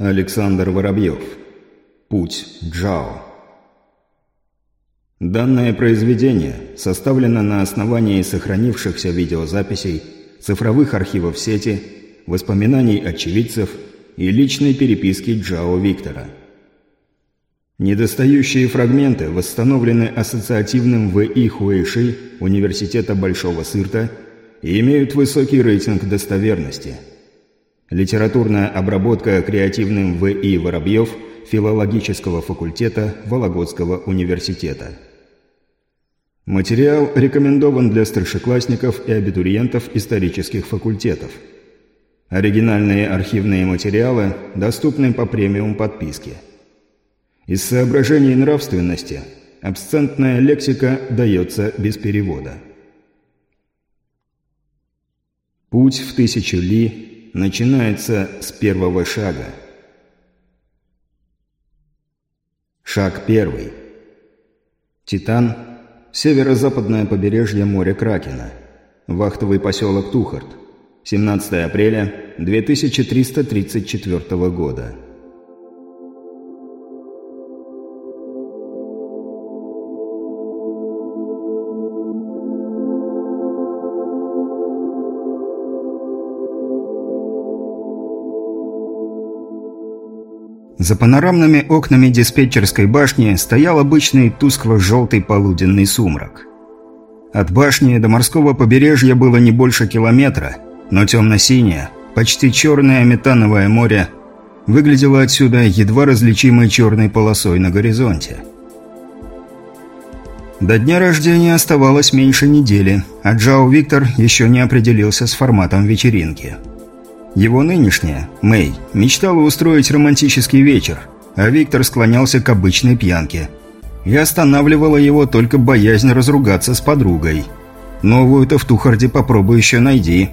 Александр Воробьев. Путь Джао. Данное произведение составлено на основании сохранившихся видеозаписей, цифровых архивов сети, воспоминаний очевидцев и личной переписки Джао Виктора. Недостающие фрагменты восстановлены ассоциативным ВИ Хуэйши Университета Большого Сырта и имеют высокий рейтинг достоверности – Литературная обработка креативным В.И. Воробьев филологического факультета Вологодского университета. Материал рекомендован для старшеклассников и абитуриентов исторических факультетов. Оригинальные архивные материалы доступны по премиум подписке. Из соображений нравственности абсцентная лексика дается без перевода. Путь в тысячу ли начинается с первого шага. Шаг первый. Титан. Северо-западное побережье моря Кракена. Вахтовый поселок Тухарт. 17 апреля 2334 года. За панорамными окнами диспетчерской башни стоял обычный тускло-желтый полуденный сумрак. От башни до морского побережья было не больше километра, но темно-синее, почти черное метановое море выглядело отсюда едва различимой черной полосой на горизонте. До дня рождения оставалось меньше недели, а Джао Виктор еще не определился с форматом вечеринки – его нынешняя, Мэй, мечтала устроить романтический вечер, а Виктор склонялся к обычной пьянке. И останавливала его только боязнь разругаться с подругой. Новую-то в Тухарде попробуй еще найди.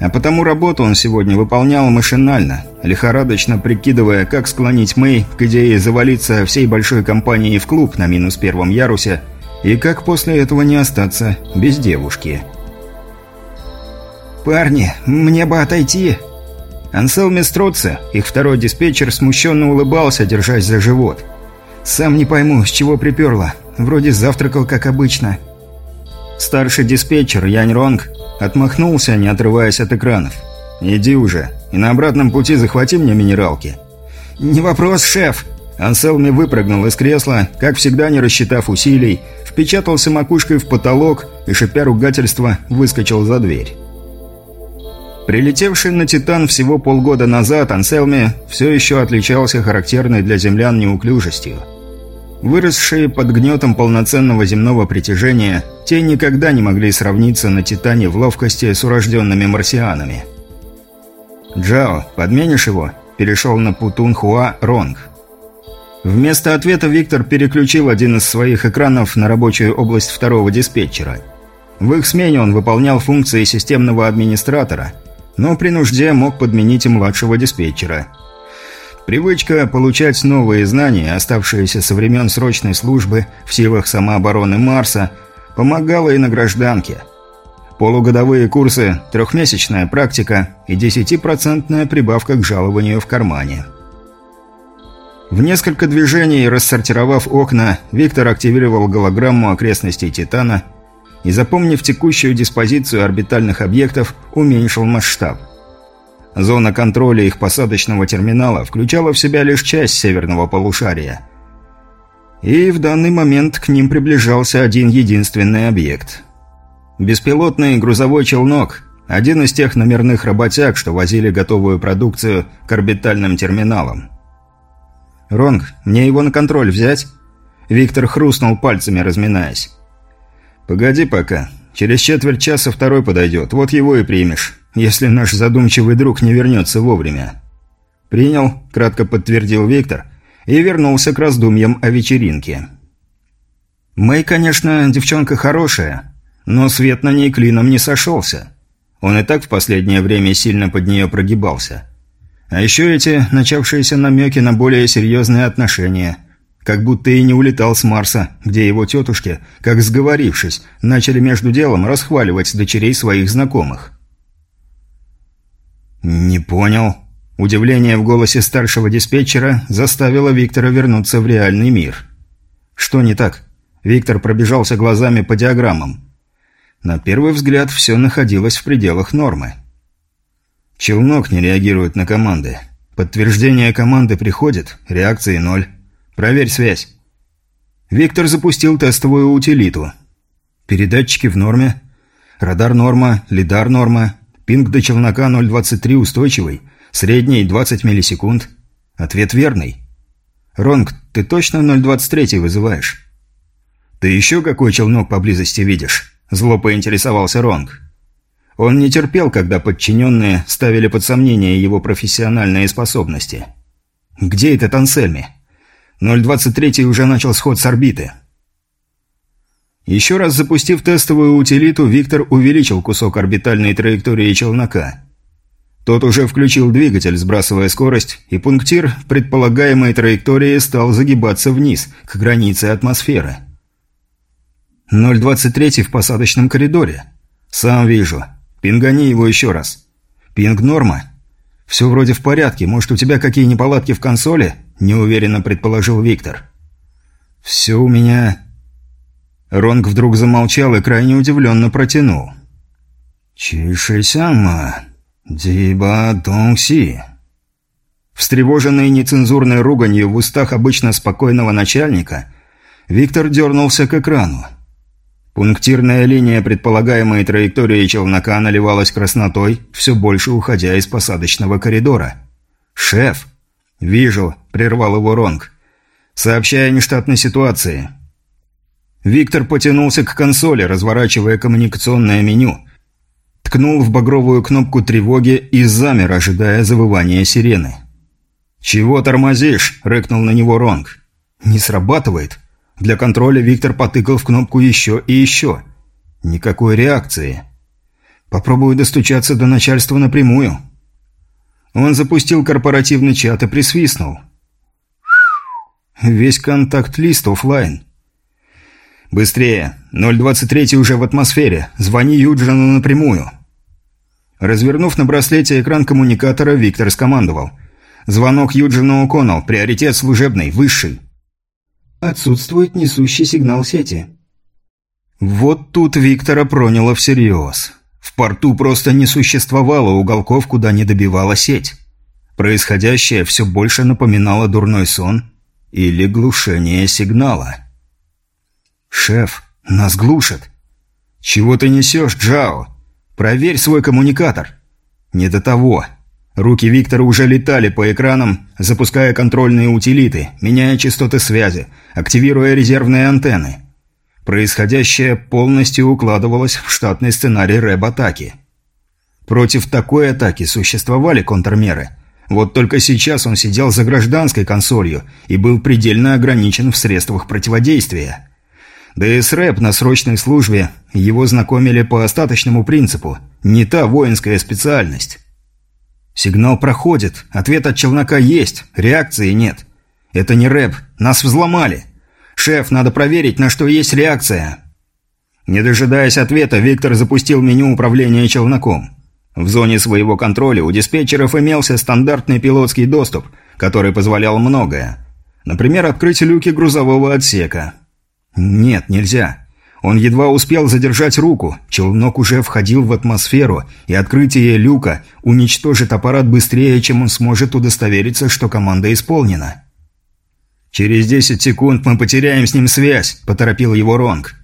А потому работу он сегодня выполнял машинально, лихорадочно прикидывая, как склонить Мэй к идее завалиться всей большой компанией в клуб на минус первом ярусе и как после этого не остаться без девушки. «Парни, мне бы отойти!» Ансел Местроца, их второй диспетчер, смущенно улыбался, держась за живот. «Сам не пойму, с чего приперло. Вроде завтракал, как обычно». Старший диспетчер, Янь Ронг, отмахнулся, не отрываясь от экранов. «Иди уже, и на обратном пути захвати мне минералки». «Не вопрос, шеф!» Анселми выпрыгнул из кресла, как всегда не рассчитав усилий, впечатался макушкой в потолок и, шипя ругательства, выскочил за дверь. Прилетевший на «Титан» всего полгода назад, Анселми все еще отличался характерной для землян неуклюжестью. Выросшие под гнетом полноценного земного притяжения, те никогда не могли сравниться на «Титане» в ловкости с урожденными марсианами. «Джао, подменишь его?» – перешел на Путун-Хуа Ронг. Вместо ответа Виктор переключил один из своих экранов на рабочую область второго диспетчера. В их смене он выполнял функции системного администратора – но при нужде мог подменить и младшего диспетчера. Привычка получать новые знания, оставшиеся со времен срочной службы в силах самообороны Марса, помогала и на гражданке. Полугодовые курсы, трехмесячная практика и десятипроцентная прибавка к жалованию в кармане. В несколько движений, рассортировав окна, Виктор активировал голограмму окрестностей Титана и, запомнив текущую диспозицию орбитальных объектов, уменьшил масштаб. Зона контроля их посадочного терминала включала в себя лишь часть северного полушария. И в данный момент к ним приближался один единственный объект. Беспилотный грузовой челнок, один из тех номерных работяг, что возили готовую продукцию к орбитальным терминалам. «Ронг, мне его на контроль взять?» Виктор хрустнул пальцами, разминаясь. «Погоди пока. Через четверть часа второй подойдет. Вот его и примешь, если наш задумчивый друг не вернется вовремя». «Принял», – кратко подтвердил Виктор и вернулся к раздумьям о вечеринке. «Мэй, конечно, девчонка хорошая, но свет на ней клином не сошелся. Он и так в последнее время сильно под нее прогибался. А еще эти начавшиеся намеки на более серьезные отношения – как будто и не улетал с Марса, где его тетушки, как сговорившись, начали между делом расхваливать дочерей своих знакомых. «Не понял». Удивление в голосе старшего диспетчера заставило Виктора вернуться в реальный мир. Что не так? Виктор пробежался глазами по диаграммам. На первый взгляд все находилось в пределах нормы. Челнок не реагирует на команды. Подтверждение команды приходит, реакции ноль. Проверь связь. Виктор запустил тестовую утилиту. Передатчики в норме. Радар норма, лидар норма. Пинг до челнока 0.23 устойчивый. Средний 20 миллисекунд. Ответ верный. Ронг, ты точно 0.23 вызываешь? Ты еще какой челнок поблизости видишь? Зло поинтересовался Ронг. Он не терпел, когда подчиненные ставили под сомнение его профессиональные способности. «Где этот Ансельми?» 023 уже начал сход с орбиты. Еще раз запустив тестовую утилиту, Виктор увеличил кусок орбитальной траектории челнока. Тот уже включил двигатель, сбрасывая скорость, и пунктир предполагаемой траектории стал загибаться вниз, к границе атмосферы. 023 в посадочном коридоре. Сам вижу. Пингани его еще раз. Пинг норма? Все вроде в порядке. Может, у тебя какие неполадки в консоли? Неуверенно предположил Виктор. Все у меня... Ронг вдруг замолчал и крайне удивленно протянул. «Чишисяма, диба дongси». Встревоженный нецензурной руганью в устах обычно спокойного начальника, Виктор дернулся к экрану. Пунктирная линия предполагаемой траектории челнока наливалась краснотой, все больше уходя из посадочного коридора. «Шеф!» «Вижу», – прервал его Ронг. «Сообщая о нештатной ситуации». Виктор потянулся к консоли, разворачивая коммуникационное меню. Ткнул в багровую кнопку тревоги и замер, ожидая завывания сирены. «Чего тормозишь?» – рыкнул на него Ронг. «Не срабатывает?» Для контроля Виктор потыкал в кнопку еще и еще. Никакой реакции. Попробую достучаться до начальства напрямую. Он запустил корпоративный чат и присвистнул. Весь контакт-лист офлайн. «Быстрее! 023 уже в атмосфере. Звони Юджину напрямую». Развернув на браслете экран коммуникатора, Виктор скомандовал. «Звонок Юджину О'Коннелл. Приоритет служебный. Высший». Отсутствует несущий сигнал сети. Вот тут Виктора проняло всерьез. В порту просто не существовало уголков, куда не добивала сеть. Происходящее все больше напоминало дурной сон или глушение сигнала. «Шеф, нас глушат!» «Чего ты несешь, Джао? Проверь свой коммуникатор!» «Не до того!» Руки Виктора уже летали по экранам, запуская контрольные утилиты, меняя частоты связи, активируя резервные антенны. Происходящее полностью укладывалось в штатный сценарий рэб-атаки. Против такой атаки существовали контрмеры. Вот только сейчас он сидел за гражданской консолью и был предельно ограничен в средствах противодействия. Да рэп на срочной службе его знакомили по остаточному принципу, не та воинская специальность. Сигнал проходит, ответ от челнока есть, реакции нет. Это не рэп, нас взломали. Шеф, надо проверить, на что есть реакция. Не дожидаясь ответа, Виктор запустил меню управления челноком. В зоне своего контроля у диспетчеров имелся стандартный пилотский доступ, который позволял многое. Например, открыть люки грузового отсека. Нет, нельзя. Он едва успел задержать руку, челнок уже входил в атмосферу, и открытие люка уничтожит аппарат быстрее, чем он сможет удостовериться, что команда исполнена. «Через 10 секунд мы потеряем с ним связь», – поторопил его Ронг.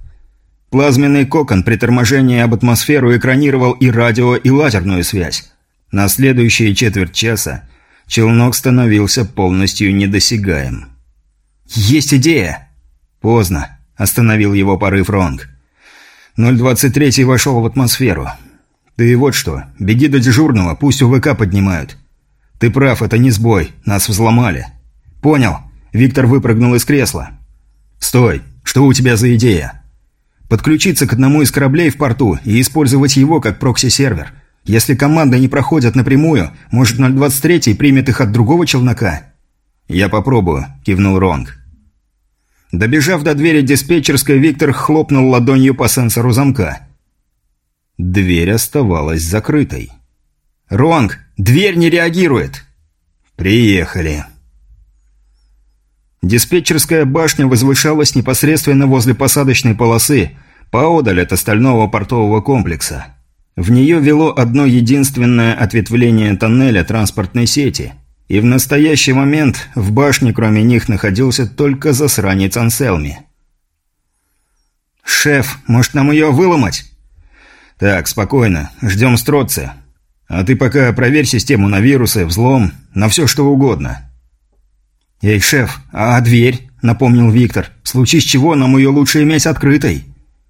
Плазменный кокон при торможении об атмосферу экранировал и радио, и лазерную связь. На следующие четверть часа челнок становился полностью недосягаем. «Есть идея!» «Поздно. Остановил его порыв Ронг. 023 вошел в атмосферу. Ты вот что, беги до дежурного, пусть УВК поднимают. Ты прав, это не сбой, нас взломали. Понял. Виктор выпрыгнул из кресла. Стой, что у тебя за идея? Подключиться к одному из кораблей в порту и использовать его как прокси-сервер. Если команды не проходят напрямую, может 023 примет их от другого челнока? Я попробую, кивнул Ронг. Добежав до двери диспетчерской, Виктор хлопнул ладонью по сенсору замка. Дверь оставалась закрытой. «Ронг, дверь не реагирует!» «Приехали». Диспетчерская башня возвышалась непосредственно возле посадочной полосы, поодаль от остального портового комплекса. В нее вело одно единственное ответвление тоннеля транспортной сети, и в настоящий момент в башне кроме них находился только засранец Анселми. «Шеф, может нам ее выломать?» «Так, спокойно, ждем Строца. А ты пока проверь систему на вирусы, взлом, на все что угодно». «Эй, шеф, а дверь?» – напомнил Виктор. «В случае с чего нам ее лучше иметь открытой?»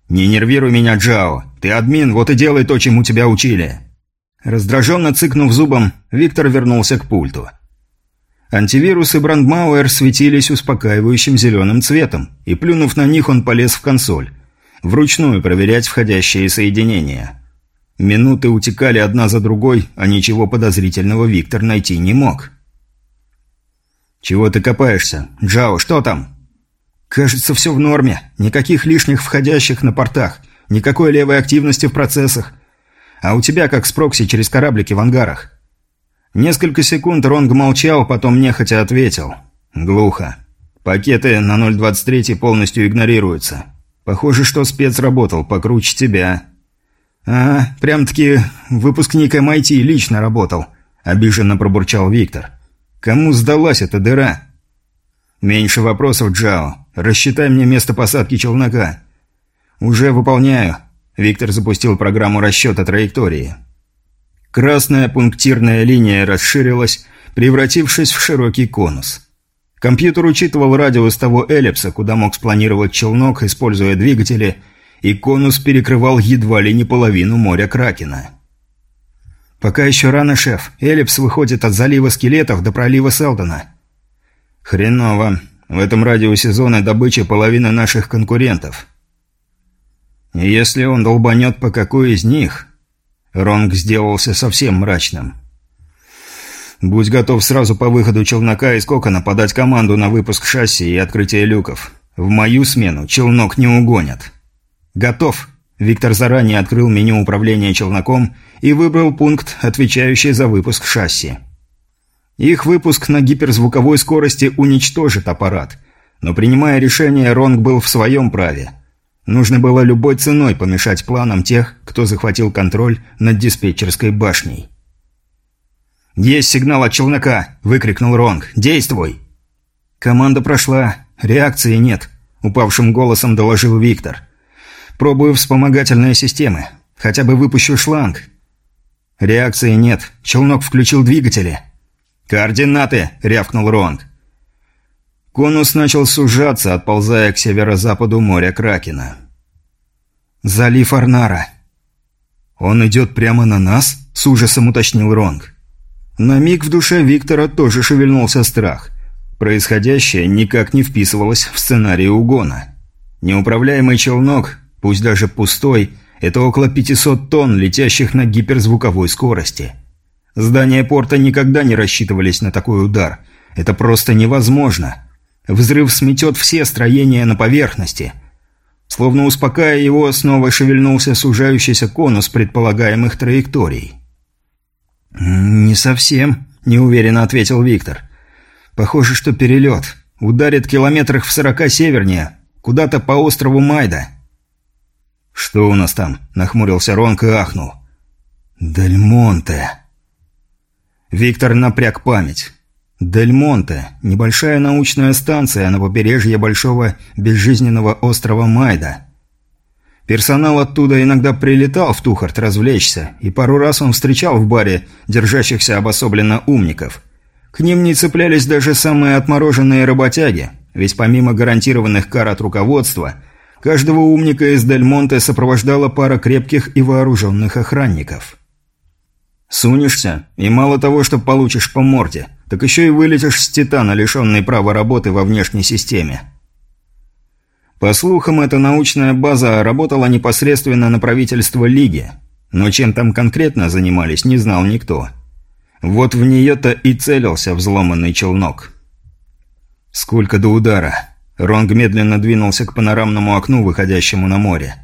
«Не нервируй меня, Джао. Ты админ, вот и делай то, чему тебя учили». Раздраженно цыкнув зубом, Виктор вернулся к пульту. Антивирус и Брандмауэр светились успокаивающим зеленым цветом, и плюнув на них, он полез в консоль. Вручную проверять входящие соединения. Минуты утекали одна за другой, а ничего подозрительного Виктор найти не мог. «Чего ты копаешься? Джао, что там?» «Кажется, все в норме. Никаких лишних входящих на портах. Никакой левой активности в процессах. А у тебя как с прокси через кораблики в ангарах?» Несколько секунд Ронг молчал, потом нехотя ответил. «Глухо. Пакеты на 0.23 полностью игнорируются. Похоже, что спец работал покруче тебя». «А, прям-таки выпускник MIT лично работал», – обиженно пробурчал Виктор. «Кому сдалась эта дыра?» «Меньше вопросов, Джао. Рассчитай мне место посадки челнока». «Уже выполняю». Виктор запустил программу расчета траектории. Красная пунктирная линия расширилась, превратившись в широкий конус. Компьютер учитывал радиус того эллипса, куда мог спланировать челнок, используя двигатели, и конус перекрывал едва ли не половину моря Кракена. «Пока еще рано, шеф. Эллипс выходит от залива скелетов до пролива Селдона». «Хреново. В этом радиусе зоны добычи половина наших конкурентов». «Если он долбанет по какой из них...» Ронг сделался совсем мрачным. «Будь готов сразу по выходу челнока из кокона подать команду на выпуск шасси и открытие люков. В мою смену челнок не угонят». «Готов!» Виктор заранее открыл меню управления челноком и выбрал пункт, отвечающий за выпуск шасси. Их выпуск на гиперзвуковой скорости уничтожит аппарат, но принимая решение, Ронг был в своем праве. Нужно было любой ценой помешать планам тех, кто захватил контроль над диспетчерской башней. «Есть сигнал от челнока!» – выкрикнул Ронг. «Действуй!» «Команда прошла. Реакции нет», – упавшим голосом доложил Виктор. Пробую вспомогательные системы. Хотя бы выпущу шланг. Реакции нет. Челнок включил двигатели. «Координаты!» – рявкнул Ронг. Конус начал сужаться, отползая к северо-западу моря Кракена. «Залив Арнара». «Он идет прямо на нас?» – с ужасом уточнил Ронг. На миг в душе Виктора тоже шевельнулся страх. Происходящее никак не вписывалось в сценарий угона. Неуправляемый челнок Пусть даже пустой, это около 500 тонн, летящих на гиперзвуковой скорости. Здания порта никогда не рассчитывались на такой удар. Это просто невозможно. Взрыв сметет все строения на поверхности. Словно успокаивая его, снова шевельнулся сужающийся конус предполагаемых траекторий. «Не совсем», – неуверенно ответил Виктор. «Похоже, что перелет. Ударит километрах в сорока севернее, куда-то по острову Майда». «Что у нас там?» – нахмурился Ронк и ахнул. «Дель Монте». Виктор напряг память. Дель Монте – небольшая научная станция на побережье большого безжизненного острова Майда. Персонал оттуда иногда прилетал в Тухарт развлечься, и пару раз он встречал в баре держащихся обособленно умников. К ним не цеплялись даже самые отмороженные работяги, ведь помимо гарантированных кар от руководства – Каждого умника из Дель Монте сопровождала пара крепких и вооруженных охранников. Сунешься, и мало того, что получишь по морде, так еще и вылетишь с Титана, лишенный права работы во внешней системе. По слухам, эта научная база работала непосредственно на правительство Лиги, но чем там конкретно занимались, не знал никто. Вот в нее-то и целился взломанный челнок. «Сколько до удара?» Ронг медленно двинулся к панорамному окну, выходящему на море.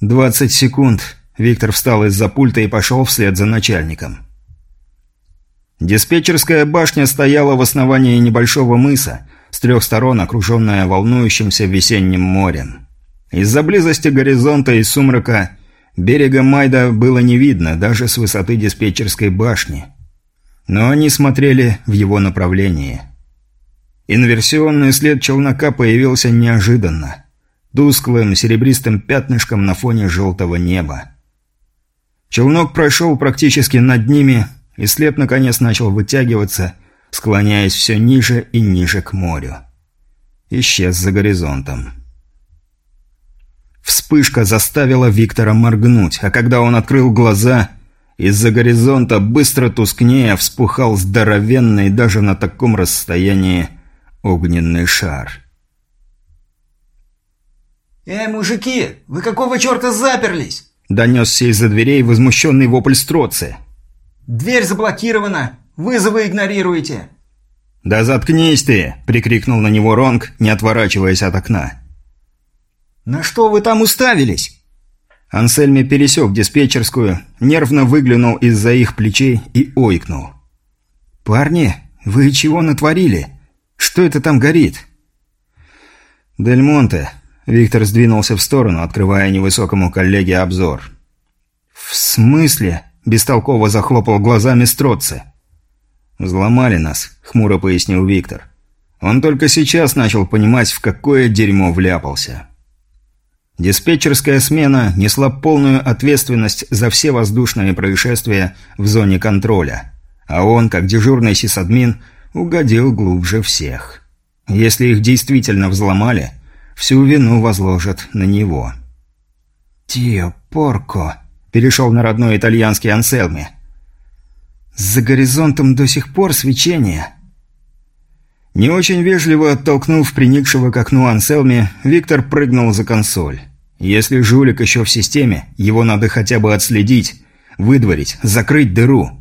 «Двадцать секунд». Виктор встал из-за пульта и пошел вслед за начальником. Диспетчерская башня стояла в основании небольшого мыса, с трех сторон окруженная волнующимся весенним морем. Из-за близости горизонта и сумрака берега Майда было не видно даже с высоты диспетчерской башни. Но они смотрели в его направлении. Инверсионный след челнока появился неожиданно. Тусклым серебристым пятнышком на фоне желтого неба. Челнок прошел практически над ними, и след наконец начал вытягиваться, склоняясь все ниже и ниже к морю. Исчез за горизонтом. Вспышка заставила Виктора моргнуть, а когда он открыл глаза, из-за горизонта быстро тускнее вспухал здоровенный даже на таком расстоянии огненный шар. «Эй, мужики, вы какого черта заперлись?» Донесся из-за дверей возмущенный вопль Строцы. «Дверь заблокирована! Вызовы игнорируете!» «Да заткнись ты!» – прикрикнул на него Ронг, не отворачиваясь от окна. «На что вы там уставились?» Ансельми пересек диспетчерскую, нервно выглянул из-за их плечей и ойкнул. «Парни, вы чего натворили? Что это там горит?» «Дель Монте», Виктор сдвинулся в сторону, открывая невысокому коллеге обзор. «В смысле?» – бестолково захлопал глазами Строци. «Взломали нас», – хмуро пояснил Виктор. Он только сейчас начал понимать, в какое дерьмо вляпался. Диспетчерская смена несла полную ответственность за все воздушные происшествия в зоне контроля, а он, как дежурный сисадмин, угодил глубже всех. Если их действительно взломали – всю вину возложат на него. «Тио Порко», – перешел на родной итальянский Анселми. «За горизонтом до сих пор свечение». Не очень вежливо оттолкнув приникшего к окну Анселми, Виктор прыгнул за консоль. Если жулик еще в системе, его надо хотя бы отследить, выдворить, закрыть дыру.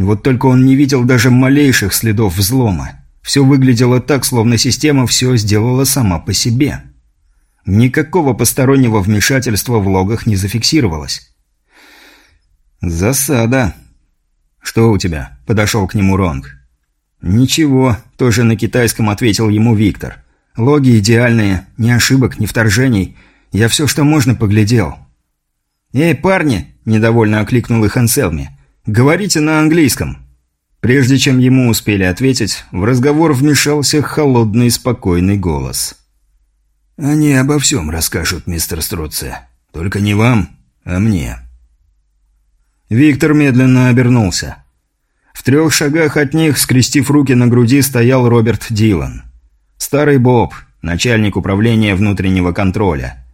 Вот только он не видел даже малейших следов взлома. Все выглядело так, словно система все сделала сама по себе. Никакого постороннего вмешательства в логах не зафиксировалось. «Засада». «Что у тебя?» – подошел к нему Ронг. «Ничего», – тоже на китайском ответил ему Виктор. «Логи идеальные, ни ошибок, ни вторжений. Я все, что можно, поглядел». «Эй, парни!» – недовольно окликнул их Анселми. «Говорите на английском». Прежде чем ему успели ответить, в разговор вмешался холодный спокойный голос. «Они обо всем расскажут, мистер Струце. Только не вам, а мне». Виктор медленно обернулся. В трех шагах от них, скрестив руки на груди, стоял Роберт Дилан. Старый Боб, начальник управления внутреннего контроля.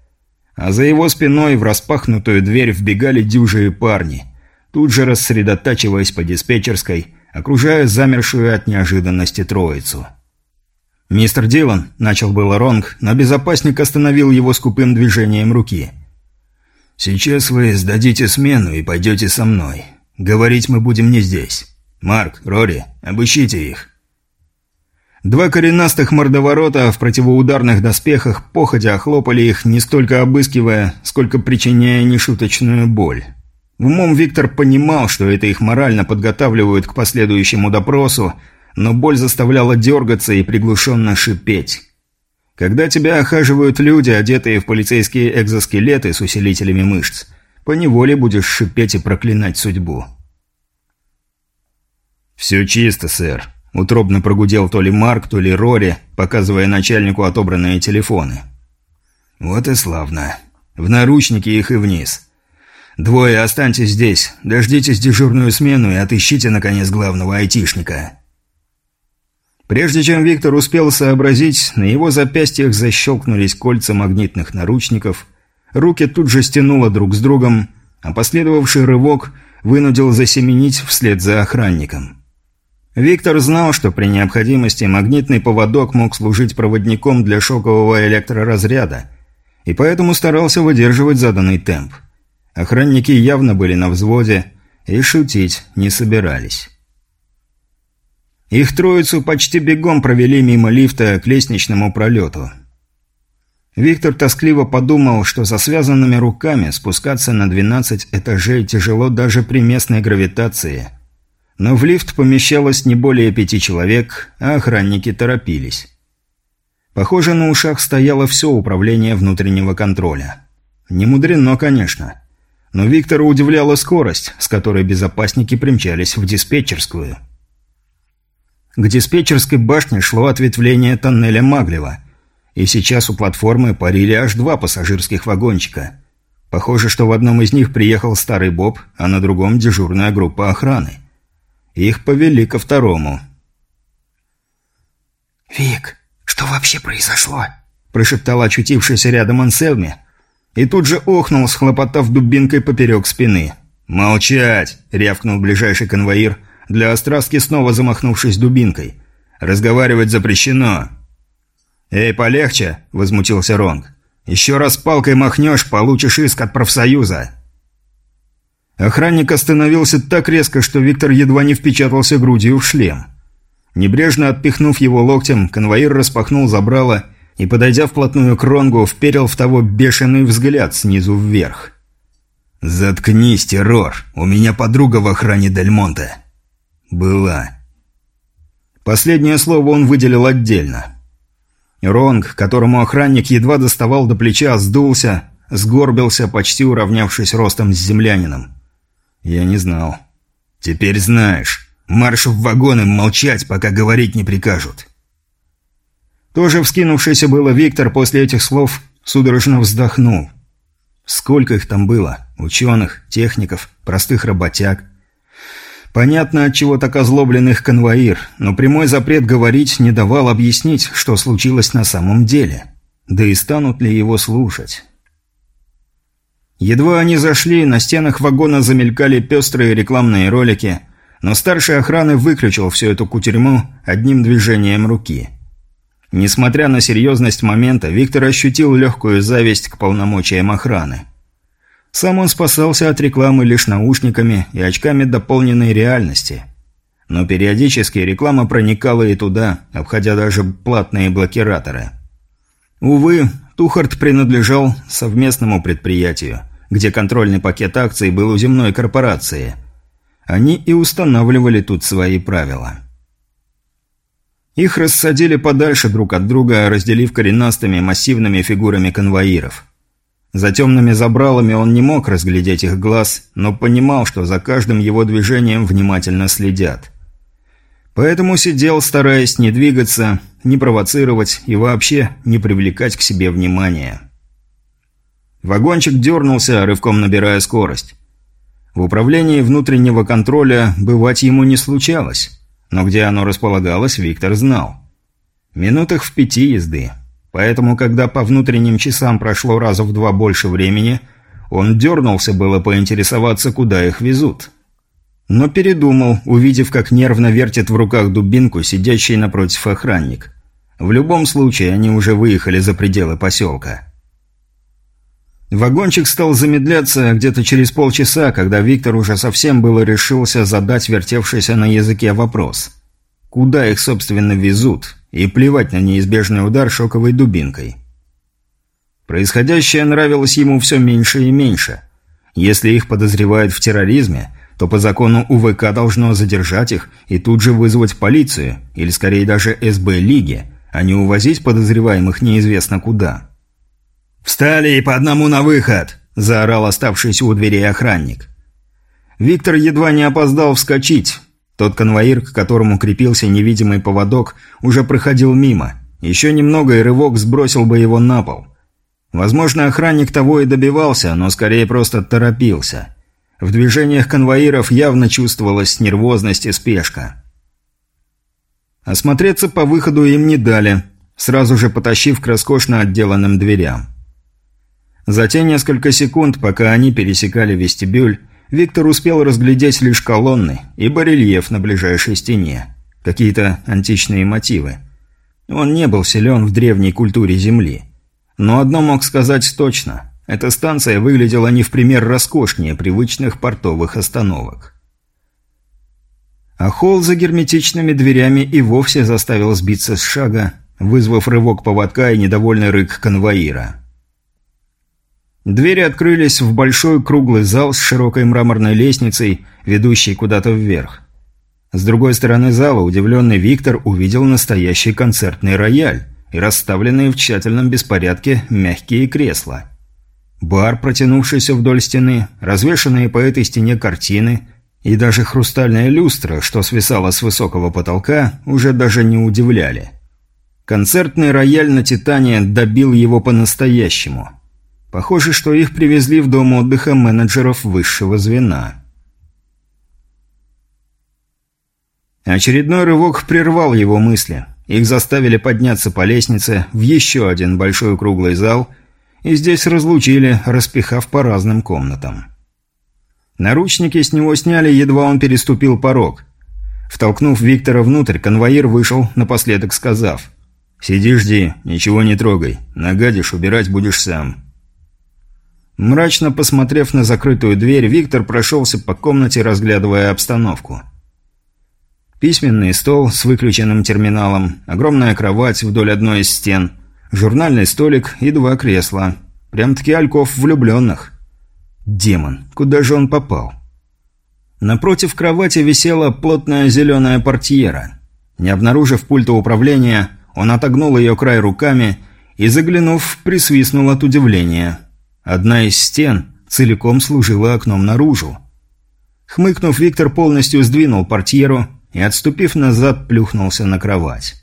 А за его спиной в распахнутую дверь вбегали дюжие парни, тут же рассредотачиваясь по диспетчерской, окружая замершую от неожиданности троицу. «Мистер Дилан», – начал было Ронг, но безопасник остановил его скупым движением руки. «Сейчас вы сдадите смену и пойдете со мной. Говорить мы будем не здесь. Марк, Рори, обыщите их». Два коренастых мордоворота в противоударных доспехах походя охлопали их, не столько обыскивая, сколько причиняя нешуточную боль. Умом Виктор понимал, что это их морально подготавливают к последующему допросу, но боль заставляла дергаться и приглушенно шипеть. Когда тебя охаживают люди, одетые в полицейские экзоскелеты с усилителями мышц, поневоле будешь шипеть и проклинать судьбу. «Все чисто, сэр», – утробно прогудел то ли Марк, то ли Рори, показывая начальнику отобранные телефоны. «Вот и славно. В наручники их и вниз. «Двое, останьтесь здесь. Дождитесь дежурную смену и отыщите, наконец, главного айтишника». Прежде чем Виктор успел сообразить, на его запястьях защелкнулись кольца магнитных наручников, руки тут же стянуло друг с другом, а последовавший рывок вынудил засеменить вслед за охранником. Виктор знал, что при необходимости магнитный поводок мог служить проводником для шокового электроразряда, и поэтому старался выдерживать заданный темп. Охранники явно были на взводе и шутить не собирались. Их троицу почти бегом провели мимо лифта к лестничному пролету. Виктор тоскливо подумал, что со связанными руками спускаться на 12 этажей тяжело даже при местной гравитации. Но в лифт помещалось не более пяти человек, а охранники торопились. Похоже, на ушах стояло все управление внутреннего контроля. Не мудрено, конечно. Но Виктора удивляла скорость, с которой безопасники примчались в диспетчерскую. К диспетчерской башне шло ответвление тоннеля Маглева, и сейчас у платформы парили аж два пассажирских вагончика. Похоже, что в одном из них приехал старый Боб, а на другом дежурная группа охраны. Их повели ко второму. «Вик, что вообще произошло?» – прошептал очутившийся рядом Анселми. И тут же охнул, схлопотав дубинкой поперек спины. «Молчать!» – рявкнул ближайший конвоир, для острастки снова замахнувшись дубинкой. «Разговаривать запрещено!» «Эй, полегче!» – возмутился Ронг. «Еще раз палкой махнешь, получишь иск от профсоюза!» Охранник остановился так резко, что Виктор едва не впечатался грудью в шлем. Небрежно отпихнув его локтем, конвоир распахнул забрало и, подойдя вплотную к Ронгу, вперил в того бешеный взгляд снизу вверх. «Заткнись, террор! У меня подруга в охране Дель Монте!» «Была». Последнее слово он выделил отдельно. Ронг, которому охранник едва доставал до плеча, сдулся, сгорбился, почти уравнявшись ростом с землянином. «Я не знал». «Теперь знаешь. Марш в вагон им молчать, пока говорить не прикажут». Тоже вскинувшийся было Виктор после этих слов судорожно вздохнул. Сколько их там было? Ученых, техников, простых работяг. Понятно, от чего так озлобленных конвоир, но прямой запрет говорить не давал объяснить, что случилось на самом деле. Да и станут ли его слушать? Едва они зашли, на стенах вагона замелькали пестрые рекламные ролики, но старший охраны выключил всю эту кутерьму одним движением руки. Несмотря на серьезность момента, Виктор ощутил легкую зависть к полномочиям охраны. Сам он спасался от рекламы лишь наушниками и очками дополненной реальности. Но периодически реклама проникала и туда, обходя даже платные блокираторы. Увы, Тухарт принадлежал совместному предприятию, где контрольный пакет акций был у земной корпорации. Они и устанавливали тут свои правила. Их рассадили подальше друг от друга, разделив коренастыми массивными фигурами конвоиров. За темными забралами он не мог разглядеть их глаз, но понимал, что за каждым его движением внимательно следят. Поэтому сидел, стараясь не двигаться, не провоцировать и вообще не привлекать к себе внимания. Вагончик дернулся, рывком набирая скорость. В управлении внутреннего контроля бывать ему не случалось, но где оно располагалось, Виктор знал. Минутах в пяти езды. Поэтому, когда по внутренним часам прошло раза в два больше времени, он дернулся было поинтересоваться, куда их везут. Но передумал, увидев, как нервно вертит в руках дубинку сидящий напротив охранник. В любом случае, они уже выехали за пределы поселка. Вагончик стал замедляться где-то через полчаса, когда Виктор уже совсем было решился задать вертевшийся на языке вопрос. Куда их, собственно, везут? И плевать на неизбежный удар шоковой дубинкой. Происходящее нравилось ему все меньше и меньше. Если их подозревают в терроризме, то по закону УВК должно задержать их и тут же вызвать полицию, или скорее даже СБ Лиги, а не увозить подозреваемых неизвестно куда. «Встали и по одному на выход!» – заорал оставшийся у дверей охранник. Виктор едва не опоздал вскочить. Тот конвоир, к которому крепился невидимый поводок, уже проходил мимо. Еще немного и рывок сбросил бы его на пол. Возможно, охранник того и добивался, но скорее просто торопился. В движениях конвоиров явно чувствовалась нервозность и спешка. Осмотреться по выходу им не дали, сразу же потащив к роскошно отделанным дверям. За те несколько секунд, пока они пересекали вестибюль, Виктор успел разглядеть лишь колонны и барельеф на ближайшей стене. Какие-то античные мотивы. Он не был силен в древней культуре Земли. Но одно мог сказать точно. Эта станция выглядела не в пример роскошнее привычных портовых остановок. А холл за герметичными дверями и вовсе заставил сбиться с шага, вызвав рывок поводка и недовольный рык конвоира. Двери открылись в большой круглый зал с широкой мраморной лестницей, ведущей куда-то вверх. С другой стороны зала удивленный Виктор увидел настоящий концертный рояль и расставленные в тщательном беспорядке мягкие кресла. Бар, протянувшийся вдоль стены, развешанные по этой стене картины и даже хрустальная люстра, что свисала с высокого потолка, уже даже не удивляли. Концертный рояль на «Титане» добил его по-настоящему. Похоже, что их привезли в дом отдыха менеджеров высшего звена. Очередной рывок прервал его мысли. Их заставили подняться по лестнице в еще один большой круглый зал и здесь разлучили, распихав по разным комнатам. Наручники с него сняли, едва он переступил порог. Втолкнув Виктора внутрь, конвоир вышел, напоследок сказав «Сиди, жди, ничего не трогай. Нагадишь, убирать будешь сам». Мрачно посмотрев на закрытую дверь, Виктор прошелся по комнате, разглядывая обстановку – Письменный стол с выключенным терминалом, огромная кровать вдоль одной из стен, журнальный столик и два кресла. Прям-таки альков влюбленных. Демон, куда же он попал? Напротив кровати висела плотная зеленая портьера. Не обнаружив пульта управления, он отогнул ее край руками и, заглянув, присвистнул от удивления. Одна из стен целиком служила окном наружу. Хмыкнув, Виктор полностью сдвинул портьеру и, отступив назад, плюхнулся на кровать.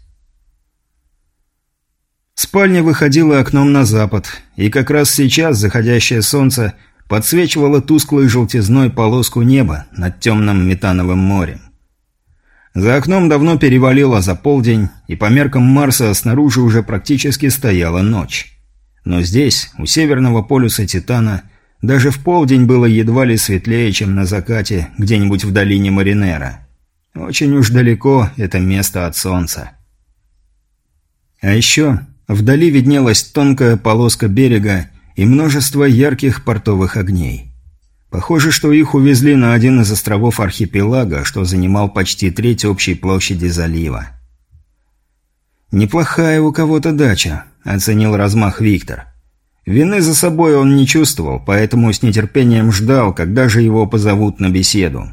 Спальня выходила окном на запад, и как раз сейчас заходящее солнце подсвечивало тусклой желтизной полоску неба над темным метановым морем. За окном давно перевалило за полдень, и по меркам Марса снаружи уже практически стояла ночь. Но здесь, у северного полюса Титана, даже в полдень было едва ли светлее, чем на закате где-нибудь в долине Маринера. Очень уж далеко это место от солнца. А еще вдали виднелась тонкая полоска берега и множество ярких портовых огней. Похоже, что их увезли на один из островов архипелага, что занимал почти треть общей площади залива. «Неплохая у кого-то дача», – оценил размах Виктор. Вины за собой он не чувствовал, поэтому с нетерпением ждал, когда же его позовут на беседу.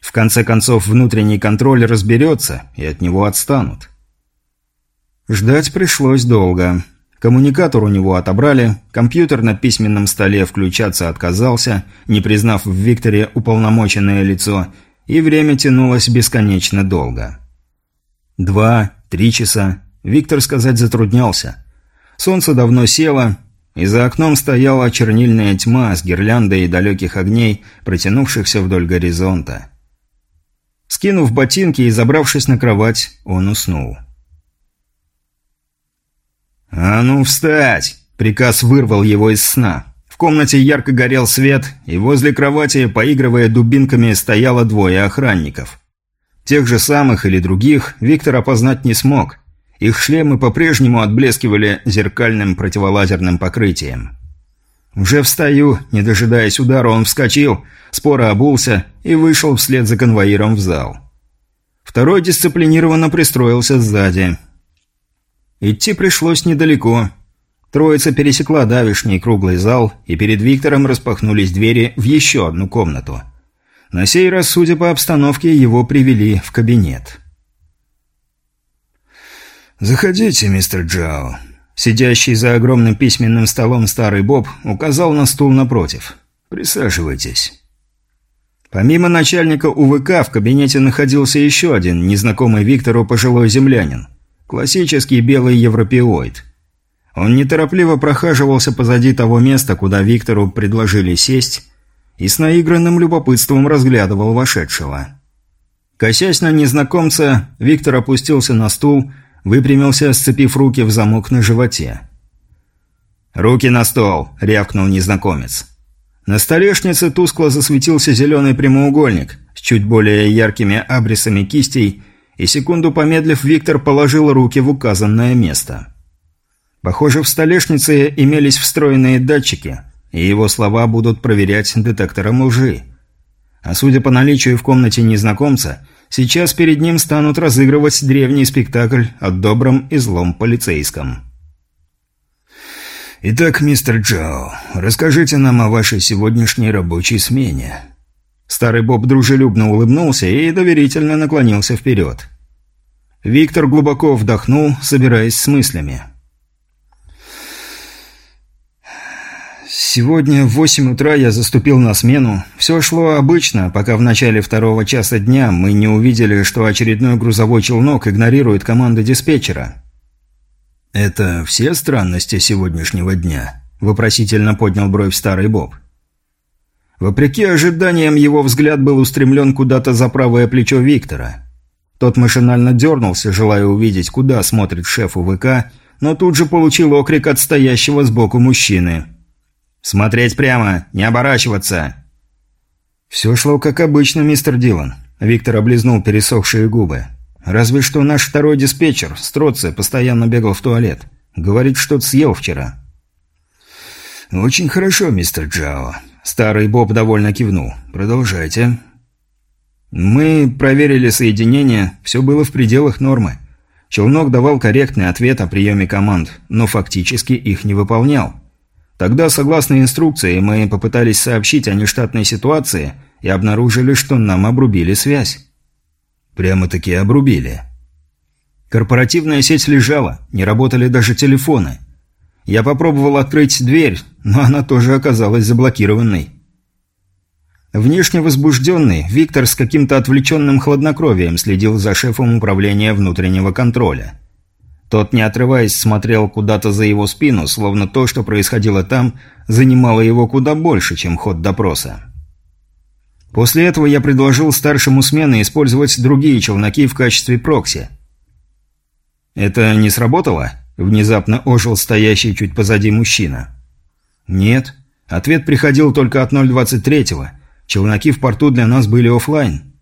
В конце концов, внутренний контроль разберется, и от него отстанут. Ждать пришлось долго. Коммуникатор у него отобрали, компьютер на письменном столе включаться отказался, не признав в Викторе уполномоченное лицо, и время тянулось бесконечно долго. Два, три часа. Виктор сказать затруднялся. Солнце давно село, и за окном стояла чернильная тьма с гирляндой далеких огней, протянувшихся вдоль горизонта. Скинув ботинки и забравшись на кровать, он уснул. «А ну, встать!» – приказ вырвал его из сна. В комнате ярко горел свет, и возле кровати, поигрывая дубинками, стояло двое охранников. Тех же самых или других Виктор опознать не смог. Их шлемы по-прежнему отблескивали зеркальным противолазерным покрытием. Уже встаю, не дожидаясь удара, он вскочил, споро обулся и вышел вслед за конвоиром в зал. Второй дисциплинированно пристроился сзади. Идти пришлось недалеко. Троица пересекла давишний круглый зал, и перед Виктором распахнулись двери в еще одну комнату. На сей раз, судя по обстановке, его привели в кабинет. «Заходите, мистер Джао», Сидящий за огромным письменным столом старый Боб указал на стул напротив. «Присаживайтесь». Помимо начальника УВК в кабинете находился еще один, незнакомый Виктору пожилой землянин. Классический белый европеоид. Он неторопливо прохаживался позади того места, куда Виктору предложили сесть, и с наигранным любопытством разглядывал вошедшего. Косясь на незнакомца, Виктор опустился на стул выпрямился, сцепив руки в замок на животе. «Руки на стол!» – рявкнул незнакомец. На столешнице тускло засветился зеленый прямоугольник с чуть более яркими абрисами кистей, и секунду помедлив, Виктор положил руки в указанное место. Похоже, в столешнице имелись встроенные датчики, и его слова будут проверять детектором лжи. А судя по наличию в комнате незнакомца, Сейчас перед ним станут разыгрывать древний спектакль о добром и злом полицейском. «Итак, мистер Джао, расскажите нам о вашей сегодняшней рабочей смене». Старый Боб дружелюбно улыбнулся и доверительно наклонился вперед. Виктор глубоко вдохнул, собираясь с мыслями. Сегодня в восемь утра я заступил на смену. Все шло обычно, пока в начале второго часа дня мы не увидели, что очередной грузовой челнок игнорирует команды диспетчера. «Это все странности сегодняшнего дня?» – вопросительно поднял бровь старый Боб. Вопреки ожиданиям, его взгляд был устремлен куда-то за правое плечо Виктора. Тот машинально дернулся, желая увидеть, куда смотрит шеф УВК, но тут же получил окрик от стоящего сбоку мужчины – «Смотреть прямо, не оборачиваться!» «Все шло как обычно, мистер Дилан», — Виктор облизнул пересохшие губы. «Разве что наш второй диспетчер, Строце, постоянно бегал в туалет. Говорит, что-то съел вчера». «Очень хорошо, мистер Джао». Старый Боб довольно кивнул. «Продолжайте». «Мы проверили соединение, все было в пределах нормы. Челнок давал корректный ответ о приеме команд, но фактически их не выполнял. Тогда, согласно инструкции, мы попытались сообщить о нештатной ситуации и обнаружили, что нам обрубили связь. Прямо-таки обрубили. Корпоративная сеть лежала, не работали даже телефоны. Я попробовал открыть дверь, но она тоже оказалась заблокированной. Внешне возбужденный, Виктор с каким-то отвлеченным хладнокровием следил за шефом управления внутреннего контроля. Тот, не отрываясь, смотрел куда-то за его спину, словно то, что происходило там, занимало его куда больше, чем ход допроса. После этого я предложил старшему смены использовать другие челноки в качестве прокси. «Это не сработало?» – внезапно ожил стоящий чуть позади мужчина. «Нет. Ответ приходил только от 023-го. Челноки в порту для нас были офлайн.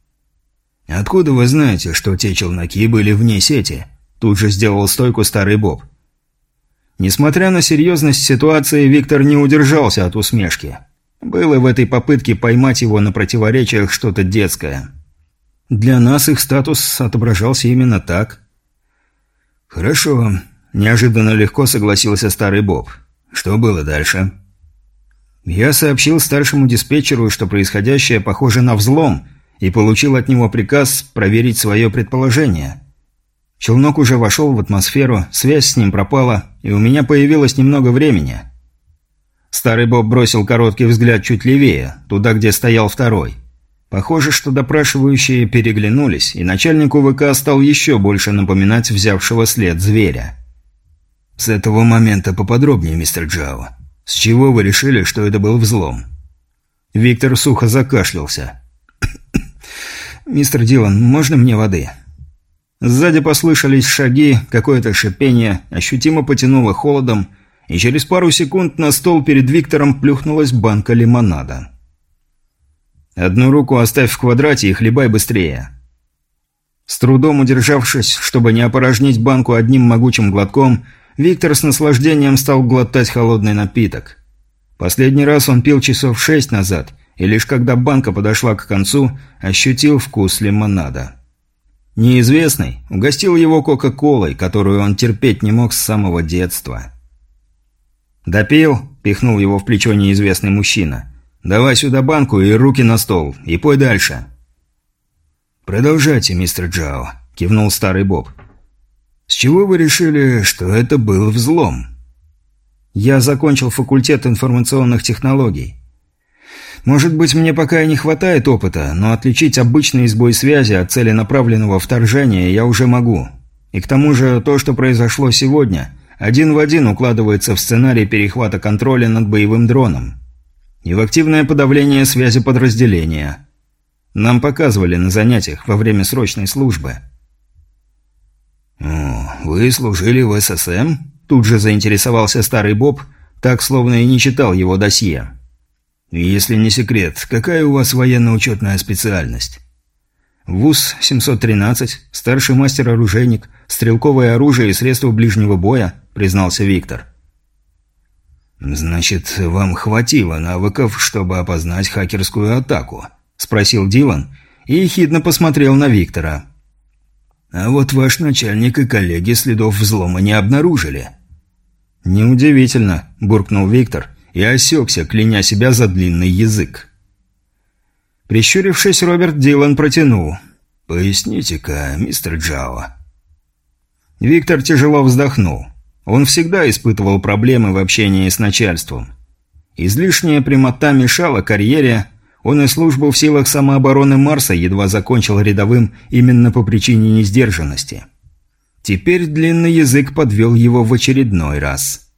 «Откуда вы знаете, что те челноки были вне сети?» Тут же сделал стойку старый Боб. Несмотря на серьезность ситуации, Виктор не удержался от усмешки. Было в этой попытке поймать его на противоречиях что-то детское. Для нас их статус отображался именно так. «Хорошо», – неожиданно легко согласился старый Боб. «Что было дальше?» Я сообщил старшему диспетчеру, что происходящее похоже на взлом, и получил от него приказ проверить свое предположение. Челнок уже вошел в атмосферу, связь с ним пропала, и у меня появилось немного времени. Старый Боб бросил короткий взгляд чуть левее, туда, где стоял второй. Похоже, что допрашивающие переглянулись, и начальник УВК стал еще больше напоминать взявшего след зверя. «С этого момента поподробнее, мистер Джао. С чего вы решили, что это был взлом?» Виктор сухо закашлялся. «Мистер Дилан, можно мне воды?» Сзади послышались шаги, какое-то шипение, ощутимо потянуло холодом, и через пару секунд на стол перед Виктором плюхнулась банка лимонада. «Одну руку оставь в квадрате и хлебай быстрее». С трудом удержавшись, чтобы не опорожнить банку одним могучим глотком, Виктор с наслаждением стал глотать холодный напиток. Последний раз он пил часов шесть назад, и лишь когда банка подошла к концу, ощутил вкус лимонада. Неизвестный угостил его Кока-Колой, которую он терпеть не мог с самого детства. «Допил?» – пихнул его в плечо неизвестный мужчина. «Давай сюда банку и руки на стол, и пой дальше». «Продолжайте, мистер Джао», – кивнул старый Боб. «С чего вы решили, что это был взлом?» «Я закончил факультет информационных технологий. Может быть, мне пока и не хватает опыта, но отличить обычный сбой связи от целенаправленного вторжения я уже могу. И к тому же то, что произошло сегодня, один в один укладывается в сценарий перехвата контроля над боевым дроном. И в активное подавление связи подразделения. Нам показывали на занятиях во время срочной службы. «О, вы служили в ССМ?» Тут же заинтересовался старый Боб, так словно и не читал его досье. «Если не секрет, какая у вас военно-учетная специальность?» «ВУЗ-713, старший мастер-оружейник, стрелковое оружие и средства ближнего боя», – признался Виктор. «Значит, вам хватило навыков, чтобы опознать хакерскую атаку?» – спросил Дилан и ехидно посмотрел на Виктора. «А вот ваш начальник и коллеги следов взлома не обнаружили». «Неудивительно», – буркнул Виктор – и осекся, кляня себя за длинный язык. Прищурившись, Роберт Дилан протянул. «Поясните-ка, мистер Джао». Виктор тяжело вздохнул. Он всегда испытывал проблемы в общении с начальством. Излишняя прямота мешала карьере, он и службу в силах самообороны Марса едва закончил рядовым именно по причине несдержанности. Теперь длинный язык подвел его в очередной раз.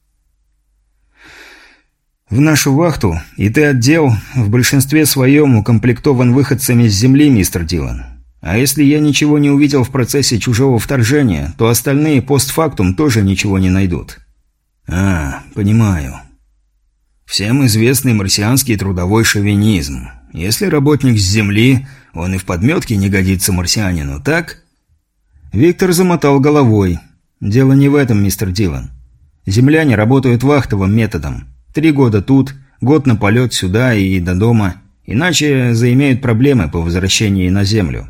В нашу вахту и ты отдел в большинстве своем укомплектован выходцами с земли, мистер Дилан. А если я ничего не увидел в процессе чужого вторжения, то остальные постфактум тоже ничего не найдут. А, понимаю. Всем известный марсианский трудовой шовинизм. Если работник с земли, он и в подметке не годится марсианину, так? Виктор замотал головой. Дело не в этом, мистер Дилан. Земляне работают вахтовым методом. Три года тут, год на полет сюда и до дома. Иначе заимеют проблемы по возвращении на Землю.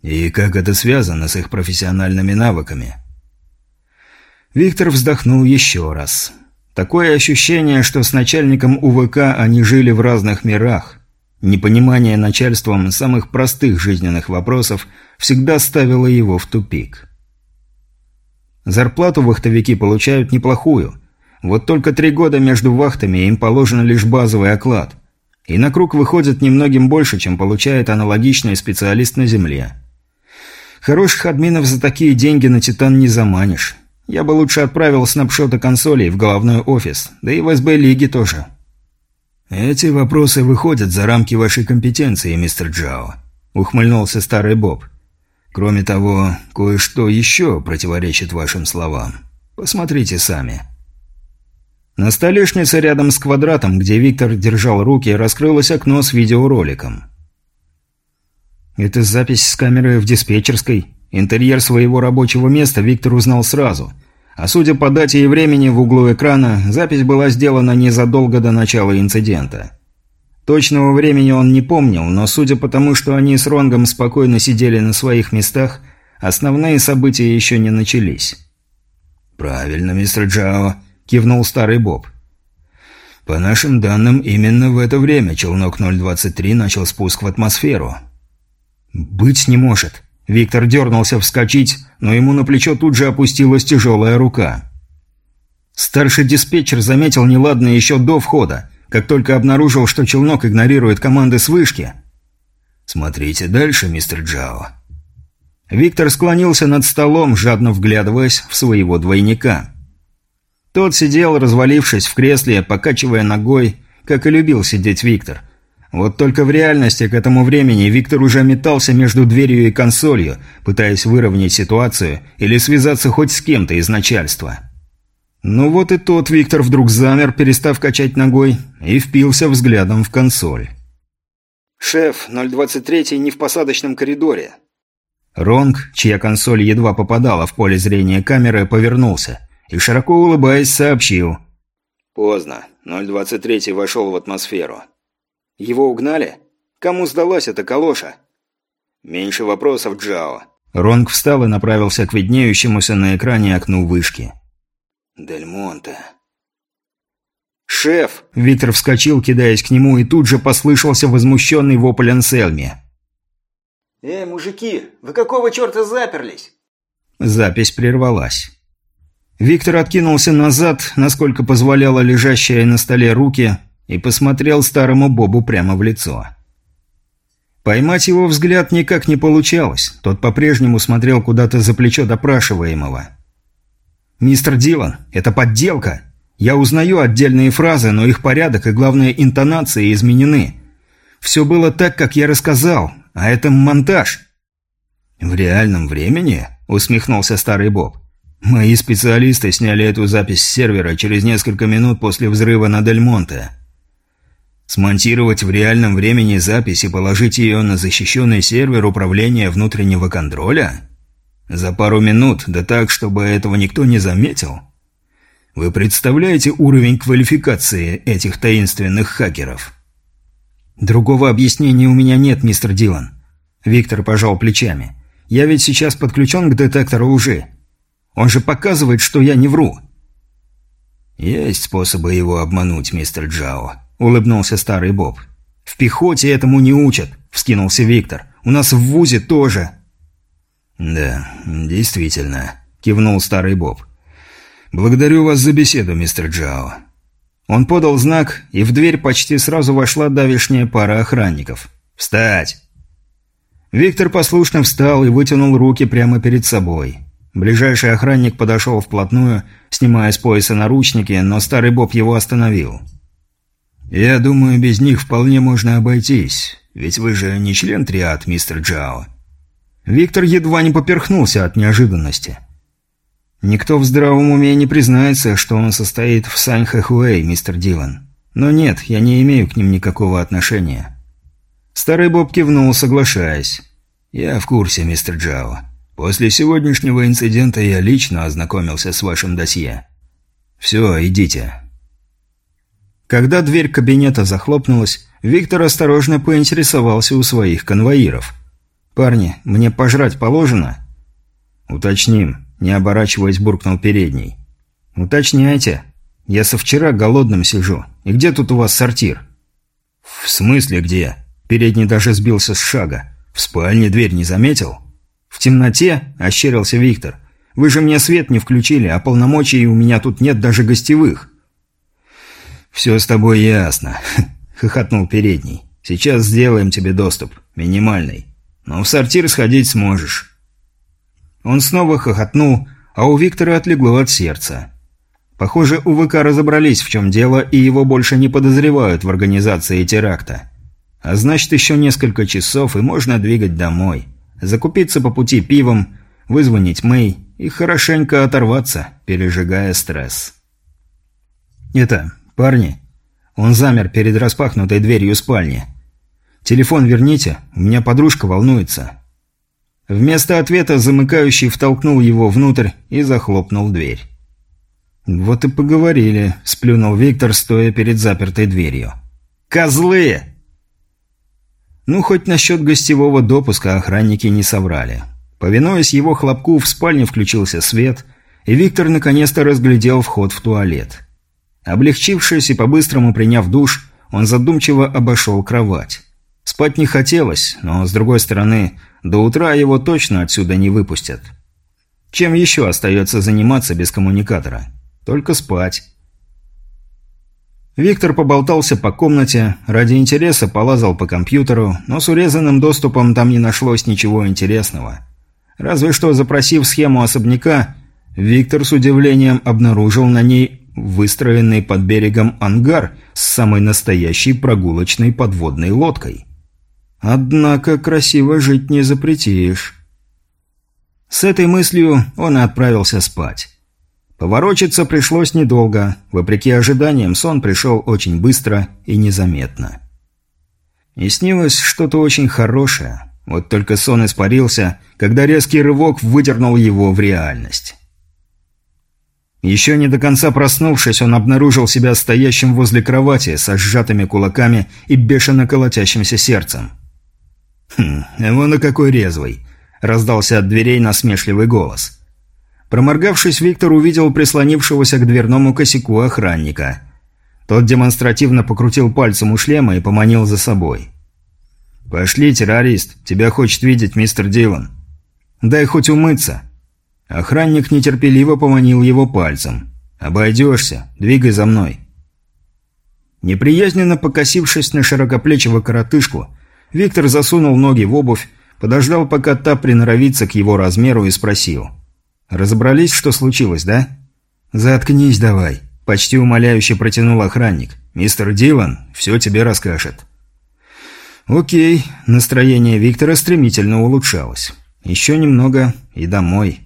И как это связано с их профессиональными навыками? Виктор вздохнул еще раз. Такое ощущение, что с начальником УВК они жили в разных мирах. Непонимание начальством самых простых жизненных вопросов всегда ставило его в тупик. Зарплату вахтовики получают неплохую – вот только три года между вахтами им положен лишь базовый оклад. И на круг выходит немногим больше, чем получает аналогичный специалист на Земле. Хороших админов за такие деньги на Титан не заманишь. Я бы лучше отправил снапшоты консолей в головной офис, да и в СБ-лиги тоже. «Эти вопросы выходят за рамки вашей компетенции, мистер Джао», — ухмыльнулся старый Боб. «Кроме того, кое-что еще противоречит вашим словам. Посмотрите сами». На столешнице рядом с квадратом, где Виктор держал руки, раскрылось окно с видеороликом. Это запись с камеры в диспетчерской. Интерьер своего рабочего места Виктор узнал сразу. А судя по дате и времени в углу экрана, запись была сделана незадолго до начала инцидента. Точного времени он не помнил, но судя по тому, что они с Ронгом спокойно сидели на своих местах, основные события еще не начались. «Правильно, мистер Джао», кивнул старый Боб. По нашим данным, именно в это время челнок 023 начал спуск в атмосферу. «Быть не может!» Виктор дернулся вскочить, но ему на плечо тут же опустилась тяжелая рука. Старший диспетчер заметил неладное еще до входа, как только обнаружил, что челнок игнорирует команды с вышки. «Смотрите дальше, мистер Джао». Виктор склонился над столом, жадно вглядываясь в своего двойника. Тот сидел, развалившись в кресле, покачивая ногой, как и любил сидеть Виктор. Вот только в реальности к этому времени Виктор уже метался между дверью и консолью, пытаясь выровнять ситуацию или связаться хоть с кем-то из начальства. Ну вот и тот Виктор вдруг замер, перестав качать ногой, и впился взглядом в консоль. «Шеф, 023 не в посадочном коридоре». Ронг, чья консоль едва попадала в поле зрения камеры, повернулся и, широко улыбаясь, сообщил. «Поздно. 023 вошел в атмосферу». «Его угнали? Кому сдалась эта калоша?» «Меньше вопросов, Джао». Ронг встал и направился к виднеющемуся на экране окну вышки. «Дель Монте». «Шеф!» – Виктор вскочил, кидаясь к нему, и тут же послышался возмущенный вопль Ансельми. «Эй, мужики, вы какого черта заперлись?» Запись прервалась. Виктор откинулся назад, насколько позволяла лежащая на столе руки, и посмотрел старому Бобу прямо в лицо. Поймать его взгляд никак не получалось, тот по-прежнему смотрел куда-то за плечо допрашиваемого. «Мистер Дилан, это подделка. Я узнаю отдельные фразы, но их порядок и, главное, интонации изменены. Все было так, как я рассказал, а это монтаж». «В реальном времени?» – усмехнулся старый Боб. Мои специалисты сняли эту запись с сервера через несколько минут после взрыва на Дельмонте. Смонтировать в реальном времени запись и положить ее на защищенный сервер управления внутреннего контроля? За пару минут, да так, чтобы этого никто не заметил? Вы представляете уровень квалификации этих таинственных хакеров? Другого объяснения у меня нет, мистер Дилан. Виктор пожал плечами. Я ведь сейчас подключен к детектору лжи. Он же показывает, что я не вру». «Есть способы его обмануть, мистер Джао», — улыбнулся старый Боб. «В пехоте этому не учат», – вскинулся Виктор. «У нас в ВУЗе тоже». «Да, действительно», – кивнул старый Боб. «Благодарю вас за беседу, мистер Джао». Он подал знак, и в дверь почти сразу вошла давешняя пара охранников. «Встать!» Виктор послушно встал и вытянул руки прямо перед собой. Ближайший охранник подошел вплотную, снимая с пояса наручники, но старый Боб его остановил. «Я думаю, без них вполне можно обойтись, ведь вы же не член триад, мистер Джао». Виктор едва не поперхнулся от неожиданности. Никто в здравом уме не признается, что он состоит в Сань-Хэхуэй, мистер Дилан. Но нет, я не имею к ним никакого отношения. Старый Боб кивнул, соглашаясь. «Я в курсе, мистер Джао. После сегодняшнего инцидента я лично ознакомился с вашим досье. Все, идите». Когда дверь кабинета захлопнулась, Виктор осторожно поинтересовался у своих конвоиров. «Парни, мне пожрать положено?» «Уточним», – не оборачиваясь, буркнул передний. «Уточняйте. Я со вчера голодным сижу. И где тут у вас сортир?» «В смысле где?» Передний даже сбился с шага. «В спальне дверь не заметил?» «В темноте?» – ощерился Виктор. «Вы же мне свет не включили, а полномочий у меня тут нет даже гостевых». «Все с тобой ясно», – хохотнул передний. «Сейчас сделаем тебе доступ. Минимальный. Но в сортир сходить сможешь». Он снова хохотнул, а у Виктора отлегло от сердца. Похоже, у ВК разобрались, в чем дело, и его больше не подозревают в организации теракта. А значит, еще несколько часов, и можно двигать домой. Закупиться по пути пивом, вызвонить Мэй и хорошенько оторваться, пережигая стресс. «Это, парни...» Он замер перед распахнутой дверью спальни. «Телефон верните, у меня подружка волнуется». Вместо ответа замыкающий втолкнул его внутрь и захлопнул дверь. «Вот и поговорили», – сплюнул Виктор, стоя перед запертой дверью. «Козлы!» Ну, хоть насчет гостевого допуска охранники не соврали. Повинуясь его хлопку, в спальне включился свет, и Виктор наконец-то разглядел вход в туалет. Облегчившись и по-быстрому приняв душ, он задумчиво обошел кровать. Спать не хотелось, но, с другой стороны, до утра его точно отсюда не выпустят. Чем еще остается заниматься без коммуникатора? Только спать. Виктор поболтался по комнате, ради интереса полазал по компьютеру, но с урезанным доступом там не нашлось ничего интересного. Разве что запросив схему особняка, Виктор с удивлением обнаружил на ней выстроенный под берегом ангар с самой настоящей прогулочной подводной лодкой. Однако красиво жить не запретишь. С этой мыслью он и отправился спать. Поворочиться пришлось недолго. Вопреки ожиданиям, сон пришел очень быстро и незаметно. И снилось что-то очень хорошее. Вот только сон испарился, когда резкий рывок выдернул его в реальность. Еще не до конца проснувшись, он обнаружил себя стоящим возле кровати со сжатыми кулаками и бешено колотящимся сердцем. «Хм, вон и какой резвый!» – раздался от дверей насмешливый голос – Проморгавшись, Виктор увидел прислонившегося к дверному косяку охранника. Тот демонстративно покрутил пальцем у шлема и поманил за собой. «Пошли, террорист, тебя хочет видеть мистер Дилан». «Дай хоть умыться». Охранник нетерпеливо поманил его пальцем. «Обойдешься, двигай за мной». Неприязненно покосившись на широкоплечего коротышку, Виктор засунул ноги в обувь, подождал, пока та приноровится к его размеру и спросил. «Разобрались, что случилось, да?» «Заткнись давай», – почти умоляюще протянул охранник. «Мистер Дилан все тебе расскажет». «Окей». Настроение Виктора стремительно улучшалось. «Еще немного и домой».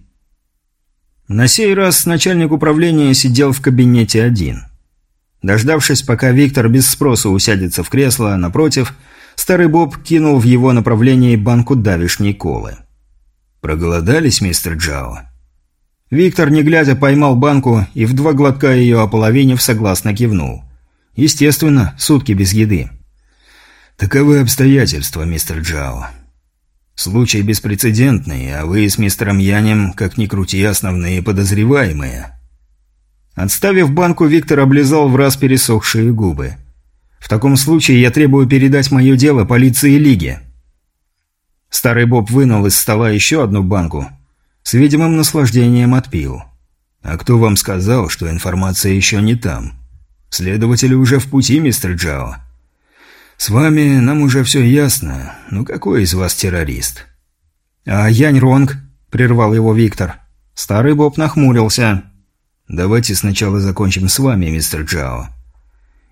На сей раз начальник управления сидел в кабинете один. Дождавшись, пока Виктор без спроса усядется в кресло, напротив, старый Боб кинул в его направлении банку давишней колы. «Проголодались, мистер Джао?» Виктор, не глядя, поймал банку и в два глотка ее ополовинив согласно кивнул. Естественно, сутки без еды. Таковы обстоятельства, мистер Джао. Случай беспрецедентный, а вы с мистером Янем, как ни крути, основные подозреваемые. Отставив банку, Виктор облизал в раз пересохшие губы. В таком случае я требую передать мое дело полиции Лиги». Старый Боб вынул из стола еще одну банку. С видимым наслаждением отпил. «А кто вам сказал, что информация еще не там? Следователи уже в пути, мистер Джао. С вами нам уже все ясно. Ну какой из вас террорист?» «А Янь Ронг?» – прервал его Виктор. Старый Боб нахмурился. «Давайте сначала закончим с вами, мистер Джао.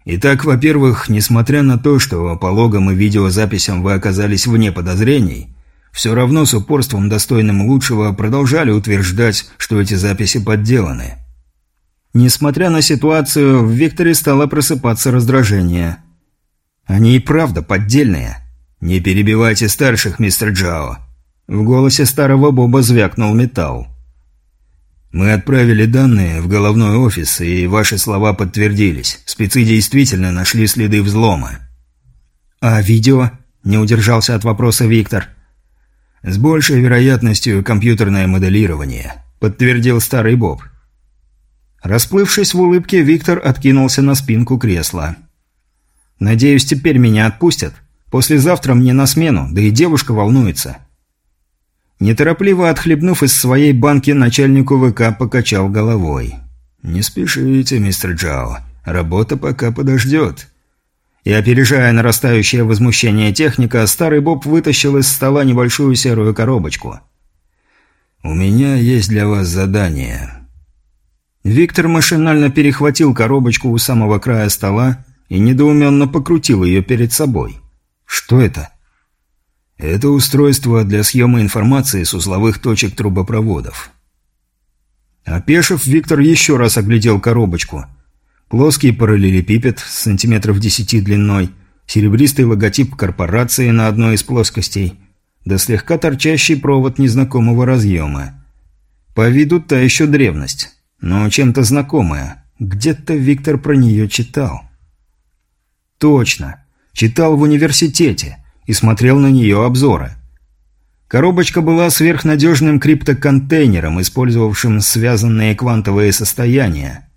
Итак, во-первых, несмотря на то, что по логам и видеозаписям вы оказались вне подозрений, все равно с упорством достойным лучшего продолжали утверждать, что эти записи подделаны». Несмотря на ситуацию, в Викторе стало просыпаться раздражение. «Они и правда поддельные». «Не перебивайте старших, мистер Джао». В голосе старого Боба звякнул металл. «Мы отправили данные в головной офис, и ваши слова подтвердились. Спецы действительно нашли следы взлома». «А видео?» – не удержался от вопроса Виктор. «С большей вероятностью компьютерное моделирование», – подтвердил старый Боб. Расплывшись в улыбке, Виктор откинулся на спинку кресла. «Надеюсь, теперь меня отпустят. Послезавтра мне на смену, да и девушка волнуется». Неторопливо отхлебнув из своей банки, начальнику ВК покачал головой. «Не спешите, мистер Джао. Работа пока подождет». И опережая нарастающее возмущение техника, старый Боб вытащил из стола небольшую серую коробочку. «У меня есть для вас задание». Виктор машинально перехватил коробочку у самого края стола и недоуменно покрутил ее перед собой. «Что это?» Это устройство для съема информации с узловых точек трубопроводов. Опешив, Виктор еще раз оглядел коробочку. Плоский параллелепипед сантиметров десяти длиной, серебристый логотип корпорации на одной из плоскостей, да слегка торчащий провод незнакомого разъема. По виду та еще древность, но чем-то знакомая. Где-то Виктор про нее читал. Точно. Читал в университете и смотрел на нее обзоры. Коробочка была сверхнадежным криптоконтейнером, использовавшим связанные квантовые состояния.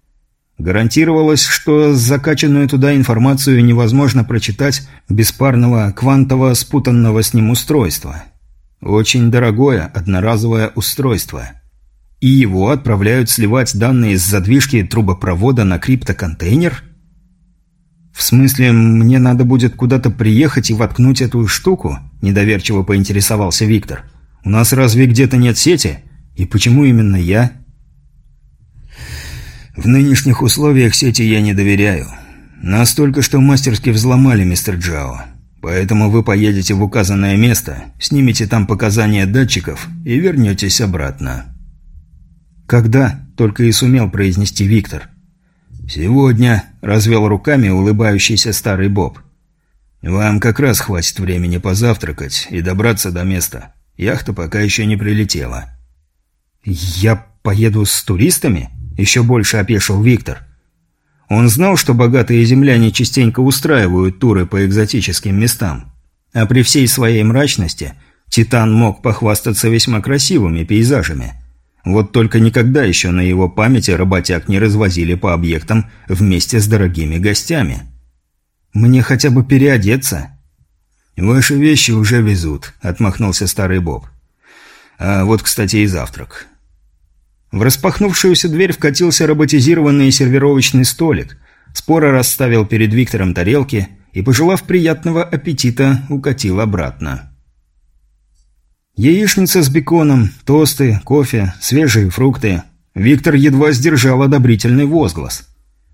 Гарантировалось, что закачанную туда информацию невозможно прочитать без парного квантово-спутанного с ним устройства. Очень дорогое одноразовое устройство. И его отправляют сливать данные с задвижки трубопровода на криптоконтейнер – «В смысле, мне надо будет куда-то приехать и воткнуть эту штуку?» – недоверчиво поинтересовался Виктор. «У нас разве где-то нет сети? И почему именно я?» «В нынешних условиях сети я не доверяю. Нас только что мастерски взломали, мистер Джао. Поэтому вы поедете в указанное место, снимете там показания датчиков и вернетесь обратно». «Когда?» – только и сумел произнести Виктор. «Сегодня», – развел руками улыбающийся старый Боб. «Вам как раз хватит времени позавтракать и добраться до места. Яхта пока еще не прилетела». «Я поеду с туристами?» – еще больше опешил Виктор. Он знал, что богатые земляне частенько устраивают туры по экзотическим местам. А при всей своей мрачности Титан мог похвастаться весьма красивыми пейзажами – вот только никогда еще на его памяти работяг не развозили по объектам вместе с дорогими гостями. «Мне хотя бы переодеться». «Ваши вещи уже везут», — отмахнулся старый Боб. «А вот, кстати, и завтрак». В распахнувшуюся дверь вкатился роботизированный сервировочный столик, споро расставил перед Виктором тарелки и, пожелав приятного аппетита, укатил обратно. Яичница с беконом, тосты, кофе, свежие фрукты. Виктор едва сдержал одобрительный возглас.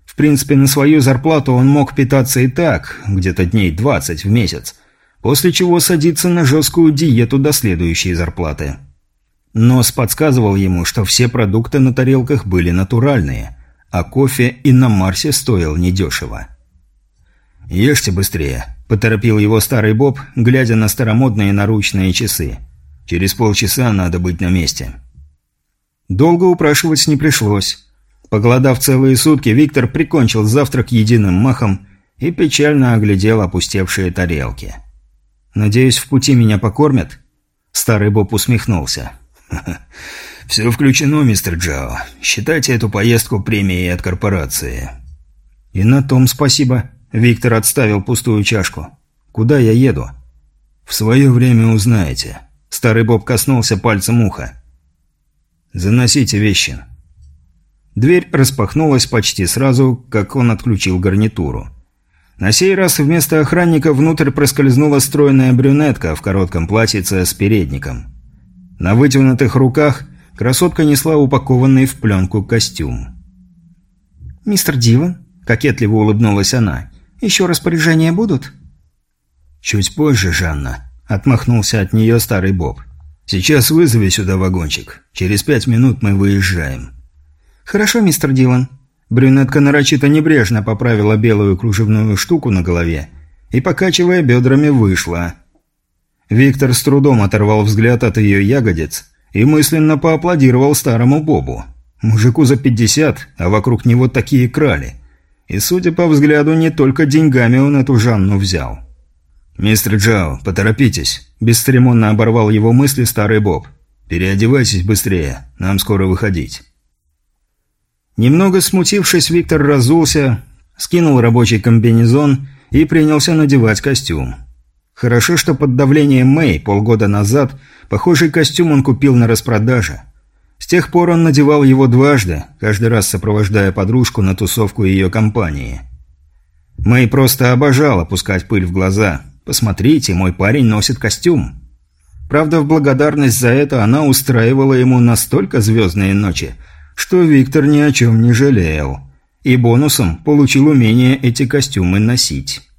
В принципе, на свою зарплату он мог питаться и так, где-то дней 20 в месяц, после чего садиться на жесткую диету до следующей зарплаты. Нос подсказывал ему, что все продукты на тарелках были натуральные, а кофе и на Марсе стоил недешево. «Ешьте быстрее», – поторопил его старый Боб, глядя на старомодные наручные часы – Через полчаса надо быть на месте». Долго упрашивать не пришлось. Поголодав целые сутки, Виктор прикончил завтрак единым махом и печально оглядел опустевшие тарелки. «Надеюсь, в пути меня покормят?» Старый Боб усмехнулся. «Все включено, мистер Джао. Считайте эту поездку премией от корпорации». «И на том спасибо», – Виктор отставил пустую чашку. «Куда я еду?» «В свое время узнаете». Старый Боб коснулся пальцем уха. «Заносите вещи». Дверь распахнулась почти сразу, как он отключил гарнитуру. На сей раз вместо охранника внутрь проскользнула стройная брюнетка в коротком платьице с передником. На вытянутых руках красотка несла упакованный в пленку костюм. «Мистер Дилан?» – кокетливо улыбнулась она. «Еще распоряжения будут?» «Чуть позже, Жанна», – отмахнулся от нее старый Боб. «Сейчас вызови сюда вагончик. Через пять минут мы выезжаем». «Хорошо, мистер Дилан». Брюнетка нарочито небрежно поправила белую кружевную штуку на голове и, покачивая бедрами, вышла. Виктор с трудом оторвал взгляд от ее ягодиц и мысленно поаплодировал старому Бобу. Мужику за пятьдесят, а вокруг него такие крали. И, судя по взгляду, не только деньгами он эту Жанну взял. «Мистер Джао, поторопитесь», – бесцеремонно оборвал его мысли старый Боб. «Переодевайтесь быстрее, нам скоро выходить». Немного смутившись, Виктор разулся, скинул рабочий комбинезон и принялся надевать костюм. Хорошо, что под давлением Мэй полгода назад похожий костюм он купил на распродаже. С тех пор он надевал его дважды, каждый раз сопровождая подружку на тусовку ее компании. Мэй просто обожала пускать пыль в глаза – Посмотрите, мой парень носит костюм. Правда, в благодарность за это она устраивала ему настолько звездные ночи, что Виктор ни о чем не жалел. И бонусом получил умение эти костюмы носить.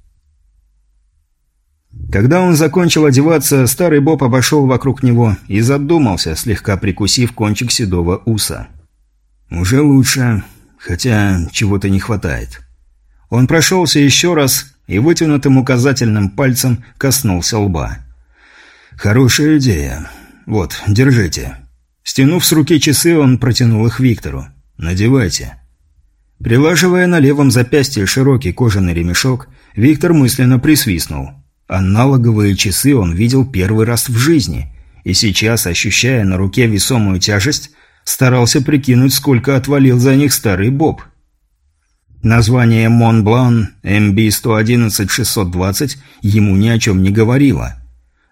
Когда он закончил одеваться, старый Боб обошел вокруг него и задумался, слегка прикусив кончик седого уса. «Уже лучше, хотя чего-то не хватает». Он прошелся еще раз и вытянутым указательным пальцем коснулся лба. «Хорошая идея. Вот, держите». Стянув с руки часы, он протянул их Виктору. «Надевайте». Прилаживая на левом запястье широкий кожаный ремешок, Виктор мысленно присвистнул. Аналоговые часы он видел первый раз в жизни, и сейчас, ощущая на руке весомую тяжесть, старался прикинуть, сколько отвалил за них старый Боб. Название «Монблан» МБ-111-620 ему ни о чем не говорило.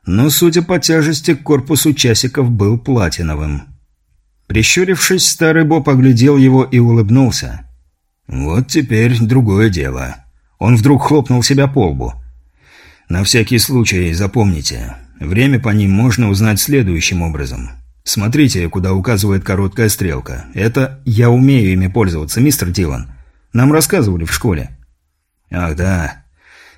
Но, судя по тяжести, корпус участников был платиновым. Прищурившись, старый Боб оглядел его и улыбнулся. «Вот теперь другое дело». Он вдруг хлопнул себя по лбу. «На всякий случай запомните, время по ним можно узнать следующим образом. Смотрите, куда указывает короткая стрелка. Это я умею ими пользоваться, мистер Дилан». Нам рассказывали в школе». «Ах да,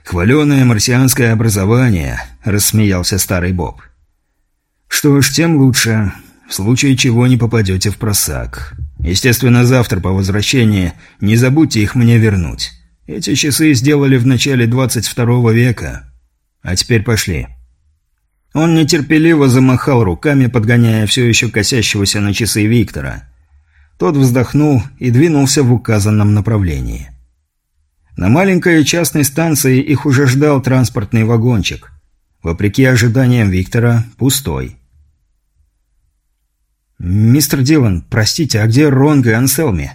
хваленое марсианское образование», – рассмеялся старый Боб. «Что ж, тем лучше. В случае чего не попадете в просак. Естественно, завтра по возвращении не забудьте их мне вернуть. Эти часы сделали в начале 22 века. А теперь пошли». Он нетерпеливо замахал руками, подгоняя все еще косящегося на часы Виктора – тот вздохнул и двинулся в указанном направлении. На маленькой частной станции их уже ждал транспортный вагончик. Вопреки ожиданиям Виктора, пустой. «Мистер Дилан, простите, а где Ронг и Анселми?»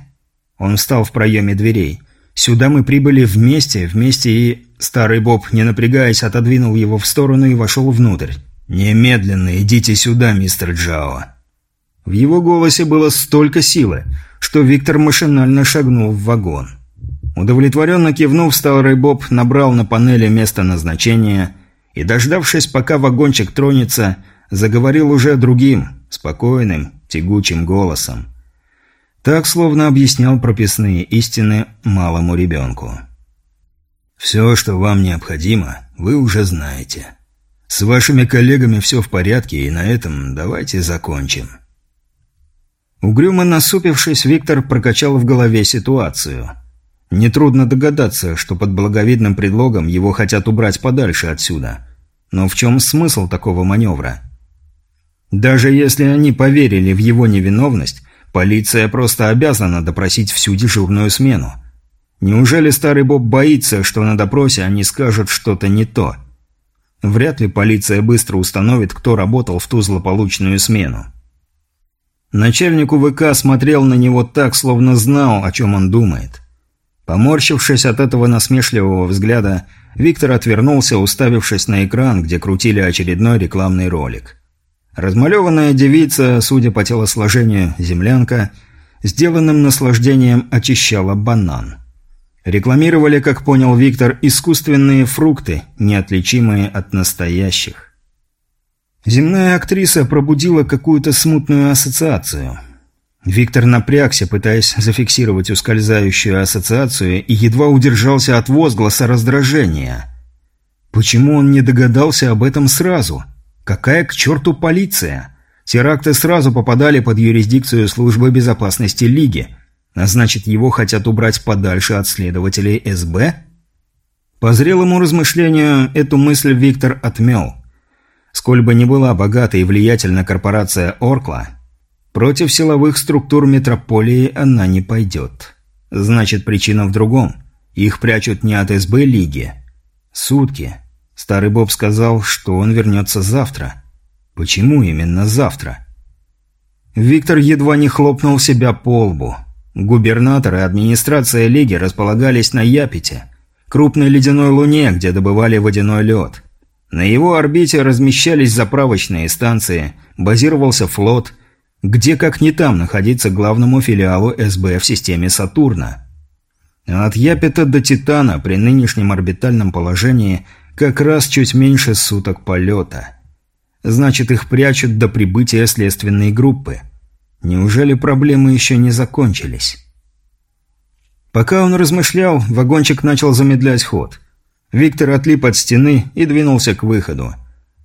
Он встал в проеме дверей. «Сюда мы прибыли вместе, вместе и...» Старый Боб, не напрягаясь, отодвинул его в сторону и вошел внутрь. «Немедленно идите сюда, мистер Джао». В его голосе было столько силы, что Виктор машинально шагнул в вагон. Удовлетворенно кивнув, старый Боб набрал на панели место назначения и, дождавшись, пока вагончик тронется, заговорил уже другим, спокойным, тягучим голосом. Так, словно объяснял прописные истины малому ребенку. «Все, что вам необходимо, вы уже знаете. С вашими коллегами все в порядке, и на этом давайте закончим». Угрюмо насупившись, Виктор прокачал в голове ситуацию. Нетрудно догадаться, что под благовидным предлогом его хотят убрать подальше отсюда. Но в чем смысл такого маневра? Даже если они поверили в его невиновность, полиция просто обязана допросить всю дежурную смену. Неужели старый Боб боится, что на допросе они скажут что-то не то? Вряд ли полиция быстро установит, кто работал в ту злополучную смену. Начальник УВК смотрел на него так, словно знал, о чем он думает. Поморщившись от этого насмешливого взгляда, Виктор отвернулся, уставившись на экран, где крутили очередной рекламный ролик. Размалеванная девица, судя по телосложению землянка, сделанным наслаждением очищала банан. Рекламировали, как понял Виктор, искусственные фрукты, неотличимые от настоящих. Земная актриса пробудила какую-то смутную ассоциацию. Виктор напрягся, пытаясь зафиксировать ускользающую ассоциацию, и едва удержался от возгласа раздражения. Почему он не догадался об этом сразу? Какая к черту полиция? Теракты сразу попадали под юрисдикцию службы безопасности Лиги, а значит его хотят убрать подальше от следователей СБ? По зрелому размышлению эту мысль Виктор отмел. Сколь бы ни была богата и влиятельна корпорация «Оркла», Против силовых структур метрополии она не пойдет. Значит, причина в другом. Их прячут не от СБ Лиги. Сутки. Старый Боб сказал, что он вернется завтра. Почему именно завтра? Виктор едва не хлопнул себя по лбу. Губернатор и администрация Лиги располагались на Япите, крупной ледяной луне, где добывали водяной лед. На его орбите размещались заправочные станции, базировался флот – где, как не там, находиться главному филиалу СБ в системе Сатурна? от Япета до Титана при нынешнем орбитальном положении как раз чуть меньше суток полета. Значит, их прячут до прибытия следственной группы. Неужели проблемы еще не закончились? Пока он размышлял, вагончик начал замедлять ход. Виктор отлип от стены и двинулся к выходу.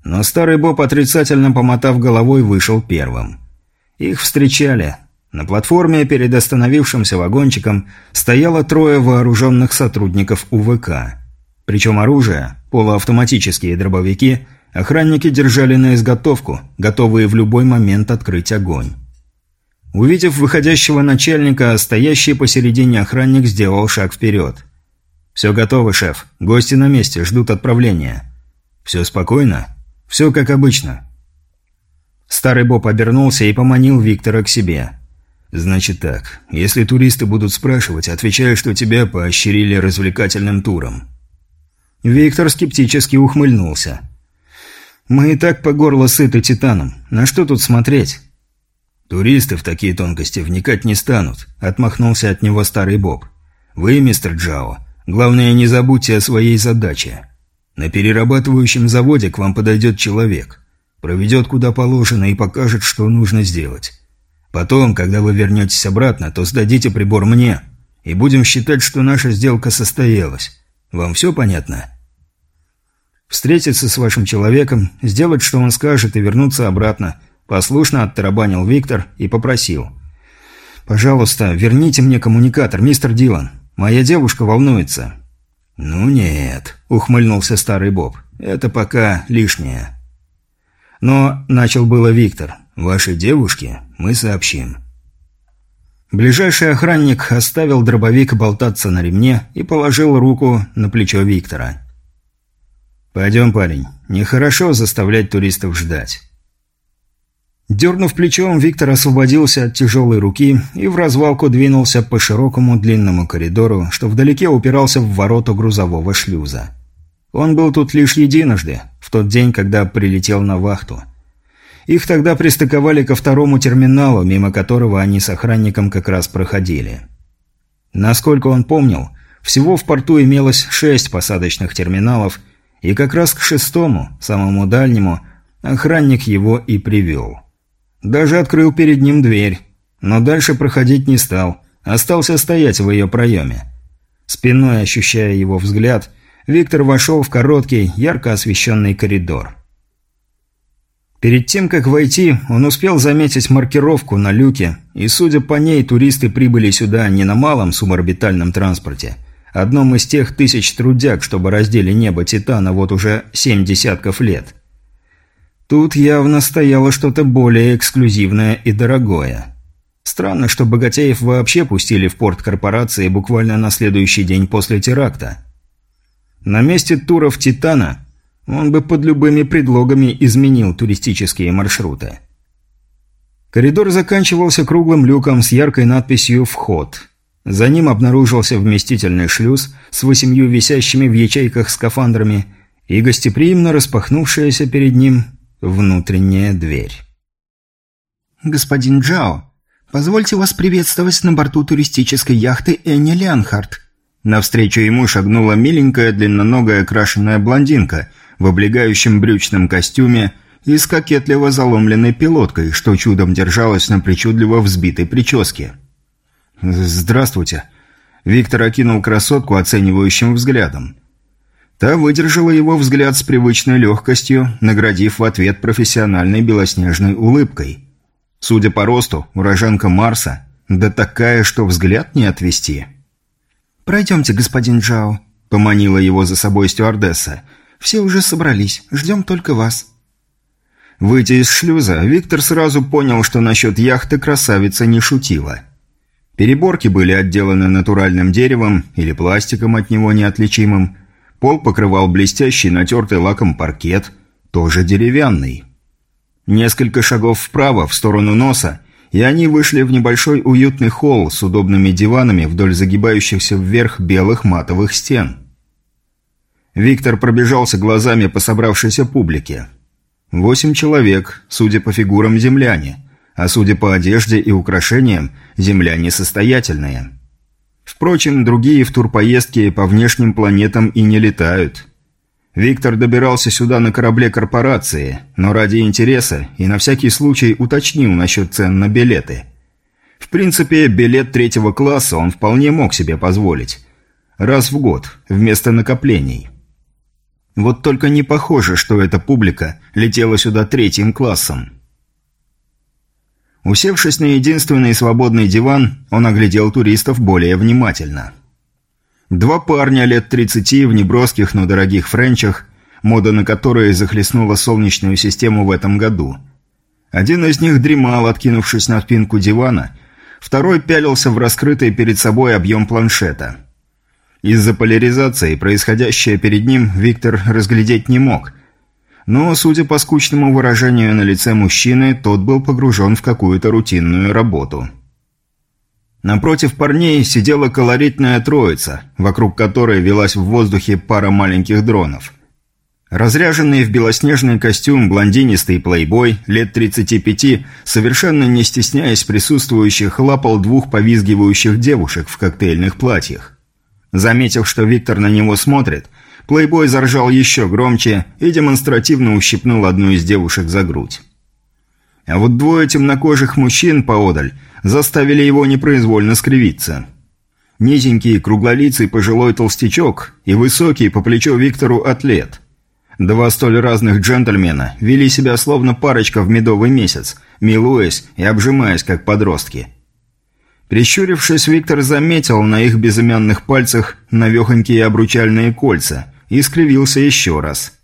Но старый Боб, отрицательно помотав головой, вышел первым. Их встречали. На платформе перед остановившимся вагончиком стояло трое вооруженных сотрудников УВК. Причем оружие, полуавтоматические дробовики, охранники держали на изготовку, готовые в любой момент открыть огонь. Увидев выходящего начальника, стоящий посередине охранник сделал шаг вперед. «Все готово, шеф. Гости на месте, ждут отправления». «Все спокойно?» «Все как обычно. Старый Боб обернулся и поманил Виктора к себе. «Значит так, если туристы будут спрашивать, отвечай, что тебя поощрили развлекательным туром». Виктор скептически ухмыльнулся. «Мы и так по горло сыты титаном. На что тут смотреть?» «Туристы в такие тонкости вникать не станут», — отмахнулся от него старый Боб. «Вы, мистер Джао, главное не забудьте о своей задаче. На перерабатывающем заводе к вам подойдет человек. Проведет куда положено и покажет, что нужно сделать. Потом, когда вы вернетесь обратно, то сдадите прибор мне, и будем считать, что наша сделка состоялась. Вам все понятно? Встретиться с вашим человеком, сделать, что он скажет, и вернуться обратно. Послушно оттарабанил Виктор и попросил. «Пожалуйста, верните мне коммуникатор, мистер Дилан. Моя девушка волнуется». «Ну нет», — ухмыльнулся старый Боб. «Это пока лишнее». Но начал было Виктор. «Вашей девушке мы сообщим». Ближайший охранник оставил дробовик болтаться на ремне и положил руку на плечо Виктора. «Пойдем, парень. Нехорошо заставлять туристов ждать». Дернув плечом, Виктор освободился от тяжелой руки и в развалку двинулся по широкому длинному коридору, что вдалеке упирался в ворота грузового шлюза. Он был тут лишь единожды, в тот день, когда прилетел на вахту. Их тогда пристыковали ко второму терминалу, мимо которого они с охранником как раз проходили. Насколько он помнил, всего в порту имелось шесть посадочных терминалов, и как раз к шестому, самому дальнему, охранник его и привел. Даже открыл перед ним дверь, но дальше проходить не стал, остался стоять в ее проеме. Спиной ощущая его взгляд – Виктор вошел в короткий, ярко освещенный коридор. Перед тем, как войти, он успел заметить маркировку на люке, и, судя по ней, туристы прибыли сюда не на малом суборбитальном транспорте, одном из тех тысяч трудяг, чтобы раздели небо Титана вот уже семь десятков лет. Тут явно стояло что-то более эксклюзивное и дорогое. Странно, что богатеев вообще пустили в порт корпорации буквально на следующий день после теракта. На месте туров «Титана» он бы под любыми предлогами изменил туристические маршруты. Коридор заканчивался круглым люком с яркой надписью «Вход». За ним обнаружился вместительный шлюз с восемью висящими в ячейках скафандрами и гостеприимно распахнувшаяся перед ним внутренняя дверь. «Господин Джао, позвольте вас приветствовать на борту туристической яхты Энни Леонхард». Навстречу ему шагнула миленькая длинноногая крашеная блондинка в облегающем брючном костюме и с кокетливо заломленной пилоткой, что чудом держалась на причудливо взбитой прическе. «Здравствуйте». Виктор окинул красотку оценивающим взглядом. Та выдержала его взгляд с привычной легкостью, наградив в ответ профессиональной белоснежной улыбкой. Судя по росту, уроженка Марса, да такая, что взгляд не отвести. «Пройдемте, господин Джао», — поманила его за собой стюардесса. «Все уже собрались, ждем только вас». Выйдя из шлюза, Виктор сразу понял, что насчет яхты красавица не шутила. Переборки были отделаны натуральным деревом или пластиком от него неотличимым. Пол покрывал блестящий натертый лаком паркет, тоже деревянный. Несколько шагов вправо, в сторону носа, и они вышли в небольшой уютный холл с удобными диванами вдоль загибающихся вверх белых матовых стен. Виктор пробежался глазами по собравшейся публике. Восемь человек, судя по фигурам, земляне – а судя по одежде и украшениям, земляне состоятельные. Впрочем, другие в турпоездки по внешним планетам и не летают. Виктор добирался сюда на корабле корпорации, но ради интереса и на всякий случай уточнил насчет цен на билеты. В принципе, билет третьего класса он вполне мог себе позволить. Раз в год, вместо накоплений. Вот только не похоже, что эта публика летела сюда третьим классом. Усевшись на единственный свободный диван, он оглядел туристов более внимательно. Два парня лет 30 в неброских, но дорогих френчах, мода на которые захлестнула солнечную систему в этом году. Один из них дремал, откинувшись на спинку дивана, второй пялился в раскрытый перед собой объем планшета. Из-за поляризации, происходящее перед ним, Виктор разглядеть не мог – но, судя по скучному выражению на лице мужчины, тот был погружен в какую-то рутинную работу. Напротив парней сидела колоритная троица, вокруг которой велась в воздухе пара маленьких дронов. Разряженный в белоснежный костюм блондинистый плейбой, лет 35, совершенно не стесняясь присутствующих, лапал двух повизгивающих девушек в коктейльных платьях. Заметив, что Виктор на него смотрит – Плейбой заржал еще громче и демонстративно ущипнул одну из девушек за грудь. А вот двое темнокожих мужчин поодаль заставили его непроизвольно скривиться. Низенький, круглолицый пожилой толстячок и высокий по плечо Виктору атлет. Два столь разных джентльмена вели себя словно парочка в медовый месяц, милуясь и обжимаясь как подростки. Прищурившись, Виктор заметил на их безымянных пальцах навехонькие обручальные кольца, и скривился еще раз.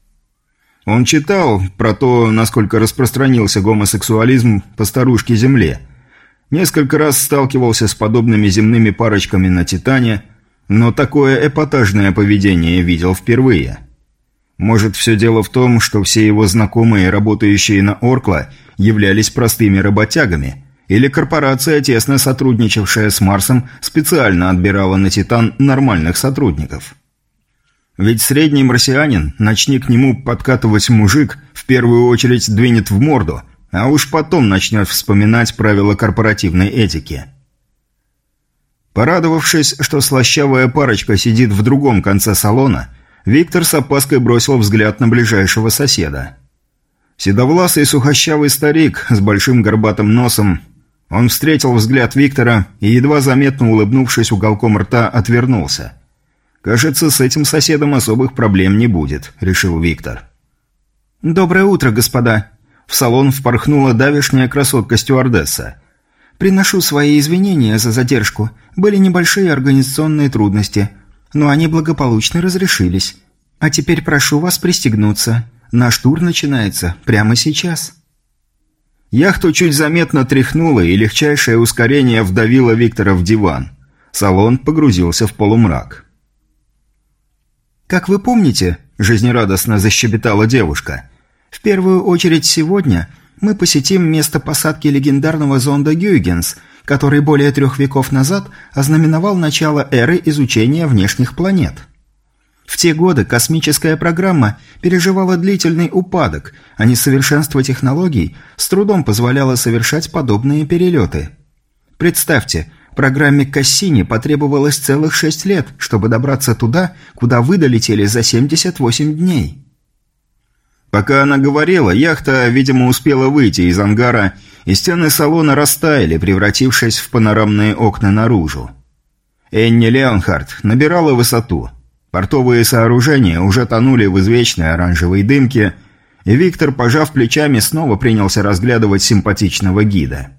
Он читал про то, насколько распространился гомосексуализм по старушке Земле. Несколько раз сталкивался с подобными земными парочками на Титане, но такое эпатажное поведение видел впервые. Может, все дело в том, что все его знакомые, работающие на Оркла, являлись простыми работягами, или корпорация, тесно сотрудничавшая с Марсом, специально отбирала на Титан нормальных сотрудников. Ведь средний марсианин, начни к нему подкатывать мужик, в первую очередь двинет в морду, а уж потом начнет вспоминать правила корпоративной этики. Порадовавшись, что слащавая парочка сидит в другом конце салона, Виктор с опаской бросил взгляд на ближайшего соседа. Седовласый сухощавый старик с большим горбатым носом. Он встретил взгляд Виктора и, едва заметно улыбнувшись уголком рта, отвернулся. «Кажется, с этим соседом особых проблем не будет», – решил Виктор. «Доброе утро, господа!» В салон впорхнула давешняя красотка-стюардесса. «Приношу свои извинения за задержку. Были небольшие организационные трудности, но они благополучно разрешились. А теперь прошу вас пристегнуться. Наш тур начинается прямо сейчас». Яхту чуть заметно тряхнуло, и легчайшее ускорение вдавило Виктора в диван. Салон погрузился в полумрак. «Как вы помните», – жизнерадостно защебетала девушка, – «в первую очередь сегодня мы посетим место посадки легендарного зонда «Гюйгенс», который более трех веков назад ознаменовал начало эры изучения внешних планет. В те годы космическая программа переживала длительный упадок, а несовершенство технологий с трудом позволяло совершать подобные перелеты. Представьте, программе Кассини потребовалось целых шесть лет, чтобы добраться туда, куда вы долетели за 78 дней. Пока она говорила, яхта, видимо, успела выйти из ангара, и стены салона растаяли, превратившись в панорамные окна наружу. Энни Леонхард набирала высоту. Портовые сооружения уже тонули в извечной оранжевой дымке, и Виктор, пожав плечами, снова принялся разглядывать симпатичного гида.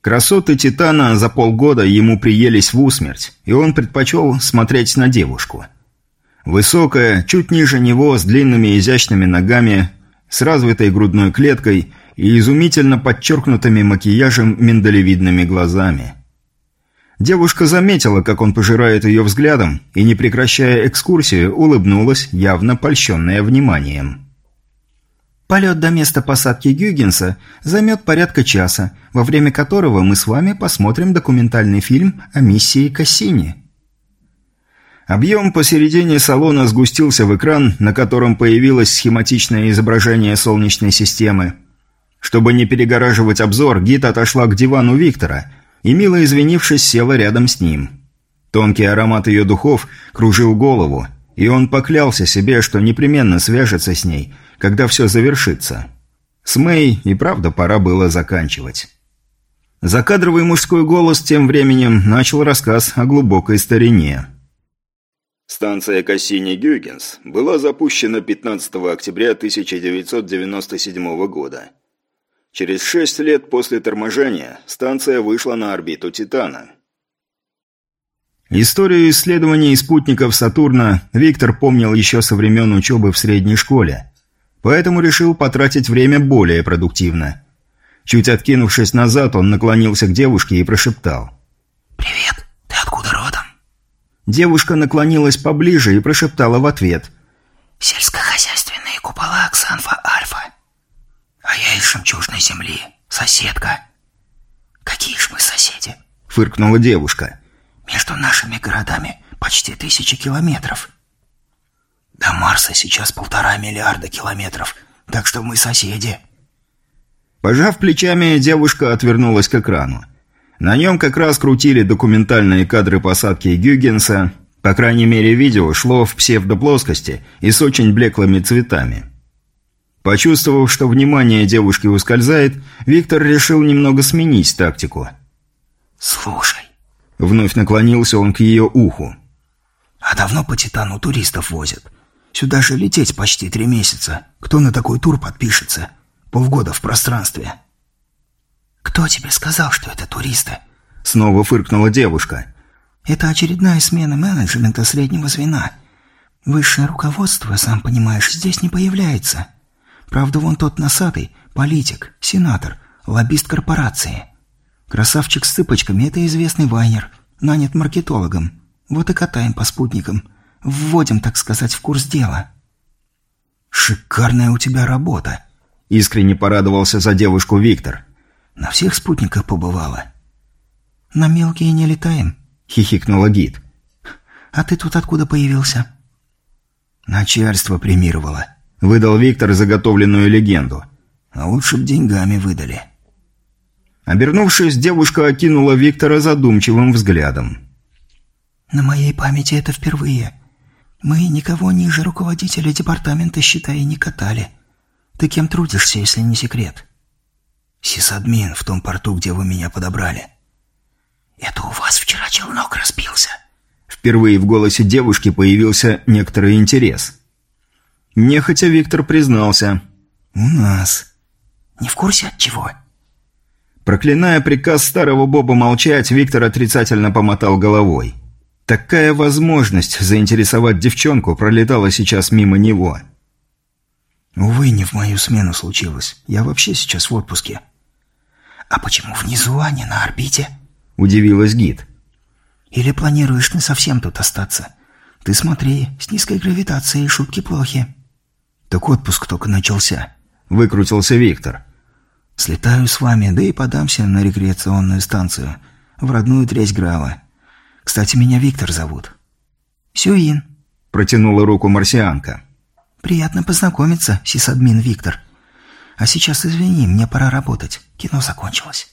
Красоты Титана за полгода ему приелись в усмерть, и он предпочел смотреть на девушку – Высокая, чуть ниже него, с длинными изящными ногами, с развитой грудной клеткой и изумительно подчеркнутыми макияжем миндалевидными глазами. Девушка заметила, как он пожирает ее взглядом, и, не прекращая экскурсию, улыбнулась, явно польщенная вниманием. «Полет до места посадки Гюгенса займет порядка часа, во время которого мы с вами посмотрим документальный фильм о миссии Кассини». Объем посередине салона сгустился в экран, на котором появилось схематичное изображение Солнечной системы. Чтобы не перегораживать обзор, гид отошла к дивану Виктора и, мило извинившись, села рядом с ним. Тонкий аромат ее духов кружил голову, и он поклялся себе, что непременно свяжется с ней, когда все завершится. С Мэй и правда пора было заканчивать. Закадровый мужской голос тем временем начал рассказ о глубокой старине – Станция Кассини-Гюйгенс была запущена 15 октября 1997 года. Через шесть лет после торможения станция вышла на орбиту Титана. Историю исследований спутников Сатурна Виктор помнил еще со времен учебы в средней школе, поэтому решил потратить время более продуктивно. Чуть откинувшись назад, он наклонился к девушке и прошептал. «Привет, ты откуда родом?» Девушка наклонилась поближе и прошептала в ответ. «Сельскохозяйственные купола Оксанфа-Альфа. А я из жемчужной земли, соседка». «Какие ж мы соседи?» — фыркнула девушка. «Между нашими городами почти тысячи километров». «До Марса сейчас полтора миллиарда километров, так что мы соседи». Пожав плечами, девушка отвернулась к экрану. На нем как раз крутили документальные кадры посадки Гюгенса, по крайней мере видео шло в псевдоплоскости и с очень блеклыми цветами. Почувствовав, что внимание девушки ускользает, Виктор решил немного сменить тактику. «Слушай», — вновь наклонился он к ее уху. «А давно по Титану туристов возят? Сюда же лететь почти три месяца. Кто на такой тур подпишется? Полгода в пространстве». «Кто тебе сказал, что это туристы?» Снова фыркнула девушка. «Это очередная смена менеджмента среднего звена. Высшее руководство, сам понимаешь, здесь не появляется. Правда, вон тот носатый, политик, сенатор, лоббист корпорации. Красавчик с цыпочками – это известный вайнер, нанят маркетологом. Вот и катаем по спутникам. Вводим, так сказать, в курс дела». «Шикарная у тебя работа!» – искренне порадовался за девушку Виктор – на всех спутниках побывала. На мелкие не летаем, хихикнула гид. А ты тут откуда появился? Начальство премировало. Выдал Виктор заготовленную легенду. А лучше б деньгами выдали. Обернувшись, девушка окинула Виктора задумчивым взглядом. «На моей памяти это впервые. Мы никого ниже руководителя департамента, считай, не катали. Ты кем трудишься, если не секрет?» «Сисадмин в том порту, где вы меня подобрали». «Это у вас вчера челнок разбился?» Впервые в голосе девушки появился некоторый интерес. Нехотя Виктор признался. «У нас». «Не в курсе от чего?» Проклиная приказ старого Боба молчать, Виктор отрицательно помотал головой. Такая возможность заинтересовать девчонку пролетала сейчас мимо него. «Увы, не в мою смену случилось. Я вообще сейчас в отпуске». «А почему внизу, а не на орбите?» – удивилась гид. «Или планируешь ты совсем тут остаться? Ты смотри, с низкой гравитацией шутки плохи». «Так отпуск только начался», – выкрутился Виктор. Слетаю с вами, да и подамся на рекреационную станцию, в родную Треть Грава. Кстати, меня Виктор зовут». «Сюин», — протянула руку марсианка. «Приятно познакомиться, сисадмин Виктор. А сейчас, извини, мне пора работать. Кино закончилось».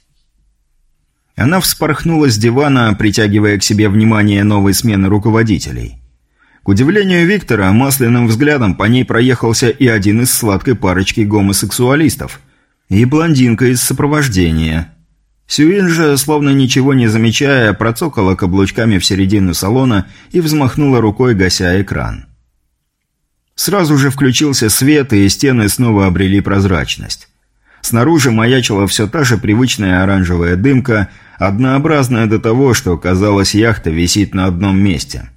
Она вспорхнула с дивана, притягивая к себе внимание новой смены руководителей. К удивлению Виктора, масляным взглядом по ней проехался и один из сладкой парочки гомосексуалистов, и блондинка из сопровождения. Сюин же, словно ничего не замечая, процокала каблучками в середину салона и взмахнула рукой, гася экран. Сразу же включился свет, и стены снова обрели прозрачность. Снаружи маячила все та же привычная оранжевая дымка, однообразная до того, что, казалось, яхта висит на одном месте.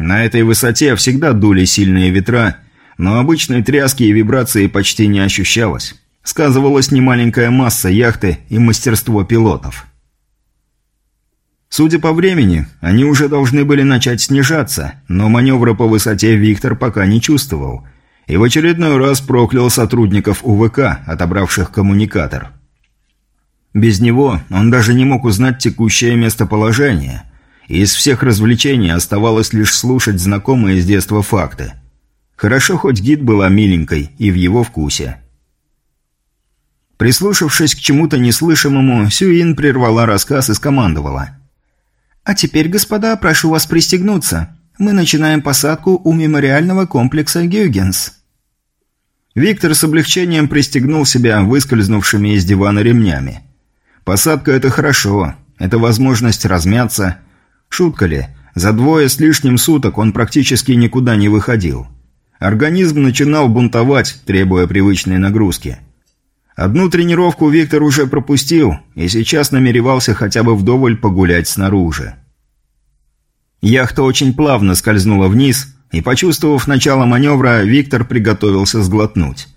На этой высоте всегда дули сильные ветра, но обычной тряски и вибрации почти не ощущалось. Сказывалась немаленькая масса яхты и мастерство пилотов. Судя по времени, они уже должны были начать снижаться, но маневра по высоте Виктор пока не чувствовал – и в очередной раз проклял сотрудников УВК, отобравших коммуникатор. Без него он даже не мог узнать текущее местоположение. Из всех развлечений оставалось лишь слушать знакомые с детства факты. Хорошо, хоть гид была миленькой и в его вкусе. Прислушавшись к чему-то неслышимому, Сюин прервала рассказ и скомандовала. «А теперь, господа, прошу вас пристегнуться. Мы начинаем посадку у мемориального комплекса Гюгенс». Виктор с облегчением пристегнул себя выскользнувшими из дивана ремнями. Посадка – это хорошо, это возможность размяться. Шутка ли, за двое с лишним суток он практически никуда не выходил. Организм начинал бунтовать, требуя привычной нагрузки. Одну тренировку Виктор уже пропустил и сейчас намеревался хотя бы вдоволь погулять снаружи. Яхта очень плавно скользнула вниз – и, почувствовав начало маневра, Виктор приготовился сглотнуть.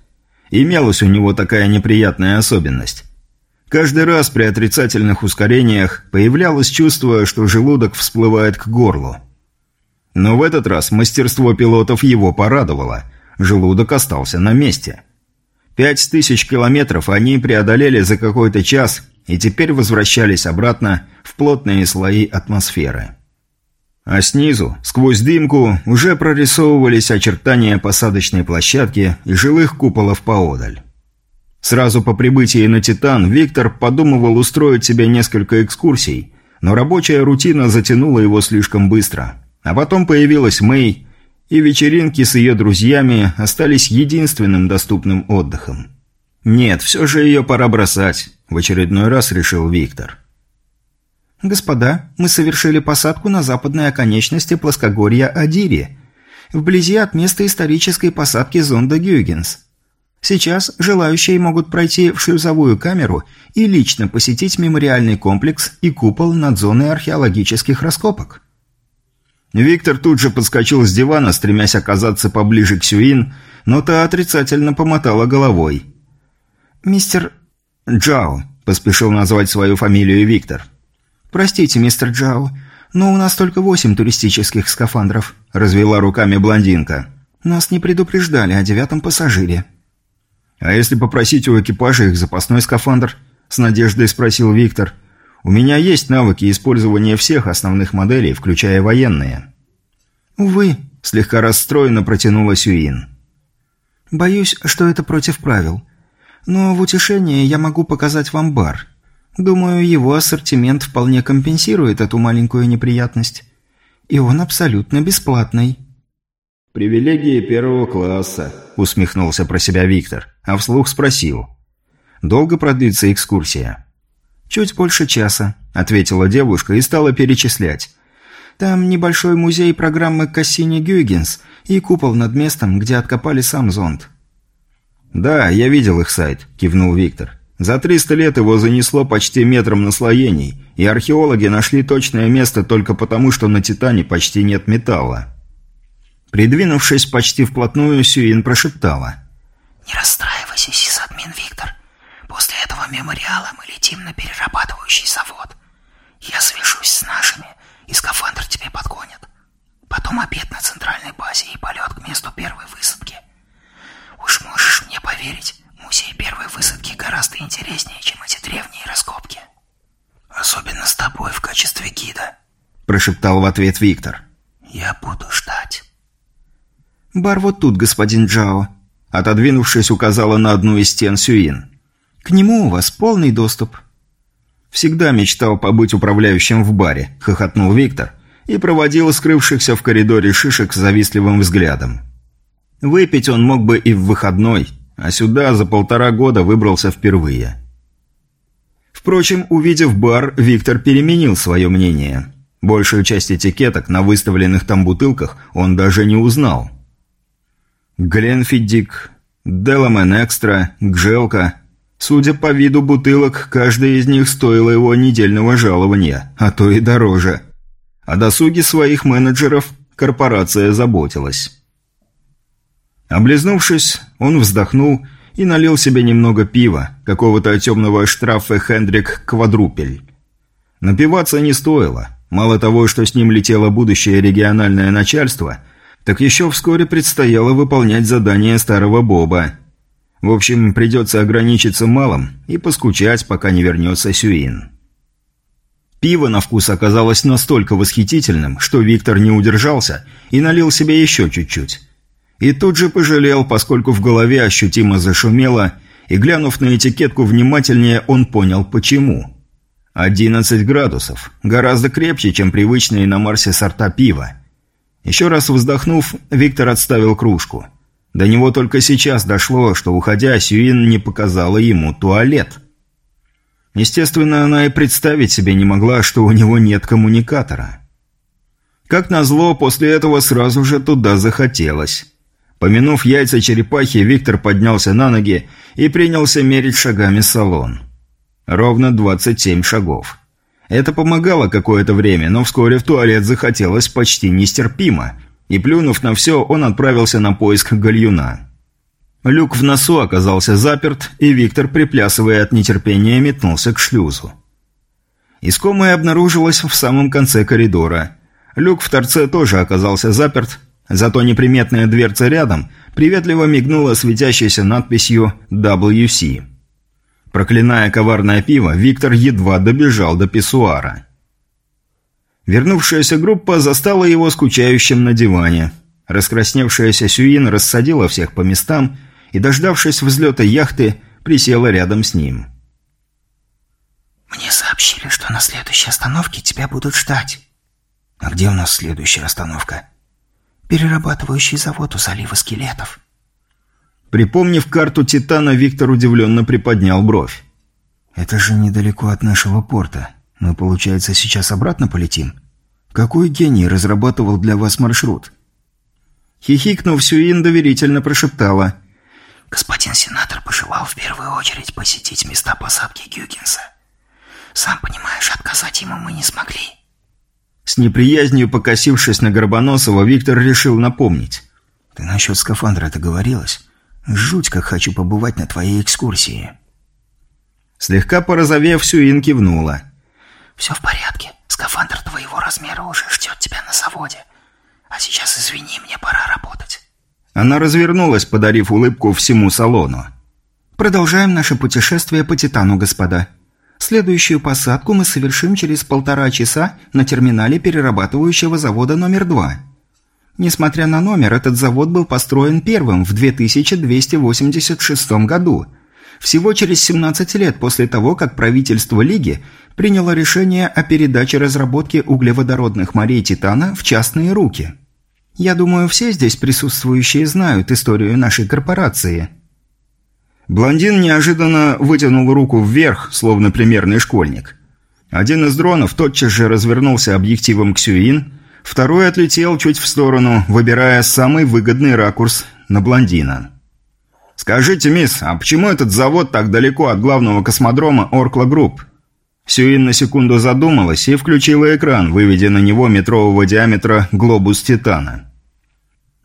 Имелась у него такая неприятная особенность. Каждый раз при отрицательных ускорениях появлялось чувство, что желудок всплывает к горлу. Но в этот раз мастерство пилотов его порадовало. Желудок остался на месте. Пять тысяч километров они преодолели за какой-то час и теперь возвращались обратно в плотные слои атмосферы. А снизу, сквозь дымку, уже прорисовывались очертания посадочной площадки и жилых куполов поодаль. Сразу по прибытии на «Титан» Виктор подумывал устроить себе несколько экскурсий, но рабочая рутина затянула его слишком быстро. А потом появилась Мэй, и вечеринки с ее друзьями остались единственным доступным отдыхом. Нет, все же ее пора бросать, в очередной раз решил Виктор. «Господа, мы совершили посадку на западной оконечности плоскогорья Адири, вблизи от места исторической посадки зонда Гюйгенс. Сейчас желающие могут пройти в шлюзовую камеру и лично посетить мемориальный комплекс и купол над зоной археологических раскопок». Виктор тут же подскочил с дивана, стремясь оказаться поближе к Сюин, но та отрицательно помотала головой. «Мистер...» «Джао», – поспешил назвать свою фамилию Виктор. «Простите, мистер Джао, но у нас только восемь туристических скафандров», – развела руками блондинка. «Нас не предупреждали о девятом пассажире». «А если попросить у экипажа их запасной скафандр?» – с надеждой спросил Виктор. «У меня есть навыки использования всех основных моделей, включая военные». «Увы», – слегка расстроенно протянула Сюин. «Боюсь, что это против правил. Но в утешение я могу показать вам бар. Думаю, его ассортимент вполне компенсирует эту маленькую неприятность. И он абсолютно бесплатный. «Привилегии первого класса», — усмехнулся про себя Виктор, а вслух спросил. «Долго продлится экскурсия?» «Чуть больше часа», — ответила девушка и стала перечислять. «Там небольшой музей программы Кассини-Гюйгенс и купол над местом, где откопали сам зонд». «Да, я видел их сайт», — кивнул Виктор. За 300 лет его занесло почти метром наслоений, и археологи нашли точное место только потому, что на Титане почти нет металла. Придвинувшись почти вплотную, Сюин прошептала. «Не расстраивайся, сисадмин Виктор. После этого мемориала мы летим на перерабатывающий завод. Я свяжусь с нашими, и скафандр тебе подгонят. Потом обед на центральной базе и полет к месту первой высадки. Уж можешь мне поверить, музей первой высадки гораздо интереснее, чем эти древние раскопки. Особенно с тобой в качестве гида», – прошептал в ответ Виктор. «Я буду ждать». «Бар вот тут, господин Джао», – отодвинувшись, указала на одну из стен Сюин. «К нему у вас полный доступ». «Всегда мечтал побыть управляющим в баре», – хохотнул Виктор и проводил скрывшихся в коридоре шишек завистливым взглядом. Выпить он мог бы и в выходной, а сюда за полтора года выбрался впервые. Впрочем, увидев бар, Виктор переменил свое мнение. Большую часть этикеток на выставленных там бутылках он даже не узнал. Гленфиддик, Деламен Экстра, Гжелка. Судя по виду бутылок, каждая из них стоила его недельного жалования, а то и дороже. О досуге своих менеджеров корпорация заботилась. Облизнувшись, он вздохнул и налил себе немного пива, какого-то темного штрафа Хендрик Квадрупель. Напиваться не стоило. Мало того, что с ним летело будущее региональное начальство – так еще вскоре предстояло выполнять задание старого Боба. В общем, придется ограничиться малым и поскучать, пока не вернется Сюин. Пиво на вкус оказалось настолько восхитительным, что Виктор не удержался и налил себе еще чуть-чуть. И тут же пожалел, поскольку в голове ощутимо зашумело, и, глянув на этикетку внимательнее, он понял, почему. 11 градусов. Гораздо крепче, чем привычные на Марсе сорта пива. Еще раз вздохнув, Виктор отставил кружку. До него только сейчас дошло, что, уходя, Сюин не показала ему туалет. Естественно, она и представить себе не могла, что у него нет коммуникатора. Как назло, после этого сразу же туда захотелось. Помянув яйца черепахи, Виктор поднялся на ноги и принялся мерить шагами салон. Ровно 27 шагов. Это помогало какое-то время, но вскоре в туалет захотелось почти нестерпимо, и плюнув на все, он отправился на поиск гальюна. Люк в носу оказался заперт, и Виктор, приплясывая от нетерпения, метнулся к шлюзу. Искомое обнаружилось в самом конце коридора. Люк в торце тоже оказался заперт, зато неприметная дверца рядом приветливо мигнула светящейся надписью «WC». Проклиная коварное пиво, Виктор едва добежал до писсуара. Вернувшаяся группа застала его скучающим на диване. Раскрасневшаяся Сюин рассадила всех по местам и, дождавшись взлета яхты, присела рядом с ним. «Мне сообщили, что на следующей остановке тебя будут ждать». «А где у нас следующая остановка?» «Перерабатывающий завод у залива скелетов». Припомнив карту Титана, Виктор удивленно приподнял бровь. «Это же недалеко от нашего порта. Мы, получается, сейчас обратно полетим? Какой гений разрабатывал для вас маршрут?» Хихикнув, Сюин доверительно прошептала. «Господин сенатор пожелал в первую очередь посетить места посадки Гюгенса. Сам понимаешь, отказать ему мы не смогли». С неприязнью покосившись на Горбоносова, Виктор решил напомнить. «Ты насчет скафандра-то говорилась?» Жуть, как хочу побывать на твоей экскурсии». Слегка порозовев, Сюин кивнула. «Все в порядке. Скафандр твоего размера уже ждет тебя на заводе. А сейчас, извини, мне пора работать». Она развернулась, подарив улыбку всему салону. «Продолжаем наше путешествие по Титану, господа. Следующую посадку мы совершим через полтора часа на терминале перерабатывающего завода номер два». Несмотря на номер, этот завод был построен первым в 2286 году, всего через 17 лет после того, как правительство Лиги приняло решение о передаче разработки углеводородных морей Титана в частные руки. Я думаю, все здесь присутствующие знают историю нашей корпорации. Блондин неожиданно вытянул руку вверх, словно примерный школьник. Один из дронов тотчас же развернулся объективом к Сюин – Второй отлетел чуть в сторону, выбирая самый выгодный ракурс на блондина. «Скажите, мисс, а почему этот завод так далеко от главного космодрома Оркла Групп?» Сюин на секунду задумалась и включила экран, выведя на него метрового диаметра глобус Титана.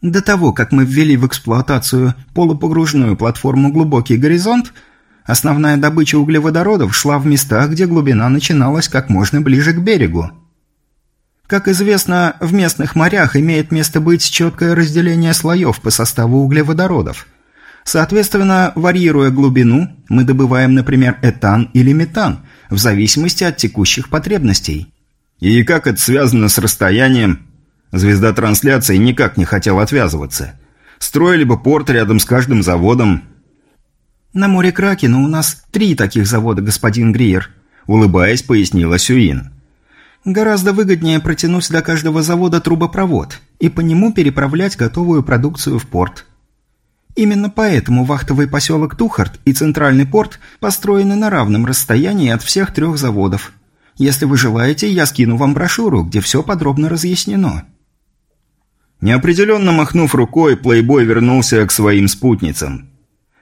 До того, как мы ввели в эксплуатацию полупогружную платформу «Глубокий горизонт», основная добыча углеводородов шла в местах, где глубина начиналась как можно ближе к берегу. Как известно, в местных морях имеет место быть четкое разделение слоев по составу углеводородов. Соответственно, варьируя глубину, мы добываем, например, этан или метан, в зависимости от текущих потребностей. И как это связано с расстоянием? Звезда трансляции никак не хотел отвязываться. Строили бы порт рядом с каждым заводом. На море Кракена у нас три таких завода, господин Гриер, улыбаясь, пояснила Сюин. Гораздо выгоднее протянуть до каждого завода трубопровод и по нему переправлять готовую продукцию в порт. Именно поэтому вахтовый поселок Тухарт и центральный порт построены на равном расстоянии от всех трех заводов. Если вы желаете, я скину вам брошюру, где все подробно разъяснено». Неопределенно махнув рукой, плейбой вернулся к своим спутницам.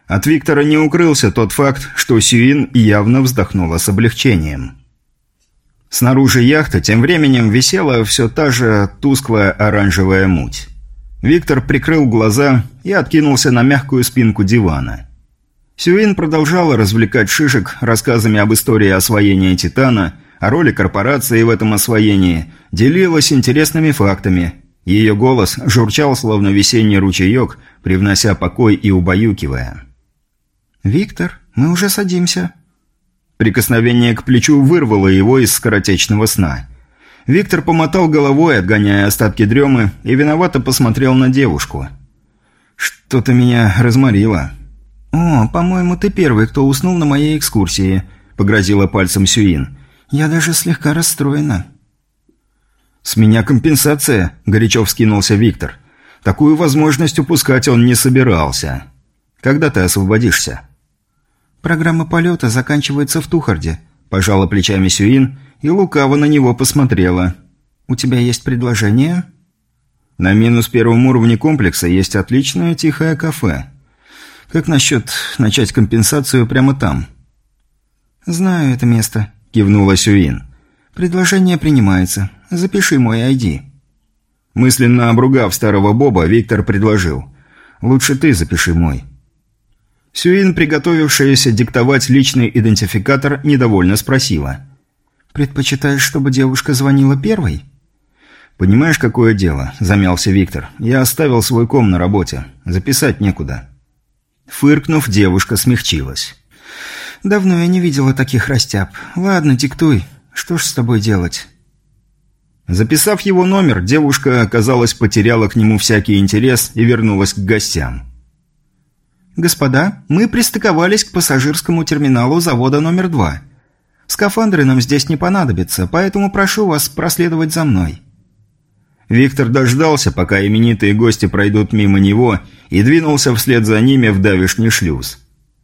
От Виктора не укрылся тот факт, что Сюин явно вздохнула с облегчением. Снаружи яхты тем временем висела все та же тусклая оранжевая муть. Виктор прикрыл глаза и откинулся на мягкую спинку дивана. Сюин продолжала развлекать шишек рассказами об истории освоения Титана, о роли корпорации в этом освоении, делилась интересными фактами. Ее голос журчал, словно весенний ручеек, привнося покой и убаюкивая. «Виктор, мы уже садимся». Прикосновение к плечу вырвало его из скоротечного сна – Виктор помотал головой, отгоняя остатки дремы, и виновато посмотрел на девушку. «Что-то меня разморило». «О, по-моему, ты первый, кто уснул на моей экскурсии», – погрозила пальцем Сюин. «Я даже слегка расстроена». «С меня компенсация», – горячо вскинулся Виктор. «Такую возможность упускать он не собирался. Когда ты освободишься?» «Программа полета заканчивается в Тухарде», – пожала плечами Сюин и лукаво на него посмотрела. «У тебя есть предложение?» «На минус первом уровне комплекса есть отличное тихое кафе. Как насчет начать компенсацию прямо там?» «Знаю это место», – кивнула Сюин. «Предложение принимается. Запиши мой ID». Мысленно обругав старого Боба, Виктор предложил. «Лучше ты запиши мой». Сюин, приготовившаяся диктовать личный идентификатор, недовольно спросила. «Предпочитаешь, чтобы девушка звонила первой?» «Понимаешь, какое дело?» – замялся Виктор. «Я оставил свой ком на работе. Записать некуда». Фыркнув, девушка смягчилась. «Давно я не видела таких растяб. Ладно, диктуй. Что ж с тобой делать?» Записав его номер, девушка, казалось, потеряла к нему всякий интерес и вернулась к гостям. «Господа, мы пристыковались к пассажирскому терминалу завода номер два. Скафандры нам здесь не понадобятся, поэтому прошу вас проследовать за мной». Виктор дождался, пока именитые гости пройдут мимо него, и двинулся вслед за ними в давишний шлюз.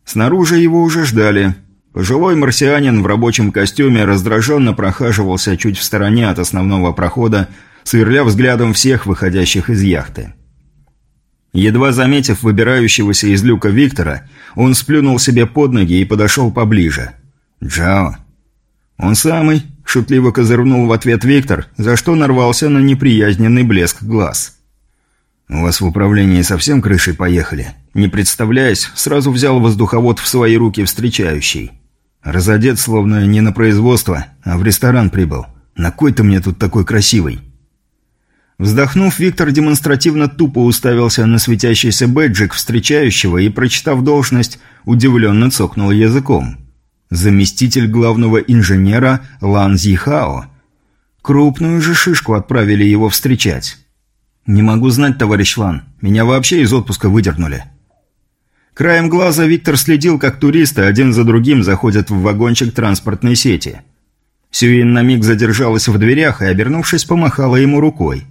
Снаружи его уже ждали. Пожилой марсианин в рабочем костюме раздраженно прохаживался чуть в стороне от основного прохода, сверля взглядом всех выходящих из яхты. Едва заметив выбирающегося из люка Виктора, он сплюнул себе под ноги и подошел поближе. «Джао, «Он самый», – шутливо козырнул в ответ Виктор, за что нарвался на неприязненный блеск глаз. «У вас в управлении совсем крышей поехали?» Не представляясь, сразу взял воздуховод в свои руки встречающий. Разодет, словно не на производство, а в ресторан прибыл. На кой ты мне тут такой красивый?» Вздохнув, Виктор демонстративно тупо уставился на светящийся бэджик встречающего и, прочитав должность, удивленно цокнул языком заместитель главного инженера Лан Зихао. Крупную же шишку отправили его встречать. «Не могу знать, товарищ Лан. Меня вообще из отпуска выдернули». Краем глаза Виктор следил, как туристы один за другим заходят в вагончик транспортной сети. Сюин на миг задержалась в дверях и, обернувшись, помахала ему рукой.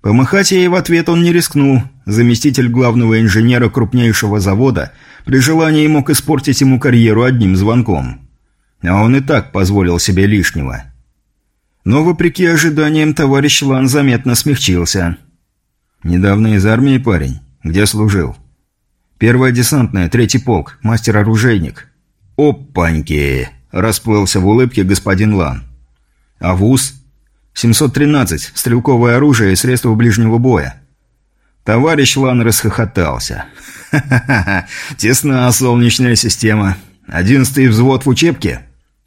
Помахать ей в ответ он не рискнул. Заместитель главного инженера крупнейшего завода при желании мог испортить ему карьеру одним звонком. А он и так позволил себе лишнего. Но, вопреки ожиданиям, товарищ Лан заметно смягчился. «Недавно из армии парень. Где служил?» «Первая десантная, третий полк, мастер-оружейник». «Опаньки!» – расплылся в улыбке господин Лан. «А вуз?» 713. Стрелковое оружие и средства ближнего боя. Товарищ Лан расхохотался. «Ха-ха-ха! Тесна солнечная система. Одиннадцатый взвод в учебке?»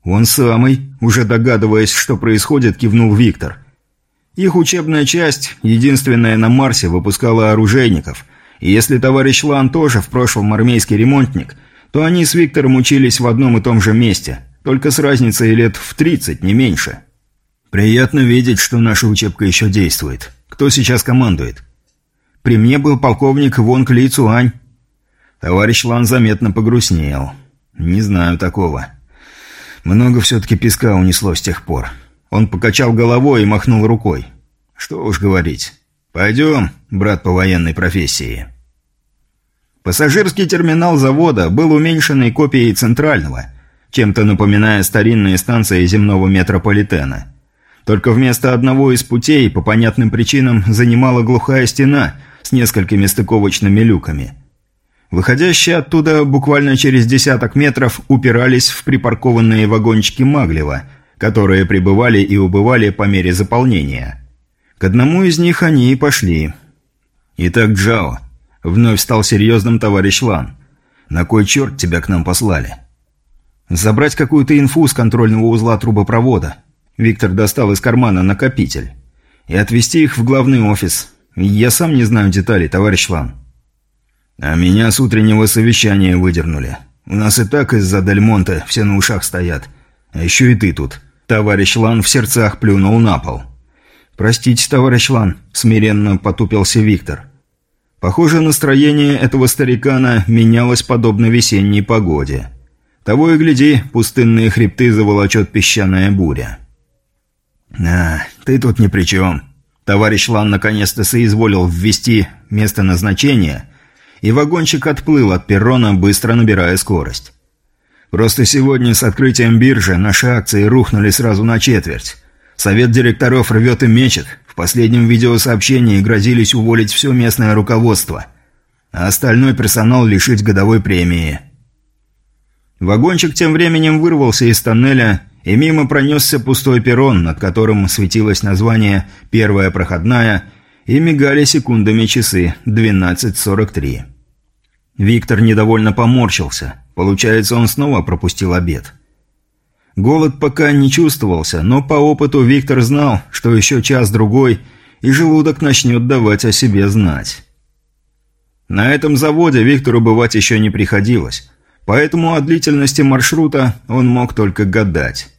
«Он самый», уже догадываясь, что происходит, кивнул Виктор. Их учебная часть, единственная на Марсе, выпускала оружейников, И если товарищ Лан тоже в прошлом армейский ремонтник, то они с Виктором учились в одном и том же месте, только с разницей лет в 30, не меньше. Приятно видеть, что наша учебка еще действует. Кто сейчас командует? При мне был полковник Вонг Ли Цуань. Товарищ Лан заметно погрустнел. Не знаю такого. Много все-таки песка унесло с тех пор. Он покачал головой и махнул рукой. Что уж говорить. Пойдем, брат по военной профессии. Пассажирский терминал завода был уменьшенной копией центрального, чем-то напоминая старинные станции земного метрополитена. Только вместо одного из путей по понятным причинам занимала глухая стена с несколькими стыковочными люками. Выходящие оттуда буквально через десяток метров упирались в припаркованные вагончики Маглева, которые прибывали и убывали по мере заполнения. К одному из них они и пошли. «Итак, Джао», — вновь стал серьезным товарищ Лан, — «на кой черт тебя к нам послали?» «Забрать какую-то инфу с контрольного узла трубопровода», Виктор достал из кармана накопитель. «И отвезти их в главный офис. Я сам не знаю деталей, товарищ Лан». «А меня с утреннего совещания выдернули. У нас и так из-за Дельмонта все на ушах стоят. А еще и ты тут». Товарищ Лан в сердцах плюнул на пол. «Простите, товарищ Лан», – смиренно потупился Виктор. Похоже, настроение этого старикана менялось подобно весенней погоде. Того и гляди, пустынные хребты заволочет песчаная буря. «А, ты тут ни при чем». Товарищ Лан наконец-то соизволил ввести место назначения, и вагончик отплыл от перрона, быстро набирая скорость. Просто сегодня с открытием биржи наши акции рухнули сразу на четверть. Совет директоров рвет и мечет. В последнем видеосообщении грозились уволить все местное руководство, а остальной персонал лишить годовой премии. Вагончик тем временем вырвался из тоннеля и мимо пронесся пустой перрон, над которым светилось название «Первая проходная», и мигали секундами часы 12.43. Виктор недовольно поморщился. Получается, он снова пропустил обед. Голод пока не чувствовался, но по опыту Виктор знал, что еще час-другой, и желудок начнет давать о себе знать. На этом заводе Виктору бывать еще не приходилось. Поэтому о длительности маршрута он мог только гадать.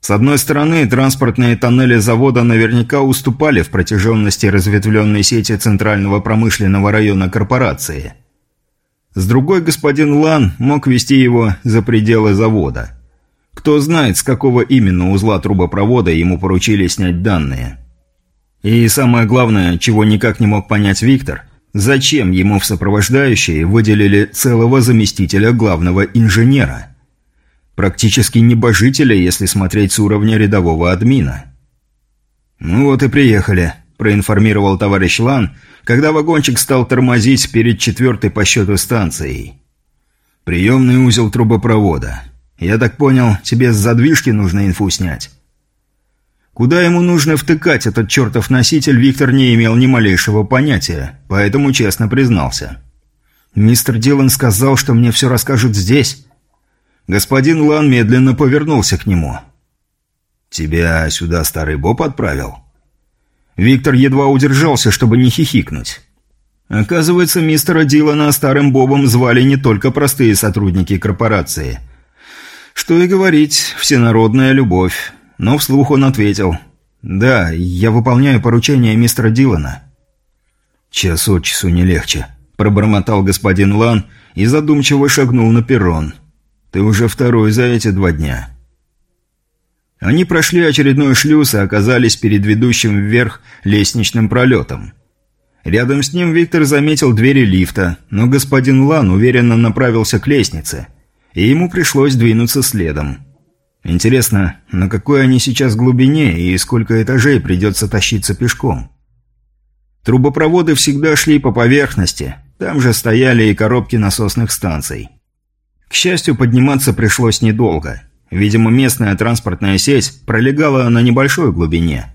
С одной стороны, транспортные тоннели завода наверняка уступали в протяженности разветвленной сети Центрального промышленного района корпорации. С другой, господин Лан мог вести его за пределы завода. Кто знает, с какого именно узла трубопровода ему поручили снять данные. И самое главное, чего никак не мог понять Виктор – Зачем ему в сопровождающие выделили целого заместителя главного инженера? Практически небожителя, если смотреть с уровня рядового админа. «Ну вот и приехали», – проинформировал товарищ Лан, когда вагончик стал тормозить перед четвертой по счету станцией. «Приемный узел трубопровода. Я так понял, тебе с задвижки нужно инфу снять?» Куда ему нужно втыкать этот чертов носитель, Виктор не имел ни малейшего понятия, поэтому честно признался. «Мистер Дилан сказал, что мне все расскажут здесь». Господин Лан медленно повернулся к нему. «Тебя сюда старый Боб отправил?» Виктор едва удержался, чтобы не хихикнуть. Оказывается, мистера Дилана старым Бобом звали не только простые сотрудники корпорации. Что и говорить, всенародная любовь но вслух он ответил. «Да, я выполняю поручение мистера Дилана». «Час от часу не легче», – пробормотал господин Лан и задумчиво шагнул на перрон. «Ты уже второй за эти два дня». Они прошли очередной шлюз и оказались перед ведущим вверх лестничным пролетом. Рядом с ним Виктор заметил двери лифта, но господин Лан уверенно направился к лестнице, и ему пришлось двинуться следом. Интересно, на какой они сейчас глубине и сколько этажей придется тащиться пешком? Трубопроводы всегда шли по поверхности, там же стояли и коробки насосных станций. К счастью, подниматься пришлось недолго. Видимо, местная транспортная сеть пролегала на небольшой глубине.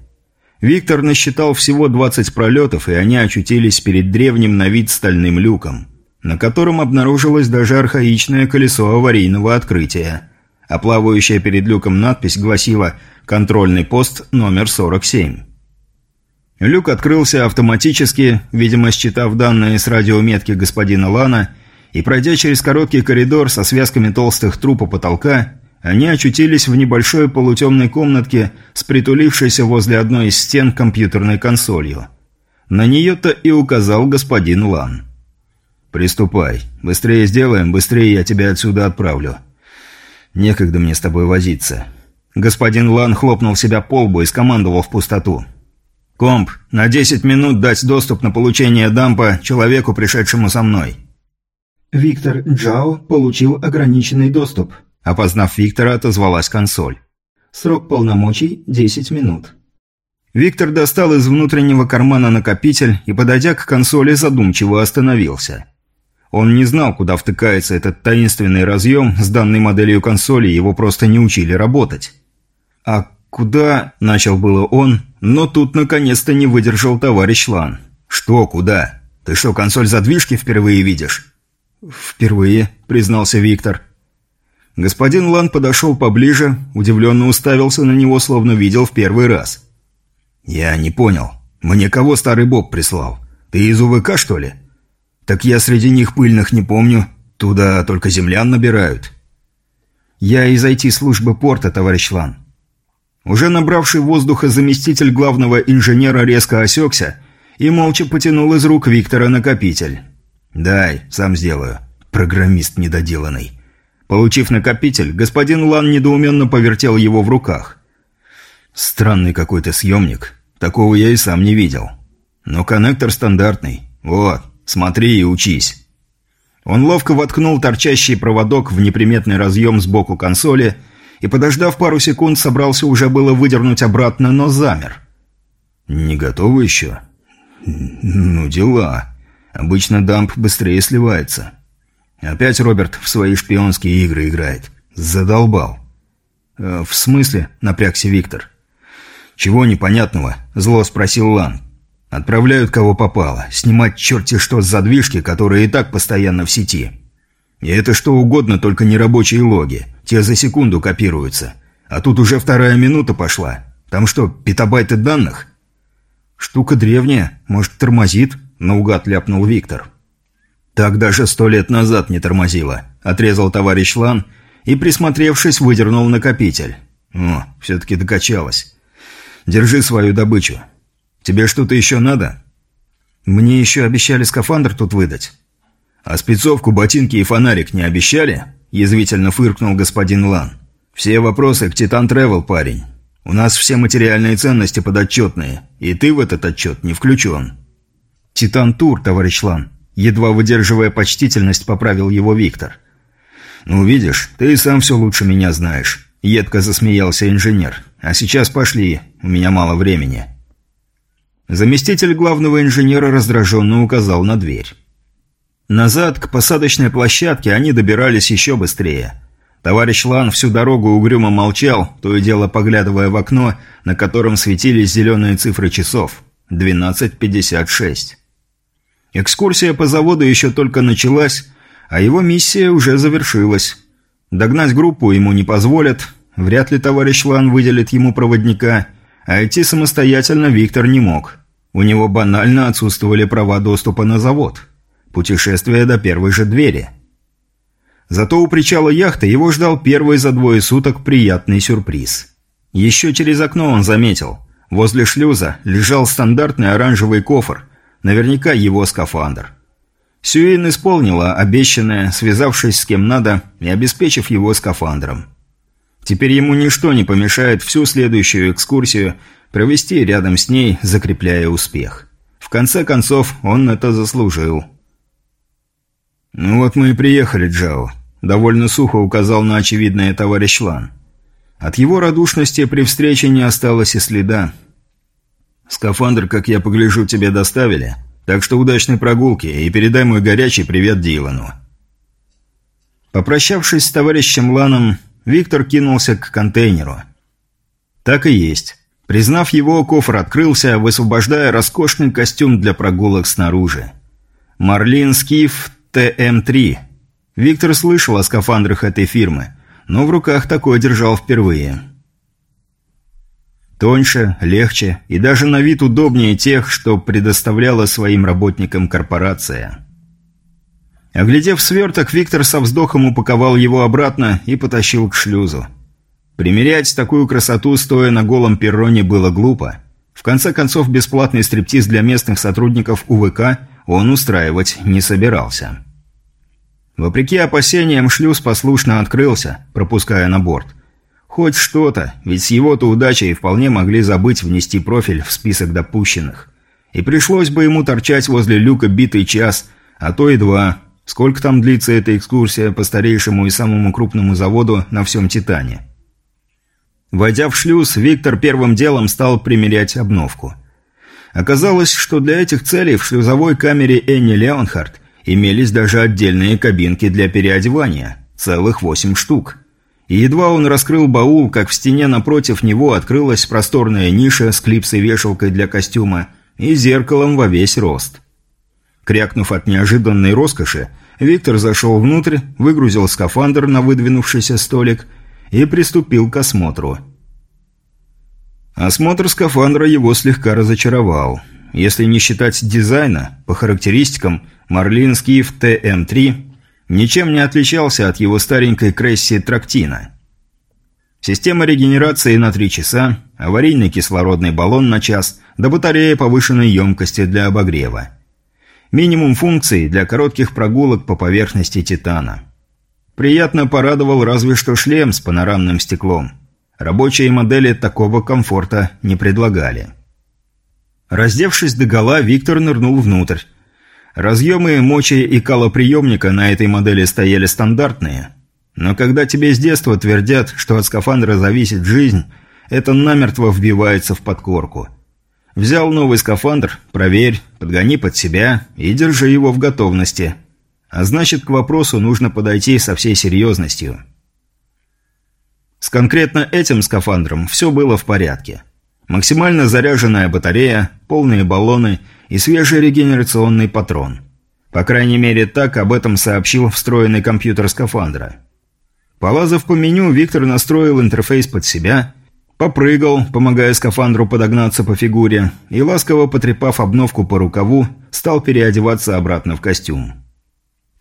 Виктор насчитал всего 20 пролетов, и они очутились перед древним на вид стальным люком, на котором обнаружилось даже архаичное колесо аварийного открытия – а плавающая перед люком надпись гласила «Контрольный пост номер 47». Люк открылся автоматически, видимо, считав данные с радиометки господина Лана, и пройдя через короткий коридор со связками толстых труб у потолка, они очутились в небольшой полутемной комнатке с притулившейся возле одной из стен компьютерной консолью. На нее-то и указал господин Лан. «Приступай. Быстрее сделаем, быстрее я тебя отсюда отправлю. Некогда мне с тобой возиться». Господин Лан хлопнул себя по лбу и скомандовал в пустоту. «Комп, на 10 минут дать доступ на получение дампа человеку, пришедшему со мной». Виктор Джао получил ограниченный доступ. Опознав Виктора, отозвалась консоль. Срок полномочий – 10 минут. Виктор достал из внутреннего кармана накопитель и, подойдя к консоли, задумчиво остановился. Он не знал, куда втыкается этот таинственный разъем, с данной моделью консоли его просто не учили работать. «А куда?» – начал было он, но тут наконец-то не выдержал товарищ Лан. «Что куда? Ты что, консоль задвижки впервые видишь?» «Впервые», – признался Виктор. Господин Лан подошел поближе, удивленно уставился на него, словно видел в первый раз. «Я не понял. Мне кого старый бог прислал? Ты из УВК, что ли?» «Так я среди них пыльных не помню. Туда только землян набирают». «Я из IT-службы порта, товарищ Лан». Уже набравший воздуха заместитель главного инженера резко осекся и молча потянул из рук Виктора накопитель. «Дай, сам сделаю. Программист недоделанный». Получив накопитель, господин Лан недоуменно повертел его в руках. Странный какой-то съемник. Такого я и сам не видел. Но коннектор стандартный. Вот, смотри и учись. Он ловко воткнул торчащий проводок в неприметный разъем сбоку консоли и, подождав пару секунд, собрался уже было выдернуть обратно, но замер. «Не готовы еще?» «Ну, дела. Обычно дамп быстрее сливается». Опять Роберт в свои шпионские игры играет. Задолбал. «Э, «В смысле?» – напрягся Виктор. «Чего непонятного?» – зло спросил Лан. «Отправляют кого попало. Снимать черти что с задвижки, которые и так постоянно в сети. И это что угодно, только не рабочие логи. Те за секунду копируются. А тут уже вторая минута пошла. Там что, петабайты данных?» «Штука древняя. Может, тормозит?» – наугад ляпнул Виктор. «Так даже сто лет назад не тормозило», – отрезал товарищ Лан и, присмотревшись, выдернул накопитель. «О, все-таки докачалось. Держи свою добычу. Тебе что-то еще надо?» «Мне еще обещали скафандр тут выдать». «А спецовку, ботинки и фонарик не обещали?» – язвительно фыркнул господин Лан. «Все вопросы к Титан Тревел, парень. У нас все материальные ценности подотчетные, и ты в этот отчет не включен». «Титан Тур, товарищ Лан», Едва выдерживая почтительность, поправил его Виктор. «Ну, видишь, ты и сам все лучше меня знаешь», — едко засмеялся инженер. «А сейчас пошли, у меня мало времени». Заместитель главного инженера раздраженно указал на дверь. Назад, к посадочной площадке, они добирались еще быстрее. Товарищ Лан всю дорогу угрюмо молчал, то и дело поглядывая в окно, на котором светились зеленые цифры часов. 12.56. Экскурсия по заводу еще только началась, а его миссия уже завершилась. Догнать группу ему не позволят, вряд ли товарищ Лан выделит ему проводника, а идти самостоятельно Виктор не мог. У него банально отсутствовали права доступа на завод. Путешествие до первой же двери. Зато у причала яхты его ждал первый за двое суток приятный сюрприз. Еще через окно он заметил. Возле шлюза лежал стандартный оранжевый кофр – Наверняка его скафандр. Сюин исполнила обещанное, связавшись с кем надо и обеспечив его скафандром. Теперь ему ничто не помешает всю следующую экскурсию провести рядом с ней, закрепляя успех. В конце концов, он это заслужил. «Ну вот мы и приехали, Джао», — довольно сухо указал на очевидное товарищ Лан. От его радушности при встрече не осталось и следа. Скафандр, как я погляжу, тебе доставили. Так что удачной прогулки и передай мой горячий привет Дилану». Попрощавшись с товарищем Ланом, Виктор кинулся к контейнеру. Так и есть. Признав его, кофр открылся, высвобождая роскошный костюм для прогулок снаружи. «Марлин Скиф ТМ-3». Виктор слышал о скафандрах этой фирмы, но в руках такой держал впервые. Тоньше, легче и даже на вид удобнее тех, что предоставляла своим работникам корпорация. Оглядев сверток, Виктор со вздохом упаковал его обратно и потащил к шлюзу. Примерять такую красоту, стоя на голом перроне, было глупо. В конце концов, бесплатный стриптиз для местных сотрудников УВК он устраивать не собирался. Вопреки опасениям, шлюз послушно открылся, пропуская на борт – Хоть что-то, ведь с его-то удачей вполне могли забыть внести профиль в список допущенных. И пришлось бы ему торчать возле люка битый час, а то и два. Сколько там длится эта экскурсия по старейшему и самому крупному заводу на всем Титане? Войдя в шлюз, Виктор первым делом стал примерять обновку. Оказалось, что для этих целей в шлюзовой камере Энни Леонхард имелись даже отдельные кабинки для переодевания, целых восемь штук – и едва он раскрыл баул, как в стене напротив него открылась просторная ниша с клипсой-вешалкой для костюма и зеркалом во весь рост. Крякнув от неожиданной роскоши, Виктор зашел внутрь, выгрузил скафандр на выдвинувшийся столик и приступил к осмотру. Осмотр скафандра его слегка разочаровал. Если не считать дизайна, по характеристикам, Марлин Скиф ТМ-3 ничем не отличался от его старенькой Кресси Трактина. Система регенерации на 3 часа, аварийный кислородный баллон на час, да батарея повышенной емкости для обогрева. Минимум функций для коротких прогулок по поверхности Титана. Приятно порадовал разве что шлем с панорамным стеклом. Рабочие модели такого комфорта не предлагали. Раздевшись догола, Виктор нырнул внутрь, Разъемы мочи и калоприемника на этой модели стояли стандартные. Но когда тебе с детства твердят, что от скафандра зависит жизнь, это намертво вбивается в подкорку. Взял новый скафандр, проверь, подгони под себя и держи его в готовности. А значит, к вопросу нужно подойти со всей серьезностью. С конкретно этим скафандром все было в порядке. Максимально заряженная батарея, полные баллоны – и свежий регенерационный патрон. По крайней мере, так об этом сообщил встроенный компьютер скафандра. Полазав по меню, Виктор настроил интерфейс под себя, попрыгал, помогая скафандру подогнаться по фигуре, и, ласково потрепав обновку по рукаву, стал переодеваться обратно в костюм.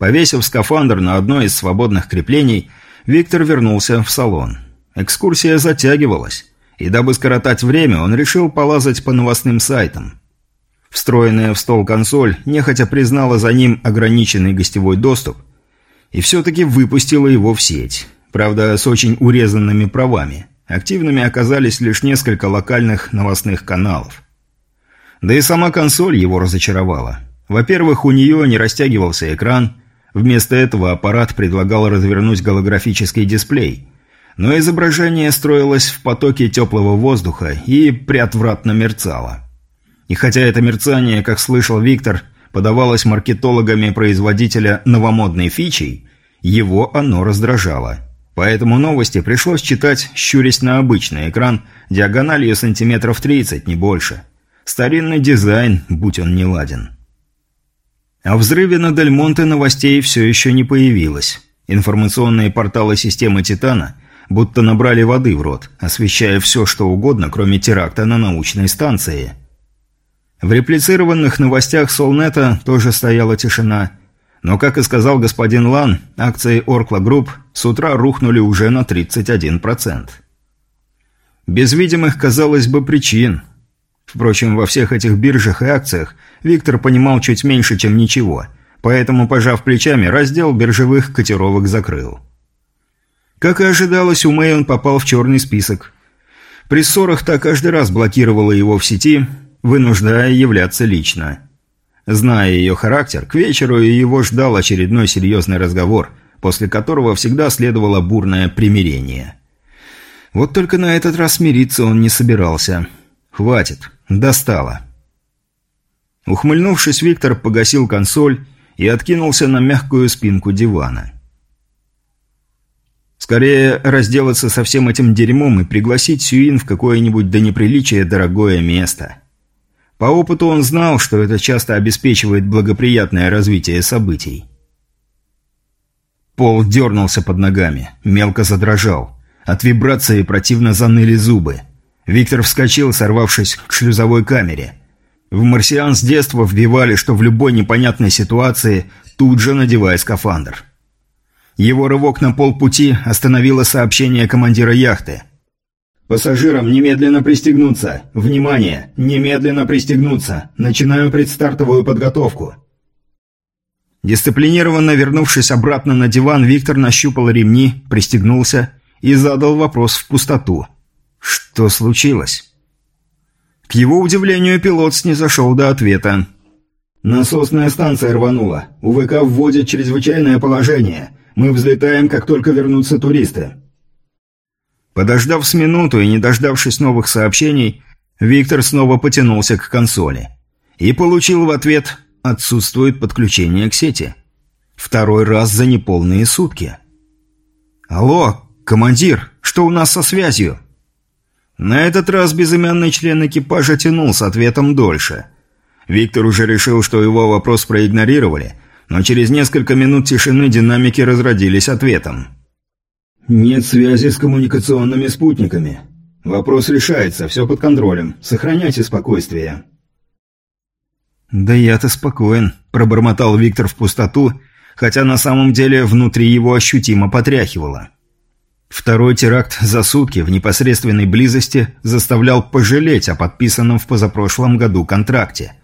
Повесив скафандр на одно из свободных креплений, Виктор вернулся в салон. Экскурсия затягивалась, и дабы скоротать время, он решил полазать по новостным сайтам. Встроенная в стол консоль нехотя признала за ним ограниченный гостевой доступ и все-таки выпустила его в сеть. Правда, с очень урезанными правами. Активными оказались лишь несколько локальных новостных каналов. Да и сама консоль его разочаровала. Во-первых, у нее не растягивался экран, вместо этого аппарат предлагал развернуть голографический дисплей, но изображение строилось в потоке теплого воздуха и приотвратно мерцало. И хотя это мерцание, как слышал Виктор, подавалось маркетологами производителя новомодной фичей, его оно раздражало. Поэтому новости пришлось читать, щурясь на обычный экран, диагональю сантиметров 30, не больше. Старинный дизайн, будь он не ладен. О взрыве на Дельмонте новостей все еще не появилось. Информационные порталы системы «Титана» будто набрали воды в рот, освещая все, что угодно, кроме теракта на научной станции – в реплицированных новостях Солнета тоже стояла тишина. Но, как и сказал господин Лан, акции Оркла Групп с утра рухнули уже на 31%. Без видимых, казалось бы, причин. Впрочем, во всех этих биржах и акциях Виктор понимал чуть меньше, чем ничего, поэтому, пожав плечами, раздел биржевых котировок закрыл. Как и ожидалось, у Мэй он попал в черный список. При ссорах та каждый раз блокировала его в сети – вынуждая являться лично. Зная ее характер, к вечеру его ждал очередной серьезный разговор, после которого всегда следовало бурное примирение. Вот только на этот раз мириться он не собирался. Хватит, достало. Ухмыльнувшись, Виктор погасил консоль и откинулся на мягкую спинку дивана. Скорее разделаться со всем этим дерьмом и пригласить Сюин в какое-нибудь до неприличия дорогое место. По опыту он знал, что это часто обеспечивает благоприятное развитие событий. Пол дернулся под ногами, мелко задрожал. От вибрации противно заныли зубы. Виктор вскочил, сорвавшись к шлюзовой камере. В «Марсиан» с детства вбивали, что в любой непонятной ситуации тут же надевай скафандр. Его рывок на полпути остановило сообщение командира яхты. «Пассажирам немедленно пристегнуться! Внимание! Немедленно пристегнуться! Начинаю предстартовую подготовку!» Дисциплинированно вернувшись обратно на диван, Виктор нащупал ремни, пристегнулся и задал вопрос в пустоту. «Что случилось?» К его удивлению, пилот снизошел до ответа. «Насосная станция рванула. УВК вводит чрезвычайное положение. Мы взлетаем, как только вернутся туристы». Подождав с минуту и не дождавшись новых сообщений, Виктор снова потянулся к консоли. И получил в ответ «Отсутствует подключение к сети». Второй раз за неполные сутки. «Алло, командир, что у нас со связью?» На этот раз безымянный член экипажа тянул с ответом дольше. Виктор уже решил, что его вопрос проигнорировали, но через несколько минут тишины динамики разродились ответом. «Нет связи с коммуникационными спутниками. Вопрос решается, все под контролем. Сохраняйте спокойствие». «Да я-то спокоен», – пробормотал Виктор в пустоту, хотя на самом деле внутри его ощутимо потряхивало. Второй теракт за сутки в непосредственной близости заставлял пожалеть о подписанном в позапрошлом году контракте –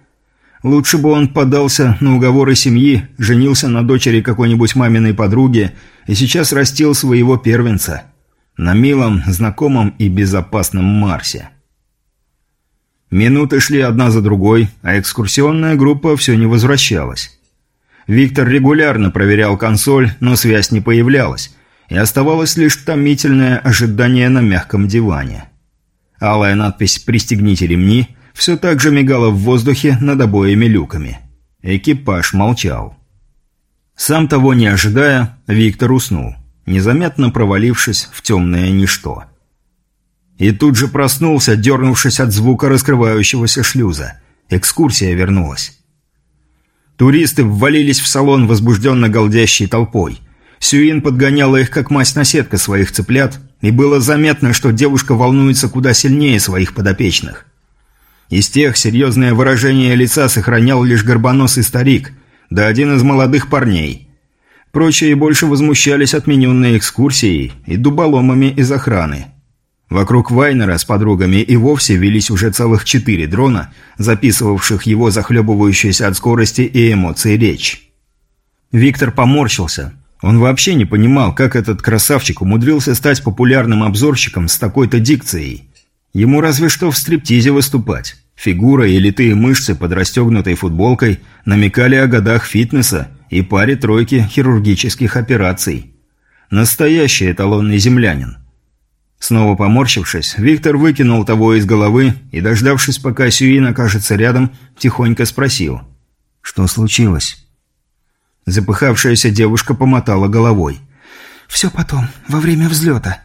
Лучше бы он подался на уговоры семьи, женился на дочери какой-нибудь маминой подруги и сейчас растил своего первенца. На милом, знакомом и безопасном Марсе. Минуты шли одна за другой, а экскурсионная группа все не возвращалась. Виктор регулярно проверял консоль, но связь не появлялась, и оставалось лишь томительное ожидание на мягком диване. Алая надпись «Пристегните ремни» все так же мигало в воздухе над обоими люками. Экипаж молчал. Сам того не ожидая, Виктор уснул, незаметно провалившись в темное ничто. И тут же проснулся, дернувшись от звука раскрывающегося шлюза. Экскурсия вернулась. Туристы ввалились в салон возбужденно голдящей толпой. Сюин подгоняла их как мать-наседка своих цыплят, и было заметно, что девушка волнуется куда сильнее своих подопечных. Из тех серьезное выражение лица сохранял лишь горбоносый старик, да один из молодых парней. Прочие больше возмущались отмененной экскурсией и дуболомами из охраны. Вокруг Вайнера с подругами и вовсе велись уже целых четыре дрона, записывавших его захлебывающуюся от скорости и эмоций речь. Виктор поморщился. Он вообще не понимал, как этот красавчик умудрился стать популярным обзорщиком с такой-то дикцией. Ему разве что в стриптизе выступать. Фигура и литые мышцы под расстегнутой футболкой намекали о годах фитнеса и паре тройки хирургических операций. Настоящий эталонный землянин. Снова поморщившись, Виктор выкинул того из головы и, дождавшись, пока Сюин окажется рядом, тихонько спросил. «Что случилось?» Запыхавшаяся девушка помотала головой. «Все потом, во время взлета».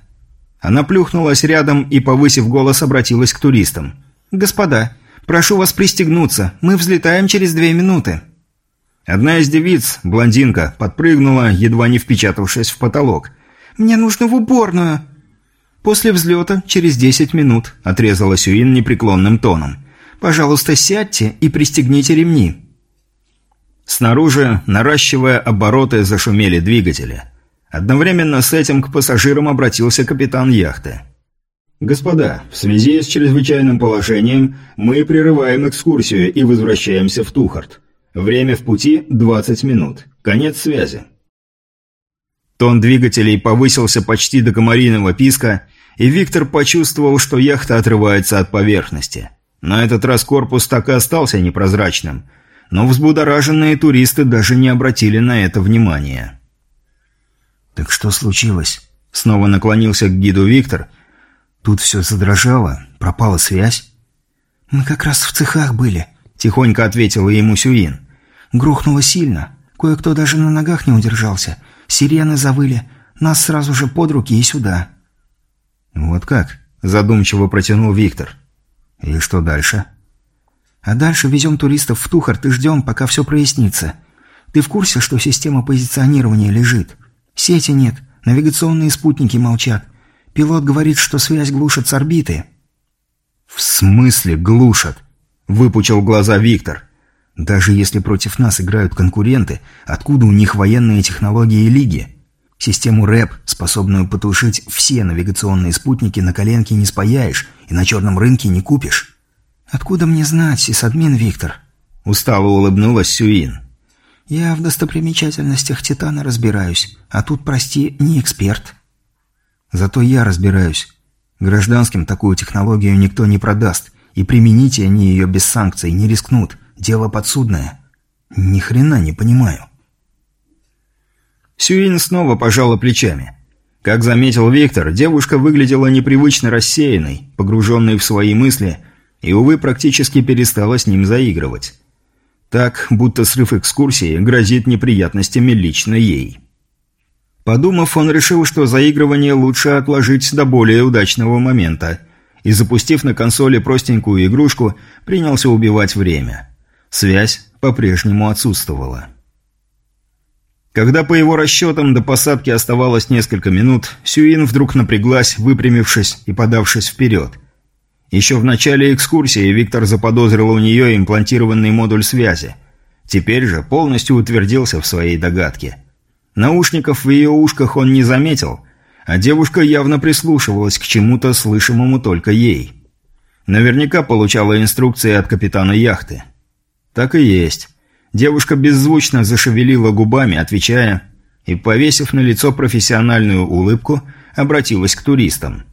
Она плюхнулась рядом и, повысив голос, обратилась к туристам. «Господа, прошу вас пристегнуться, мы взлетаем через две минуты». Одна из девиц, блондинка, подпрыгнула, едва не впечатавшись в потолок. «Мне нужно в уборную». «После взлета, через десять минут», – отрезала Сюин непреклонным тоном. «Пожалуйста, сядьте и пристегните ремни». Снаружи, наращивая обороты, зашумели двигатели. Одновременно с этим к пассажирам обратился капитан яхты. «Господа, в связи с чрезвычайным положением мы прерываем экскурсию и возвращаемся в Тухарт. Время в пути – 20 минут. Конец связи». Тон двигателей повысился почти до комариного писка, и Виктор почувствовал, что яхта отрывается от поверхности. На этот раз корпус так и остался непрозрачным, но взбудораженные туристы даже не обратили на это внимания. «Так что случилось?» Снова наклонился к гиду Виктор. «Тут все задрожало, пропала связь». «Мы как раз в цехах были», – тихонько ответила ему Сюин. «Грохнуло сильно. Кое-кто даже на ногах не удержался. Сирены завыли. Нас сразу же под руки и сюда». «Вот как?» – задумчиво протянул Виктор. «И что дальше?» «А дальше везем туристов в Тухарт и ждем, пока все прояснится. Ты в курсе, что система позиционирования лежит?» Сети нет, навигационные спутники молчат. Пилот говорит, что связь глушит с орбиты. «В смысле глушат?» – выпучил глаза Виктор. «Даже если против нас играют конкуренты, откуда у них военные технологии Лиги? Систему РЭП, способную потушить все навигационные спутники, на коленке не спаяешь и на черном рынке не купишь». «Откуда мне знать, сисадмин Виктор?» – устало улыбнулась Сюин. «Я в достопримечательностях Титана разбираюсь, а тут, прости, не эксперт». «Зато я разбираюсь. Гражданским такую технологию никто не продаст, и применить они ее без санкций не рискнут. Дело подсудное. Ни хрена не понимаю. Сюин снова пожала плечами. Как заметил Виктор, девушка выглядела непривычно рассеянной, погруженной в свои мысли, и, увы, практически перестала с ним заигрывать. Так, будто срыв экскурсии грозит неприятностями лично ей. Подумав, он решил, что заигрывание лучше отложить до более удачного момента, и, запустив на консоли простенькую игрушку, принялся убивать время. Связь по-прежнему отсутствовала. Когда по его расчетам до посадки оставалось несколько минут, Сюин вдруг напряглась, выпрямившись и подавшись вперед. Еще в начале экскурсии Виктор заподозрил у нее имплантированный модуль связи. Теперь же полностью утвердился в своей догадке – Наушников в ее ушках он не заметил, а девушка явно прислушивалась к чему-то слышимому только ей. Наверняка получала инструкции от капитана яхты. Так и есть. Девушка беззвучно зашевелила губами, отвечая, и, повесив на лицо профессиональную улыбку, обратилась к туристам.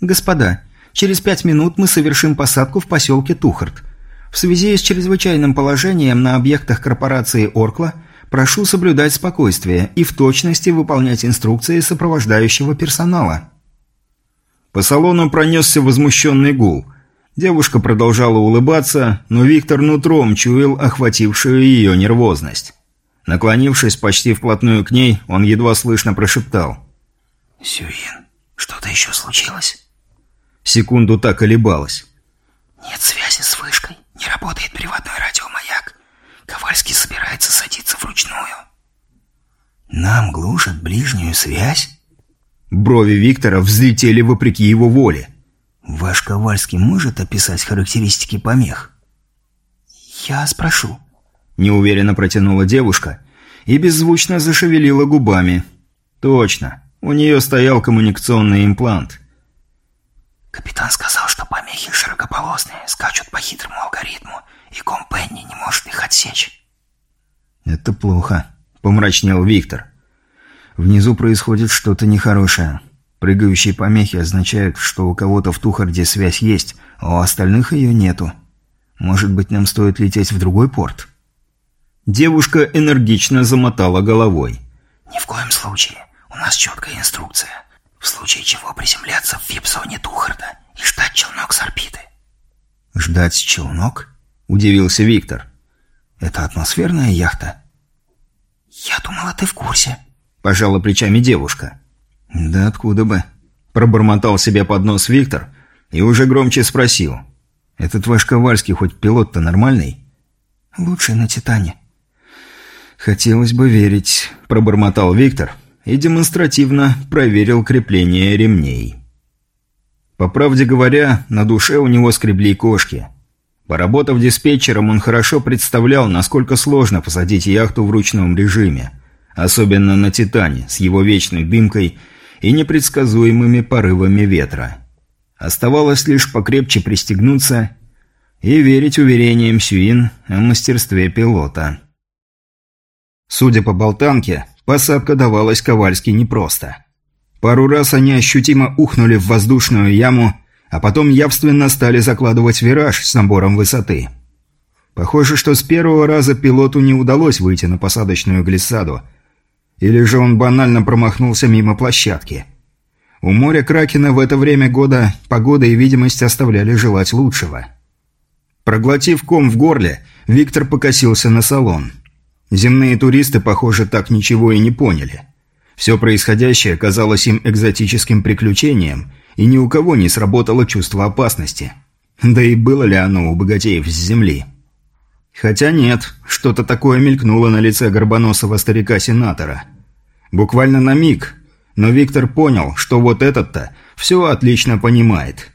«Господа, через пять минут мы совершим посадку в поселке Тухарт. В связи с чрезвычайным положением на объектах корпорации «Оркла» Прошу соблюдать спокойствие и в точности выполнять инструкции сопровождающего персонала». По салону пронесся возмущенный гул. Девушка продолжала улыбаться, но Виктор нутром чуял охватившую ее нервозность. Наклонившись почти вплотную к ней, он едва слышно прошептал. «Сюин, что-то еще случилось?» Секунду так колебалась. «Нет связи с вышкой, не работает приватной радиомаяк. Ковальский собирается садиться вручную. Нам глушат ближнюю связь? Брови Виктора взлетели вопреки его воле. Ваш Ковальский может описать характеристики помех? Я спрошу. Неуверенно протянула девушка и беззвучно зашевелила губами. Точно, у нее стоял коммуникационный имплант. Капитан сказал, что помехи широкополосные, скачут по хитрому алгоритму и Компенни не может их отсечь. «Это плохо», — помрачнел Виктор. «Внизу происходит что-то нехорошее. Прыгающие помехи означают, что у кого-то в Тухарде связь есть, а у остальных ее нету. Может быть, нам стоит лететь в другой порт?» Девушка энергично замотала головой. «Ни в коем случае. У нас четкая инструкция. В случае чего приземляться в вип-зоне Тухарда и ждать челнок с орбиты». «Ждать челнок?» удивился Виктор. «Это атмосферная яхта?» «Я думала, ты в курсе», – пожала плечами девушка. «Да откуда бы?» – пробормотал себе под нос Виктор и уже громче спросил. «Этот ваш Ковальский хоть пилот-то нормальный?» «Лучший на Титане». «Хотелось бы верить», – пробормотал Виктор и демонстративно проверил крепление ремней. По правде говоря, на душе у него скребли кошки – Поработав диспетчером, он хорошо представлял, насколько сложно посадить яхту в ручном режиме. Особенно на «Титане» с его вечной дымкой и непредсказуемыми порывами ветра. Оставалось лишь покрепче пристегнуться и верить уверениям Сюин о мастерстве пилота. Судя по болтанке, посадка давалась Ковальски непросто. Пару раз они ощутимо ухнули в воздушную яму а потом явственно стали закладывать вираж с набором высоты. Похоже, что с первого раза пилоту не удалось выйти на посадочную глиссаду. Или же он банально промахнулся мимо площадки. У моря Кракена в это время года погода и видимость оставляли желать лучшего. Проглотив ком в горле, Виктор покосился на салон. Земные туристы, похоже, так ничего и не поняли. Все происходящее казалось им экзотическим приключением – и ни у кого не сработало чувство опасности. Да и было ли оно у богатеев с земли? Хотя нет, что-то такое мелькнуло на лице горбоносого старика-сенатора. Буквально на миг, но Виктор понял, что вот этот-то все отлично понимает.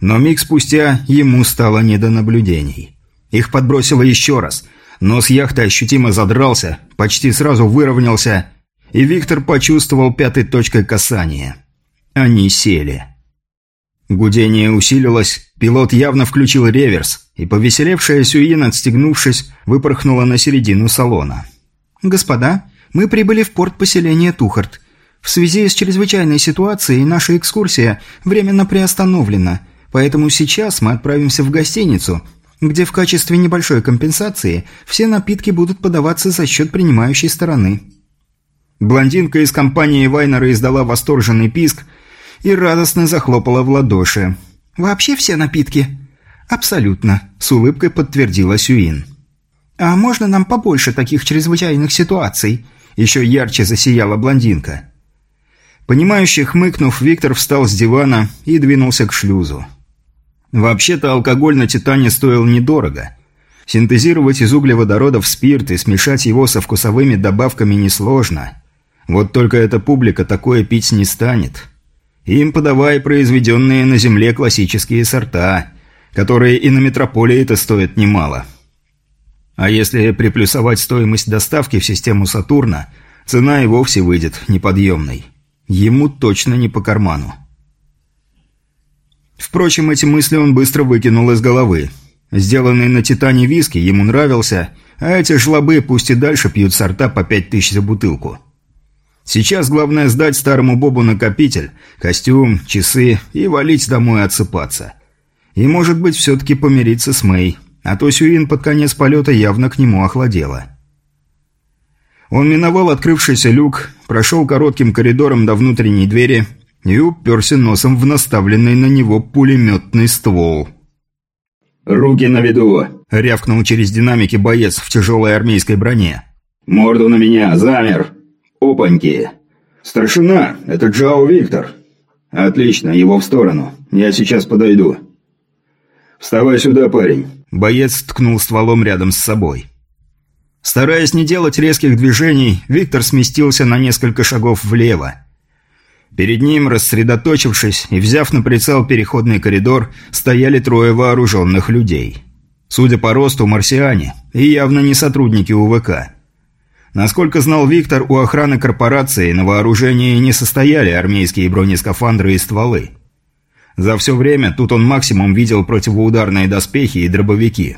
Но миг спустя ему стало не до наблюдений. Их подбросило еще раз. Нос яхты ощутимо задрался, почти сразу выровнялся, и Виктор почувствовал пятой точкой касания. Они сели. Гудение усилилось, пилот явно включил реверс, и повеселевшая Сюин, отстегнувшись, выпорхнула на середину салона. «Господа, мы прибыли в порт поселения Тухарт. В связи с чрезвычайной ситуацией наша экскурсия временно приостановлена, поэтому сейчас мы отправимся в гостиницу, где в качестве небольшой компенсации все напитки будут подаваться за счет принимающей стороны». Блондинка из компании Вайнера издала восторженный писк и радостно захлопала в ладоши. «Вообще все напитки?» «Абсолютно», – с улыбкой подтвердила Сюин. «А можно нам побольше таких чрезвычайных ситуаций?» Еще ярче засияла блондинка. Понимающе хмыкнув, Виктор встал с дивана и двинулся к шлюзу. Вообще-то алкоголь на «Титане» стоил недорого. Синтезировать из углеводородов спирт и смешать его со вкусовыми добавками несложно. Вот только эта публика такое пить не станет. Им подавай произведенные на Земле классические сорта, которые и на метрополии-то стоят немало. А если приплюсовать стоимость доставки в систему Сатурна, цена и вовсе выйдет неподъемной. Ему точно не по карману. Впрочем, эти мысли он быстро выкинул из головы. Сделанный на «Титане» виски ему нравился, а эти жлобы пусть и дальше пьют сорта по пять тысяч за бутылку. Сейчас главное сдать старому Бобу накопитель, костюм, часы и валить домой отсыпаться. И, может быть, все-таки помириться с Мэй, а то Сюин под конец полета явно к нему охладела. Он миновал открывшийся люк, прошел коротким коридором до внутренней двери и уперся носом в наставленный на него пулеметный ствол. «Руки на виду!» – рявкнул через динамики боец в тяжелой армейской броне. «Морду на меня! Замер!» «Опаньки! Старшина, это Джао Виктор!» «Отлично, его в сторону. Я сейчас подойду». «Вставай сюда, парень!» Боец ткнул стволом рядом с собой. Стараясь не делать резких движений, Виктор сместился на несколько шагов влево. Перед ним, рассредоточившись и взяв на прицел переходный коридор, стояли трое вооруженных людей. Судя по росту, марсиане, и явно не сотрудники УВК. Насколько знал Виктор, у охраны корпорации на вооружении не состояли армейские бронескафандры и стволы. За все время тут он максимум видел противоударные доспехи и дробовики.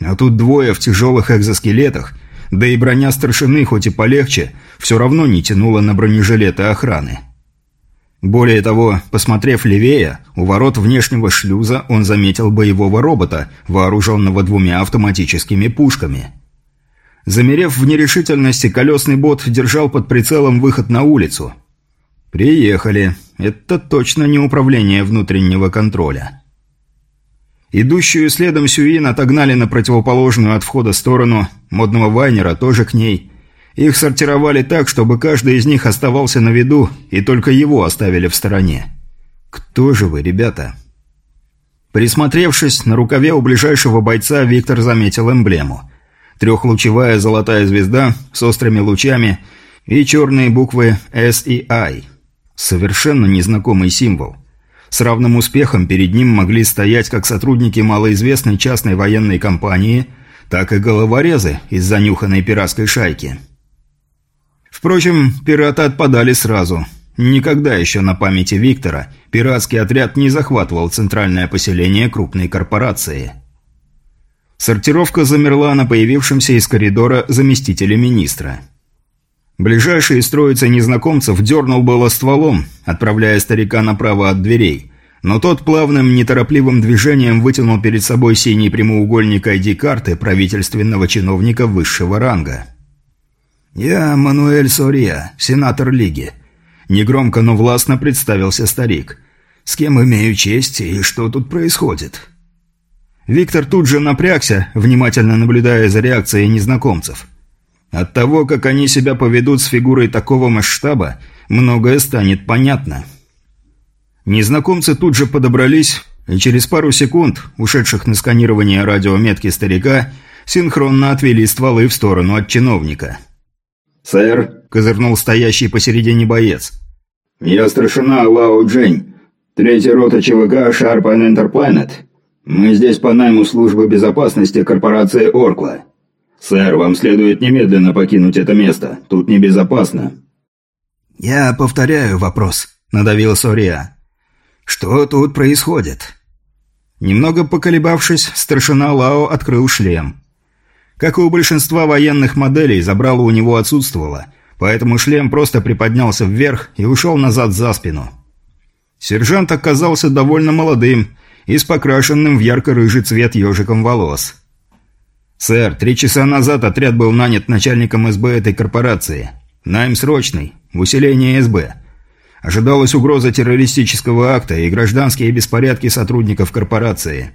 А тут двое в тяжелых экзоскелетах, да и броня старшины, хоть и полегче, все равно не тянула на бронежилеты охраны. Более того, посмотрев левее, у ворот внешнего шлюза он заметил боевого робота, вооруженного двумя автоматическими пушками – Замерев в нерешительности, колесный бот держал под прицелом выход на улицу. «Приехали. Это точно не управление внутреннего контроля». Идущую следом Сюин отогнали на противоположную от входа сторону, модного вайнера тоже к ней. Их сортировали так, чтобы каждый из них оставался на виду, и только его оставили в стороне. «Кто же вы, ребята?» Присмотревшись, на рукаве у ближайшего бойца Виктор заметил эмблему – трехлучевая золотая звезда с острыми лучами и черные буквы S и I. Совершенно незнакомый символ. С равным успехом перед ним могли стоять как сотрудники малоизвестной частной военной компании, так и головорезы из занюханной пиратской шайки. Впрочем, пираты отпадали сразу. Никогда еще на памяти Виктора пиратский отряд не захватывал центральное поселение крупной корпорации – Сортировка замерла на появившемся из коридора заместителе министра. Ближайший из троицы незнакомцев дернул было стволом, отправляя старика направо от дверей, но тот плавным, неторопливым движением вытянул перед собой синий прямоугольник ID-карты правительственного чиновника высшего ранга. «Я Мануэль Сория, сенатор Лиги», – негромко, но властно представился старик. «С кем имею честь и что тут происходит?» Виктор тут же напрягся, внимательно наблюдая за реакцией незнакомцев. От того, как они себя поведут с фигурой такого масштаба, многое станет понятно. Незнакомцы тут же подобрались, и через пару секунд, ушедших на сканирование радиометки старика, синхронно отвели стволы в сторону от чиновника. «Сэр», – козырнул стоящий посередине боец. «Я старшина Лао Джень. Третья рота ЧВК Sharp and Interplanet. Мы здесь по найму службы безопасности корпорации Оркла. Сэр, вам следует немедленно покинуть это место. Тут небезопасно». «Я повторяю вопрос», — надавил Сория. «Что тут происходит?» Немного поколебавшись, старшина Лао открыл шлем. Как и у большинства военных моделей, забрало у него отсутствовало, поэтому шлем просто приподнялся вверх и ушел назад за спину. Сержант оказался довольно молодым и с покрашенным в ярко-рыжий цвет ежиком волос. «Сэр, три часа назад отряд был нанят начальником СБ этой корпорации. Найм срочный, в усиление СБ. Ожидалась угроза террористического акта и гражданские беспорядки сотрудников корпорации».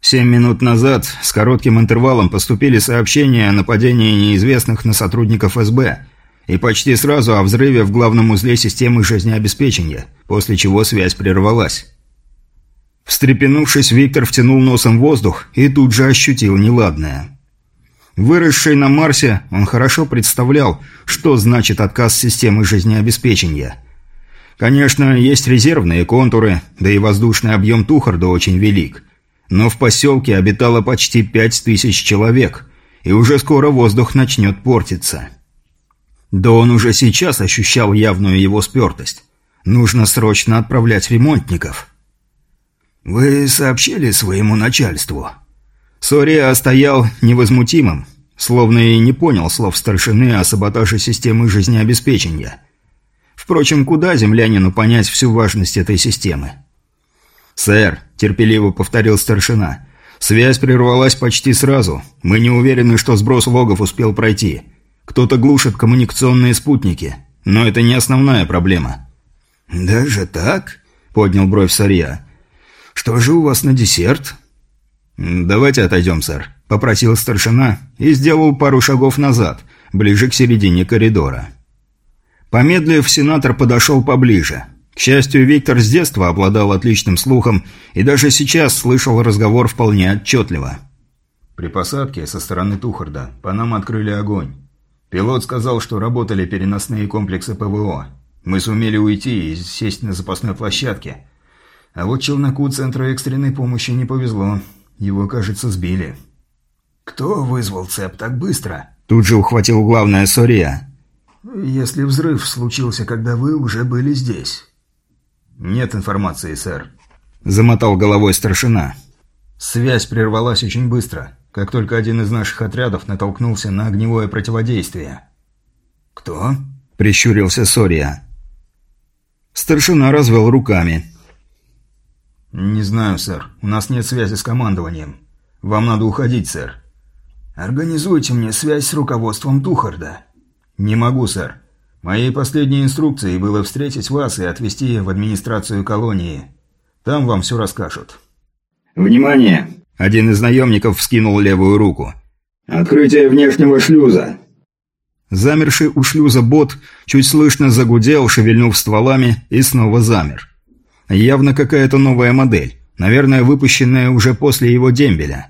Семь минут назад с коротким интервалом поступили сообщения о нападении неизвестных на сотрудников СБ и почти сразу о взрыве в главном узле системы жизнеобеспечения, после чего связь прервалась. Встрепенувшись, Виктор втянул носом воздух и тут же ощутил неладное. Выросший на Марсе, он хорошо представлял, что значит отказ системы жизнеобеспечения. Конечно, есть резервные контуры, да и воздушный объем Тухарда очень велик. Но в поселке обитало почти пять тысяч человек, и уже скоро воздух начнет портиться. Да он уже сейчас ощущал явную его спертость. Нужно срочно отправлять ремонтников. «Вы сообщили своему начальству?» Сория стоял невозмутимым, словно и не понял слов старшины о саботаже системы жизнеобеспечения. Впрочем, куда землянину понять всю важность этой системы? «Сэр», – терпеливо повторил старшина, – «связь прервалась почти сразу. Мы не уверены, что сброс логов успел пройти. Кто-то глушит коммуникационные спутники, но это не основная проблема». «Даже так?» – поднял бровь Сарья. «Что же у вас на десерт?» «Давайте отойдем, сэр», – попросил старшина и сделал пару шагов назад, ближе к середине коридора. Помедлив, сенатор подошел поближе – к счастью, Виктор с детства обладал отличным слухом и даже сейчас слышал разговор вполне отчетливо. При посадке со стороны Тухарда по нам открыли огонь. Пилот сказал, что работали переносные комплексы ПВО. Мы сумели уйти и сесть на запасной площадке. А вот челноку Центра экстренной помощи не повезло. Его, кажется, сбили. «Кто вызвал ЦЕП так быстро?» Тут же ухватил главное Сория. «Если взрыв случился, когда вы уже были здесь». «Нет информации, сэр», – замотал головой старшина. «Связь прервалась очень быстро, как только один из наших отрядов натолкнулся на огневое противодействие». «Кто?» – прищурился Сория. Старшина развел руками. «Не знаю, сэр. У нас нет связи с командованием. Вам надо уходить, сэр». «Организуйте мне связь с руководством Тухарда». «Не могу, сэр. Моей последней инструкцией было встретить вас и отвезти в администрацию колонии. Там вам все расскажут». «Внимание!» Один из наемников вскинул левую руку. «Открытие внешнего шлюза!» Замерший у шлюза бот чуть слышно загудел, шевельнув стволами, и снова замер. Явно какая-то новая модель, наверное, выпущенная уже после его дембеля.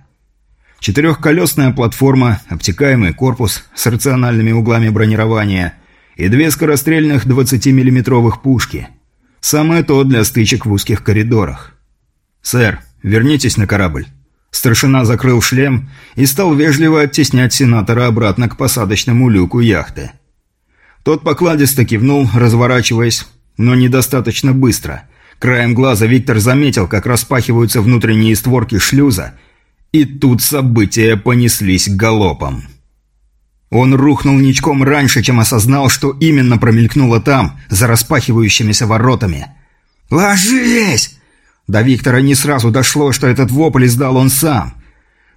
Четырехколесная платформа, обтекаемый корпус с рациональными углами бронирования – и две скорострельных 20-миллиметровых пушки. Самое то для стычек в узких коридорах. «Сэр, вернитесь на корабль». Старшина закрыл шлем и стал вежливо оттеснять сенатора обратно к посадочному люку яхты. Тот покладисто кивнул, разворачиваясь, но недостаточно быстро. Краем глаза Виктор заметил, как распахиваются внутренние створки шлюза, и тут события понеслись галопом. Он рухнул ничком раньше, чем осознал, что именно промелькнуло там, за распахивающимися воротами. «Ложись!» До Виктора не сразу дошло, что этот вопль издал он сам.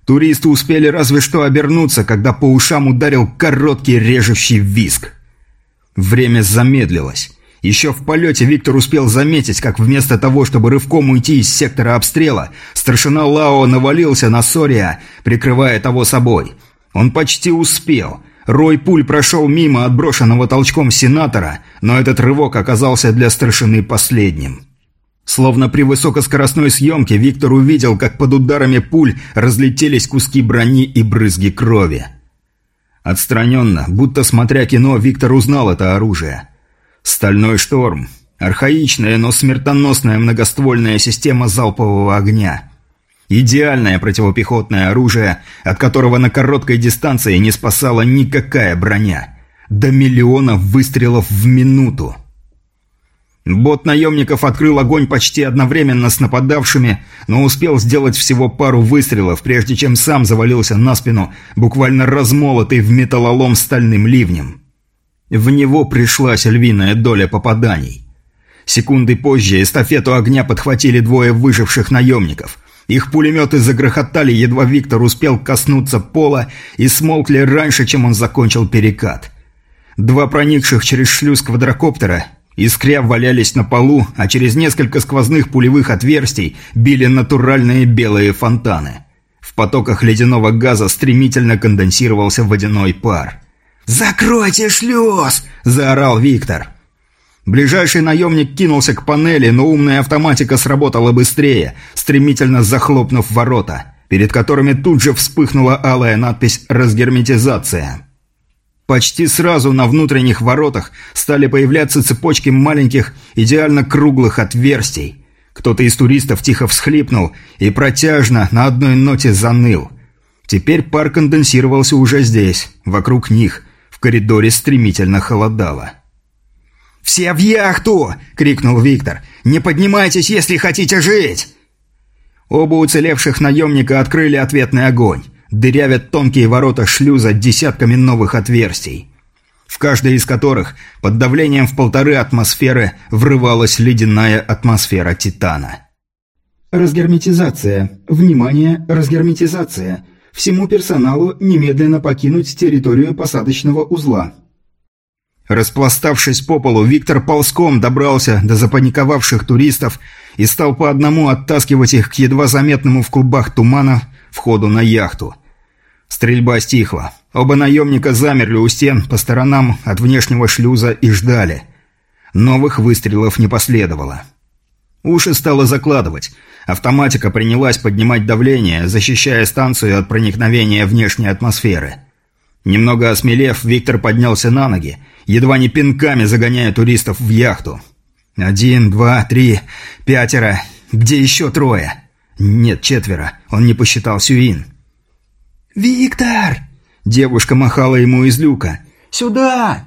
Туристы успели разве что обернуться, когда по ушам ударил короткий режущий виск. Время замедлилось. Еще в полете Виктор успел заметить, как вместо того, чтобы рывком уйти из сектора обстрела, старшина Лао навалился на Сория, прикрывая того собой – он почти успел. Рой пуль прошел мимо отброшенного толчком сенатора, но этот рывок оказался для старшины последним. Словно при высокоскоростной съемке Виктор увидел, как под ударами пуль разлетелись куски брони и брызги крови. Отстраненно, будто смотря кино, Виктор узнал это оружие. Стальной шторм. Архаичная, но смертоносная многоствольная система залпового огня. Идеальное противопехотное оружие, от которого на короткой дистанции не спасала никакая броня. До миллиона выстрелов в минуту. Бот наемников открыл огонь почти одновременно с нападавшими, но успел сделать всего пару выстрелов, прежде чем сам завалился на спину, буквально размолотый в металлолом стальным ливнем. В него пришлась львиная доля попаданий. Секунды позже эстафету огня подхватили двое выживших наемников. Их пулеметы загрохотали, едва Виктор успел коснуться пола и смолкли раньше, чем он закончил перекат. Два проникших через шлюз квадрокоптера Искря валялись на полу, а через несколько сквозных пулевых отверстий били натуральные белые фонтаны. В потоках ледяного газа стремительно конденсировался водяной пар. «Закройте шлюз!» – заорал Виктор. Ближайший наемник кинулся к панели, но умная автоматика сработала быстрее, стремительно захлопнув ворота, перед которыми тут же вспыхнула алая надпись «Разгерметизация». Почти сразу на внутренних воротах стали появляться цепочки маленьких, идеально круглых отверстий. Кто-то из туристов тихо всхлипнул и протяжно на одной ноте заныл. Теперь пар конденсировался уже здесь, вокруг них. В коридоре стремительно холодало. «Все в яхту!» — крикнул Виктор. «Не поднимайтесь, если хотите жить!» Оба уцелевших наемника открыли ответный огонь дырявят тонкие ворота шлюза десятками новых отверстий, в каждое из которых под давлением в полторы атмосферы врывалась ледяная атмосфера Титана. Разгерметизация. Внимание, разгерметизация. Всему персоналу немедленно покинуть территорию посадочного узла. Распластавшись по полу, Виктор ползком добрался до запаниковавших туристов и стал по одному оттаскивать их к едва заметному в клубах тумана входу на яхту. Стрельба стихла. Оба наемника замерли у стен по сторонам от внешнего шлюза и ждали. Новых выстрелов не последовало. Уши стало закладывать. Автоматика принялась поднимать давление, защищая станцию от проникновения внешней атмосферы. Немного осмелев, Виктор поднялся на ноги, едва не пинками загоняя туристов в яхту. «Один, два, три, пятеро. Где еще трое?» «Нет, четверо. Он не посчитал Сюин». «Виктор!» Девушка махала ему из люка. «Сюда!»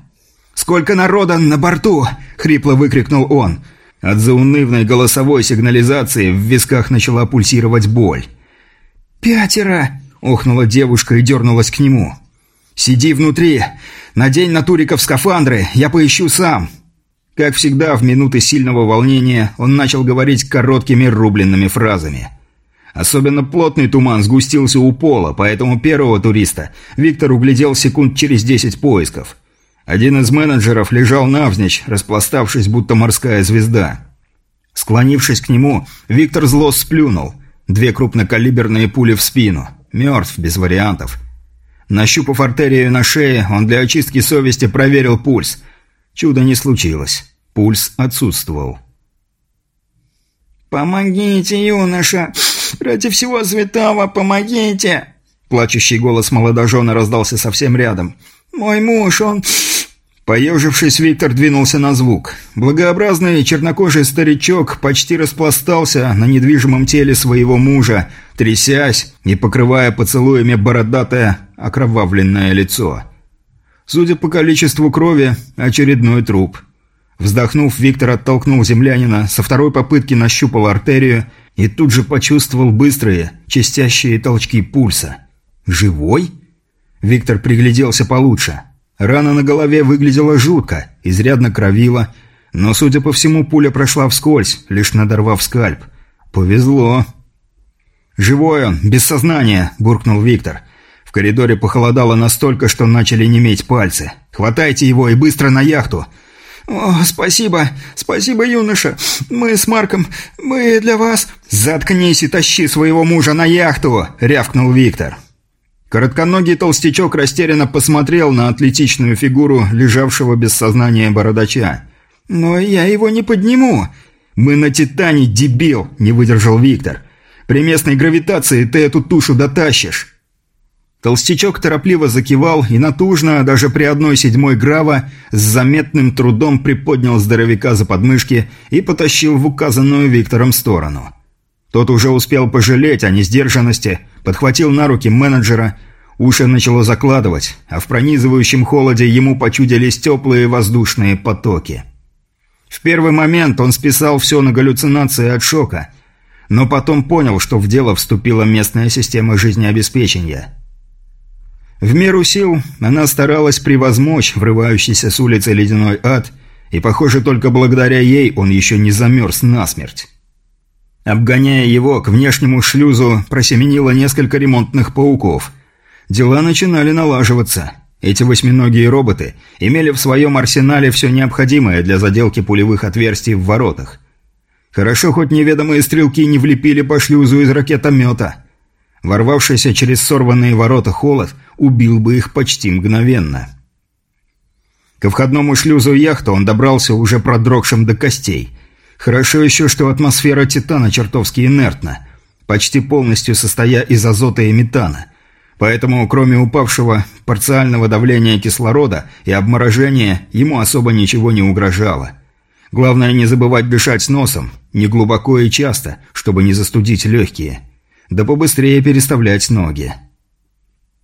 «Сколько народа на борту?» — хрипло выкрикнул он. От заунывной голосовой сигнализации в висках начала пульсировать боль. «Пятеро!» — охнула девушка и дернулась к нему. «Сиди внутри! Надень на Туриков скафандры, я поищу сам!» Как всегда, в минуты сильного волнения он начал говорить короткими рубленными фразами – Особенно плотный туман сгустился у пола, поэтому первого туриста Виктор углядел секунд через десять поисков. Один из менеджеров лежал навзничь, распластавшись, будто морская звезда. Склонившись к нему, Виктор зло сплюнул. Две крупнокалиберные пули в спину. Мертв, без вариантов. Нащупав артерию на шее, он для очистки совести проверил пульс. Чудо не случилось. Пульс отсутствовал. «Помогите, юноша! Ради всего святого, помогите!» Плачущий голос молодожена раздался совсем рядом. «Мой муж, он...» Поежившись, Виктор двинулся на звук. Благообразный чернокожий старичок почти распластался на недвижимом теле своего мужа, трясясь и покрывая поцелуями бородатое, окровавленное лицо. Судя по количеству крови, очередной труп – Вздохнув, Виктор оттолкнул землянина, со второй попытки нащупал артерию и тут же почувствовал быстрые, частящие толчки пульса. «Живой?» Виктор пригляделся получше. Рана на голове выглядела жутко, изрядно кровила, но, судя по всему, пуля прошла вскользь, лишь надорвав скальп. «Повезло». «Живой он, без сознания», – буркнул Виктор. В коридоре похолодало настолько, что начали неметь пальцы. «Хватайте его и быстро на яхту!» «О, спасибо, спасибо, юноша. Мы с Марком, мы для вас...» «Заткнись и тащи своего мужа на яхту!» — рявкнул Виктор. Коротконогий толстячок растерянно посмотрел на атлетичную фигуру лежавшего без сознания бородача. «Но я его не подниму!» «Мы на Титане, дебил!» — не выдержал Виктор. «При местной гравитации ты эту тушу дотащишь!» Толстячок торопливо закивал и натужно, даже при одной седьмой грава, с заметным трудом приподнял здоровяка за подмышки и потащил в указанную Виктором сторону. Тот уже успел пожалеть о несдержанности, подхватил на руки менеджера, уши начало закладывать, а в пронизывающем холоде ему почудились теплые воздушные потоки. В первый момент он списал все на галлюцинации от шока, но потом понял, что в дело вступила местная система жизнеобеспечения – в меру сил она старалась превозмочь врывающийся с улицы ледяной ад, и, похоже, только благодаря ей он еще не замерз насмерть. Обгоняя его, к внешнему шлюзу просеменило несколько ремонтных пауков. Дела начинали налаживаться. Эти восьминогие роботы имели в своем арсенале все необходимое для заделки пулевых отверстий в воротах. Хорошо, хоть неведомые стрелки не влепили по шлюзу из ракетомета. Ворвавшийся через сорванные ворота холод убил бы их почти мгновенно. Ко входному шлюзу яхты он добрался уже продрогшим до костей. Хорошо еще, что атмосфера Титана чертовски инертна, почти полностью состоя из азота и метана. Поэтому, кроме упавшего парциального давления кислорода и обморожения, ему особо ничего не угрожало. Главное не забывать дышать носом, не глубоко и часто, чтобы не застудить легкие. Да побыстрее переставлять ноги.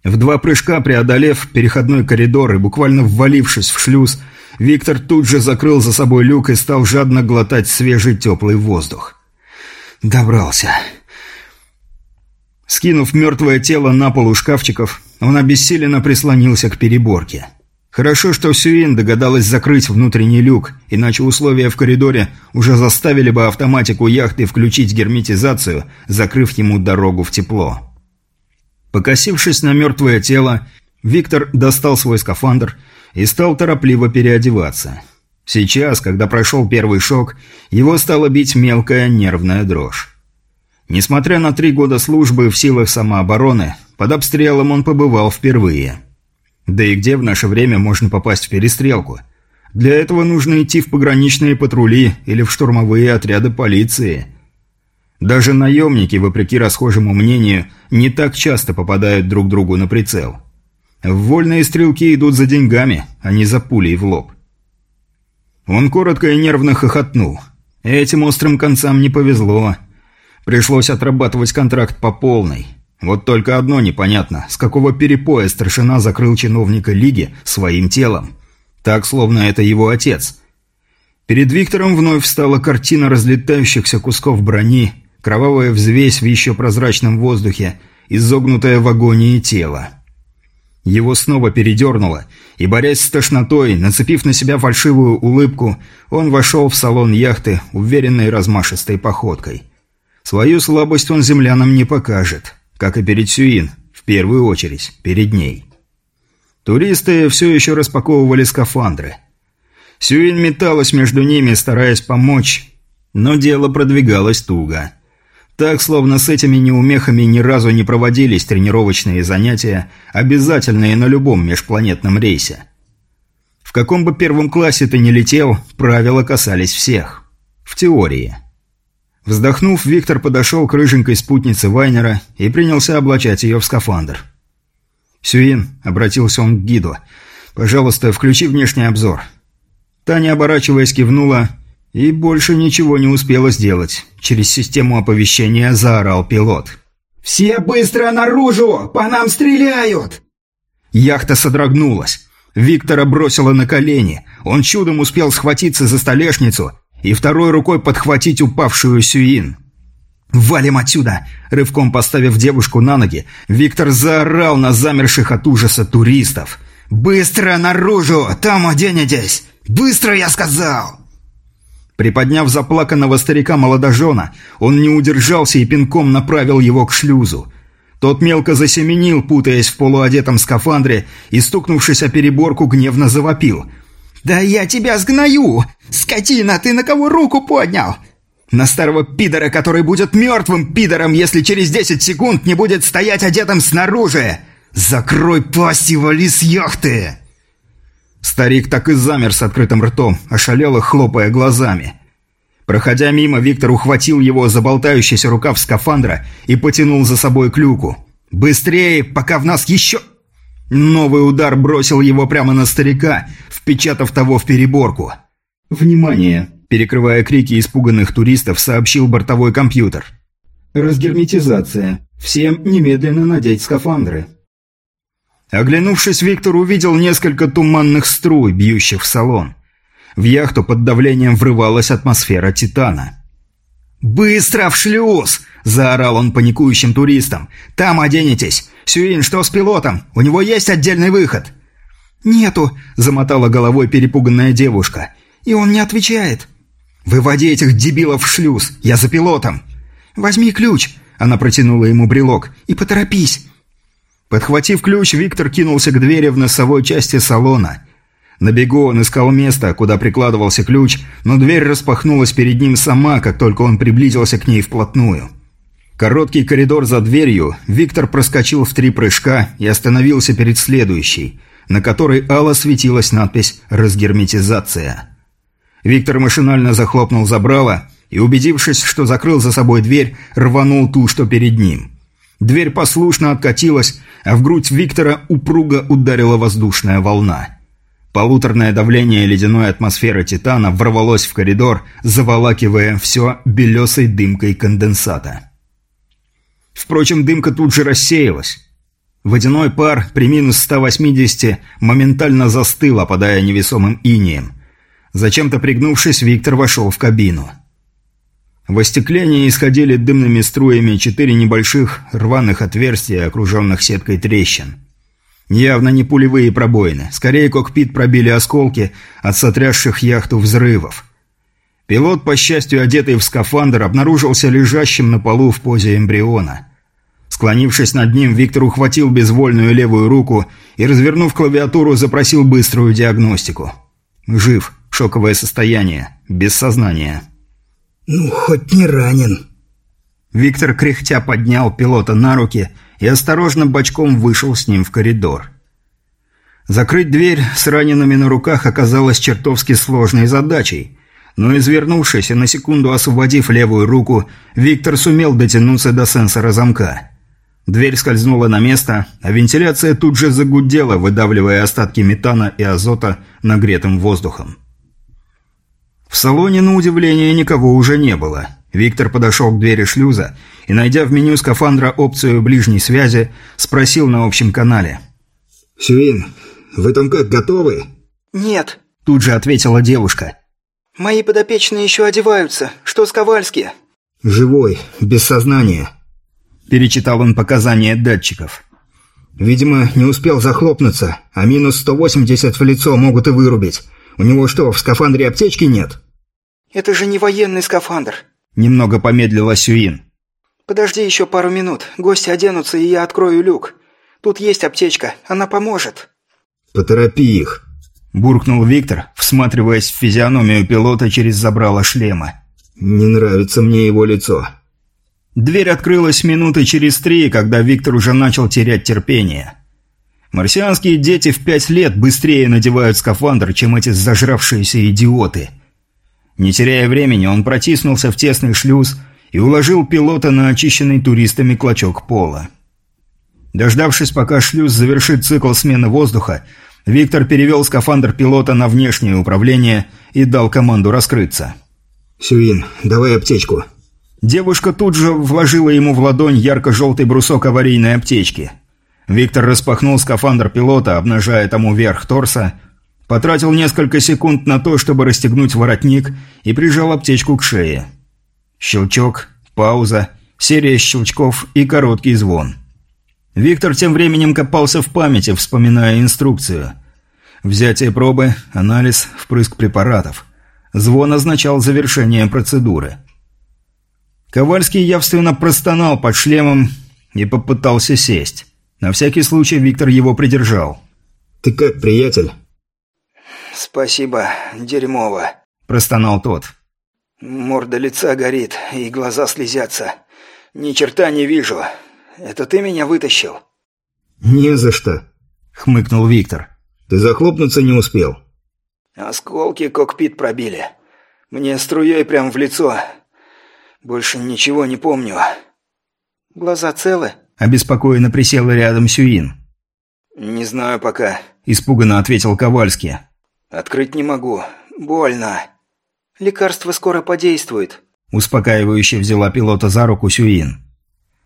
В два прыжка преодолев переходной коридор и буквально ввалившись в шлюз, Виктор тут же закрыл за собой люк и стал жадно глотать свежий теплый воздух. Добрался. Скинув мертвое тело на пол у шкафчиков, он обессиленно прислонился к переборке. Хорошо, что Сюин догадалась закрыть внутренний люк, иначе условия в коридоре уже заставили бы автоматику яхты включить герметизацию, закрыв ему дорогу в тепло. Покосившись на мертвое тело, Виктор достал свой скафандр и стал торопливо переодеваться. Сейчас, когда прошел первый шок, его стала бить мелкая нервная дрожь. Несмотря на три года службы в силах самообороны, под обстрелом он побывал впервые. Да и где в наше время можно попасть в перестрелку? Для этого нужно идти в пограничные патрули или в штурмовые отряды полиции – даже наемники, вопреки расхожему мнению, не так часто попадают друг другу на прицел. Вольные стрелки идут за деньгами, а не за пулей в лоб. Он коротко и нервно хохотнул. Этим острым концам не повезло. Пришлось отрабатывать контракт по полной. Вот только одно непонятно, с какого перепоя старшина закрыл чиновника Лиги своим телом. Так, словно это его отец. Перед Виктором вновь встала картина разлетающихся кусков брони, кровавая взвесь в еще прозрачном воздухе, изогнутое в агонии тело. Его снова передернуло, и, борясь с тошнотой, нацепив на себя фальшивую улыбку, он вошел в салон яхты уверенной размашистой походкой. Свою слабость он землянам не покажет, как и перед Сюин, в первую очередь, перед ней. Туристы все еще распаковывали скафандры. Сюин металась между ними, стараясь помочь, но дело продвигалось туго. Так, словно с этими неумехами ни разу не проводились тренировочные занятия, обязательные на любом межпланетном рейсе. В каком бы первом классе ты ни летел, правила касались всех. В теории. Вздохнув, Виктор подошел к рыженькой спутнице Вайнера и принялся облачать ее в скафандр. «Сюин», — обратился он к гиду, — «пожалуйста, включи внешний обзор». Таня, оборачиваясь, кивнула и больше ничего не успела сделать. Через систему оповещения заорал пилот. «Все быстро наружу! По нам стреляют!» Яхта содрогнулась. Виктора бросила на колени. Он чудом успел схватиться за столешницу и второй рукой подхватить упавшую Сюин. «Валим отсюда!» Рывком поставив девушку на ноги, Виктор заорал на замерших от ужаса туристов. «Быстро наружу! Там оденетесь! Быстро, я сказал!» Приподняв заплаканного старика-молодожена, он не удержался и пинком направил его к шлюзу. Тот мелко засеменил, путаясь в полуодетом скафандре, и, стукнувшись о переборку, гневно завопил. «Да я тебя сгною! Скотина, ты на кого руку поднял?» «На старого пидора, который будет мертвым пидором, если через десять секунд не будет стоять одетым снаружи! Закрой пасть и вали яхты!» Старик так и замер с открытым ртом, ошалело хлопая глазами. Проходя мимо, Виктор ухватил его за болтающийся рукав скафандра и потянул за собой к люку. «Быстрее, пока в нас еще...» Новый удар бросил его прямо на старика, впечатав того в переборку. «Внимание!» – перекрывая крики испуганных туристов, сообщил бортовой компьютер. «Разгерметизация. Всем немедленно надеть скафандры». Оглянувшись, Виктор увидел несколько туманных струй, бьющих в салон. В яхту под давлением врывалась атмосфера «Титана». «Быстро в шлюз!» – заорал он паникующим туристам. «Там оденетесь! Сюин, что с пилотом? У него есть отдельный выход?» «Нету!» – замотала головой перепуганная девушка. «И он не отвечает!» «Выводи этих дебилов в шлюз! Я за пилотом!» «Возьми ключ!» – она протянула ему брелок. «И поторопись!» Подхватив ключ, Виктор кинулся к двери в носовой части салона. На бегу он искал место, куда прикладывался ключ, но дверь распахнулась перед ним сама, как только он приблизился к ней вплотную. Короткий коридор за дверью, Виктор проскочил в три прыжка и остановился перед следующей, на которой ало светилась надпись «Разгерметизация». Виктор машинально захлопнул забрало и, убедившись, что закрыл за собой дверь, рванул ту, что перед ним. Дверь послушно откатилась, а в грудь Виктора упруго ударила воздушная волна. Полуторное давление ледяной атмосферы Титана ворвалось в коридор, заволакивая все белесой дымкой конденсата. Впрочем, дымка тут же рассеялась. Водяной пар при минус 180 моментально застыл, опадая невесомым инием. Зачем-то пригнувшись, Виктор вошел в кабину. В остеклении исходили дымными струями четыре небольших рваных отверстия, окруженных сеткой трещин. Явно не пулевые пробоины. Скорее, кокпит пробили осколки от сотрясших яхту взрывов. Пилот, по счастью, одетый в скафандр, обнаружился лежащим на полу в позе эмбриона. Склонившись над ним, Виктор ухватил безвольную левую руку и, развернув клавиатуру, запросил быструю диагностику. Жив. Шоковое состояние. Без сознания. «Ну, хоть не ранен». Виктор кряхтя поднял пилота на руки и осторожно бочком вышел с ним в коридор. Закрыть дверь с ранеными на руках оказалось чертовски сложной задачей, но извернувшись и на секунду освободив левую руку, Виктор сумел дотянуться до сенсора замка. Дверь скользнула на место, а вентиляция тут же загудела, выдавливая остатки метана и азота нагретым воздухом. В салоне, на удивление, никого уже не было – Виктор подошел к двери шлюза и, найдя в меню скафандра опцию ближней связи, спросил на общем канале. «Сюин, вы там как, готовы?» «Нет», – тут же ответила девушка. «Мои подопечные еще одеваются. Что с Ковальски?» «Живой, без сознания», – перечитал он показания датчиков. «Видимо, не успел захлопнуться, а минус 180 в лицо могут и вырубить. У него что, в скафандре аптечки нет?» «Это же не военный скафандр. Немного помедлила Сюин. «Подожди еще пару минут. Гости оденутся, и я открою люк. Тут есть аптечка. Она поможет». «Поторопи их», – буркнул Виктор, всматриваясь в физиономию пилота через забрало шлема. «Не нравится мне его лицо». Дверь открылась минуты через три, когда Виктор уже начал терять терпение. Марсианские дети в пять лет быстрее надевают скафандр, чем эти зажравшиеся идиоты – не теряя времени, он протиснулся в тесный шлюз и уложил пилота на очищенный туристами клочок пола. Дождавшись, пока шлюз завершит цикл смены воздуха, Виктор перевел скафандр пилота на внешнее управление и дал команду раскрыться. «Сюин, давай аптечку». Девушка тут же вложила ему в ладонь ярко-желтый брусок аварийной аптечки. Виктор распахнул скафандр пилота, обнажая тому верх торса, Потратил несколько секунд на то, чтобы расстегнуть воротник и прижал аптечку к шее. Щелчок, пауза, серия щелчков и короткий звон. Виктор тем временем копался в памяти, вспоминая инструкцию. Взятие пробы, анализ, впрыск препаратов. Звон означал завершение процедуры. Ковальский явственно простонал под шлемом и попытался сесть. На всякий случай Виктор его придержал. «Ты как, приятель?» «Спасибо, дерьмово», – простонал тот. «Морда лица горит, и глаза слезятся. Ни черта не вижу. Это ты меня вытащил?» «Не за что», – хмыкнул Виктор. «Ты захлопнуться не успел». «Осколки кокпит пробили. Мне струей прям в лицо. Больше ничего не помню». «Глаза целы?» – Обеспокоенно присела рядом Сюин. «Не знаю пока», – испуганно ответил Ковальский. «Открыть не могу. Больно». «Лекарство скоро подействует», – успокаивающе взяла пилота за руку Сюин.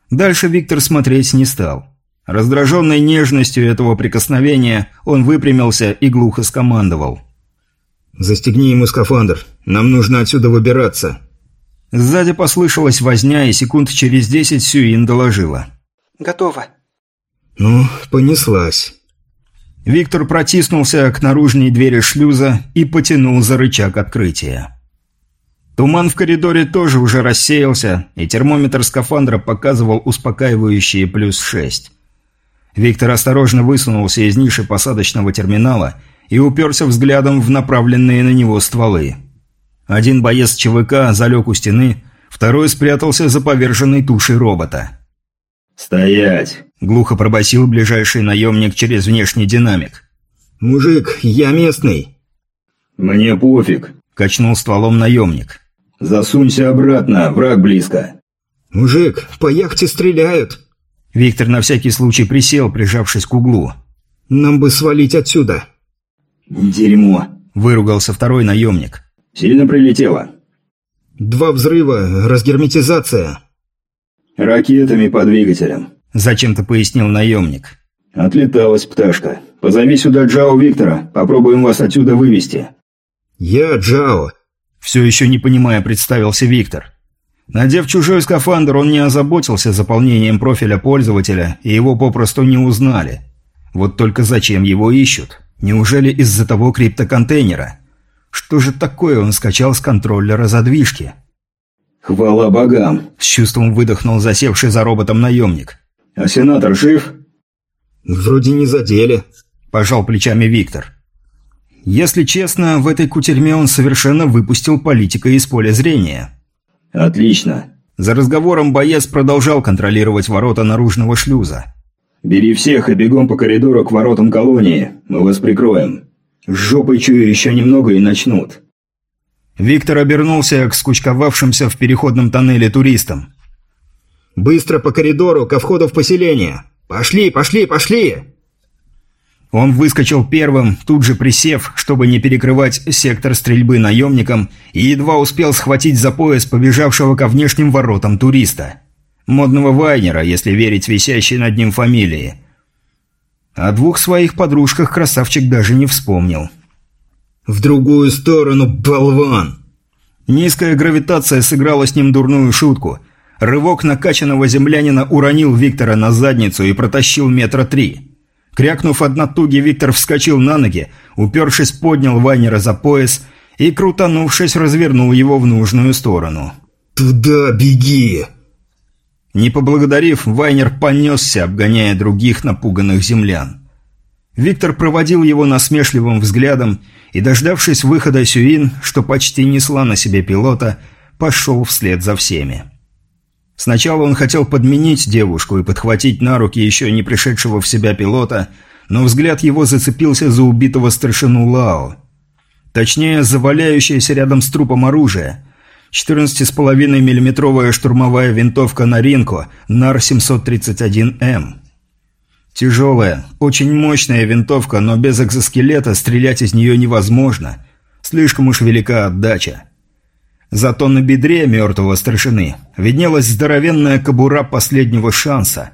Дальше Виктор смотреть не стал. Раздраженной нежностью этого прикосновения, он выпрямился и глухо скомандовал. «Застегни ему скафандр. Нам нужно отсюда выбираться». Сзади послышалась возня, и секунд через десять Сюин доложила. «Готово». «Ну, понеслась». Виктор протиснулся к наружной двери шлюза и потянул за рычаг открытия. Туман в коридоре тоже уже рассеялся, и термометр скафандра показывал успокаивающие плюс шесть. Виктор осторожно высунулся из ниши посадочного терминала и уперся взглядом в направленные на него стволы. Один боец ЧВК залег у стены, второй спрятался за поверженной тушей робота. «Стоять!» – глухо пробасил ближайший наемник через внешний динамик. «Мужик, я местный!» «Мне пофиг!» – качнул стволом наемник. «Засунься обратно, враг близко!» «Мужик, по яхте стреляют!» Виктор на всякий случай присел, прижавшись к углу. «Нам бы свалить отсюда!» «Дерьмо!» – выругался второй наемник. «Сильно прилетело?» «Два взрыва, разгерметизация!» «Ракетами по двигателям», – зачем-то пояснил наемник. «Отлеталась пташка. Позови сюда Джао Виктора, попробуем вас отсюда вывести». «Я Джао», – все еще не понимая представился Виктор. Надев чужой скафандр, он не озаботился заполнением профиля пользователя, и его попросту не узнали. Вот только зачем его ищут? Неужели из-за того криптоконтейнера? Что же такое он скачал с контроллера задвижки? «Хвала богам!» – с чувством выдохнул засевший за роботом наемник. «А сенатор жив?» «Вроде не задели», – пожал плечами Виктор. Если честно, в этой кутерьме он совершенно выпустил политика из поля зрения. «Отлично». За разговором боец продолжал контролировать ворота наружного шлюза. «Бери всех и бегом по коридору к воротам колонии. Мы вас прикроем. С жопой чую еще немного и начнут». Виктор обернулся к скучковавшимся в переходном тоннеле туристам. «Быстро по коридору, ко входу в поселение! Пошли, пошли, пошли!» Он выскочил первым, тут же присев, чтобы не перекрывать сектор стрельбы наемникам, и едва успел схватить за пояс побежавшего ко внешним воротам туриста. Модного Вайнера, если верить висящей над ним фамилии. О двух своих подружках красавчик даже не вспомнил. «В другую сторону, болван!» Низкая гравитация сыграла с ним дурную шутку. Рывок накачанного землянина уронил Виктора на задницу и протащил метра три. Крякнув от натуги, Виктор вскочил на ноги, упершись, поднял Вайнера за пояс и, крутанувшись, развернул его в нужную сторону. «Туда беги!» Не поблагодарив, Вайнер понесся, обгоняя других напуганных землян. Виктор проводил его насмешливым взглядом и, дождавшись выхода Сюин, что почти несла на себе пилота, пошел вслед за всеми. Сначала он хотел подменить девушку и подхватить на руки еще не пришедшего в себя пилота, но взгляд его зацепился за убитого старшину Лао. Точнее, за валяющееся рядом с трупом оружие. 14,5 миллиметровая штурмовая винтовка Наринко НАР-731М. Тяжелая, очень мощная винтовка, но без экзоскелета стрелять из нее невозможно. Слишком уж велика отдача. Зато на бедре мертвого старшины виднелась здоровенная кобура последнего шанса.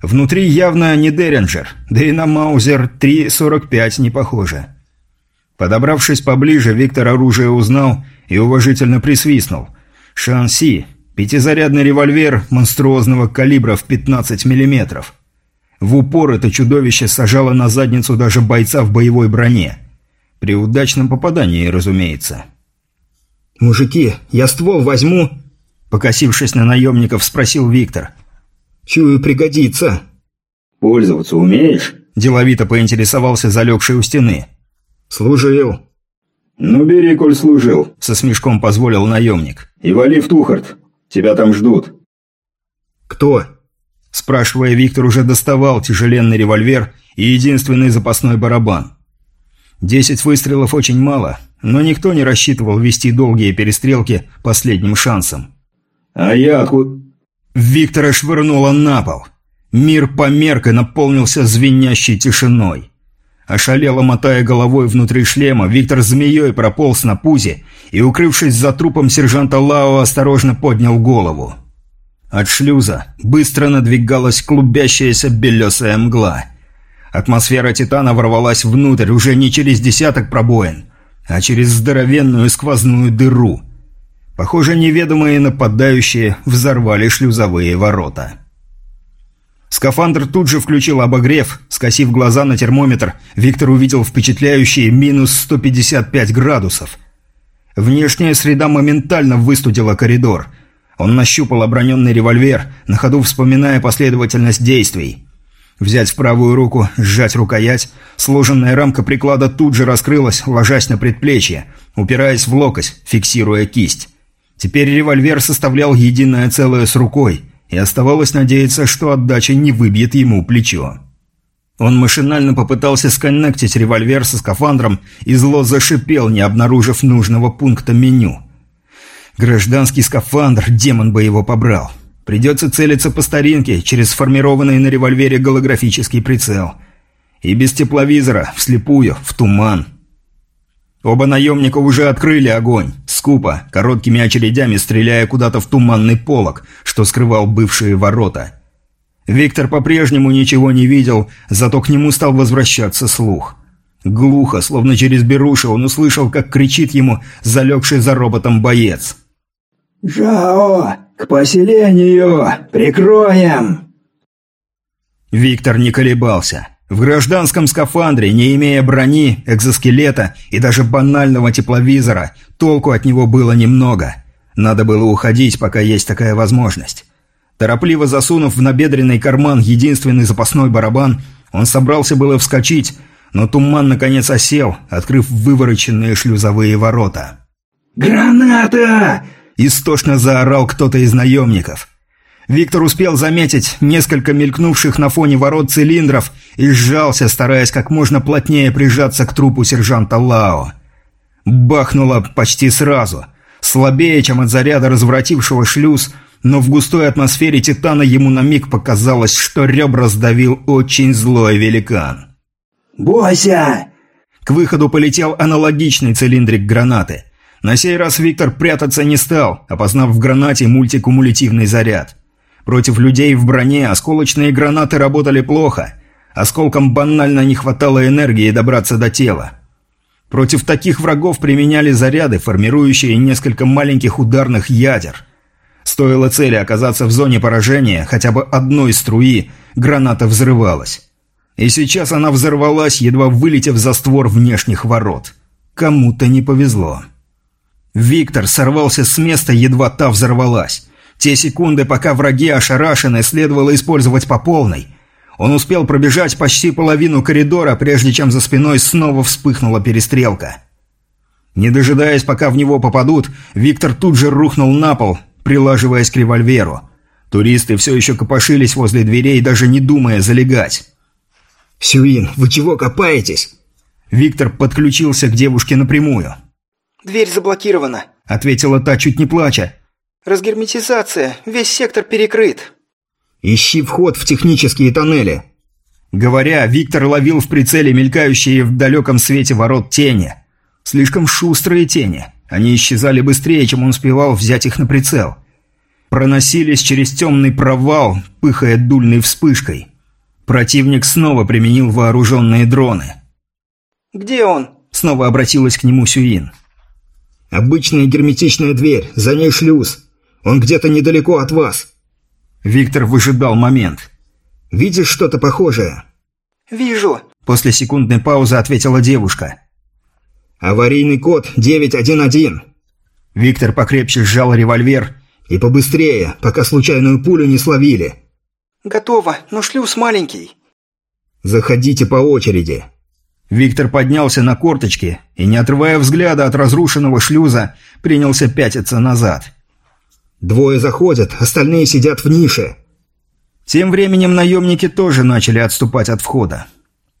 Внутри явно не Деринджер, да и на Маузер 3.45 не похоже. Подобравшись поближе, Виктор оружие узнал и уважительно присвистнул. Шанси, пятизарядный револьвер монструозного калибра в 15 миллиметров. В упор это чудовище сажало на задницу даже бойца в боевой броне. При удачном попадании, разумеется. «Мужики, я ствол возьму?» Покосившись на наемников, спросил Виктор. «Чую, пригодится». «Пользоваться умеешь?» Деловито поинтересовался залегший у стены. «Служил». «Ну, бери, коль служил», — со смешком позволил наемник. «И вали в Тухарт. Тебя там ждут». «Кто?» Спрашивая, Виктор уже доставал тяжеленный револьвер и единственный запасной барабан. Десять выстрелов очень мало, но никто не рассчитывал вести долгие перестрелки последним шансом. «А я откуда...» Виктора швырнуло на пол. Мир померк и наполнился звенящей тишиной. Ошалело мотая головой внутри шлема, Виктор змеей прополз на пузе и, укрывшись за трупом сержанта Лао, осторожно поднял голову. От шлюза быстро надвигалась клубящаяся белесая мгла. Атмосфера Титана ворвалась внутрь уже не через десяток пробоин, а через здоровенную сквозную дыру. Похоже, неведомые нападающие взорвали шлюзовые ворота. Скафандр тут же включил обогрев. Скосив глаза на термометр, Виктор увидел впечатляющие минус 155 градусов. Внешняя среда моментально выстудила коридор. Он нащупал оброненный револьвер, на ходу вспоминая последовательность действий. Взять в правую руку, сжать рукоять. Сложенная рамка приклада тут же раскрылась, ложась на предплечье, упираясь в локоть, фиксируя кисть. Теперь револьвер составлял единое целое с рукой, и оставалось надеяться, что отдача не выбьет ему плечо. Он машинально попытался сконнектить револьвер со скафандром и зло зашипел, не обнаружив нужного пункта меню. Гражданский скафандр, демон бы его побрал. Придется целиться по старинке, через сформированный на револьвере голографический прицел. И без тепловизора, вслепую, в туман. Оба наемника уже открыли огонь, скупо, короткими очередями стреляя куда-то в туманный полог, что скрывал бывшие ворота. Виктор по-прежнему ничего не видел, зато к нему стал возвращаться слух. Глухо, словно через беруши, он услышал, как кричит ему залегший за роботом боец. «Жао, к поселению! Прикроем!» Виктор не колебался. В гражданском скафандре, не имея брони, экзоскелета и даже банального тепловизора, толку от него было немного. Надо было уходить, пока есть такая возможность. Торопливо засунув в набедренный карман единственный запасной барабан, он собрался было вскочить, но туман наконец осел, открыв вывороченные шлюзовые ворота. «Граната!» Истошно заорал кто-то из наемников. Виктор успел заметить несколько мелькнувших на фоне ворот цилиндров и сжался, стараясь как можно плотнее прижаться к трупу сержанта Лао. Бахнуло почти сразу. Слабее, чем от заряда развратившего шлюз, но в густой атмосфере Титана ему на миг показалось, что ребра сдавил очень злой великан. «Бойся!» К выходу полетел аналогичный цилиндрик гранаты. На сей раз Виктор прятаться не стал, опознав в гранате мультикумулятивный заряд. Против людей в броне осколочные гранаты работали плохо. Осколкам банально не хватало энергии добраться до тела. Против таких врагов применяли заряды, формирующие несколько маленьких ударных ядер. Стоило цели оказаться в зоне поражения хотя бы одной струи, граната взрывалась. И сейчас она взорвалась, едва вылетев за створ внешних ворот. Кому-то не повезло. Виктор сорвался с места, едва та взорвалась. Те секунды, пока враги ошарашены, следовало использовать по полной. Он успел пробежать почти половину коридора, прежде чем за спиной снова вспыхнула перестрелка. Не дожидаясь, пока в него попадут, Виктор тут же рухнул на пол, прилаживаясь к револьверу. Туристы все еще копошились возле дверей, даже не думая залегать. «Сюин, вы чего копаетесь?» Виктор подключился к девушке напрямую. «Дверь заблокирована», — ответила та, чуть не плача. «Разгерметизация. Весь сектор перекрыт». «Ищи вход в технические тоннели». Говоря, Виктор ловил в прицеле мелькающие в далеком свете ворот тени. Слишком шустрые тени. Они исчезали быстрее, чем он успевал взять их на прицел. Проносились через темный провал, пыхая дульной вспышкой. Противник снова применил вооруженные дроны. «Где он?» Снова обратилась к нему Сюин. «Обычная герметичная дверь, за ней шлюз. Он где-то недалеко от вас». Виктор выжидал момент. «Видишь что-то похожее?» «Вижу», – после секундной паузы ответила девушка. «Аварийный код 911». Виктор покрепче сжал револьвер. «И побыстрее, пока случайную пулю не словили». «Готово, но шлюз маленький». «Заходите по очереди». Виктор поднялся на корточки и, не отрывая взгляда от разрушенного шлюза, принялся пятиться назад. «Двое заходят, остальные сидят в нише». Тем временем наемники тоже начали отступать от входа.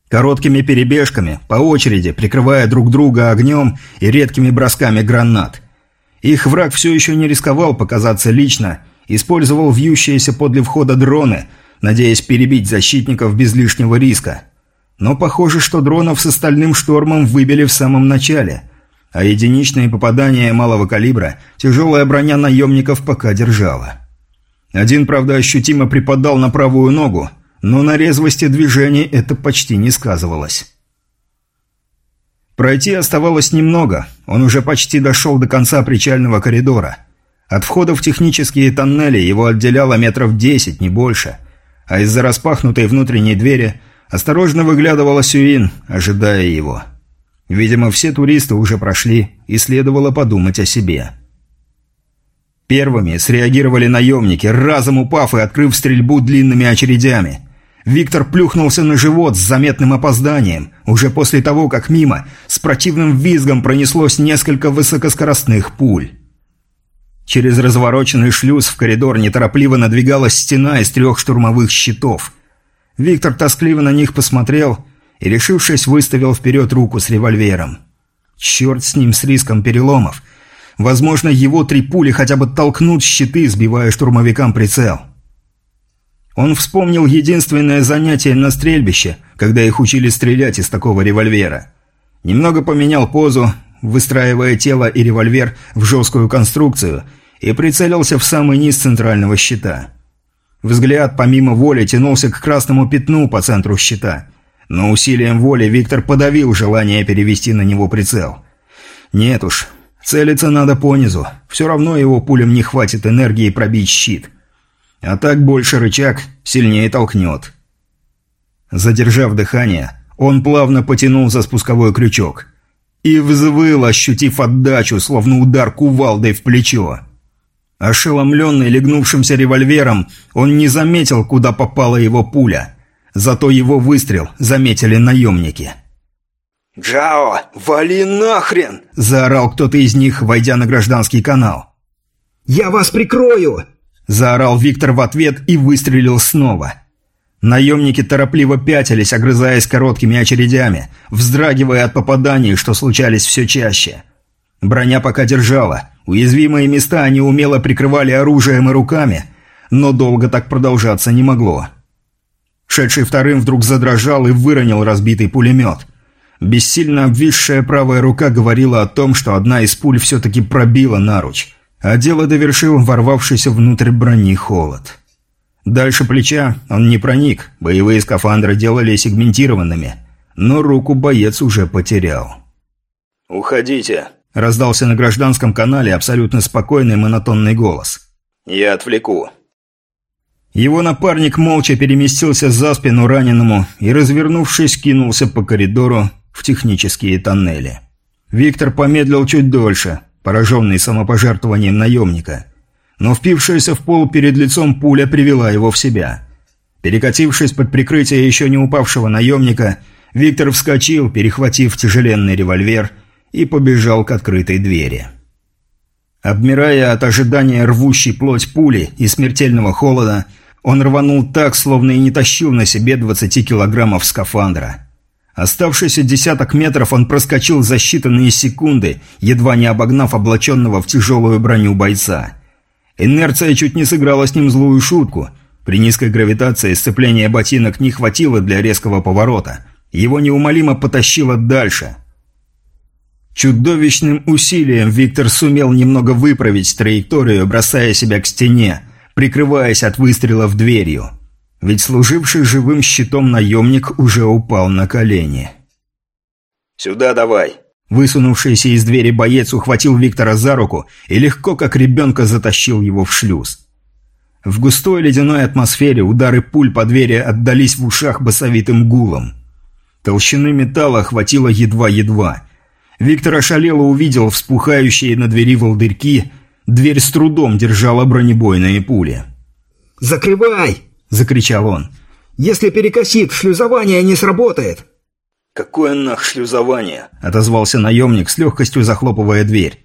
Короткими перебежками, по очереди, прикрывая друг друга огнем и редкими бросками гранат. Их враг все еще не рисковал показаться лично, использовал вьющиеся подле входа дроны, надеясь перебить защитников без лишнего риска. Но похоже, что дронов с остальным штормом выбили в самом начале, а единичные попадания малого калибра тяжелая броня наемников пока держала. Один, правда, ощутимо припадал на правую ногу, но на резвости движений это почти не сказывалось. Пройти оставалось немного, он уже почти дошел до конца причального коридора. От входа в технические тоннели его отделяло метров десять, не больше, а из-за распахнутой внутренней двери осторожно выглядывала Сюин, ожидая его. Видимо, все туристы уже прошли, и следовало подумать о себе. Первыми среагировали наемники, разом упав и открыв стрельбу длинными очередями. Виктор плюхнулся на живот с заметным опозданием, уже после того, как мимо с противным визгом пронеслось несколько высокоскоростных пуль. Через развороченный шлюз в коридор неторопливо надвигалась стена из трех штурмовых щитов. Виктор тоскливо на них посмотрел и, решившись, выставил вперед руку с револьвером. Черт с ним, с риском переломов. Возможно, его три пули хотя бы толкнут щиты, сбивая штурмовикам прицел. Он вспомнил единственное занятие на стрельбище, когда их учили стрелять из такого револьвера. Немного поменял позу, выстраивая тело и револьвер в жесткую конструкцию, и прицелился в самый низ центрального щита. Взгляд помимо воли тянулся к красному пятну по центру щита, но усилием воли Виктор подавил желание перевести на него прицел. Нет уж, целиться надо понизу, все равно его пулям не хватит энергии пробить щит – а так больше рычаг сильнее толкнет. Задержав дыхание, он плавно потянул за спусковой крючок. И взвыл, ощутив отдачу, словно удар кувалдой в плечо. Ошеломленный легнувшимся револьвером, он не заметил, куда попала его пуля. Зато его выстрел заметили наемники. «Джао, вали нахрен!» – заорал кто-то из них, войдя на гражданский канал. «Я вас прикрою!» Заорал Виктор в ответ и выстрелил снова. Наемники торопливо пятились, огрызаясь короткими очередями, вздрагивая от попаданий, что случались все чаще. Броня пока держала. Уязвимые места они умело прикрывали оружием и руками, но долго так продолжаться не могло. Шедший вторым вдруг задрожал и выронил разбитый пулемет. Бессильно обвисшая правая рука говорила о том, что одна из пуль все-таки пробила наруч – а дело довершил ворвавшийся внутрь брони холод. Дальше плеча он не проник, боевые скафандры делали сегментированными, но руку боец уже потерял. «Уходите», – раздался на гражданском канале абсолютно спокойный монотонный голос. «Я отвлеку». Его напарник молча переместился за спину раненому и, развернувшись, кинулся по коридору в технические тоннели. Виктор помедлил чуть дольше – пораженный самопожертвованием наемника. Но впившаяся в пол перед лицом пуля привела его в себя. Перекатившись под прикрытие еще не упавшего наемника, Виктор вскочил, перехватив тяжеленный револьвер, и побежал к открытой двери. Обмирая от ожидания рвущей плоть пули и смертельного холода, он рванул так, словно и не тащил на себе 20 килограммов скафандра. Оставшийся десяток метров он проскочил за считанные секунды, едва не обогнав облаченного в тяжелую броню бойца. Инерция чуть не сыграла с ним злую шутку. При низкой гравитации сцепления ботинок не хватило для резкого поворота. Его неумолимо потащило дальше. Чудовищным усилием Виктор сумел немного выправить траекторию, бросая себя к стене, прикрываясь от выстрелов дверью. Ведь служивший живым щитом наемник уже упал на колени. «Сюда давай!» Высунувшийся из двери боец ухватил Виктора за руку и легко, как ребенка, затащил его в шлюз. В густой ледяной атмосфере удары пуль по двери отдались в ушах басовитым гулом. Толщины металла хватило едва-едва. Виктор ошалело увидел вспухающие на двери волдырьки, дверь с трудом держала бронебойные пули. «Закрывай!» – закричал он. «Если перекосит, шлюзование не сработает!» «Какое нах шлюзование?» – отозвался наемник с легкостью захлопывая дверь.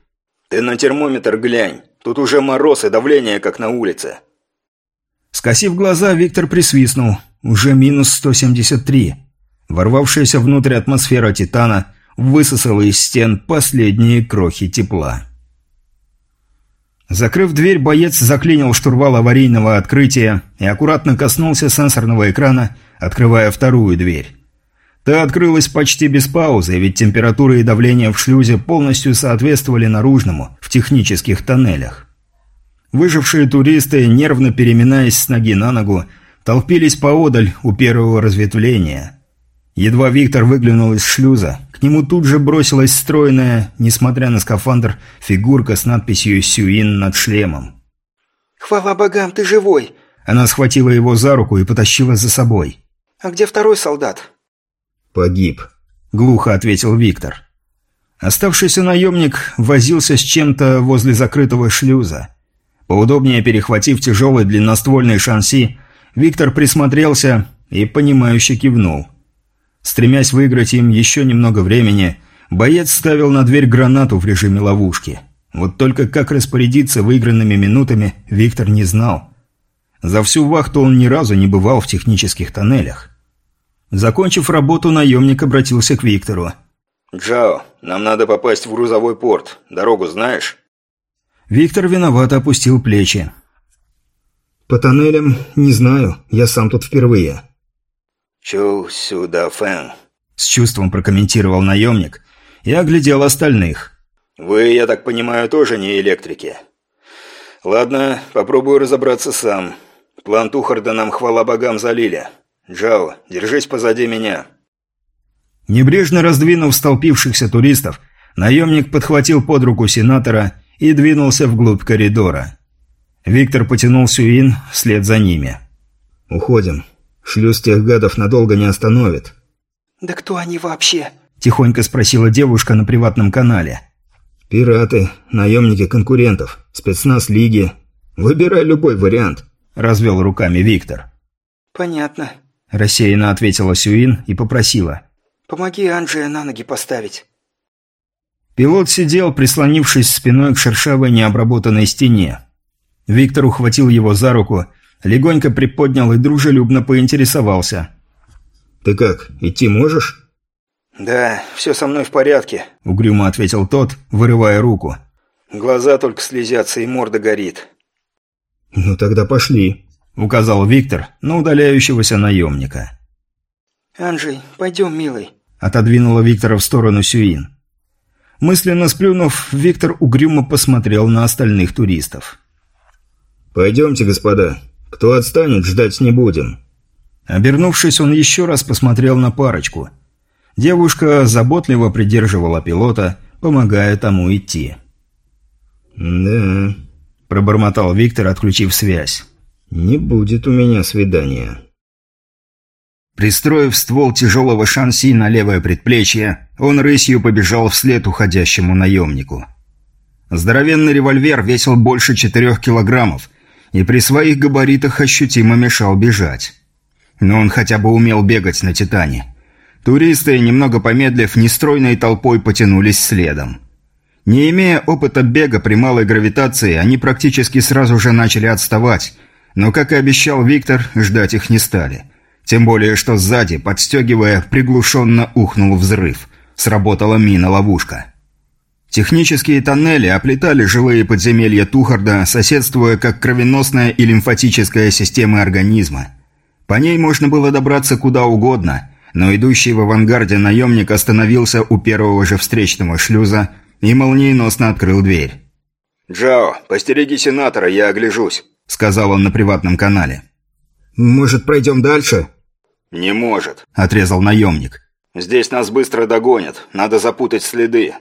«Ты на термометр глянь. Тут уже мороз и давление, как на улице». Скосив глаза, Виктор присвистнул. Уже минус 173. Ворвавшаяся внутрь атмосфера Титана высосала из стен последние крохи тепла. Закрыв дверь, боец заклинил штурвал аварийного открытия и аккуратно коснулся сенсорного экрана, открывая вторую дверь. Та открылась почти без паузы, ведь температура и давление в шлюзе полностью соответствовали наружному, в технических тоннелях. Выжившие туристы, нервно переминаясь с ноги на ногу, толпились поодаль у первого разветвления. Едва Виктор выглянул из шлюза, к нему тут же бросилась стройная, несмотря на скафандр, фигурка с надписью «Сюин» над шлемом. «Хвала богам, ты живой!» Она схватила его за руку и потащила за собой. «А где второй солдат?» «Погиб», — глухо ответил Виктор. Оставшийся наемник возился с чем-то возле закрытого шлюза. Поудобнее перехватив тяжелый длинноствольный шанси, Виктор присмотрелся и, понимающе кивнул. Стремясь выиграть им еще немного времени, боец ставил на дверь гранату в режиме ловушки. Вот только как распорядиться выигранными минутами, Виктор не знал. За всю вахту он ни разу не бывал в технических тоннелях. Закончив работу, наемник обратился к Виктору. «Джао, нам надо попасть в грузовой порт. Дорогу знаешь?» Виктор виновато опустил плечи. «По тоннелям не знаю, я сам тут впервые». «Чу сюда, Фэн», — с чувством прокомментировал наемник и оглядел остальных. «Вы, я так понимаю, тоже не электрики?» «Ладно, попробую разобраться сам. План Тухарда нам, хвала богам, залили. Джао, держись позади меня». Небрежно раздвинув столпившихся туристов, наемник подхватил под руку сенатора и двинулся вглубь коридора. Виктор потянул Сюин вслед за ними. «Уходим. Шлюз тех гадов надолго не остановит». «Да кто они вообще?» – тихонько спросила девушка на приватном канале. «Пираты, наемники конкурентов, спецназ Лиги. Выбирай любой вариант», – развел руками Виктор. «Понятно», – рассеянно ответила Сюин и попросила. «Помоги Анджия на ноги поставить». Пилот сидел, прислонившись спиной к шершавой необработанной стене. Виктор ухватил его за руку – легонько приподнял и дружелюбно поинтересовался. «Ты как, идти можешь?» «Да, все со мной в порядке», — угрюмо ответил тот, вырывая руку. «Глаза только слезятся и морда горит». «Ну тогда пошли», — указал Виктор на удаляющегося наемника. «Анжей, пойдем, милый», — отодвинула Виктора в сторону Сюин. Мысленно сплюнув, Виктор угрюмо посмотрел на остальных туристов. «Пойдемте, господа. Кто отстанет, ждать не будем». Обернувшись, он еще раз посмотрел на парочку. Девушка заботливо придерживала пилота, помогая тому идти. «Да», – пробормотал Виктор, отключив связь. «Не будет у меня свидания». Пристроив ствол тяжелого шанси на левое предплечье, он рысью побежал вслед уходящему наемнику. Здоровенный револьвер весил больше четырех килограммов и при своих габаритах ощутимо мешал бежать. Но он хотя бы умел бегать на «Титане». Туристы, немного помедлив, нестройной толпой потянулись следом. Не имея опыта бега при малой гравитации, они практически сразу же начали отставать, но, как и обещал Виктор, ждать их не стали. Тем более, что сзади, подстегивая, приглушенно ухнул взрыв. Сработала мина-ловушка. Технические тоннели оплетали жилые подземелья Тухарда, соседствуя как кровеносная и лимфатическая системы организма. По ней можно было добраться куда угодно, но идущий в авангарде наемник остановился у первого же встречного шлюза и молниеносно открыл дверь. «Джао, постереги сенатора, я огляжусь», — сказал он на приватном канале. «Может, пройдем дальше?» «Не может», — отрезал наемник. «Здесь нас быстро догонят, надо запутать следы.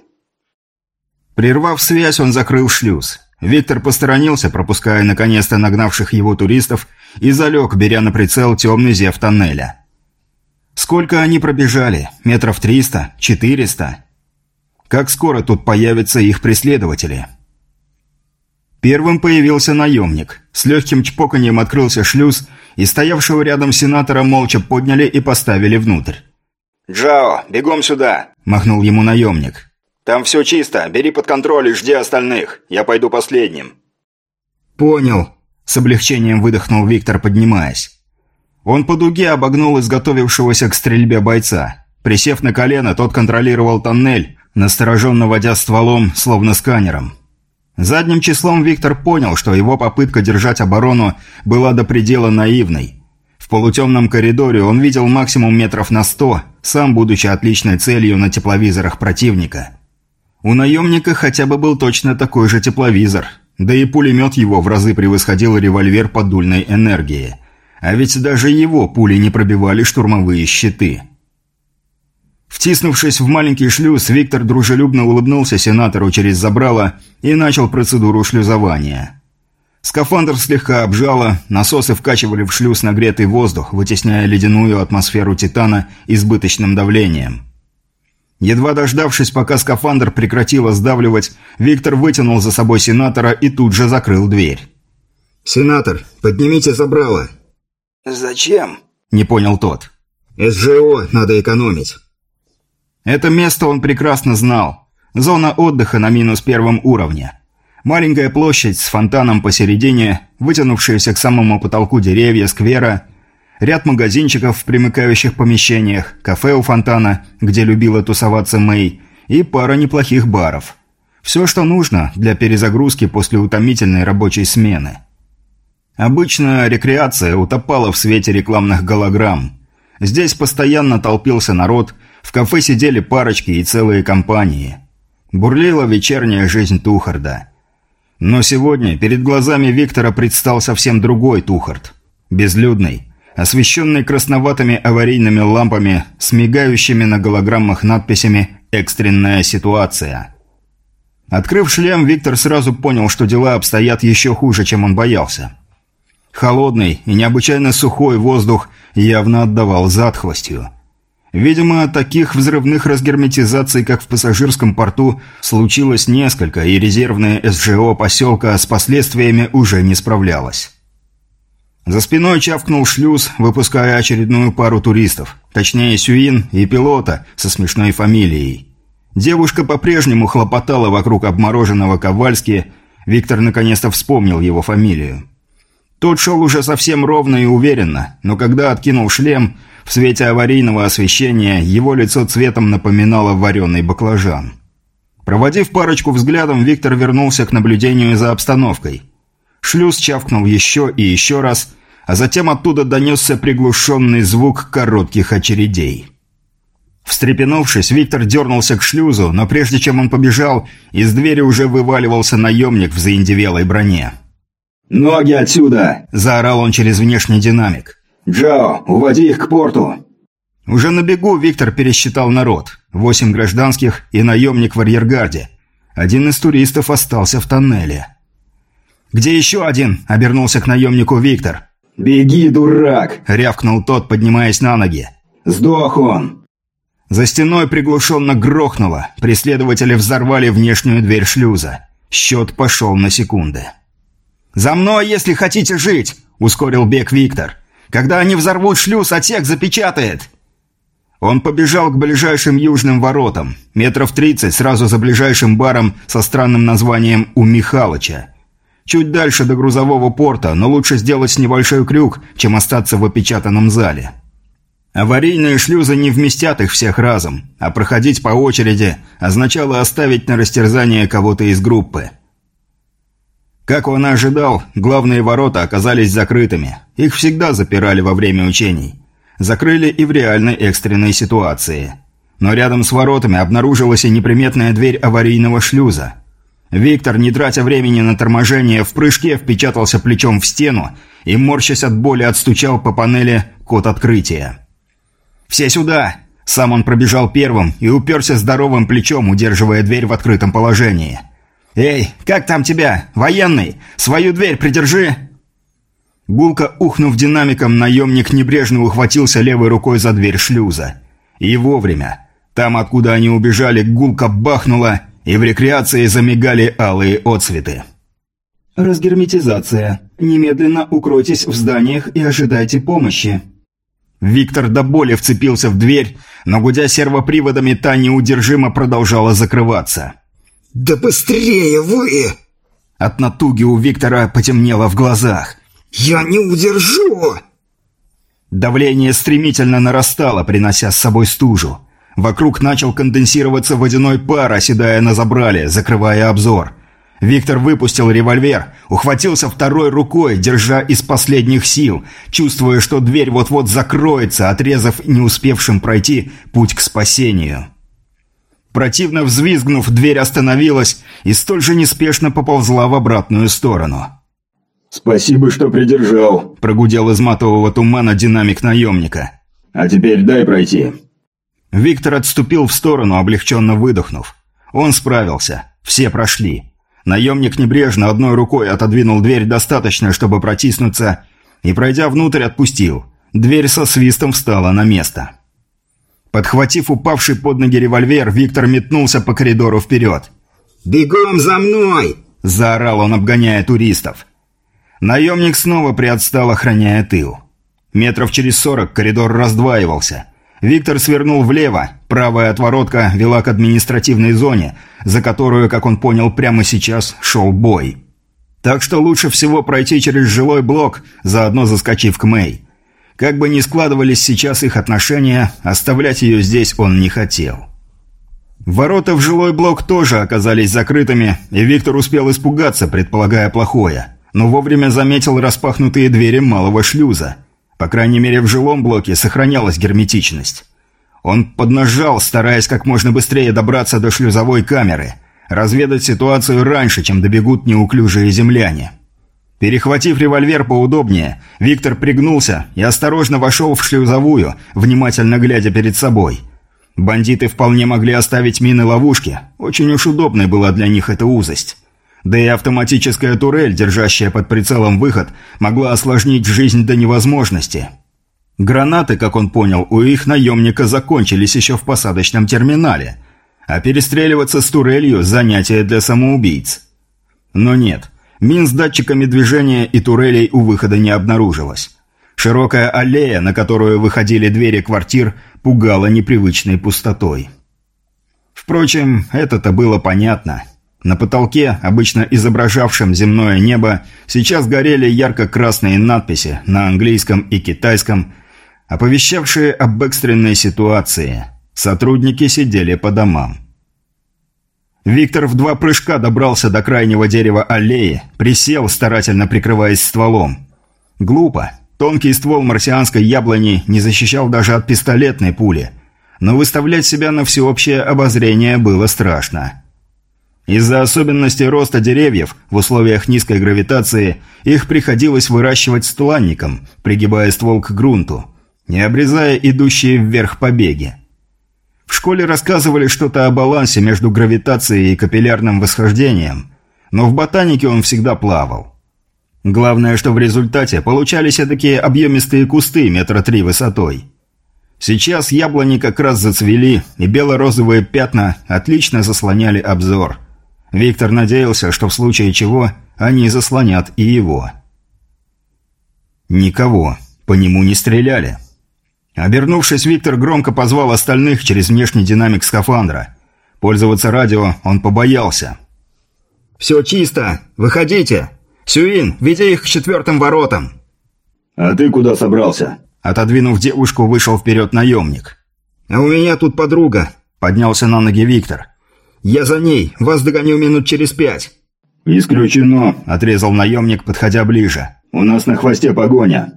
Прервав связь, он закрыл шлюз. Виктор посторонился, пропуская наконец-то нагнавших его туристов, и залег, беря на прицел темный зев тоннеля. Сколько они пробежали? Метров триста? Четыреста? Как скоро тут появятся их преследователи? Первым появился наемник. С легким чпоканьем открылся шлюз, и стоявшего рядом сенатора молча подняли и поставили внутрь. «Джао, бегом сюда!» – махнул ему наемник. «Там все чисто. Бери под контроль и жди остальных. Я пойду последним». «Понял», – с облегчением выдохнул Виктор, поднимаясь. Он по дуге обогнул изготовившегося к стрельбе бойца. Присев на колено, тот контролировал тоннель, настороженно водя стволом, словно сканером. Задним числом Виктор понял, что его попытка держать оборону была до предела наивной. В полутемном коридоре он видел максимум метров на сто, сам будучи отличной целью на тепловизорах противника. У наемника хотя бы был точно такой же тепловизор, да и пулемет его в разы превосходил револьвер подульной энергии. А ведь даже его пули не пробивали штурмовые щиты. Втиснувшись в маленький шлюз, Виктор дружелюбно улыбнулся сенатору через забрало и начал процедуру шлюзования. Скафандр слегка обжало, насосы вкачивали в шлюз нагретый воздух, вытесняя ледяную атмосферу Титана избыточным давлением. Едва дождавшись, пока скафандр прекратило сдавливать, Виктор вытянул за собой сенатора и тут же закрыл дверь. «Сенатор, поднимите забрало». «Зачем?» – не понял тот. «СЖО надо экономить». Это место он прекрасно знал. Зона отдыха на минус первом уровне. Маленькая площадь с фонтаном посередине, вытянувшиеся к самому потолку деревья, сквера, ряд магазинчиков в примыкающих помещениях, кафе у фонтана, где любила тусоваться Мэй, и пара неплохих баров. Все, что нужно для перезагрузки после утомительной рабочей смены. Обычно рекреация утопала в свете рекламных голограмм. Здесь постоянно толпился народ, в кафе сидели парочки и целые компании. Бурлила вечерняя жизнь Тухарда. Но сегодня перед глазами Виктора предстал совсем другой Тухард. Безлюдный, освещенный красноватыми аварийными лампами с на голограммах надписями «Экстренная ситуация». Открыв шлем, Виктор сразу понял, что дела обстоят еще хуже, чем он боялся. Холодный и необычайно сухой воздух явно отдавал затхлостью. Видимо, таких взрывных разгерметизаций, как в пассажирском порту, случилось несколько, и резервное СЖО поселка с последствиями уже не справлялось. За спиной чавкнул шлюз, выпуская очередную пару туристов, точнее Сюин и пилота со смешной фамилией. Девушка по-прежнему хлопотала вокруг обмороженного Ковальски, Виктор наконец-то вспомнил его фамилию. Тот шел уже совсем ровно и уверенно, но когда откинул шлем, в свете аварийного освещения его лицо цветом напоминало вареный баклажан. Проводив парочку взглядом, Виктор вернулся к наблюдению за обстановкой. Шлюз чавкнул еще и еще раз, а затем оттуда донесся приглушенный звук коротких очередей. Встрепенувшись, Виктор дернулся к шлюзу, но прежде чем он побежал, из двери уже вываливался наемник в заиндевелой броне. «Ноги отсюда!» – заорал он через внешний динамик. «Джао, уводи их к порту!» Уже на бегу Виктор пересчитал народ. Восемь гражданских и наемник в арьергарде. Один из туристов остался в тоннеле. «Где еще один?» – обернулся к наемнику Виктор. «Беги, дурак!» – рявкнул тот, поднимаясь на ноги. «Сдох он!» За стеной приглушенно грохнуло. Преследователи взорвали внешнюю дверь шлюза. Счет пошел на секунды. «За мной, если хотите жить!» – ускорил бег Виктор. Когда они взорвут шлюз, отсек запечатает!» Он побежал к ближайшим южным воротам, метров тридцать сразу за ближайшим баром со странным названием «У Михалыча». Чуть дальше до грузового порта, но лучше сделать небольшой крюк, чем остаться в опечатанном зале. Аварийные шлюзы не вместят их всех разом, а проходить по очереди означало оставить на растерзание кого-то из группы. Как он и ожидал, главные ворота оказались закрытыми. Их всегда запирали во время учений. Закрыли и в реальной экстренной ситуации. Но рядом с воротами обнаружилась и неприметная дверь аварийного шлюза. Виктор, не тратя времени на торможение, в прыжке впечатался плечом в стену и, морщась от боли, отстучал по панели код открытия. «Все сюда!» Сам он пробежал первым и уперся здоровым плечом, удерживая дверь в открытом положении – «Эй, как там тебя? Военный? Свою дверь придержи!» Гулко ухнув динамиком, наемник небрежно ухватился левой рукой за дверь шлюза. И вовремя. Там, откуда они убежали, гулко бахнуло, и в рекреации замигали алые отцветы. «Разгерметизация. Немедленно укройтесь в зданиях и ожидайте помощи». Виктор до боли вцепился в дверь, но, гудя сервоприводами, та неудержимо продолжала закрываться. «Да быстрее вы!» От натуги у Виктора потемнело в глазах. «Я не удержу!» Давление стремительно нарастало, принося с собой стужу. Вокруг начал конденсироваться водяной пар, оседая на забрале, закрывая обзор. Виктор выпустил револьвер, ухватился второй рукой, держа из последних сил, чувствуя, что дверь вот-вот закроется, отрезав не успевшим пройти путь к спасению. Противно взвизгнув, дверь остановилась и столь же неспешно поползла в обратную сторону. «Спасибо, что придержал», – прогудел из матового тумана динамик наемника. «А теперь дай пройти». Виктор отступил в сторону, облегченно выдохнув. Он справился. Все прошли. Наемник небрежно одной рукой отодвинул дверь достаточно, чтобы протиснуться, и, пройдя внутрь, отпустил. Дверь со свистом встала на место. Подхватив упавший под ноги револьвер, Виктор метнулся по коридору вперед. «Бегом за мной!» – заорал он, обгоняя туристов. Наемник снова приотстал, охраняя тыл. Метров через сорок коридор раздваивался – Виктор свернул влево, правая отворотка вела к административной зоне, за которую, как он понял, прямо сейчас шел бой. Так что лучше всего пройти через жилой блок, заодно заскочив к Мэй. Как бы ни складывались сейчас их отношения, оставлять ее здесь он не хотел. Ворота в жилой блок тоже оказались закрытыми, и Виктор успел испугаться, предполагая плохое, но вовремя заметил распахнутые двери малого шлюза – по крайней мере, в жилом блоке сохранялась герметичность. Он поднажал, стараясь как можно быстрее добраться до шлюзовой камеры, разведать ситуацию раньше, чем добегут неуклюжие земляне. Перехватив револьвер поудобнее, Виктор пригнулся и осторожно вошел в шлюзовую, внимательно глядя перед собой. Бандиты вполне могли оставить мины-ловушки, очень уж удобной была для них эта узость. Да и автоматическая турель, держащая под прицелом выход, могла осложнить жизнь до невозможности. Гранаты, как он понял, у их наемника закончились еще в посадочном терминале, а перестреливаться с турелью – занятие для самоубийц. Но нет, мин с датчиками движения и турелей у выхода не обнаружилось. Широкая аллея, на которую выходили двери квартир, пугала непривычной пустотой. Впрочем, это-то было понятно – на потолке, обычно изображавшем земное небо, сейчас горели ярко-красные надписи на английском и китайском, оповещавшие об экстренной ситуации. Сотрудники сидели по домам. Виктор в два прыжка добрался до крайнего дерева аллеи, присел, старательно прикрываясь стволом. Глупо. Тонкий ствол марсианской яблони не защищал даже от пистолетной пули. Но выставлять себя на всеобщее обозрение было страшно. Из-за особенностей роста деревьев в условиях низкой гравитации их приходилось выращивать стланником, пригибая ствол к грунту, не обрезая идущие вверх побеги. В школе рассказывали что-то о балансе между гравитацией и капиллярным восхождением, но в ботанике он всегда плавал. Главное, что в результате получались такие объемистые кусты метра три высотой. Сейчас яблони как раз зацвели, и бело-розовые пятна отлично заслоняли обзор – Виктор надеялся, что в случае чего они заслонят и его. Никого. По нему не стреляли. Обернувшись, Виктор громко позвал остальных через внешний динамик скафандра. Пользоваться радио он побоялся. «Все чисто! Выходите! Сюин, веди их к четвертым воротам!» «А ты куда собрался?» Отодвинув девушку, вышел вперед наемник. «А у меня тут подруга», — поднялся на ноги Виктор. «Я за ней. Вас догоню минут через пять». «Исключено», – отрезал наемник, подходя ближе. «У нас на хвосте погоня».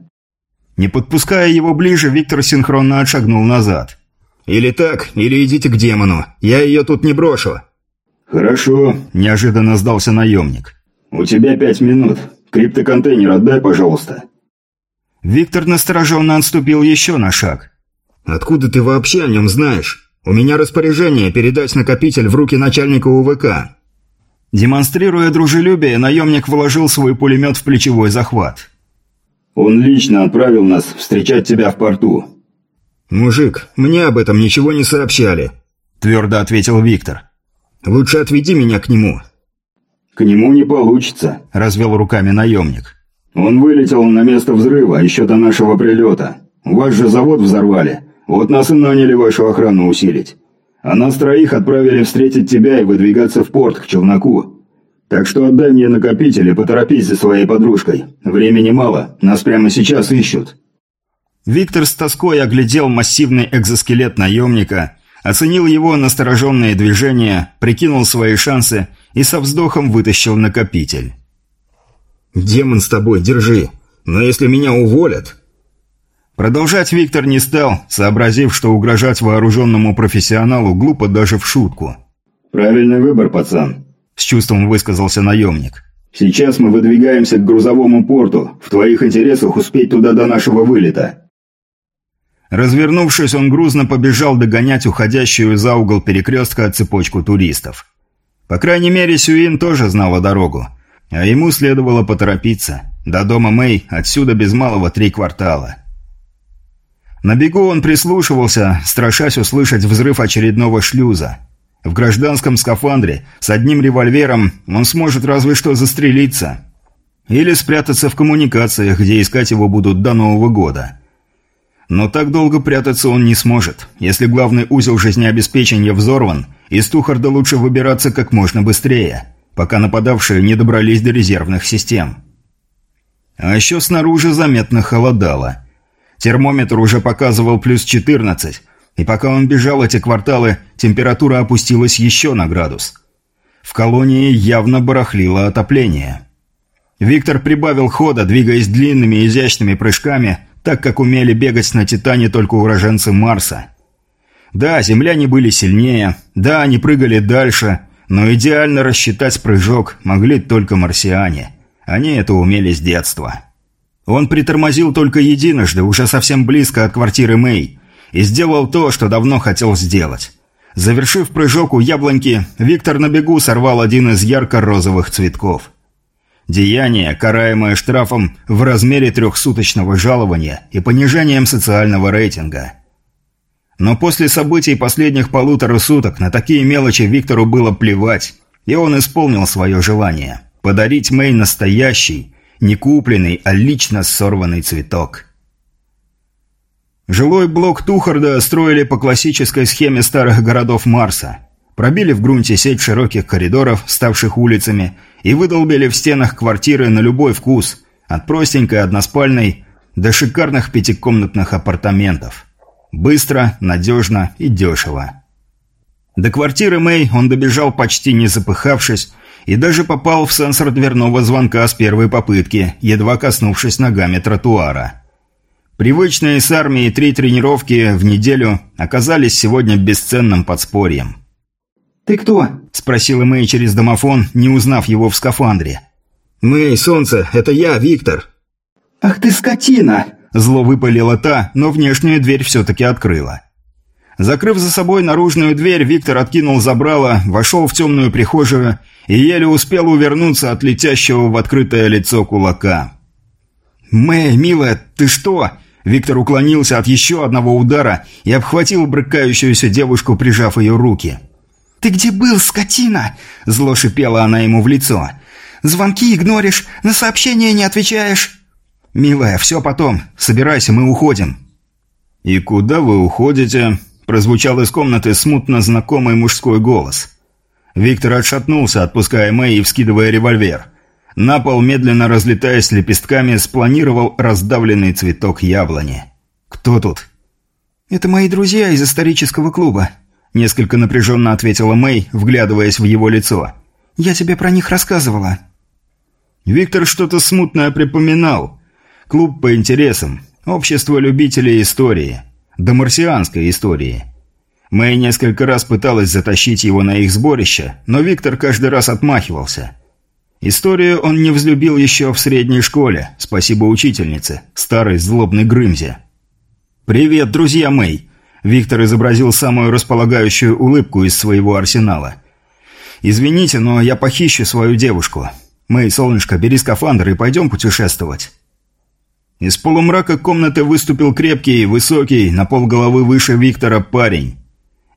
Не подпуская его ближе, Виктор синхронно отшагнул назад. «Или так, или идите к демону. Я ее тут не брошу». «Хорошо», – неожиданно сдался наемник. «У тебя пять минут. Криптоконтейнер отдай, пожалуйста». Виктор настороженно отступил еще на шаг. «Откуда ты вообще о нем знаешь?» «У меня распоряжение передать накопитель в руки начальника УВК». Демонстрируя дружелюбие, наемник вложил свой пулемет в плечевой захват. «Он лично отправил нас встречать тебя в порту». «Мужик, мне об этом ничего не сообщали», – твердо ответил Виктор. «Лучше отведи меня к нему». «К нему не получится», – развел руками наемник. «Он вылетел на место взрыва еще до нашего прилета. Ваш же завод взорвали. Вот нас и наняли вашу охрану усилить. А нас троих отправили встретить тебя и выдвигаться в порт к челноку. Так что отдай мне накопитель и поторопись за своей подружкой. Времени мало, нас прямо сейчас ищут». Виктор с тоской оглядел массивный экзоскелет наемника, оценил его настороженные движения, прикинул свои шансы и со вздохом вытащил накопитель. «Демон с тобой, держи. Но если меня уволят...» Продолжать Виктор не стал, сообразив, что угрожать вооруженному профессионалу глупо даже в шутку. «Правильный выбор, пацан», – с чувством высказался наемник. «Сейчас мы выдвигаемся к грузовому порту. В твоих интересах успеть туда до нашего вылета». Развернувшись, он грузно побежал догонять уходящую за угол перекрестка цепочку туристов. По крайней мере, Сюин тоже знала дорогу. А ему следовало поторопиться. До дома Мэй отсюда без малого три квартала. На бегу он прислушивался, страшась услышать взрыв очередного шлюза. В гражданском скафандре с одним револьвером он сможет разве что застрелиться. Или спрятаться в коммуникациях, где искать его будут до Нового года. Но так долго прятаться он не сможет. Если главный узел жизнеобеспечения взорван, из Тухарда лучше выбираться как можно быстрее, пока нападавшие не добрались до резервных систем. А еще снаружи заметно холодало. Термометр уже показывал плюс 14, и пока он бежал эти кварталы, температура опустилась еще на градус. В колонии явно барахлило отопление. Виктор прибавил хода, двигаясь длинными изящными прыжками, так как умели бегать на Титане только уроженцы Марса. Да, земляне были сильнее, да, они прыгали дальше, но идеально рассчитать прыжок могли только марсиане. Они это умели с детства. Он притормозил только единожды, уже совсем близко от квартиры Мэй, и сделал то, что давно хотел сделать. Завершив прыжок у яблоньки, Виктор на бегу сорвал один из ярко-розовых цветков. Деяние, караемое штрафом в размере трехсуточного жалования и понижением социального рейтинга. Но после событий последних полутора суток на такие мелочи Виктору было плевать, и он исполнил свое желание – подарить Мэй настоящий, не купленный, а лично сорванный цветок. Жилой блок Тухарда строили по классической схеме старых городов Марса. Пробили в грунте сеть широких коридоров, ставших улицами, и выдолбили в стенах квартиры на любой вкус, от простенькой односпальной до шикарных пятикомнатных апартаментов. Быстро, надежно и дешево. До квартиры Мэй он добежал почти не запыхавшись и даже попал в сенсор дверного звонка с первой попытки, едва коснувшись ногами тротуара. Привычные с армией три тренировки в неделю оказались сегодня бесценным подспорьем. «Ты кто?» – спросила Мэй через домофон, не узнав его в скафандре. «Мэй, солнце, это я, Виктор!» «Ах ты скотина!» Зло выпалила та, но внешнюю дверь все-таки открыла. Закрыв за собой наружную дверь, Виктор откинул забрало, вошел в темную прихожую и еле успел увернуться от летящего в открытое лицо кулака. «Мэй, милая, ты что?» Виктор уклонился от еще одного удара и обхватил брыкающуюся девушку, прижав ее руки. «Ты где был, скотина?» – зло шипела она ему в лицо. «Звонки игноришь, на сообщения не отвечаешь». «Милая, все потом. Собирайся, мы уходим». «И куда вы уходите?» – прозвучал из комнаты смутно знакомый мужской голос. Виктор отшатнулся, отпуская Мэй и вскидывая револьвер. На пол, медленно разлетаясь лепестками, спланировал раздавленный цветок яблони. «Кто тут?» «Это мои друзья из исторического клуба», Несколько напряженно ответила Мэй, вглядываясь в его лицо. «Я тебе про них рассказывала». Виктор что-то смутное припоминал. Клуб по интересам. Общество любителей истории. До марсианской истории. Мэй несколько раз пыталась затащить его на их сборище, но Виктор каждый раз отмахивался. Историю он не взлюбил еще в средней школе, спасибо учительнице, старой злобной Грымзе. «Привет, друзья Мэй!» Виктор изобразил самую располагающую улыбку из своего арсенала. «Извините, но я похищу свою девушку. Мы, солнышко, бери скафандр и пойдем путешествовать». Из полумрака комнаты выступил крепкий, высокий, на полголовы выше Виктора парень.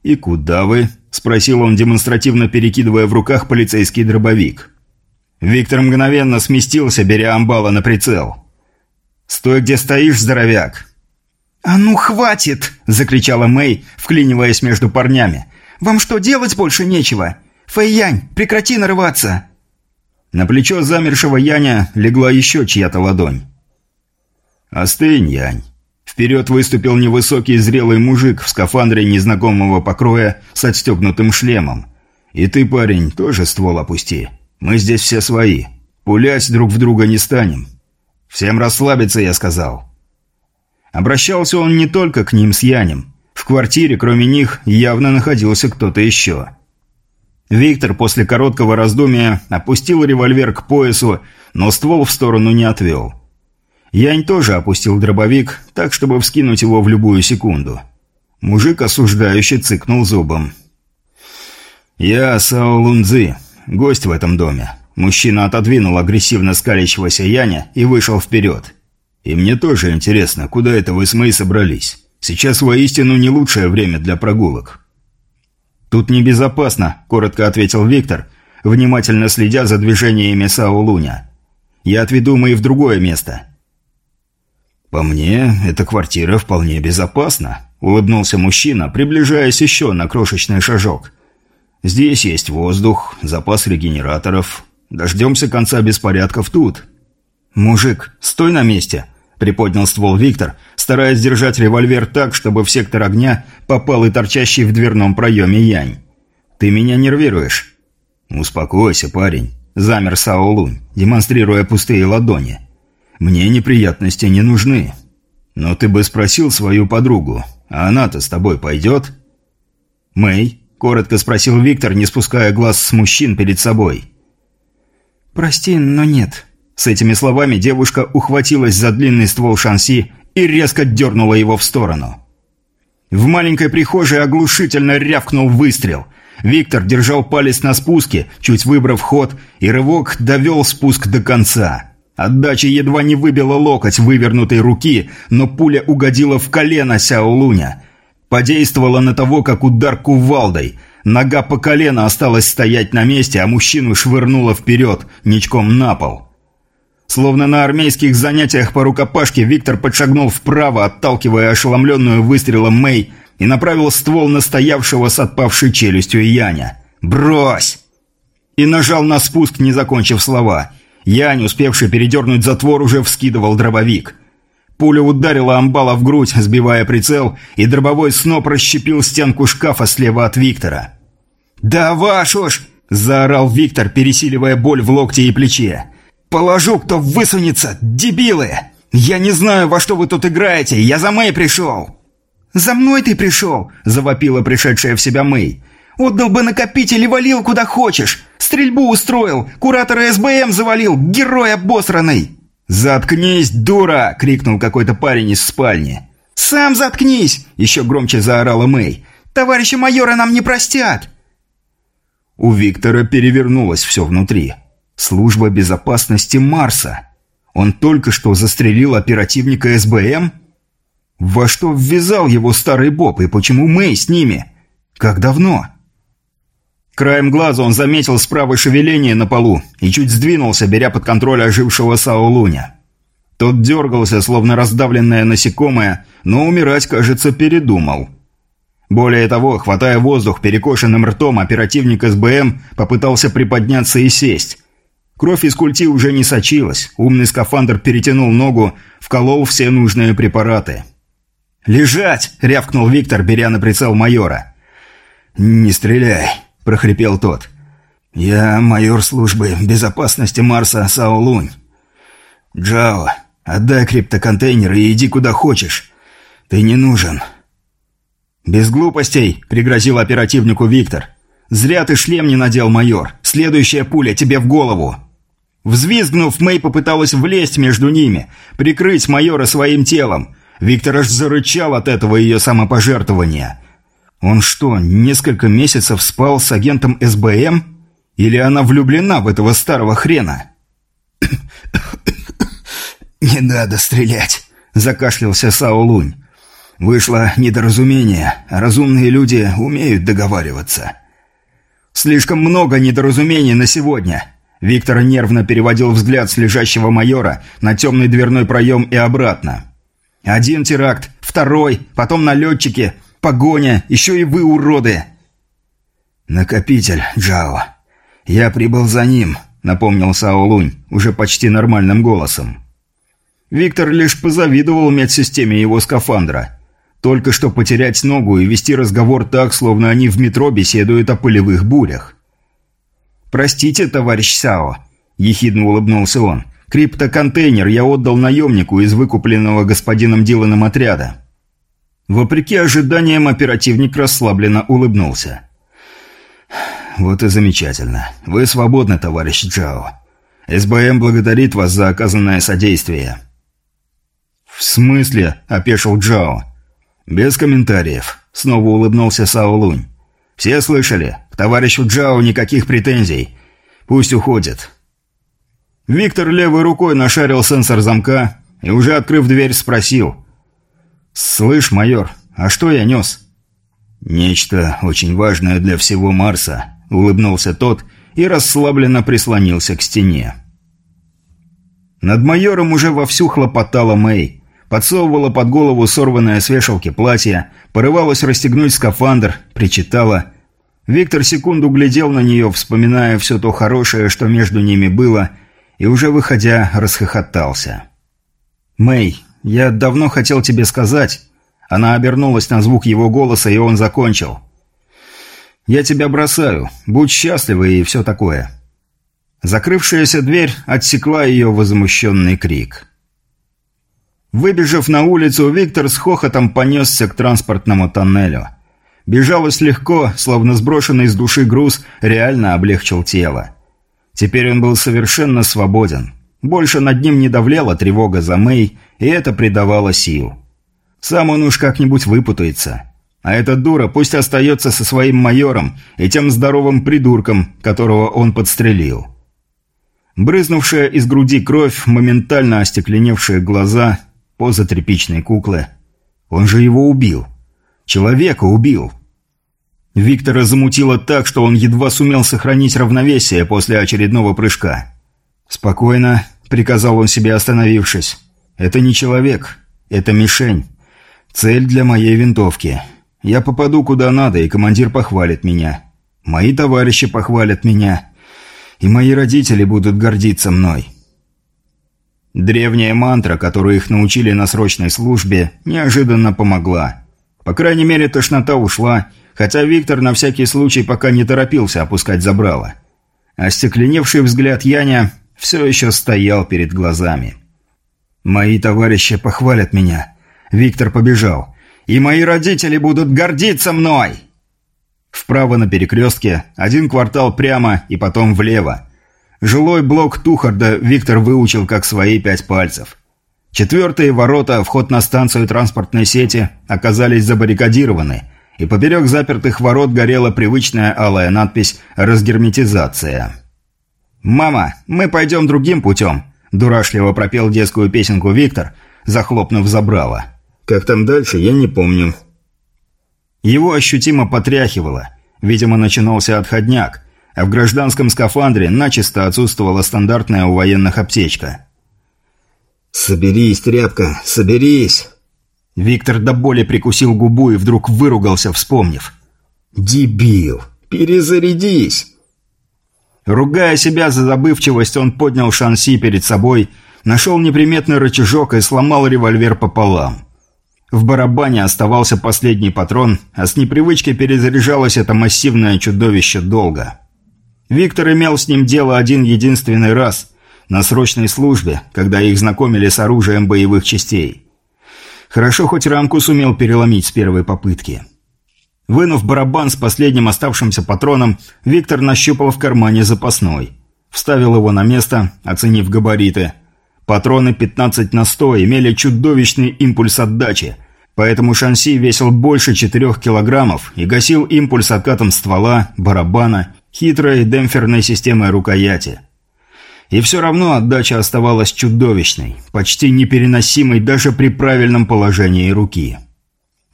«И куда вы?» – спросил он, демонстративно перекидывая в руках полицейский дробовик. Виктор мгновенно сместился, беря амбала на прицел. «Стой, где стоишь, здоровяк!» «А ну, хватит!» – закричала Мэй, вклиниваясь между парнями. «Вам что, делать больше нечего? Фэйянь, прекрати нарываться!» На плечо замершего Яня легла еще чья-то ладонь. «Остынь, Янь!» Вперед выступил невысокий зрелый мужик в скафандре незнакомого покроя с отстегнутым шлемом. И ты, парень, тоже ствол опусти. Мы здесь все свои. Пулять друг в друга не станем. Всем расслабиться, я сказал. Обращался он не только к ним с Янем. В квартире, кроме них, явно находился кто-то еще. Виктор после короткого раздумия опустил револьвер к поясу, но ствол в сторону не отвел. Янь тоже опустил дробовик, так, чтобы вскинуть его в любую секунду. Мужик осуждающе цыкнул зубом. «Я Сао Лунзы, гость в этом доме». Мужчина отодвинул агрессивно скалящегося Яня и вышел вперед. «И мне тоже интересно, куда это вы с Мэй собрались? Сейчас воистину не лучшее время для прогулок». «Тут небезопасно», – коротко ответил Виктор, внимательно следя за движениями Сао Луня. «Я отведу Мэй в другое место». «По мне, эта квартира вполне безопасна», – улыбнулся мужчина, приближаясь еще на крошечный шажок. «Здесь есть воздух, запас регенераторов. Дождемся конца беспорядков тут». «Мужик, стой на месте!» – приподнял ствол Виктор, стараясь держать револьвер так, чтобы в сектор огня попал и торчащий в дверном проеме Янь. «Ты меня нервируешь». «Успокойся, парень», – замер Сао Лунь, демонстрируя пустые ладони. «Мне неприятности не нужны. Но ты бы спросил свою подругу, а она-то с тобой пойдет?» «Мэй?» – коротко спросил Виктор, не спуская глаз с мужчин перед собой. «Прости, но нет». С этими словами девушка ухватилась за длинный ствол шанси и резко дернула его в сторону. В маленькой прихожей оглушительно рявкнул выстрел. Виктор держал палец на спуске, чуть выбрав ход, и рывок довел спуск до конца. Отдача едва не выбила локоть вывернутой руки, но пуля угодила в колено Сяо Луня. Подействовала на того, как удар кувалдой. Нога по колено осталась стоять на месте, а мужчину швырнула вперед, ничком на пол. Словно на армейских занятиях по рукопашке, Виктор подшагнул вправо, отталкивая ошеломленную выстрелом Мэй, и направил ствол настоявшего с отпавшей челюстью Яня. «Брось!» И нажал на спуск, не закончив слова – Янь, успевший передернуть затвор, уже вскидывал дробовик. Пуля ударила амбала в грудь, сбивая прицел, и дробовой сноп расщепил стенку шкафа слева от Виктора. «Да вашу ж!» – заорал Виктор, пересиливая боль в локте и плече. «Положу, кто высунется! Дебилы! Я не знаю, во что вы тут играете! Я за Мэй пришел!» «За мной ты пришел!» – завопила пришедшая в себя Мэй. «Отдал бы накопитель и валил куда хочешь! Стрельбу устроил! Куратора СБМ завалил! Герой обосранный!» «Заткнись, дура!» – крикнул какой-то парень из спальни. «Сам заткнись!» – еще громче заорала Мэй. «Товарища майора нам не простят!» У Виктора перевернулось все внутри. Служба безопасности Марса. Он только что застрелил оперативника СБМ? Во что ввязал его старый Боб и почему Мэй с ними? Как давно? Краем глаза он заметил справа шевеление на полу и чуть сдвинулся, беря под контроль ожившего Сао Луня. Тот дергался, словно раздавленное насекомое, но умирать, кажется, передумал. Более того, хватая воздух перекошенным ртом, оперативник СБМ попытался приподняться и сесть. Кровь из культи уже не сочилась, умный скафандр перетянул ногу, вколол все нужные препараты. «Лежать!» — рявкнул Виктор, беря на прицел майора. «Не стреляй!» Прохрипел тот. «Я майор службы безопасности Марса Сао Лунь. Джао, отдай криптоконтейнер и иди куда хочешь. Ты не нужен». «Без глупостей», — пригрозил оперативнику Виктор. «Зря ты шлем не надел, майор. Следующая пуля тебе в голову». Взвизгнув, Мэй попыталась влезть между ними, прикрыть майора своим телом. Виктор аж зарычал от этого ее самопожертвования. Он что, несколько месяцев спал с агентом СБМ? Или она влюблена в этого старого хрена? «Не надо стрелять», – закашлялся Сао Лунь. «Вышло недоразумение, разумные люди умеют договариваться». «Слишком много недоразумений на сегодня». Виктор нервно переводил взгляд с лежащего майора на темный дверной проем и обратно. «Один теракт, второй, потом налетчики, Погоня, еще и вы уроды!» «Накопитель, Джао. Я прибыл за ним», — напомнил Сао Лунь, уже почти нормальным голосом. Виктор лишь позавидовал медсистеме его скафандра. Только что потерять ногу и вести разговор так, словно они в метро беседуют о полевых бурях. «Простите, товарищ Сао», – ехидно улыбнулся он. «Криптоконтейнер я отдал наемнику из выкупленного господином Диланом отряда». Вопреки ожиданиям, оперативник расслабленно улыбнулся. «Вот и замечательно. Вы свободны, товарищ Джао. СБМ благодарит вас за оказанное содействие». «В смысле?» – опешил Джао. «Без комментариев», – снова улыбнулся Сао Лунь. «Все слышали? К товарищу Джао никаких претензий. Пусть уходит». Виктор левой рукой нашарил сенсор замка и, уже открыв дверь, спросил. «Слышь, майор, а что я нес?» «Нечто очень важное для всего Марса», – улыбнулся тот и расслабленно прислонился к стене. Над майором уже вовсю хлопотала Мэй. Подсовывала под голову сорванное с вешалки платье, порывалась расстегнуть скафандр, причитала. Виктор секунду глядел на нее, вспоминая все то хорошее, что между ними было, и уже выходя, расхохотался. «Мэй, я давно хотел тебе сказать...» Она обернулась на звук его голоса, и он закончил. «Я тебя бросаю. Будь счастлива и все такое». Закрывшаяся дверь отсекла ее возмущенный крик. Выбежав на улицу, Виктор с хохотом понесся к транспортному тоннелю. Бежалось легко, словно сброшенный с души груз реально облегчил тело. Теперь он был совершенно свободен. Больше над ним не давляла тревога за Мэй, и это придавало сил. Сам он уж как-нибудь выпутается. А эта дура пусть остается со своим майором и тем здоровым придурком, которого он подстрелил. Брызнувшая из груди кровь, моментально остекленевшие глаза, поза тряпичной куклы. Он же его убил. Человека убил. Виктора замутило так, что он едва сумел сохранить равновесие после очередного прыжка. «Спокойно», — приказал он себе, остановившись. «Это не человек. Это мишень. Цель для моей винтовки. Я попаду куда надо, и командир похвалит меня. Мои товарищи похвалят меня. И мои родители будут гордиться мной». Древняя мантра, которую их научили на срочной службе, неожиданно помогла. По крайней мере, тошнота ушла, хотя Виктор на всякий случай пока не торопился опускать забрало. Остекленевший взгляд Яня все еще стоял перед глазами. «Мои товарищи похвалят меня», Виктор побежал. «И мои родители будут гордиться мной!» Вправо на перекрестке, один квартал прямо и потом влево. Жилой блок Тухарда Виктор выучил как свои пять пальцев. Четвертые ворота, вход на станцию транспортной сети, оказались забаррикадированы, и поперек запертых ворот горела привычная алая надпись «Разгерметизация». «Мама, мы пойдем другим путем», – дурашливо пропел детскую песенку Виктор, захлопнув забрало. Как там дальше, я не помню. Его ощутимо потряхивало. Видимо, начинался отходняк, а в гражданском скафандре начисто отсутствовала стандартная у военных аптечка. «Соберись, тряпка, соберись!» Виктор до боли прикусил губу и вдруг выругался, вспомнив. «Дебил! Перезарядись!» Ругая себя за забывчивость, он поднял шанси перед собой, нашел неприметный рычажок и сломал револьвер пополам. В барабане оставался последний патрон, а с непривычки перезаряжалось это массивное чудовище долго. Виктор имел с ним дело один единственный раз, на срочной службе, когда их знакомили с оружием боевых частей. Хорошо, хоть рамку сумел переломить с первой попытки. Вынув барабан с последним оставшимся патроном, Виктор нащупал в кармане запасной. Вставил его на место, оценив габариты – Патроны 15 на 100 имели чудовищный импульс отдачи, поэтому шанси весил больше 4 килограммов и гасил импульс откатом ствола, барабана, хитрой демпферной системой рукояти. И все равно отдача оставалась чудовищной, почти непереносимой даже при правильном положении руки.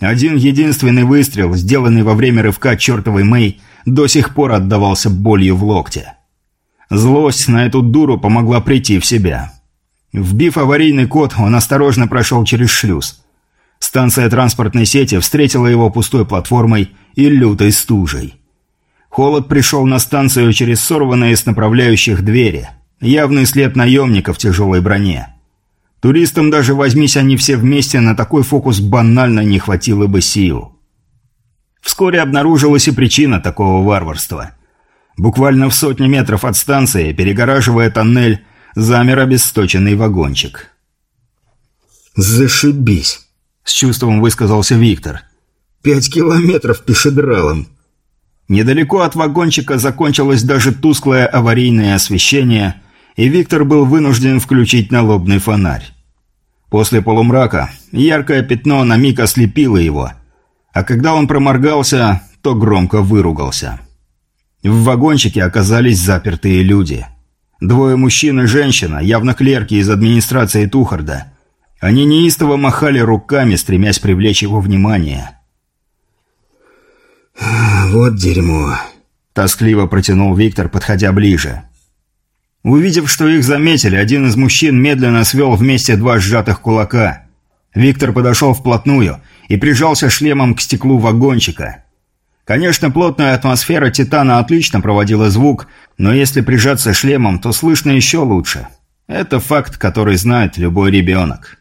Один единственный выстрел, сделанный во время рывка чертовой Мэй, до сих пор отдавался болью в локте. Злость на эту дуру помогла прийти в себя. Вбив аварийный код, он осторожно прошел через шлюз. Станция транспортной сети встретила его пустой платформой и лютой стужей. Холод пришел на станцию через сорванные с направляющих двери. Явный след наемника в тяжелой броне. Туристам даже возьмись они все вместе, на такой фокус банально не хватило бы сил. Вскоре обнаружилась и причина такого варварства. Буквально в сотни метров от станции, перегораживая тоннель, замер обесточенный вагончик. «Зашибись!» – с чувством высказался Виктор. «Пять километров пешедралом!» Недалеко от вагончика закончилось даже тусклое аварийное освещение, и Виктор был вынужден включить налобный фонарь. После полумрака яркое пятно на миг ослепило его, а когда он проморгался, то громко выругался. В вагончике оказались запертые люди. Двое мужчин и женщина, явно клерки из администрации Тухарда. Они неистово махали руками, стремясь привлечь его внимание. «Вот дерьмо», – тоскливо протянул Виктор, подходя ближе. Увидев, что их заметили, один из мужчин медленно свел вместе два сжатых кулака. Виктор подошел вплотную и прижался шлемом к стеклу вагончика. Конечно, плотная атмосфера «Титана» отлично проводила звук, но если прижаться шлемом, то слышно еще лучше. Это факт, который знает любой ребенок.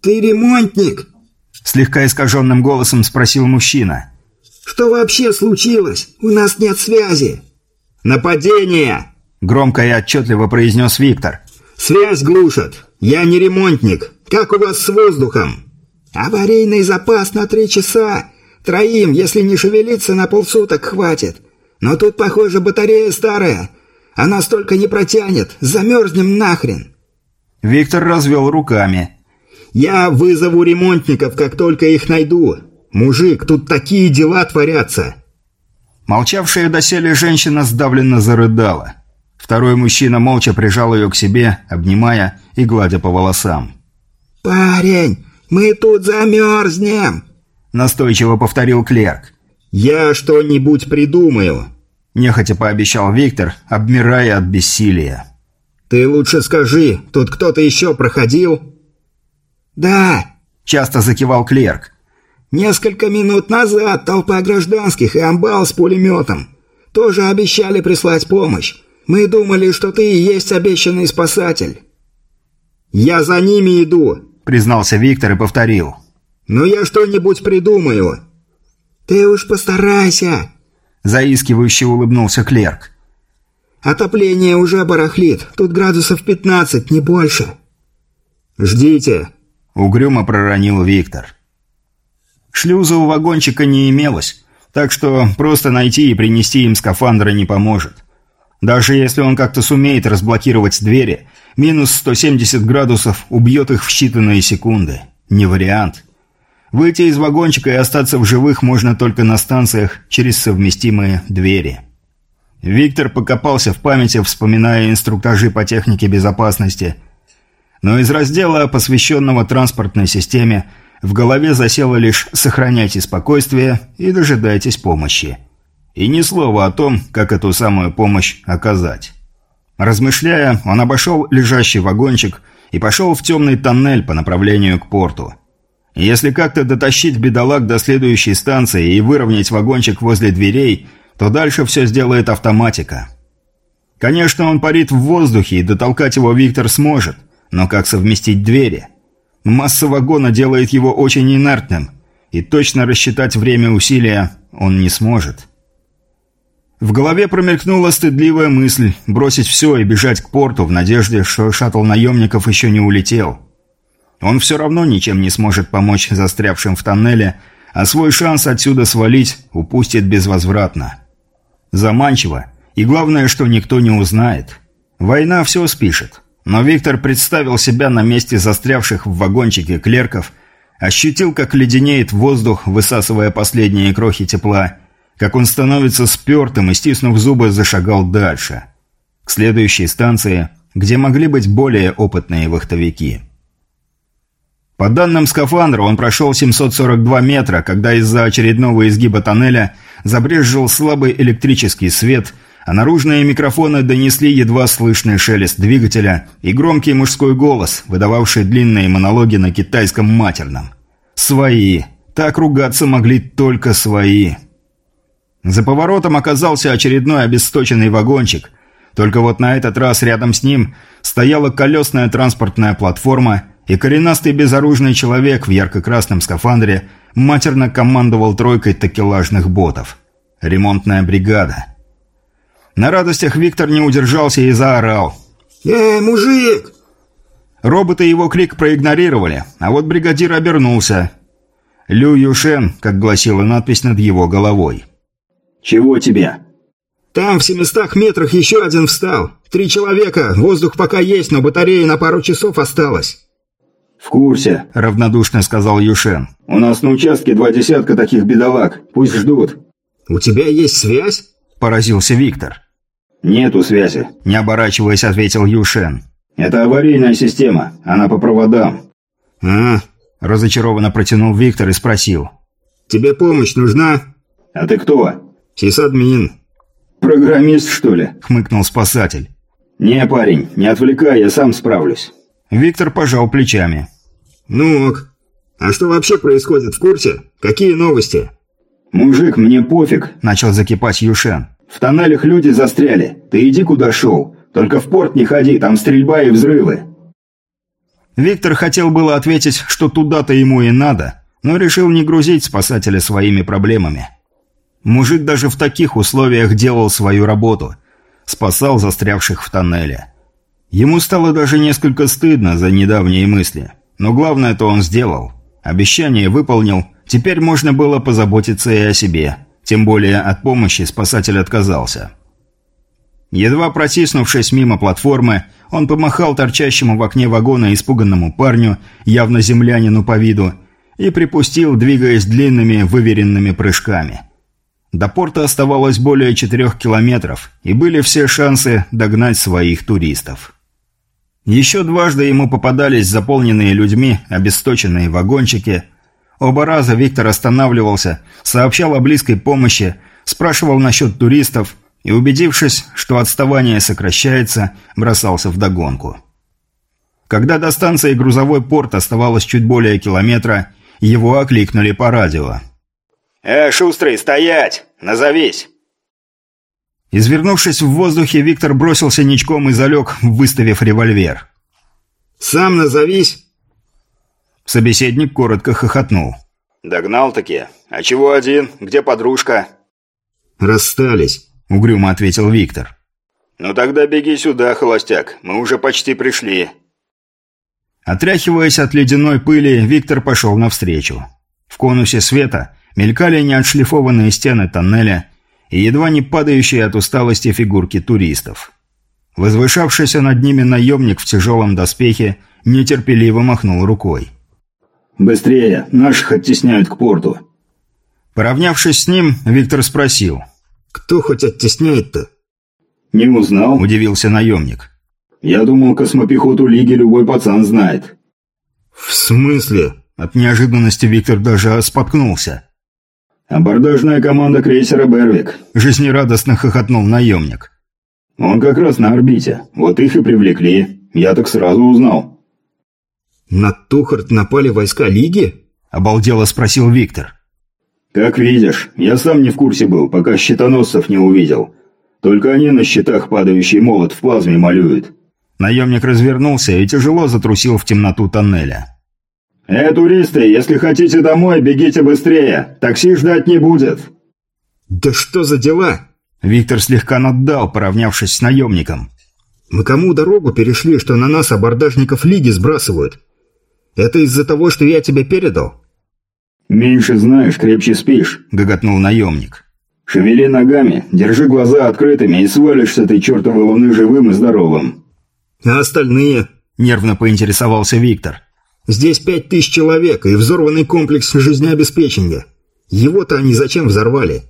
«Ты ремонтник?» Слегка искаженным голосом спросил мужчина. Что вообще случилось? У нас нет связи». «Нападение!» – громко и отчетливо произнес Виктор. «Связь глушат. Я не ремонтник. Как у вас с воздухом?» «Аварийный запас на три часа. Троим, если не шевелиться, на полсуток хватит. Но тут, похоже, батарея старая. Она столько не протянет. Замерзнем нахрен». Виктор развел руками. «Я вызову ремонтников, как только их найду. «Мужик, тут такие дела творятся!» Молчавшая доселе женщина сдавленно зарыдала. Второй мужчина молча прижал ее к себе, обнимая и гладя по волосам. «Парень, мы тут замерзнем!» Настойчиво повторил клерк. «Я что-нибудь придумаю!» Нехотя пообещал Виктор, обмирая от бессилия. «Ты лучше скажи, тут кто-то еще проходил?» «Да!» – часто закивал клерк. Несколько минут назад толпа гражданских и амбал с пулеметом. Тоже обещали прислать помощь. Мы думали, что ты и есть обещанный спасатель». «Я за ними иду», — признался Виктор и повторил. «Но я что-нибудь придумаю». «Ты уж постарайся», — заискивающе улыбнулся клерк. «Отопление уже барахлит. Тут градусов пятнадцать, не больше». «Ждите», — угрюмо проронил Виктор. Шлюза у вагончика не имелось, так что просто найти и принести им скафандры не поможет. Даже если он как-то сумеет разблокировать двери, минус 170 градусов убьет их в считанные секунды. Не вариант. Выйти из вагончика и остаться в живых можно только на станциях через совместимые двери. Виктор покопался в памяти, вспоминая инструктажи по технике безопасности. Но из раздела, посвященного транспортной системе, в голове засело лишь «сохраняйте спокойствие и дожидайтесь помощи». И ни слова о том, как эту самую помощь оказать. Размышляя, он обошел лежащий вагончик и пошел в темный тоннель по направлению к порту. Если как-то дотащить бедолаг до следующей станции и выровнять вагончик возле дверей, то дальше все сделает автоматика. Конечно, он парит в воздухе, и дотолкать его Виктор сможет, но как совместить двери – Масса вагона делает его очень инертным, и точно рассчитать время усилия он не сможет. В голове промелькнула стыдливая мысль бросить все и бежать к порту в надежде, что шаттл наемников еще не улетел. Он все равно ничем не сможет помочь застрявшим в тоннеле, а свой шанс отсюда свалить упустит безвозвратно. Заманчиво, и главное, что никто не узнает. Война все спишет. Но Виктор представил себя на месте застрявших в вагончике клерков, ощутил, как леденеет воздух, высасывая последние крохи тепла, как он становится спертым и, стиснув зубы, зашагал дальше. К следующей станции, где могли быть более опытные вахтовики. По данным скафандра, он прошел 742 метра, когда из-за очередного изгиба тоннеля забрезжил слабый электрический свет – а наружные микрофоны донесли едва слышный шелест двигателя и громкий мужской голос, выдававший длинные монологи на китайском матерном. «Свои! Так ругаться могли только свои!» За поворотом оказался очередной обесточенный вагончик. Только вот на этот раз рядом с ним стояла колесная транспортная платформа, и коренастый безоружный человек в ярко-красном скафандре матерно командовал тройкой такелажных ботов. «Ремонтная бригада». На радостях Виктор не удержался и заорал. «Эй, мужик!» Роботы его крик проигнорировали, а вот бригадир обернулся. Лю Юшен, как гласила надпись над его головой. «Чего тебе?» «Там в семистах метрах еще один встал. Три человека, воздух пока есть, но батареи на пару часов осталось». «В курсе», — равнодушно сказал Юшен. «У нас на участке два десятка таких бедолаг. Пусть ждут». «У тебя есть связь?» – поразился Виктор. «Нету связи», – не оборачиваясь, ответил Юшен. «Это аварийная система. Она по проводам». «А?» – разочарованно протянул Виктор и спросил. «Тебе помощь нужна?» «А ты кто?» «Сисадмин». «Программист, что ли?» – хмыкнул спасатель. «Не, парень, не отвлекай, я сам справлюсь». Виктор пожал плечами. «Ну ок. А что вообще происходит, в курсе? Какие новости?» «Мужик, мне пофиг», – начал закипать Юшен. «В тоннелях люди застряли. Ты иди куда шел. Только в порт не ходи, там стрельба и взрывы». Виктор хотел было ответить, что туда-то ему и надо, но решил не грузить спасателя своими проблемами. Мужик даже в таких условиях делал свою работу. Спасал застрявших в тоннеле. Ему стало даже несколько стыдно за недавние мысли. Но главное-то он сделал. Обещание выполнил – Теперь можно было позаботиться и о себе. Тем более от помощи спасатель отказался. Едва протиснувшись мимо платформы, он помахал торчащему в окне вагона испуганному парню, явно землянину по виду, и припустил, двигаясь длинными выверенными прыжками. До порта оставалось более четырех километров, и были все шансы догнать своих туристов. Еще дважды ему попадались заполненные людьми обесточенные вагончики – Оба раза Виктор останавливался, сообщал о близкой помощи, спрашивал насчет туристов и, убедившись, что отставание сокращается, бросался в догонку. Когда до станции грузовой порт оставалось чуть более километра, его окликнули по радио. «Э, шустрый, стоять! Назовись!» Извернувшись в воздухе, Виктор бросился ничком и залег, выставив револьвер. «Сам назовись!» Собеседник коротко хохотнул. «Догнал-таки. А чего один? Где подружка?» «Расстались», — угрюмо ответил Виктор. «Ну тогда беги сюда, холостяк. Мы уже почти пришли». Отряхиваясь от ледяной пыли, Виктор пошел навстречу. В конусе света мелькали неотшлифованные стены тоннеля и едва не падающие от усталости фигурки туристов. Возвышавшийся над ними наемник в тяжелом доспехе нетерпеливо махнул рукой. «Быстрее! Наших оттесняют к порту!» Поравнявшись с ним, Виктор спросил. «Кто хоть оттесняет-то?» «Не узнал?» – удивился наемник. «Я думал, космопехоту Лиги любой пацан знает». «В смысле?» От неожиданности Виктор даже споткнулся. «Абордажная команда крейсера «Бервик», – жизнерадостно хохотнул наемник. «Он как раз на орбите. Вот их и привлекли. Я так сразу узнал». «На Тухарт напали войска Лиги?» – обалдело спросил Виктор. «Как видишь, я сам не в курсе был, пока щитоносцев не увидел. Только они на щитах падающий молот в плазме малюют». Наемник развернулся и тяжело затрусил в темноту тоннеля. «Э, туристы, если хотите домой, бегите быстрее. Такси ждать не будет». «Да что за дела?» Виктор слегка наддал, поравнявшись с наемником. «Мы кому дорогу перешли, что на нас абордажников Лиги сбрасывают? Это из-за того, что я тебе передал?» «Меньше знаешь, крепче спишь», — гоготнул наемник. «Шевели ногами, держи глаза открытыми и свалишь с этой чертовой луны живым и здоровым». «А остальные?» — нервно поинтересовался Виктор. «Здесь пять тысяч человек и взорванный комплекс жизнеобеспечения. Его-то они зачем взорвали?»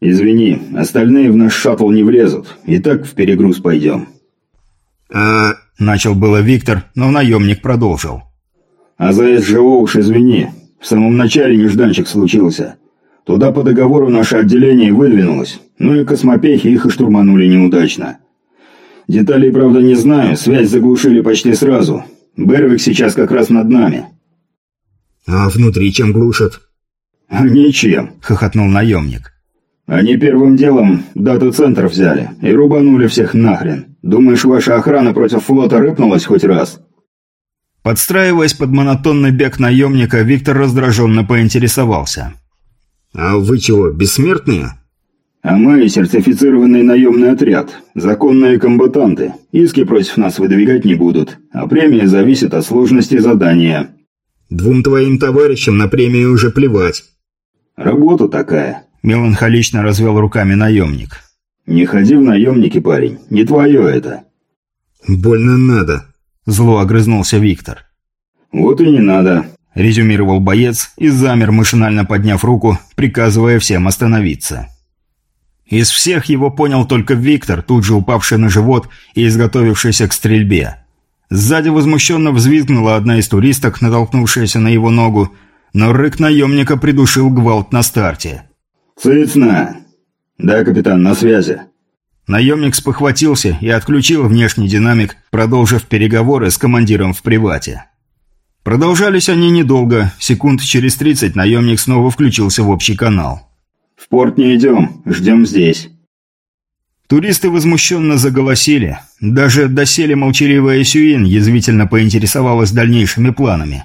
«Извини, остальные в наш шаттл не влезут. И так в перегруз пойдем». «А...» – начал было Виктор, но наемник продолжил. А за СЖО уж извини. В самом начале нежданчик случился. Туда по договору наше отделение выдвинулось. Ну и космопехи их и штурманули неудачно. Деталей, правда, не знаю. Связь заглушили почти сразу. Бервик сейчас как раз над нами. А внутри чем глушат? А ничем, хохотнул наемник. Они первым делом дата-центр взяли и рубанули всех нахрен. Думаешь, ваша охрана против флота рыпнулась хоть раз? Подстраиваясь под монотонный бег наемника, Виктор раздраженно поинтересовался. «А вы чего, бессмертные?» А мы – сертифицированный наемный отряд, законные комбатанты. Иски против нас выдвигать не будут, а премия зависит от сложности задания». «Двум твоим товарищам на премию уже плевать». «Работа такая», – меланхолично развел руками наемник. «Не ходи в наемники, парень, не твое это». «Больно надо», – зло огрызнулся Виктор. «Вот и не надо», – резюмировал боец и замер, машинально подняв руку, приказывая всем остановиться. Из всех его понял только Виктор, тут же упавший на живот и изготовившийся к стрельбе. Сзади возмущенно взвизгнула одна из туристок, натолкнувшаяся на его ногу, но рык наемника придушил гвалт на старте. «Цыцна!» «Да, капитан, на связи». Наемник спохватился и отключил внешний динамик, продолжив переговоры с командиром в привате. Продолжались они недолго, секунд через тридцать наемник снова включился в общий канал. «В порт не идем, ждем здесь». Туристы возмущенно заголосили. Даже доселе молчаливая Сюин язвительно поинтересовалась дальнейшими планами.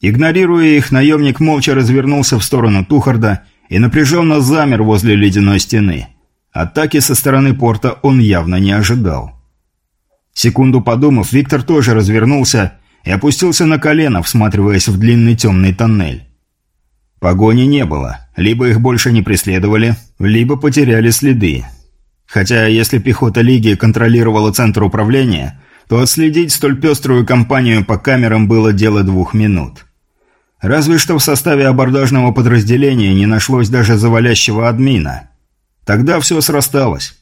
Игнорируя их, наемник молча развернулся в сторону Тухарда и напряженно замер возле ледяной стены. Атаки со стороны порта он явно не ожидал. Секунду подумав, Виктор тоже развернулся и опустился на колено, всматриваясь в длинный темный тоннель. Погони не было. Либо их больше не преследовали, либо потеряли следы. Хотя, если пехота Лиги контролировала центр управления, то отследить столь пеструю компанию по камерам было дело двух минут. Разве что в составе абордажного подразделения не нашлось даже завалящего админа. Тогда все срасталось.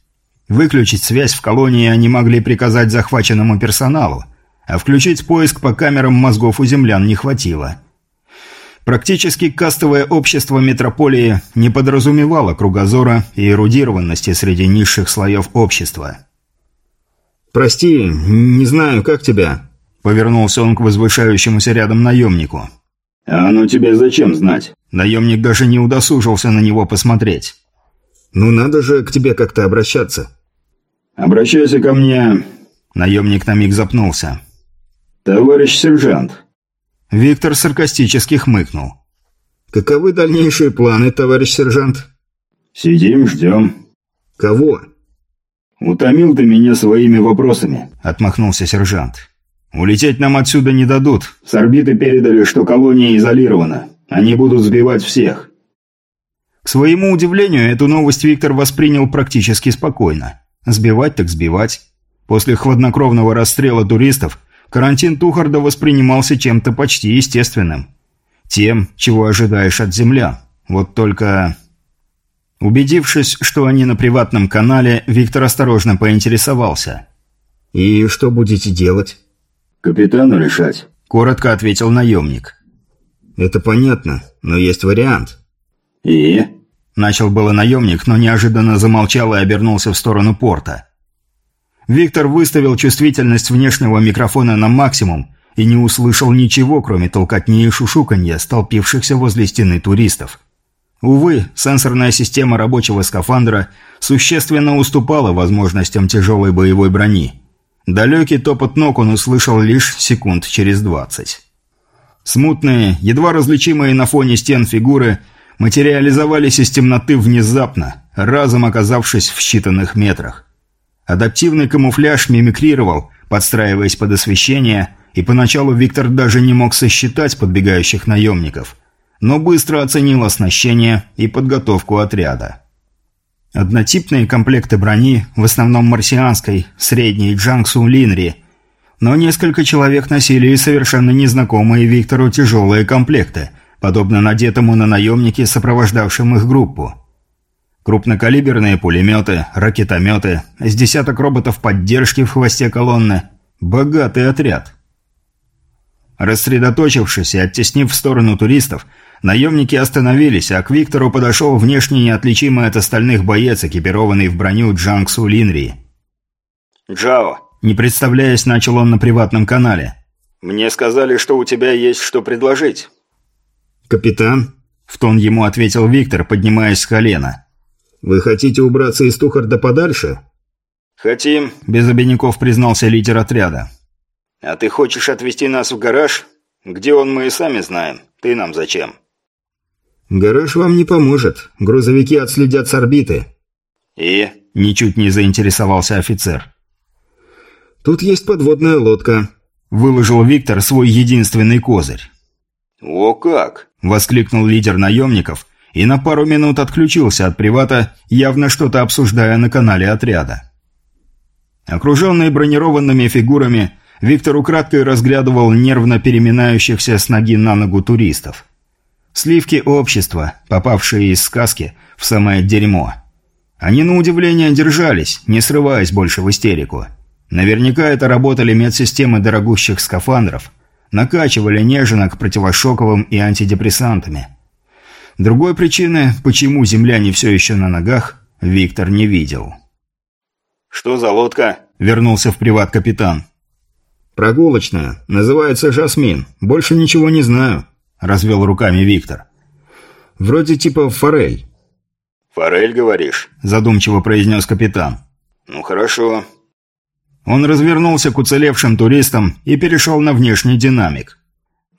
Выключить связь в колонии они могли приказать захваченному персоналу, а включить поиск по камерам мозгов у землян не хватило – Практически кастовое общество метрополии не подразумевало кругозора и эрудированности среди низших слоев общества. «Прости, не знаю, как тебя?» – повернулся он к возвышающемуся рядом наемнику. «А ну тебе зачем знать?» Наемник даже не удосужился на него посмотреть. «Ну надо же к тебе как-то обращаться». «Обращайся ко мне...» Наемник на миг запнулся. «Товарищ сержант». Виктор саркастически хмыкнул. «Каковы дальнейшие планы, товарищ сержант?» «Сидим, ждем». «Кого?» «Утомил ты меня своими вопросами», — отмахнулся сержант. «Улететь нам отсюда не дадут». «С орбиты передали, что колония изолирована. Они будут сбивать всех». К своему удивлению, эту новость Виктор воспринял практически спокойно. Сбивать так сбивать. После хладнокровного расстрела туристов карантин Тухарда воспринимался чем-то почти естественным. Тем, чего ожидаешь от землян. Вот только... Убедившись, что они на приватном канале, Виктор осторожно поинтересовался. «И что будете делать?» «Капитану решать», – коротко ответил наемник. «Это понятно, но есть вариант». «И?» – начал было наемник, но неожиданно замолчал и обернулся в сторону порта. Виктор выставил чувствительность внешнего микрофона на максимум и не услышал ничего, кроме толкотни и шушуканья, столпившихся возле стены туристов. Увы, сенсорная система рабочего скафандра существенно уступала возможностям тяжелой боевой брони. Далекий топот ног он услышал лишь секунд через двадцать. Смутные, едва различимые на фоне стен фигуры материализовались из темноты внезапно, разом оказавшись в считанных метрах. Адаптивный камуфляж мимикрировал, подстраиваясь под освещение, и поначалу Виктор даже не мог сосчитать подбегающих наемников, но быстро оценил оснащение и подготовку отряда. Однотипные комплекты брони, в основном марсианской, средней Джангсу Линри, но несколько человек носили и совершенно незнакомые Виктору тяжелые комплекты, подобно надетому на наемники, сопровождавшим их группу. Крупнокалиберные пулеметы, ракетометы, с десяток роботов поддержки в хвосте колонны. Богатый отряд. Рассредоточившись и оттеснив в сторону туристов, наемники остановились, а к Виктору подошел внешне неотличимый от остальных боец, экипированный в броню Джангсу Линри. «Джао», не представляясь, начал он на приватном канале. «Мне сказали, что у тебя есть что предложить». «Капитан», — в тон ему ответил Виктор, поднимаясь с колена. «Вы хотите убраться из Тухарда подальше?» «Хотим», – без обиняков признался лидер отряда. «А ты хочешь отвезти нас в гараж? Где он, мы и сами знаем. Ты нам зачем?» «Гараж вам не поможет. Грузовики отследят с орбиты. «И?» – ничуть не заинтересовался офицер. «Тут есть подводная лодка», – выложил Виктор свой единственный козырь. «О как!» – воскликнул лидер наемников и на пару минут отключился от привата, явно что-то обсуждая на канале отряда. Окруженный бронированными фигурами, Виктор украдкой разглядывал нервно переминающихся с ноги на ногу туристов. Сливки общества, попавшие из сказки в самое дерьмо. Они, на удивление, держались, не срываясь больше в истерику. Наверняка это работали медсистемы дорогущих скафандров. Накачивали неженок противошоковым и антидепрессантами. Другой причины, почему земляне все еще на ногах, Виктор не видел. «Что за лодка?» – вернулся в приват капитан. «Прогулочная. Называется «Жасмин». Больше ничего не знаю», – развел руками Виктор. «Вроде типа форель». «Форель, говоришь?» – задумчиво произнес капитан. «Ну, хорошо». Он развернулся к уцелевшим туристам и перешел на внешний динамик.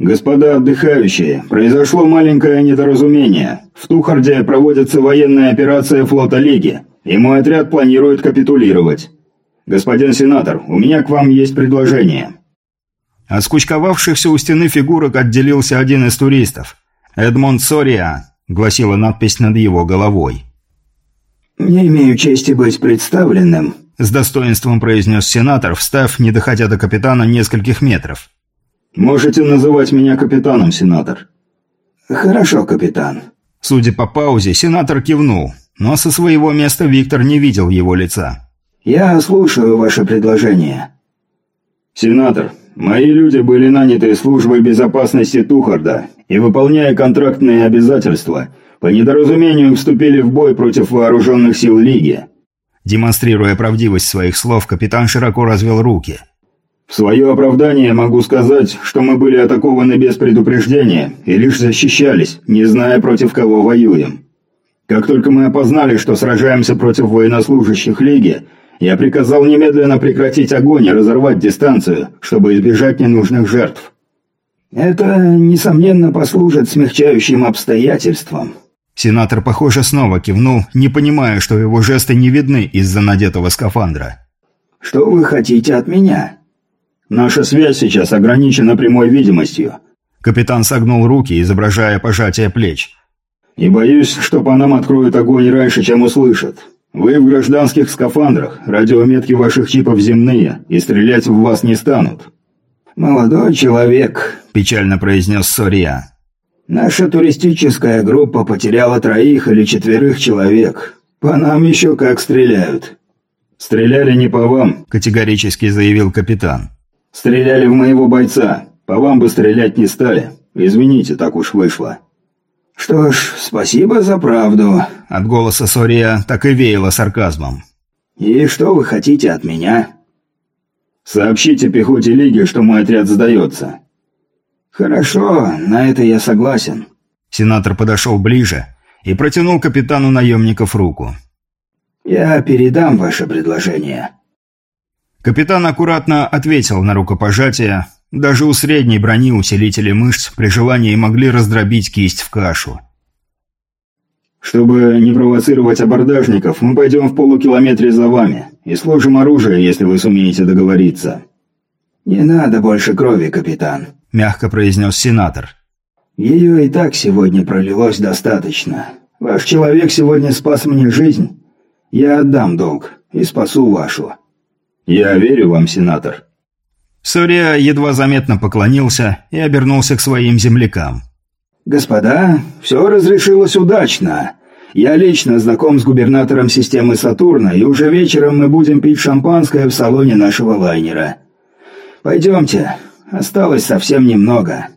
«Господа отдыхающие, произошло маленькое недоразумение. В Тухарде проводится военная операция флота Лиги, и мой отряд планирует капитулировать. Господин сенатор, у меня к вам есть предложение». От скучковавшихся у стены фигурок отделился один из туристов. «Эдмонд Сория», — гласила надпись над его головой. «Не имею чести быть представленным», — с достоинством произнес сенатор, встав, не доходя до капитана, нескольких метров. «Можете называть меня капитаном, сенатор». «Хорошо, капитан». Судя по паузе, сенатор кивнул, но со своего места Виктор не видел его лица. «Я слушаю ваше предложение». «Сенатор, мои люди были наняты службой безопасности Тухарда и, выполняя контрактные обязательства, по недоразумению вступили в бой против вооруженных сил Лиги». Демонстрируя правдивость своих слов, капитан широко развел руки – в свое оправдание могу сказать, что мы были атакованы без предупреждения и лишь защищались, не зная против кого воюем. Как только мы опознали, что сражаемся против военнослужащих Лиги, я приказал немедленно прекратить огонь и разорвать дистанцию, чтобы избежать ненужных жертв. Это, несомненно, послужит смягчающим обстоятельством. Сенатор, похоже, снова кивнул, не понимая, что его жесты не видны из-за надетого скафандра. «Что вы хотите от меня?» Наша связь сейчас ограничена прямой видимостью». Капитан согнул руки, изображая пожатие плеч. «И боюсь, что по нам откроют огонь раньше, чем услышат. Вы в гражданских скафандрах, радиометки ваших чипов земные, и стрелять в вас не станут». «Молодой человек», – печально произнес Сория. «Наша туристическая группа потеряла троих или четверых человек. По нам еще как стреляют». «Стреляли не по вам», – категорически заявил капитан. «Стреляли в моего бойца. По вам бы стрелять не стали. Извините, так уж вышло». «Что ж, спасибо за правду». От голоса Сория так и веяло сарказмом. «И что вы хотите от меня?» «Сообщите пехоте Лиги, что мой отряд сдается». «Хорошо, на это я согласен». Сенатор подошел ближе и протянул капитану наемников руку. «Я передам ваше предложение». Капитан аккуратно ответил на рукопожатие. Даже у средней брони усилители мышц при желании могли раздробить кисть в кашу. «Чтобы не провоцировать абордажников, мы пойдем в полукилометре за вами и сложим оружие, если вы сумеете договориться». «Не надо больше крови, капитан», – мягко произнес сенатор. «Ее и так сегодня пролилось достаточно. Ваш человек сегодня спас мне жизнь. Я отдам долг и спасу вашу». «Я верю вам, сенатор». Сория едва заметно поклонился и обернулся к своим землякам. «Господа, все разрешилось удачно. Я лично знаком с губернатором системы Сатурна, и уже вечером мы будем пить шампанское в салоне нашего лайнера. Пойдемте, осталось совсем немного».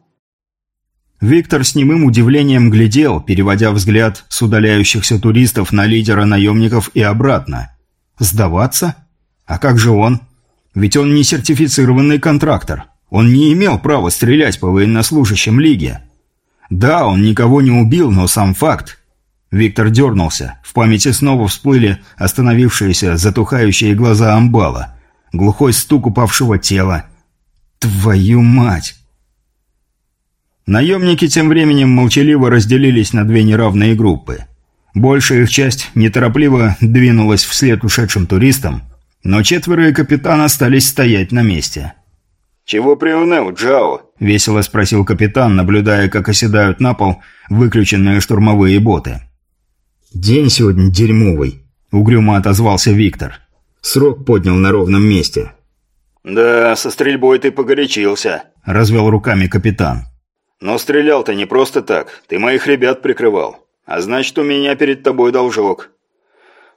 Виктор с немым удивлением глядел, переводя взгляд с удаляющихся туристов на лидера наемников и обратно. «Сдаваться?» А как же он? Ведь он не сертифицированный контрактор. Он не имел права стрелять по военнослужащим Лиги. Да, он никого не убил, но сам факт. Виктор дернулся. В памяти снова всплыли остановившиеся, затухающие глаза амбала. Глухой стук упавшего тела. Твою мать! Наемники тем временем молчаливо разделились на две неравные группы. Большая их часть неторопливо двинулась вслед ушедшим туристам, но четверо и капитан остались стоять на месте. «Чего приуныл, Джао?» – весело спросил капитан, наблюдая, как оседают на пол выключенные штурмовые боты. «День сегодня дерьмовый», – угрюмо отозвался Виктор. Срок поднял на ровном месте. «Да, со стрельбой ты погорячился», – развел руками капитан. «Но стрелял-то не просто так. Ты моих ребят прикрывал. А значит, у меня перед тобой должок.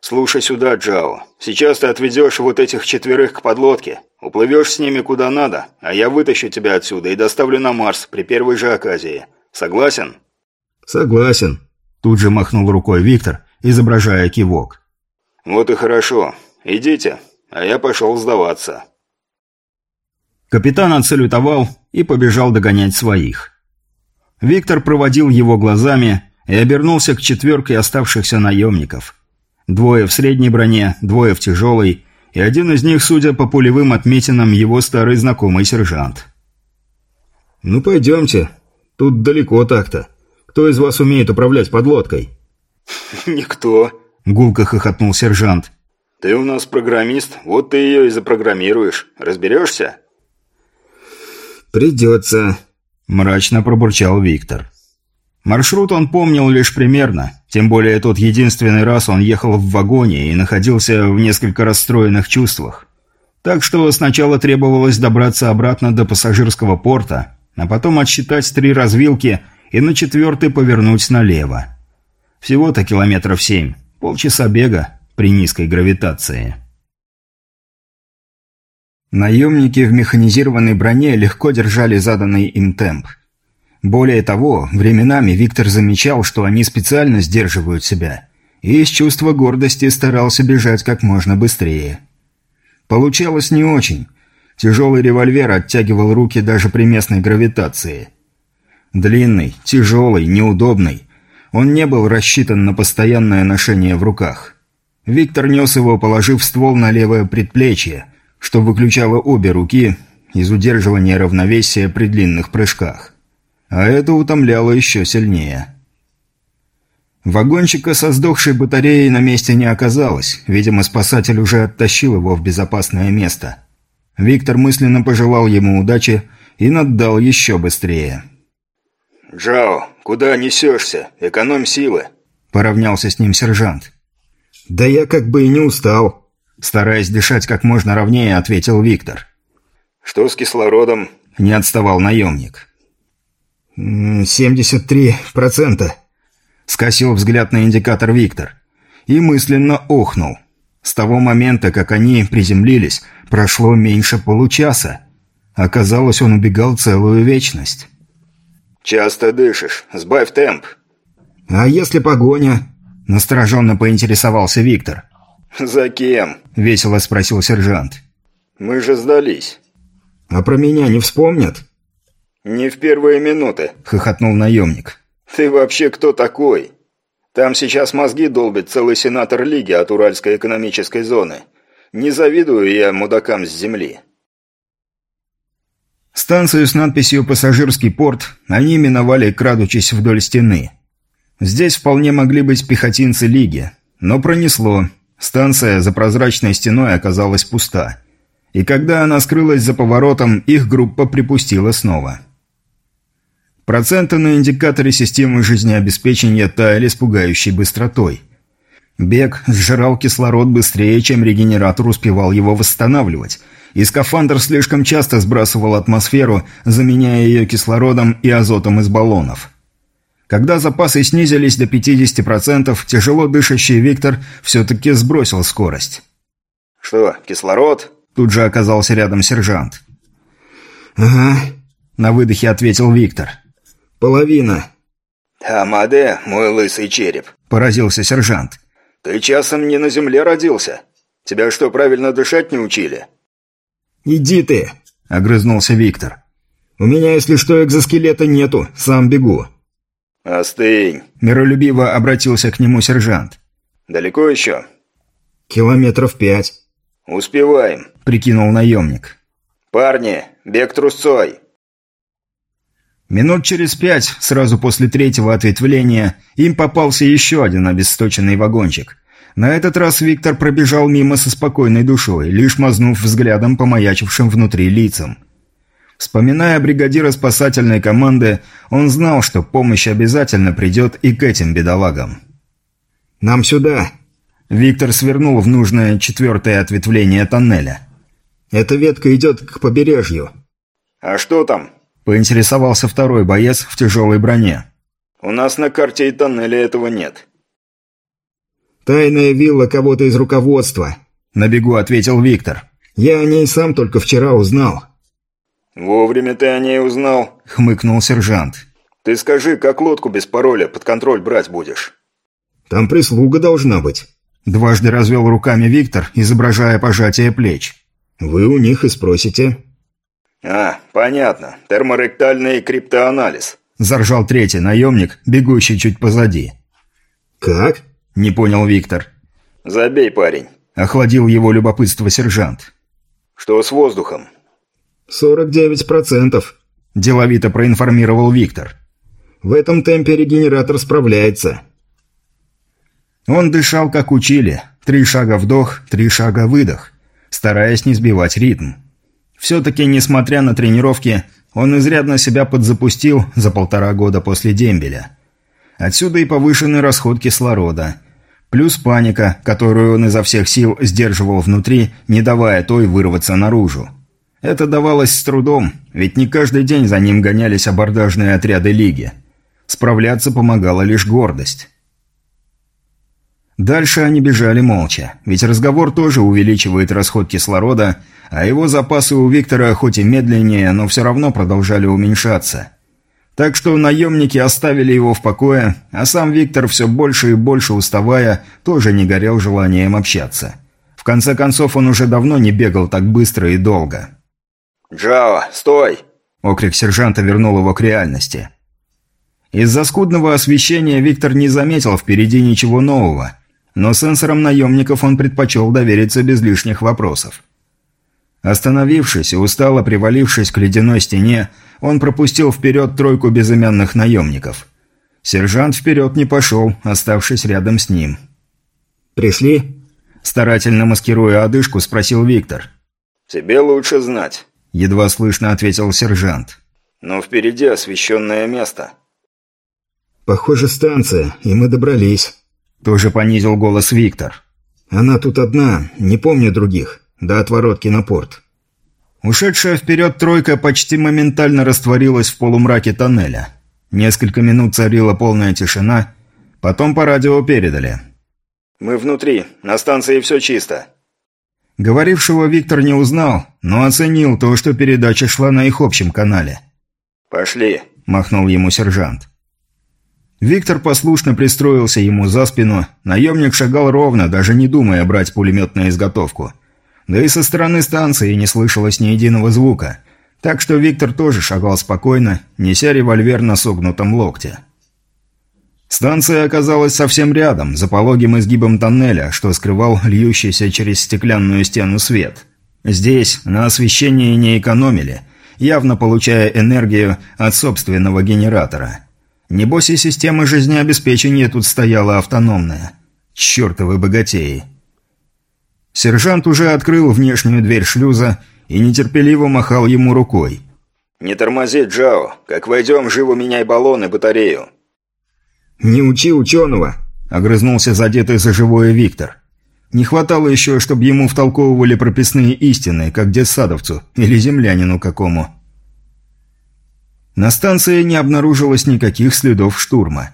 Слушай сюда, Джао. Сейчас ты отведешь вот этих четверых к подлодке. Уплывешь с ними куда надо, а я вытащу тебя отсюда и доставлю на Марс при первой же оказии. Согласен?» «Согласен», – тут же махнул рукой Виктор, изображая кивок. «Вот и хорошо. Идите, а я пошел сдаваться». Капитан отсалютовал и побежал догонять своих. Виктор проводил его глазами и обернулся к четверке оставшихся наемников. Двое в средней броне, двое в тяжелой, и один из них, судя по пулевым отметинам, его старый знакомый сержант. «Ну, пойдемте. Тут далеко так-то. Кто из вас умеет управлять подлодкой?» «Никто», — гулко хохотнул сержант. «Ты у нас программист, вот ты ее и запрограммируешь. Разберешься?» «Придется», – мрачно пробурчал Виктор. Маршрут он помнил лишь примерно, тем более тот единственный раз он ехал в вагоне и находился в несколько расстроенных чувствах. Так что сначала требовалось добраться обратно до пассажирского порта, а потом отсчитать три развилки и на четвертый повернуть налево. Всего-то километров семь, полчаса бега при низкой гравитации. Наемники в механизированной броне легко держали заданный им темп. Более того, временами Виктор замечал, что они специально сдерживают себя, и из чувства гордости старался бежать как можно быстрее. Получалось не очень. Тяжелый револьвер оттягивал руки даже при местной гравитации. Длинный, тяжелый, неудобный. Он не был рассчитан на постоянное ношение в руках. Виктор нес его, положив ствол на левое предплечье – что выключало обе руки из удерживания равновесия при длинных прыжках. А это утомляло еще сильнее. Вагончика со сдохшей батареей на месте не оказалось. Видимо, спасатель уже оттащил его в безопасное место. Виктор мысленно пожелал ему удачи и наддал еще быстрее. «Джао, куда несешься? Экономь силы!» – поравнялся с ним сержант. «Да я как бы и не устал», Стараясь дышать как можно ровнее, ответил Виктор. «Что с кислородом?» – не отставал наемник. «Семьдесят три процента», – скосил взгляд на индикатор Виктор. И мысленно охнул. С того момента, как они приземлились, прошло меньше получаса. Оказалось, он убегал целую вечность. «Часто дышишь. Сбавь темп». «А если погоня?» – настороженно поинтересовался Виктор. «За кем?» – весело спросил сержант. «Мы же сдались». «А про меня не вспомнят?» «Не в первые минуты», – хохотнул наемник. «Ты вообще кто такой? Там сейчас мозги долбит целый сенатор Лиги от Уральской экономической зоны. Не завидую я мудакам с земли». Станцию с надписью «Пассажирский порт» они миновали, крадучись вдоль стены. Здесь вполне могли быть пехотинцы Лиги, но пронесло, Станция за прозрачной стеной оказалась пуста. И когда она скрылась за поворотом, их группа припустила снова. Проценты на индикаторе системы жизнеобеспечения таяли с пугающей быстротой. Бег сжирал кислород быстрее, чем регенератор успевал его восстанавливать, и скафандр слишком часто сбрасывал атмосферу, заменяя ее кислородом и азотом из баллонов. Когда запасы снизились до 50%, тяжело дышащий Виктор все-таки сбросил скорость. «Что, кислород?» Тут же оказался рядом сержант. «Ага», — на выдохе ответил Виктор. «Половина». «Амаде, мой лысый череп», — поразился сержант. «Ты часом не на земле родился? Тебя что, правильно дышать не учили?» «Иди ты», — огрызнулся Виктор. «У меня, если что, экзоскелета нету, сам бегу». «Остынь!» – миролюбиво обратился к нему сержант. «Далеко еще?» «Километров пять». «Успеваем», – прикинул наемник. «Парни, бег трусцой!» Минут через пять, сразу после третьего ответвления, им попался еще один обесточенный вагончик. На этот раз Виктор пробежал мимо со спокойной душой, лишь мазнув взглядом по маячившим внутри лицам. Вспоминая бригадира спасательной команды, он знал, что помощь обязательно придет и к этим бедолагам. «Нам сюда!» Виктор свернул в нужное четвертое ответвление тоннеля. «Эта ветка идет к побережью». «А что там?» – поинтересовался второй боец в тяжелой броне. «У нас на карте и тоннеля этого нет». «Тайная вилла кого-то из руководства», – на бегу ответил Виктор. «Я о ней сам только вчера узнал». «Вовремя ты о ней узнал», – хмыкнул сержант. «Ты скажи, как лодку без пароля под контроль брать будешь?» «Там прислуга должна быть». Дважды развел руками Виктор, изображая пожатие плеч. «Вы у них и спросите». «А, понятно. Терморектальный криптоанализ», – заржал третий наемник, бегущий чуть позади. «Как?» – не понял Виктор. «Забей, парень», – охладил его любопытство сержант. «Что с воздухом?» «Сорок девять процентов», – деловито проинформировал Виктор. «В этом темпе регенератор справляется». Он дышал, как учили. Три шага вдох, три шага выдох, стараясь не сбивать ритм. Все-таки, несмотря на тренировки, он изрядно себя подзапустил за полтора года после дембеля. Отсюда и повышенный расход кислорода. Плюс паника, которую он изо всех сил сдерживал внутри, не давая той вырваться наружу. Это давалось с трудом, ведь не каждый день за ним гонялись абордажные отряды Лиги. Справляться помогала лишь гордость. Дальше они бежали молча, ведь разговор тоже увеличивает расход кислорода, а его запасы у Виктора хоть и медленнее, но все равно продолжали уменьшаться. Так что наемники оставили его в покое, а сам Виктор, все больше и больше уставая, тоже не горел желанием общаться. В конце концов, он уже давно не бегал так быстро и долго. «Джао, стой!» Окрик сержанта вернул его к реальности. Из-за скудного освещения Виктор не заметил впереди ничего нового, но сенсором наемников он предпочел довериться без лишних вопросов. Остановившись и устало привалившись к ледяной стене, он пропустил вперед тройку безымянных наемников. Сержант вперед не пошел, оставшись рядом с ним. «Пришли?» Старательно маскируя одышку, спросил Виктор. «Тебе лучше знать». Едва слышно ответил сержант. «Но впереди освещенное место». «Похоже, станция, и мы добрались». Тоже понизил голос Виктор. «Она тут одна, не помню других. До отворотки на порт». Ушедшая вперед тройка почти моментально растворилась в полумраке тоннеля. Несколько минут царила полная тишина, потом по радио передали. «Мы внутри, на станции все чисто». Говорившего Виктор не узнал, но оценил то, что передача шла на их общем канале. «Пошли», – махнул ему сержант. Виктор послушно пристроился ему за спину, наемник шагал ровно, даже не думая брать пулемет на изготовку. Да и со стороны станции не слышалось ни единого звука, так что Виктор тоже шагал спокойно, неся револьвер на согнутом локте. Станция оказалась совсем рядом, за пологим изгибом тоннеля, что скрывал льющийся через стеклянную стену свет. Здесь на освещении не экономили, явно получая энергию от собственного генератора. Небось и система жизнеобеспечения тут стояла автономная. Чертовы богатеи. Сержант уже открыл внешнюю дверь шлюза и нетерпеливо махал ему рукой. «Не тормози, Джао. Как войдем, живо меняй баллон и батарею». «Не учи ученого!» – огрызнулся задетый за живое Виктор. Не хватало еще, чтобы ему втолковывали прописные истины, как детсадовцу или землянину какому. На станции не обнаружилось никаких следов штурма.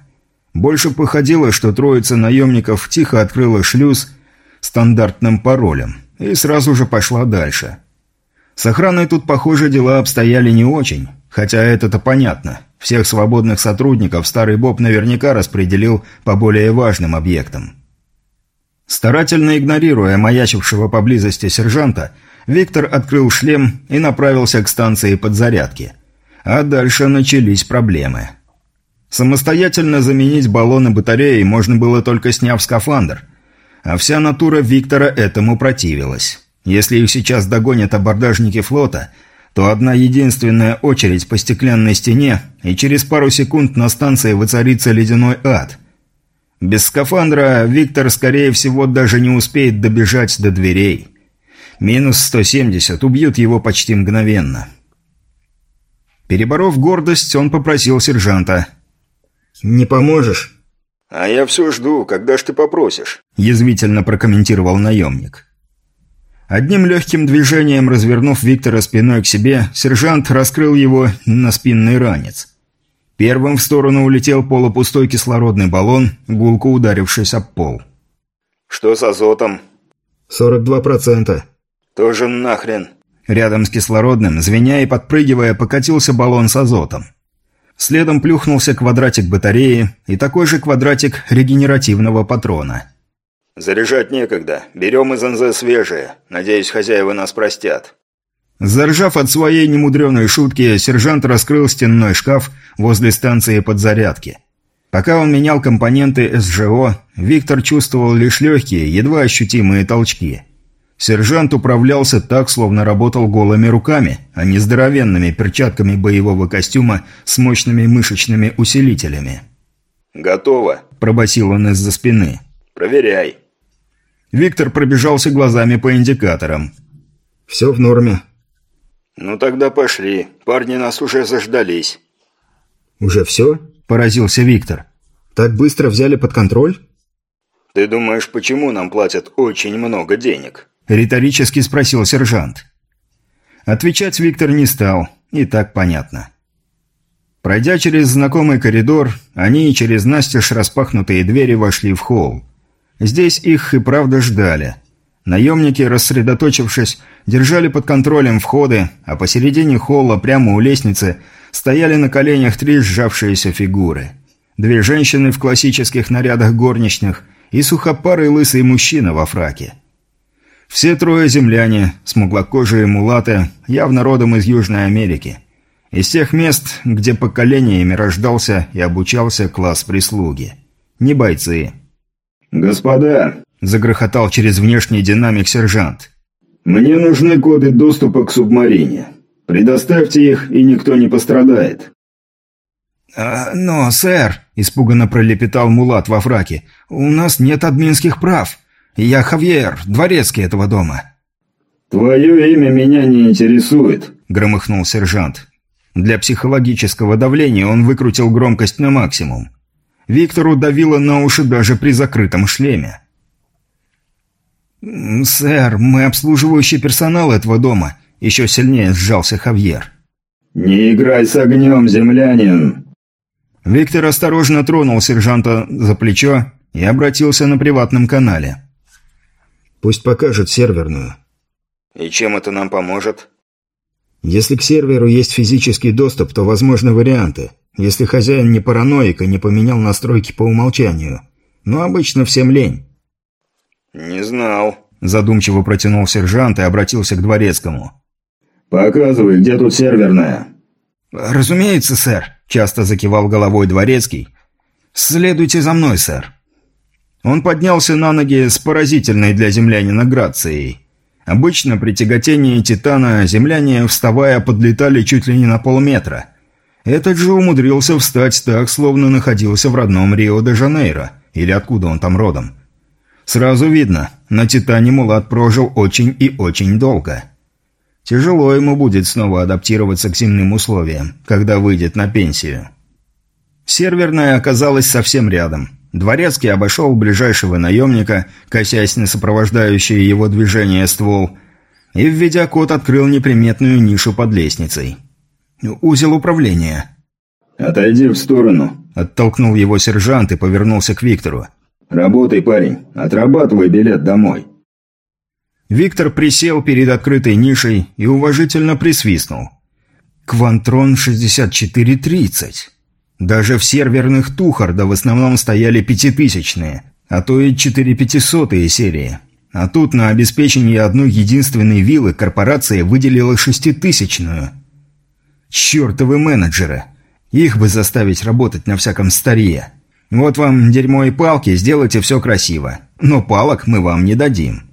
Больше походило, что троица наемников тихо открыла шлюз стандартным паролем и сразу же пошла дальше. С охраной тут, похоже, дела обстояли не очень, хотя это-то понятно. Всех свободных сотрудников старый Боб наверняка распределил по более важным объектам. Старательно игнорируя маячившего поблизости сержанта, Виктор открыл шлем и направился к станции подзарядки. А дальше начались проблемы. Самостоятельно заменить баллоны батареи можно было только сняв скафандр, а вся натура Виктора этому противилась. Если их сейчас догонят абордажники флота, то одна единственная очередь по стеклянной стене, и через пару секунд на станции воцарится ледяной ад. Без скафандра Виктор, скорее всего, даже не успеет добежать до дверей. Минус 170 убьют его почти мгновенно. Переборов гордость, он попросил сержанта. «Не поможешь?» «А я все жду, когда ж ты попросишь», – язвительно прокомментировал наемник. Одним легким движением, развернув Виктора спиной к себе, сержант раскрыл его на спинный ранец. Первым в сторону улетел полупустой кислородный баллон, гулко ударившись об пол. «Что с азотом?» «42 процента». «Тоже нахрен». Рядом с кислородным, звеня и подпрыгивая, покатился баллон с азотом. Следом плюхнулся квадратик батареи и такой же квадратик регенеративного патрона – «Заряжать некогда. Берем из НЗ свежее. Надеюсь, хозяева нас простят». Заржав от своей немудреной шутки, сержант раскрыл стенной шкаф возле станции подзарядки. Пока он менял компоненты СЖО, Виктор чувствовал лишь легкие, едва ощутимые толчки. Сержант управлялся так, словно работал голыми руками, а не здоровенными перчатками боевого костюма с мощными мышечными усилителями. «Готово», – пробасил он из-за спины. «Проверяй». Виктор пробежался глазами по индикаторам. «Все в норме». «Ну тогда пошли. Парни нас уже заждались». «Уже все?» – поразился Виктор. «Так быстро взяли под контроль?» «Ты думаешь, почему нам платят очень много денег?» – риторически спросил сержант. Отвечать Виктор не стал, и так понятно. Пройдя через знакомый коридор, они через настежь распахнутые двери вошли в холл. Здесь их и правда ждали. Наемники, рассредоточившись, держали под контролем входы, а посередине холла, прямо у лестницы, стояли на коленях три сжавшиеся фигуры. Две женщины в классических нарядах горничных и сухопарый лысый мужчина во фраке. Все трое земляне, смуглокожие мулаты, явно родом из Южной Америки. Из тех мест, где поколениями рождался и обучался класс прислуги. Не бойцы. «Господа!» – загрохотал через внешний динамик сержант. «Мне нужны коды доступа к субмарине. Предоставьте их, и никто не пострадает». «А, «Но, сэр», – испуганно пролепетал Мулат во фраке, – «у нас нет админских прав. Я Хавьер, дворецкий этого дома». «Твое имя меня не интересует», – громыхнул сержант. Для психологического давления он выкрутил громкость на максимум. Виктору давило на уши даже при закрытом шлеме. «Сэр, мы обслуживающий персонал этого дома», – еще сильнее сжался Хавьер. «Не играй с огнем, землянин!» Виктор осторожно тронул сержанта за плечо и обратился на приватном канале. «Пусть покажет серверную». «И чем это нам поможет?» «Если к серверу есть физический доступ, то возможны варианты. Если хозяин не параноик и не поменял настройки по умолчанию. Но обычно всем лень. «Не знал», – задумчиво протянул сержант и обратился к дворецкому. «Показывай, где тут серверная?» «Разумеется, сэр», – часто закивал головой дворецкий. «Следуйте за мной, сэр». Он поднялся на ноги с поразительной для землянина грацией. Обычно при тяготении титана земляне, вставая, подлетали чуть ли не на полметра – этот же умудрился встать так, словно находился в родном Рио-де-Жанейро, или откуда он там родом. Сразу видно, на Титане Мулат прожил очень и очень долго. Тяжело ему будет снова адаптироваться к земным условиям, когда выйдет на пенсию. Серверная оказалась совсем рядом. Дворецкий обошел ближайшего наемника, косясь на сопровождающее его движение ствол, и, введя код, открыл неприметную нишу под лестницей. «Узел управления». «Отойди в сторону», – оттолкнул его сержант и повернулся к Виктору. «Работай, парень. Отрабатывай билет домой». Виктор присел перед открытой нишей и уважительно присвистнул. «Квантрон 6430». Даже в серверных Тухарда в основном стояли пятитысячные, а то и четырепятисотые серии. А тут на обеспечение одной единственной виллы корпорация выделила шеститысячную – Чертовы менеджеры. Их бы заставить работать на всяком старье. Вот вам дерьмо и палки, сделайте все красиво. Но палок мы вам не дадим».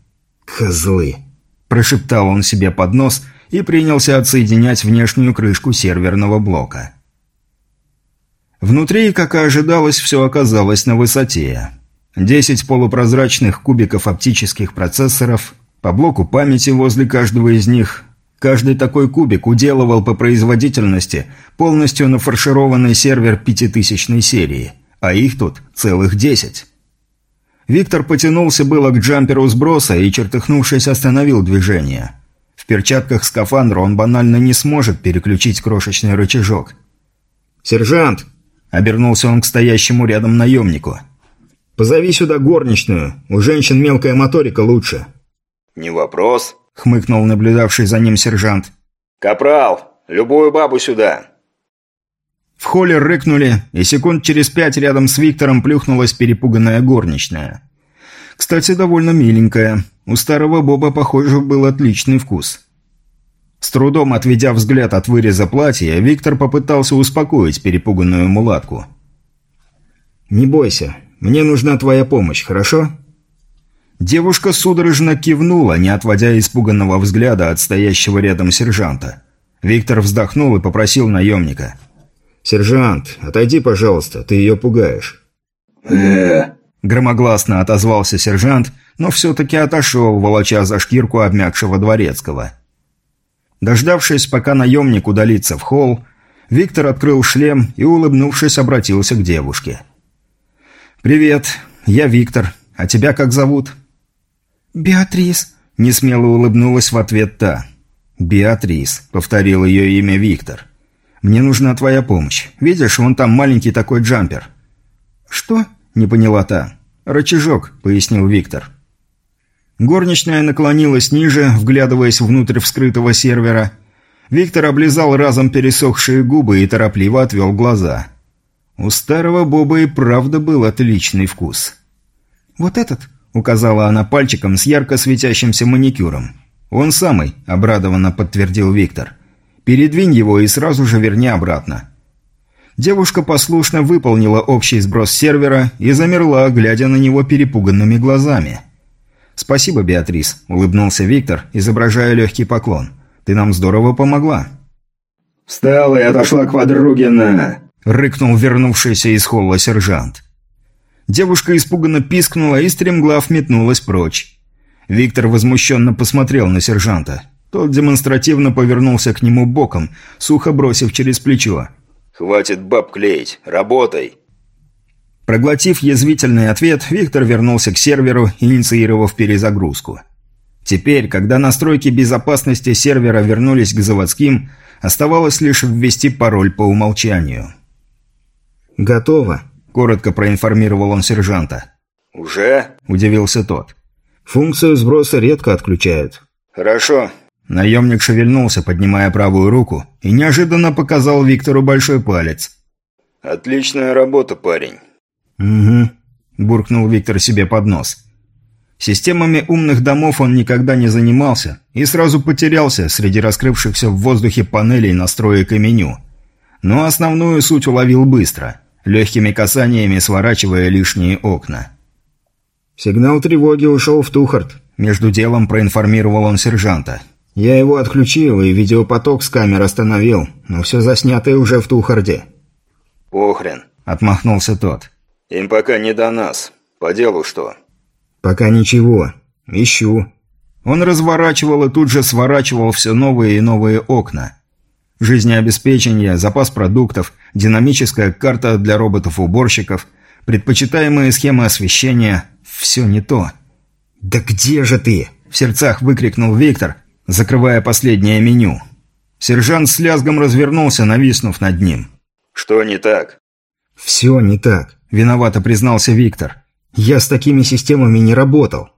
«Козлы», – прошептал он себе под нос и принялся отсоединять внешнюю крышку серверного блока. Внутри, как и ожидалось, все оказалось на высоте. Десять полупрозрачных кубиков оптических процессоров, по блоку памяти возле каждого из них. Каждый такой кубик уделывал по производительности полностью нафаршированный сервер пятитысячной серии, а их тут целых десять. Виктор потянулся было к джамперу сброса и, чертыхнувшись, остановил движение. В перчатках скафандра он банально не сможет переключить крошечный рычажок. «Сержант!» – обернулся он к стоящему рядом наемнику. «Позови сюда горничную. У женщин мелкая моторика лучше». «Не вопрос», – хмыкнул наблюдавший за ним сержант. «Капрал, любую бабу сюда». В холле рыкнули, и секунд через пять рядом с Виктором плюхнулась перепуганная горничная. Кстати, довольно миленькая. У старого Боба, похоже, был отличный вкус. С трудом отведя взгляд от выреза платья, Виктор попытался успокоить перепуганную мулатку. «Не бойся, мне нужна твоя помощь, хорошо?» Девушка судорожно кивнула, не отводя испуганного взгляда от стоящего рядом сержанта. Виктор вздохнул и попросил наемника – «Сержант, отойди, пожалуйста, ты ее пугаешь». э Громогласно отозвался сержант, но все-таки отошел, волоча за шкирку обмякшего дворецкого. Дождавшись, пока наемник удалится в холл, Виктор открыл шлем и, улыбнувшись, обратился к девушке. «Привет, я Виктор. А тебя как зовут?» «Беатрис», — несмело улыбнулась в ответ та. «Беатрис», — повторил ее имя Виктор. Мне нужна твоя помощь. Видишь, вон там маленький такой джампер». «Что?» – не поняла та. «Рычажок», – пояснил Виктор. Горничная наклонилась ниже, вглядываясь внутрь вскрытого сервера. Виктор облизал разом пересохшие губы и торопливо отвел глаза. У старого Боба и правда был отличный вкус. «Вот этот?» – указала она пальчиком с ярко светящимся маникюром. «Он самый», – обрадованно подтвердил Виктор. Передвинь его и сразу же верни обратно». Девушка послушно выполнила общий сброс сервера и замерла, глядя на него перепуганными глазами. «Спасибо, Беатрис», – улыбнулся Виктор, изображая легкий поклон. «Ты нам здорово помогла». «Встала и отошла к подруге на...» – рыкнул вернувшийся из холла сержант. Девушка испуганно пискнула и стремглав метнулась прочь. Виктор возмущенно посмотрел на сержанта. Тот демонстративно повернулся к нему боком, сухо бросив через плечо. «Хватит баб клеить, работай!» Проглотив язвительный ответ, Виктор вернулся к серверу, инициировав перезагрузку. Теперь, когда настройки безопасности сервера вернулись к заводским, оставалось лишь ввести пароль по умолчанию. «Готово», – коротко проинформировал он сержанта. «Уже?» – удивился тот. «Функцию сброса редко отключают». «Хорошо, Наемник шевельнулся, поднимая правую руку, и неожиданно показал Виктору большой палец. «Отличная работа, парень». «Угу», – буркнул Виктор себе под нос. Системами умных домов он никогда не занимался и сразу потерялся среди раскрывшихся в воздухе панелей настроек и меню. Но основную суть уловил быстро, легкими касаниями сворачивая лишние окна. «Сигнал тревоги ушел в Тухарт», – между делом проинформировал он сержанта. Я его отключил и видеопоток с камер остановил, но все заснятое уже в Тухарде». «Похрен», — отмахнулся тот. «Им пока не до нас. По делу что?» «Пока ничего. Ищу». Он разворачивал и тут же сворачивал все новые и новые окна. Жизнеобеспечение, запас продуктов, динамическая карта для роботов-уборщиков, предпочитаемые схемы освещения – все не то. «Да где же ты?» – в сердцах выкрикнул Виктор, закрывая последнее меню. Сержант с лязгом развернулся, нависнув над ним. «Что не так?» «Все не так», – виновато признался Виктор. «Я с такими системами не работал».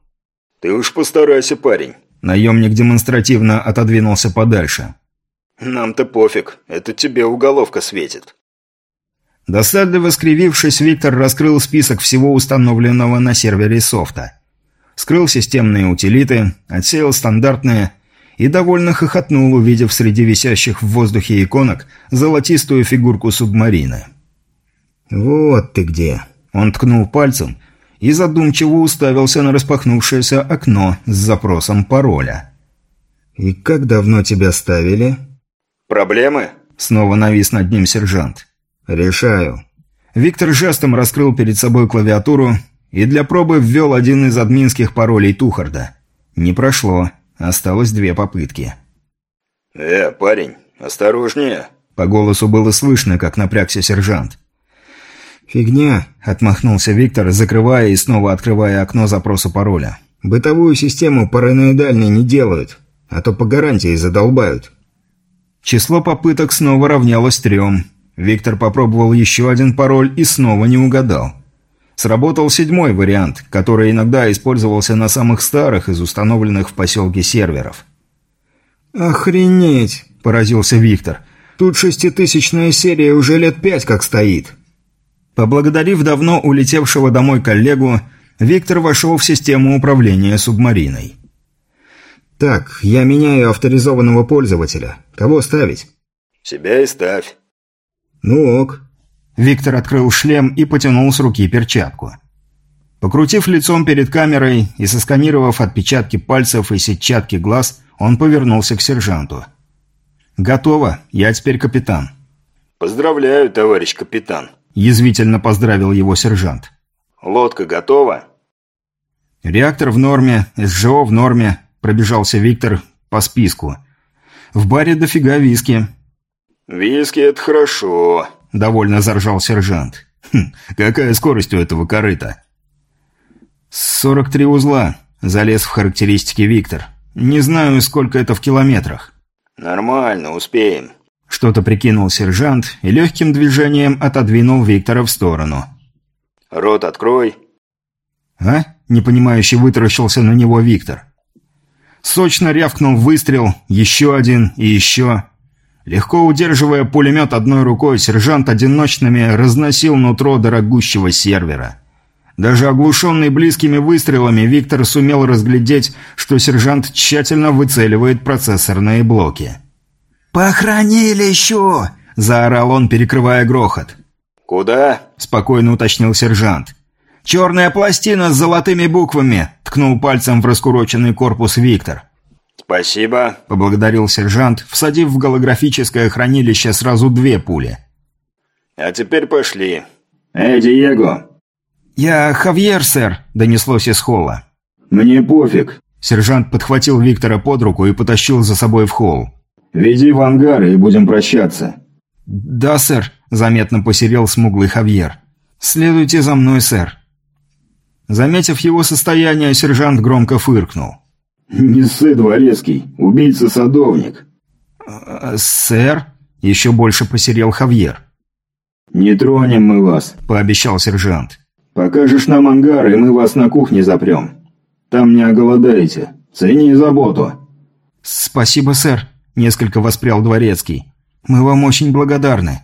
«Ты уж постарайся, парень». Наемник демонстративно отодвинулся подальше. «Нам-то пофиг, это тебе уголовка светит». Досадливо скривившись, Виктор раскрыл список всего установленного на сервере софта. Скрыл системные утилиты, отсеял стандартные и довольно хохотнул, увидев среди висящих в воздухе иконок золотистую фигурку субмарины. «Вот ты где!» Он ткнул пальцем и задумчиво уставился на распахнувшееся окно с запросом пароля. «И как давно тебя ставили?» «Проблемы?» Снова навис над ним сержант. «Решаю». Виктор жестом раскрыл перед собой клавиатуру и для пробы ввел один из админских паролей Тухарда. Не прошло. Осталось две попытки. «Э, парень, осторожнее!» По голосу было слышно, как напрягся сержант. «Фигня», — отмахнулся Виктор, закрывая и снова открывая окно запроса пароля. «Бытовую систему параноидальной не делают, а то по гарантии задолбают». Число попыток снова равнялось трем. Виктор попробовал еще один пароль и снова не угадал. Сработал седьмой вариант, который иногда использовался на самых старых из установленных в поселке серверов. «Охренеть!» – поразился Виктор. «Тут шеститысячная серия уже лет пять как стоит». Поблагодарив давно улетевшего домой коллегу, Виктор вошел в систему управления субмариной. «Так, я меняю авторизованного пользователя. Кого ставить?» «Себя и ставь». «Ну ок». Виктор открыл шлем и потянул с руки перчатку. Покрутив лицом перед камерой и сосканировав отпечатки пальцев и сетчатки глаз, он повернулся к сержанту. «Готово. Я теперь капитан». «Поздравляю, товарищ капитан», – язвительно поздравил его сержант. «Лодка готова?» «Реактор в норме, СЖО в норме», – пробежался Виктор по списку. «В баре дофига виски». «Виски – это хорошо», – довольно заржал сержант. «Хм, какая скорость у этого корыта?» «Сорок три узла», – залез в характеристики Виктор. «Не знаю, сколько это в километрах». «Нормально, успеем». Что-то прикинул сержант и легким движением отодвинул Виктора в сторону. «Рот открой». «А?» – непонимающе вытаращился на него Виктор. Сочно рявкнул выстрел, еще один и еще. Легко удерживая пулемет одной рукой, сержант одиночными разносил нутро дорогущего сервера. Даже оглушенный близкими выстрелами, Виктор сумел разглядеть, что сержант тщательно выцеливает процессорные блоки. «По хранилищу!» – заорал он, перекрывая грохот. «Куда?» – спокойно уточнил сержант. «Черная пластина с золотыми буквами!» – ткнул пальцем в раскуроченный корпус Виктор. «Спасибо», – поблагодарил сержант, всадив в голографическое хранилище сразу две пули. «А теперь пошли». «Эй, Диего!» «Я Хавьер, сэр», – донеслось из холла. «Мне пофиг». Сержант подхватил Виктора под руку и потащил за собой в холл. «Веди в ангар и будем прощаться». «Да, сэр», – заметно посерел смуглый Хавьер. «Следуйте за мной, сэр». Заметив его состояние, сержант громко фыркнул. «Не ссы, дворецкий, убийца-садовник». «Э, «Сэр?» – еще больше посерел Хавьер. «Не тронем мы вас», – пообещал сержант. «Покажешь нам ангар, и мы вас на кухне запрем. Там не оголодаете. Цени заботу». «Спасибо, сэр», – несколько воспрял дворецкий. «Мы вам очень благодарны».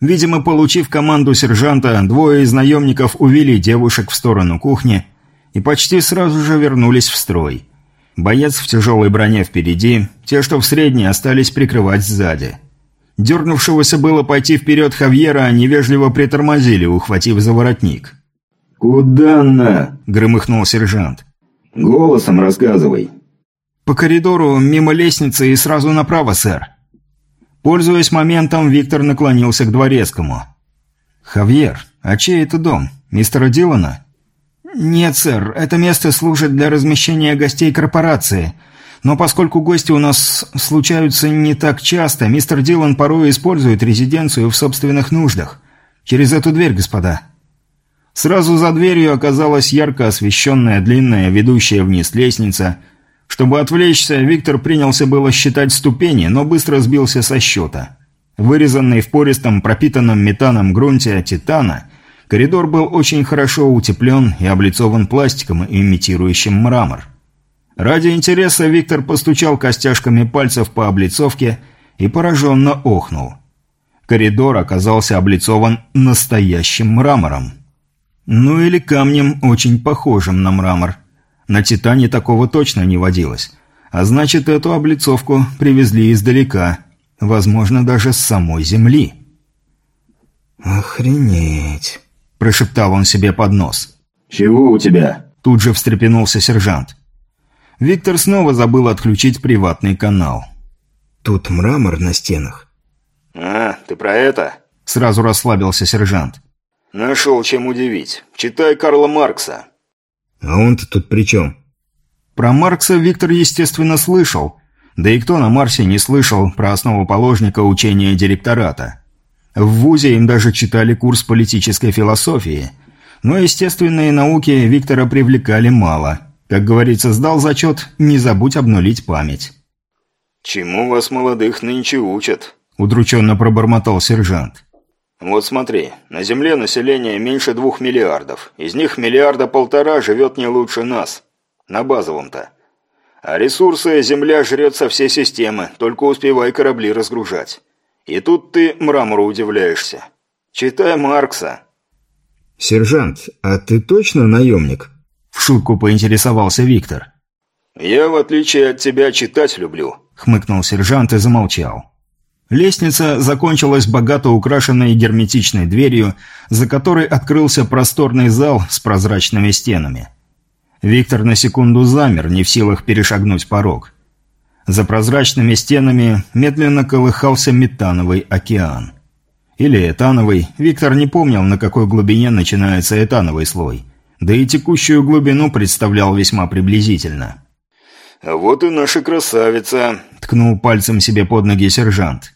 Видимо, получив команду сержанта, двое из наемников увели девушек в сторону кухни и почти сразу же вернулись в строй. Боец в тяжелой броне впереди, те, что в средней, остались прикрывать сзади. Дернувшегося было пойти вперед Хавьера, невежливо притормозили, ухватив за воротник. «Куда на?» – громыхнул сержант. «Голосом рассказывай». «По коридору, мимо лестницы и сразу направо, сэр». Пользуясь моментом, Виктор наклонился к дворецкому. «Хавьер, а чей это дом? Мистера Дилана?» «Нет, сэр, это место служит для размещения гостей корпорации. Но поскольку гости у нас случаются не так часто, мистер Дилан порой использует резиденцию в собственных нуждах. Через эту дверь, господа». Сразу за дверью оказалась ярко освещенная длинная ведущая вниз лестница. Чтобы отвлечься, Виктор принялся было считать ступени, но быстро сбился со счета. Вырезанный в пористом, пропитанном метаном грунте титана – Коридор был очень хорошо утеплен и облицован пластиком, имитирующим мрамор. Ради интереса Виктор постучал костяшками пальцев по облицовке и пораженно охнул. Коридор оказался облицован настоящим мрамором. Ну или камнем, очень похожим на мрамор. На «Титане» такого точно не водилось. А значит, эту облицовку привезли издалека, возможно, даже с самой Земли. «Охренеть!» – прошептал он себе под нос. «Чего у тебя?» Тут же встрепенулся сержант. Виктор снова забыл отключить приватный канал. «Тут мрамор на стенах». «А, ты про это?» Сразу расслабился сержант. «Нашел чем удивить. Читай Карла Маркса». «А он-то тут при чем?» Про Маркса Виктор, естественно, слышал. Да и кто на Марсе не слышал про основоположника учения директората? В ВУЗе им даже читали курс политической философии. Но естественные науки Виктора привлекали мало. Как говорится, сдал зачет, не забудь обнулить память. «Чему вас, молодых, нынче учат?» – удрученно пробормотал сержант. «Вот смотри, на Земле население меньше двух миллиардов. Из них миллиарда полтора живет не лучше нас. На базовом-то. А ресурсы Земля жрет со всей системы, только успевай корабли разгружать. И тут ты мрамору удивляешься. Читай Маркса». «Сержант, а ты точно наемник?» В шутку поинтересовался Виктор. «Я, в отличие от тебя, читать люблю», — хмыкнул сержант и замолчал. Лестница закончилась богато украшенной герметичной дверью, за которой открылся просторный зал с прозрачными стенами. Виктор на секунду замер, не в силах перешагнуть порог. За прозрачными стенами медленно колыхался метановый океан. Или этановый, Виктор не помнил, на какой глубине начинается этановый слой – да и текущую глубину представлял весьма приблизительно. «Вот и наша красавица», – ткнул пальцем себе под ноги сержант.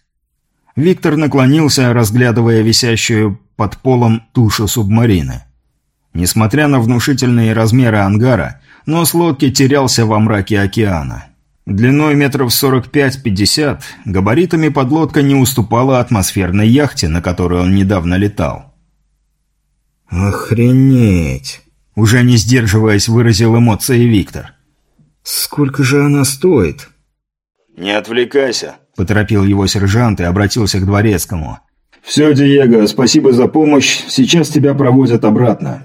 Виктор наклонился, разглядывая висящую под полом тушу субмарины. Несмотря на внушительные размеры ангара, нос лодки терялся во мраке океана. Длиной метров 45-50, габаритами подлодка не уступала атмосферной яхте, на которой он недавно летал. «Охренеть!» Уже не сдерживаясь, выразил эмоции Виктор. «Сколько же она стоит?» «Не отвлекайся», – поторопил его сержант и обратился к дворецкому. «Все, Диего, спасибо за помощь. Сейчас тебя проводят обратно».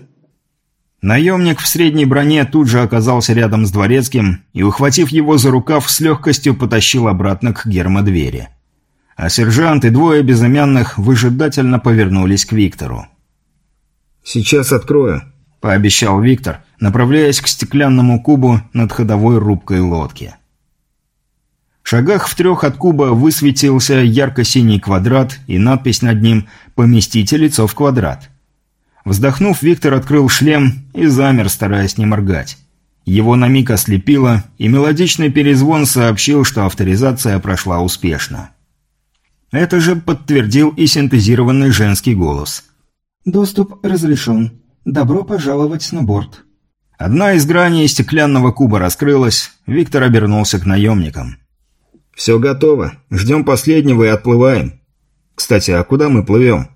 Наемник в средней броне тут же оказался рядом с дворецким и, ухватив его за рукав, с легкостью потащил обратно к гермодвери. А сержант и двое безымянных выжидательно повернулись к Виктору. «Сейчас открою», пообещал Виктор, направляясь к стеклянному кубу над ходовой рубкой лодки. Шагах в трех от куба высветился ярко-синий квадрат и надпись над ним «Поместите лицо в квадрат». Вздохнув, Виктор открыл шлем и замер, стараясь не моргать. Его на миг ослепило, и мелодичный перезвон сообщил, что авторизация прошла успешно. Это же подтвердил и синтезированный женский голос. «Доступ разрешен. «Добро пожаловать на борт». Одна из граней стеклянного куба раскрылась, Виктор обернулся к наемникам. «Все готово. Ждем последнего и отплываем. Кстати, а куда мы плывем?»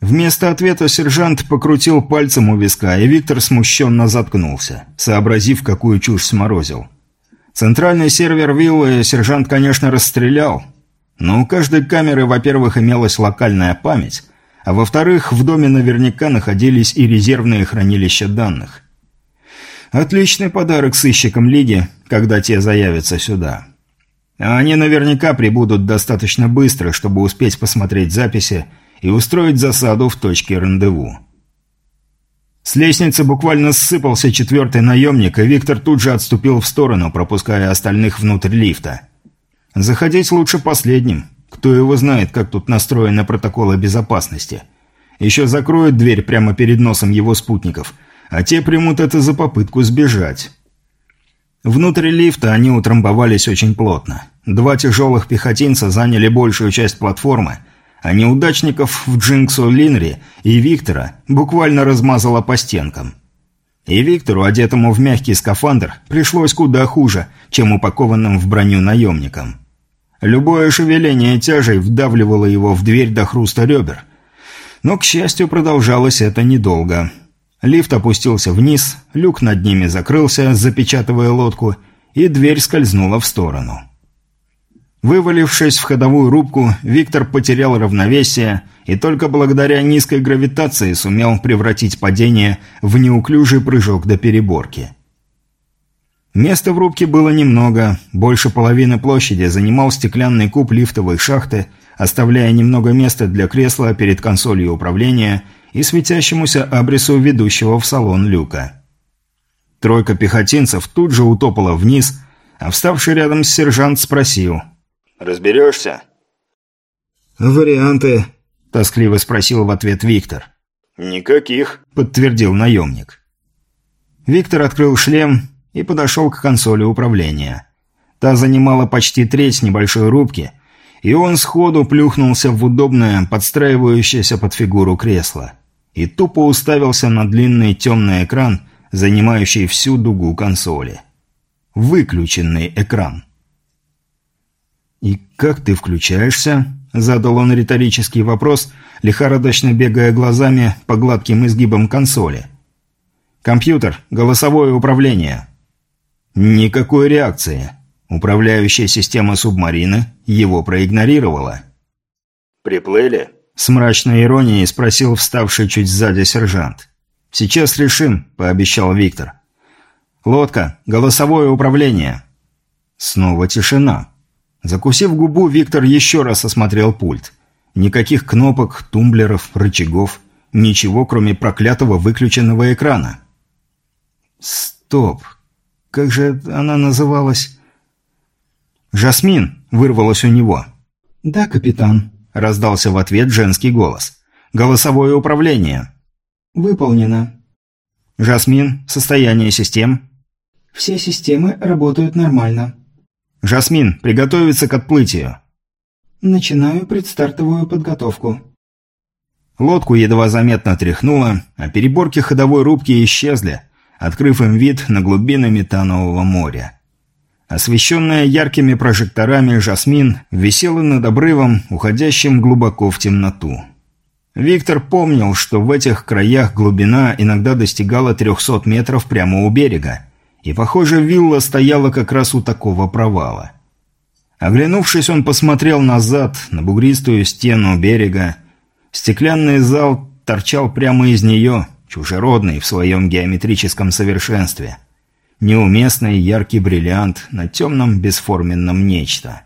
Вместо ответа сержант покрутил пальцем у виска, и Виктор смущенно заткнулся, сообразив, какую чушь сморозил. Центральный сервер виллы сержант, конечно, расстрелял, но у каждой камеры, во-первых, имелась локальная память, а во-вторых, в доме наверняка находились и резервные хранилища данных. Отличный подарок сыщикам Лиги, когда те заявятся сюда. А они наверняка прибудут достаточно быстро, чтобы успеть посмотреть записи и устроить засаду в точке рандеву. С лестницы буквально ссыпался четвертый наемник, и Виктор тут же отступил в сторону, пропуская остальных внутрь лифта. Заходить лучше последним. Кто его знает, как тут настроены протоколы безопасности. Еще закроют дверь прямо перед носом его спутников, а те примут это за попытку сбежать. Внутри лифта они утрамбовались очень плотно. Два тяжелых пехотинца заняли большую часть платформы, а неудачников в Джинксу Линри и Виктора буквально размазало по стенкам. И Виктору, одетому в мягкий скафандр, пришлось куда хуже, чем упакованным в броню наемникам. Любое шевеление тяжей вдавливало его в дверь до хруста ребер. Но, к счастью, продолжалось это недолго. Лифт опустился вниз, люк над ними закрылся, запечатывая лодку, и дверь скользнула в сторону. Вывалившись в ходовую рубку, Виктор потерял равновесие и только благодаря низкой гравитации сумел превратить падение в неуклюжий прыжок до переборки. Места в рубке было немного, больше половины площади занимал стеклянный куб лифтовой шахты, оставляя немного места для кресла перед консолью управления и светящемуся абрису ведущего в салон люка. Тройка пехотинцев тут же утопала вниз, а вставший рядом сержант спросил. «Разберешься?» «Варианты?» – тоскливо спросил в ответ Виктор. «Никаких», – подтвердил наемник. Виктор открыл шлем и подошел к консоли управления. Та занимала почти треть небольшой рубки, и он сходу плюхнулся в удобное, подстраивающееся под фигуру кресло. И тупо уставился на длинный темный экран, занимающий всю дугу консоли. Выключенный экран. «И как ты включаешься?» – задал он риторический вопрос, лихорадочно бегая глазами по гладким изгибам консоли. «Компьютер, голосовое управление». Никакой реакции. Управляющая система субмарины его проигнорировала. «Приплыли?» – с мрачной иронией спросил вставший чуть сзади сержант. «Сейчас решим», – пообещал Виктор. «Лодка, голосовое управление». Снова тишина. Закусив губу, Виктор еще раз осмотрел пульт. Никаких кнопок, тумблеров, рычагов. Ничего, кроме проклятого выключенного экрана. «Стоп! Как же она называлась?» «Жасмин!» – вырвалось у него. «Да, капитан», – раздался в ответ женский голос. «Голосовое управление». «Выполнено». «Жасмин, состояние систем?» «Все системы работают нормально». «Жасмин, приготовиться к отплытию». «Начинаю предстартовую подготовку». Лодку едва заметно тряхнуло, а переборки ходовой рубки исчезли, открыв им вид на глубины метанового моря. Освещенная яркими прожекторами Жасмин висела над обрывом, уходящим глубоко в темноту. Виктор помнил, что в этих краях глубина иногда достигала 300 метров прямо у берега, и, похоже, вилла стояла как раз у такого провала. Оглянувшись, он посмотрел назад, на бугристую стену берега. Стеклянный зал торчал прямо из нее, чужеродный в своем геометрическом совершенстве – неуместный яркий бриллиант на темном бесформенном нечто.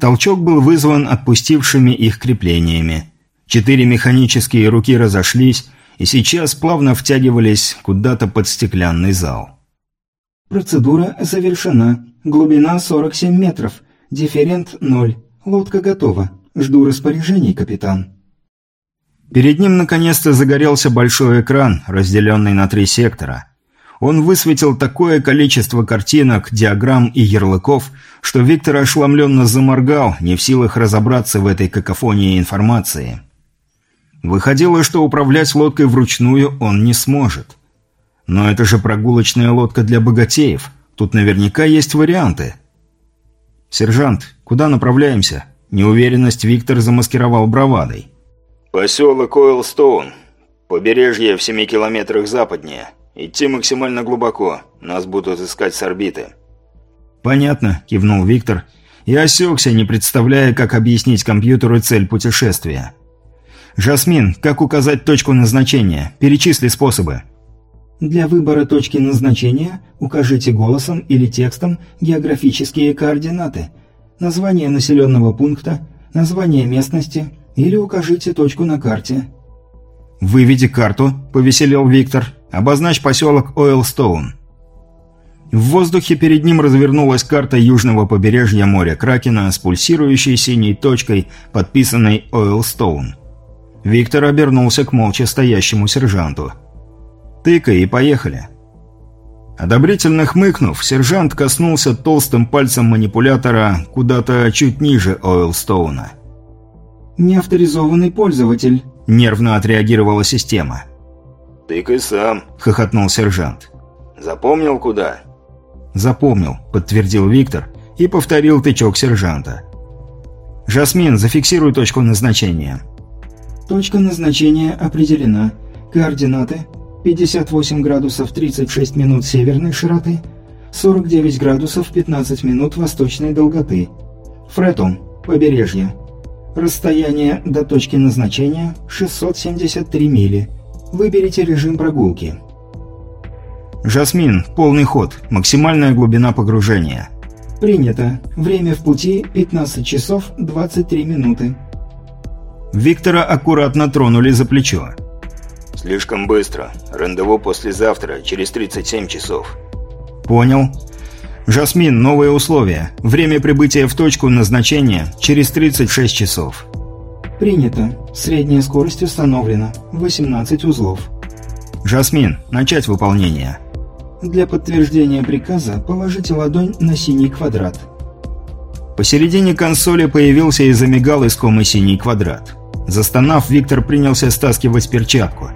Толчок был вызван отпустившими их креплениями. Четыре механические руки разошлись и сейчас плавно втягивались куда-то под стеклянный зал. «Процедура завершена. Глубина 47 метров. Дифферент 0. Лодка готова. Жду распоряжений, капитан». Перед ним наконец-то загорелся большой экран, разделенный на три сектора – он высветил такое количество картинок, диаграмм и ярлыков, что Виктор ошеломленно заморгал, не в силах разобраться в этой какофонии информации. Выходило, что управлять лодкой вручную он не сможет. Но это же прогулочная лодка для богатеев. Тут наверняка есть варианты. «Сержант, куда направляемся?» Неуверенность Виктор замаскировал бравадой. «Поселок Ойлстоун. Побережье в семи километрах западнее. «Идти максимально глубоко. Нас будут искать с орбиты». «Понятно», – кивнул Виктор и осекся, не представляя, как объяснить компьютеру цель путешествия. «Жасмин, как указать точку назначения? Перечисли способы». Для выбора точки назначения укажите голосом или текстом географические координаты, название населенного пункта, название местности или укажите точку на карте. «Выведи карту», – повеселел Виктор. «Обозначь поселок Ойлстоун». В воздухе перед ним развернулась карта южного побережья моря Кракена с пульсирующей синей точкой, подписанной Ойлстоун. Виктор обернулся к молча стоящему сержанту. «Тыкай и поехали». Одобрительно хмыкнув, сержант коснулся толстым пальцем манипулятора куда-то чуть ниже Ойлстоуна. «Неавторизованный пользователь», Нервно отреагировала система. «Тыкай сам», – хохотнул сержант. «Запомнил куда?» «Запомнил», – подтвердил Виктор и повторил тычок сержанта. «Жасмин, зафиксируй точку назначения». «Точка назначения определена. Координаты 58 градусов 36 минут северной широты, 49 градусов 15 минут восточной долготы. Фретум, побережье. Расстояние до точки назначения 673 мили. Выберите режим прогулки. «Жасмин, полный ход. Максимальная глубина погружения». «Принято. Время в пути 15 часов 23 минуты». Виктора аккуратно тронули за плечо. «Слишком быстро. Рандеву послезавтра, через 37 часов». «Понял. Жасмин, новые условия. Время прибытия в точку назначения через 36 часов». «Принято. Средняя скорость установлена. 18 узлов». «Жасмин, начать выполнение». «Для подтверждения приказа положите ладонь на синий квадрат». Посередине консоли появился и замигал искомый синий квадрат. Застонав, Виктор принялся стаскивать перчатку.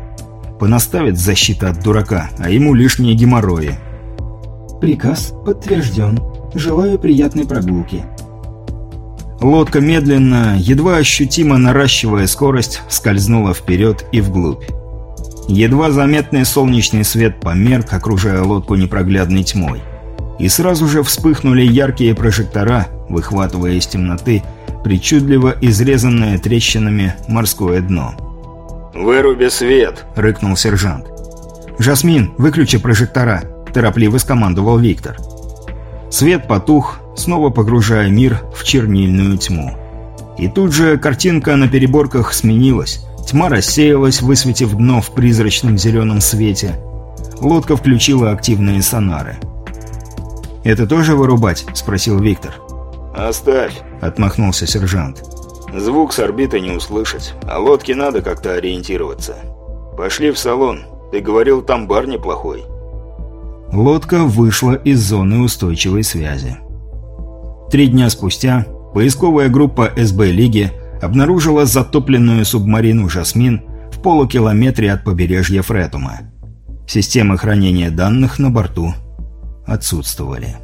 Понаставит защита от дурака, а ему лишние геморрои. «Приказ подтвержден. Желаю приятной прогулки». Лодка медленно, едва ощутимо наращивая скорость, скользнула вперед и вглубь. Едва заметный солнечный свет померк, окружая лодку непроглядной тьмой. И сразу же вспыхнули яркие прожектора, выхватывая из темноты причудливо изрезанное трещинами морское дно. «Выруби свет!» – рыкнул сержант. «Жасмин, выключи прожектора!» – торопливо скомандовал Виктор. Свет потух, снова погружая мир в чернильную тьму. И тут же картинка на переборках сменилась. Тьма рассеялась, высветив дно в призрачном зеленом свете. Лодка включила активные сонары. «Это тоже вырубать?» – спросил Виктор. «Оставь», – отмахнулся сержант. «Звук с орбиты не услышать, а лодке надо как-то ориентироваться. Пошли в салон. Ты говорил, там бар неплохой». Лодка вышла из зоны устойчивой связи. Три дня спустя поисковая группа СБ-лиги обнаружила затопленную субмарину «Жасмин» в полукилометре от побережья Фретума. Системы хранения данных на борту отсутствовали.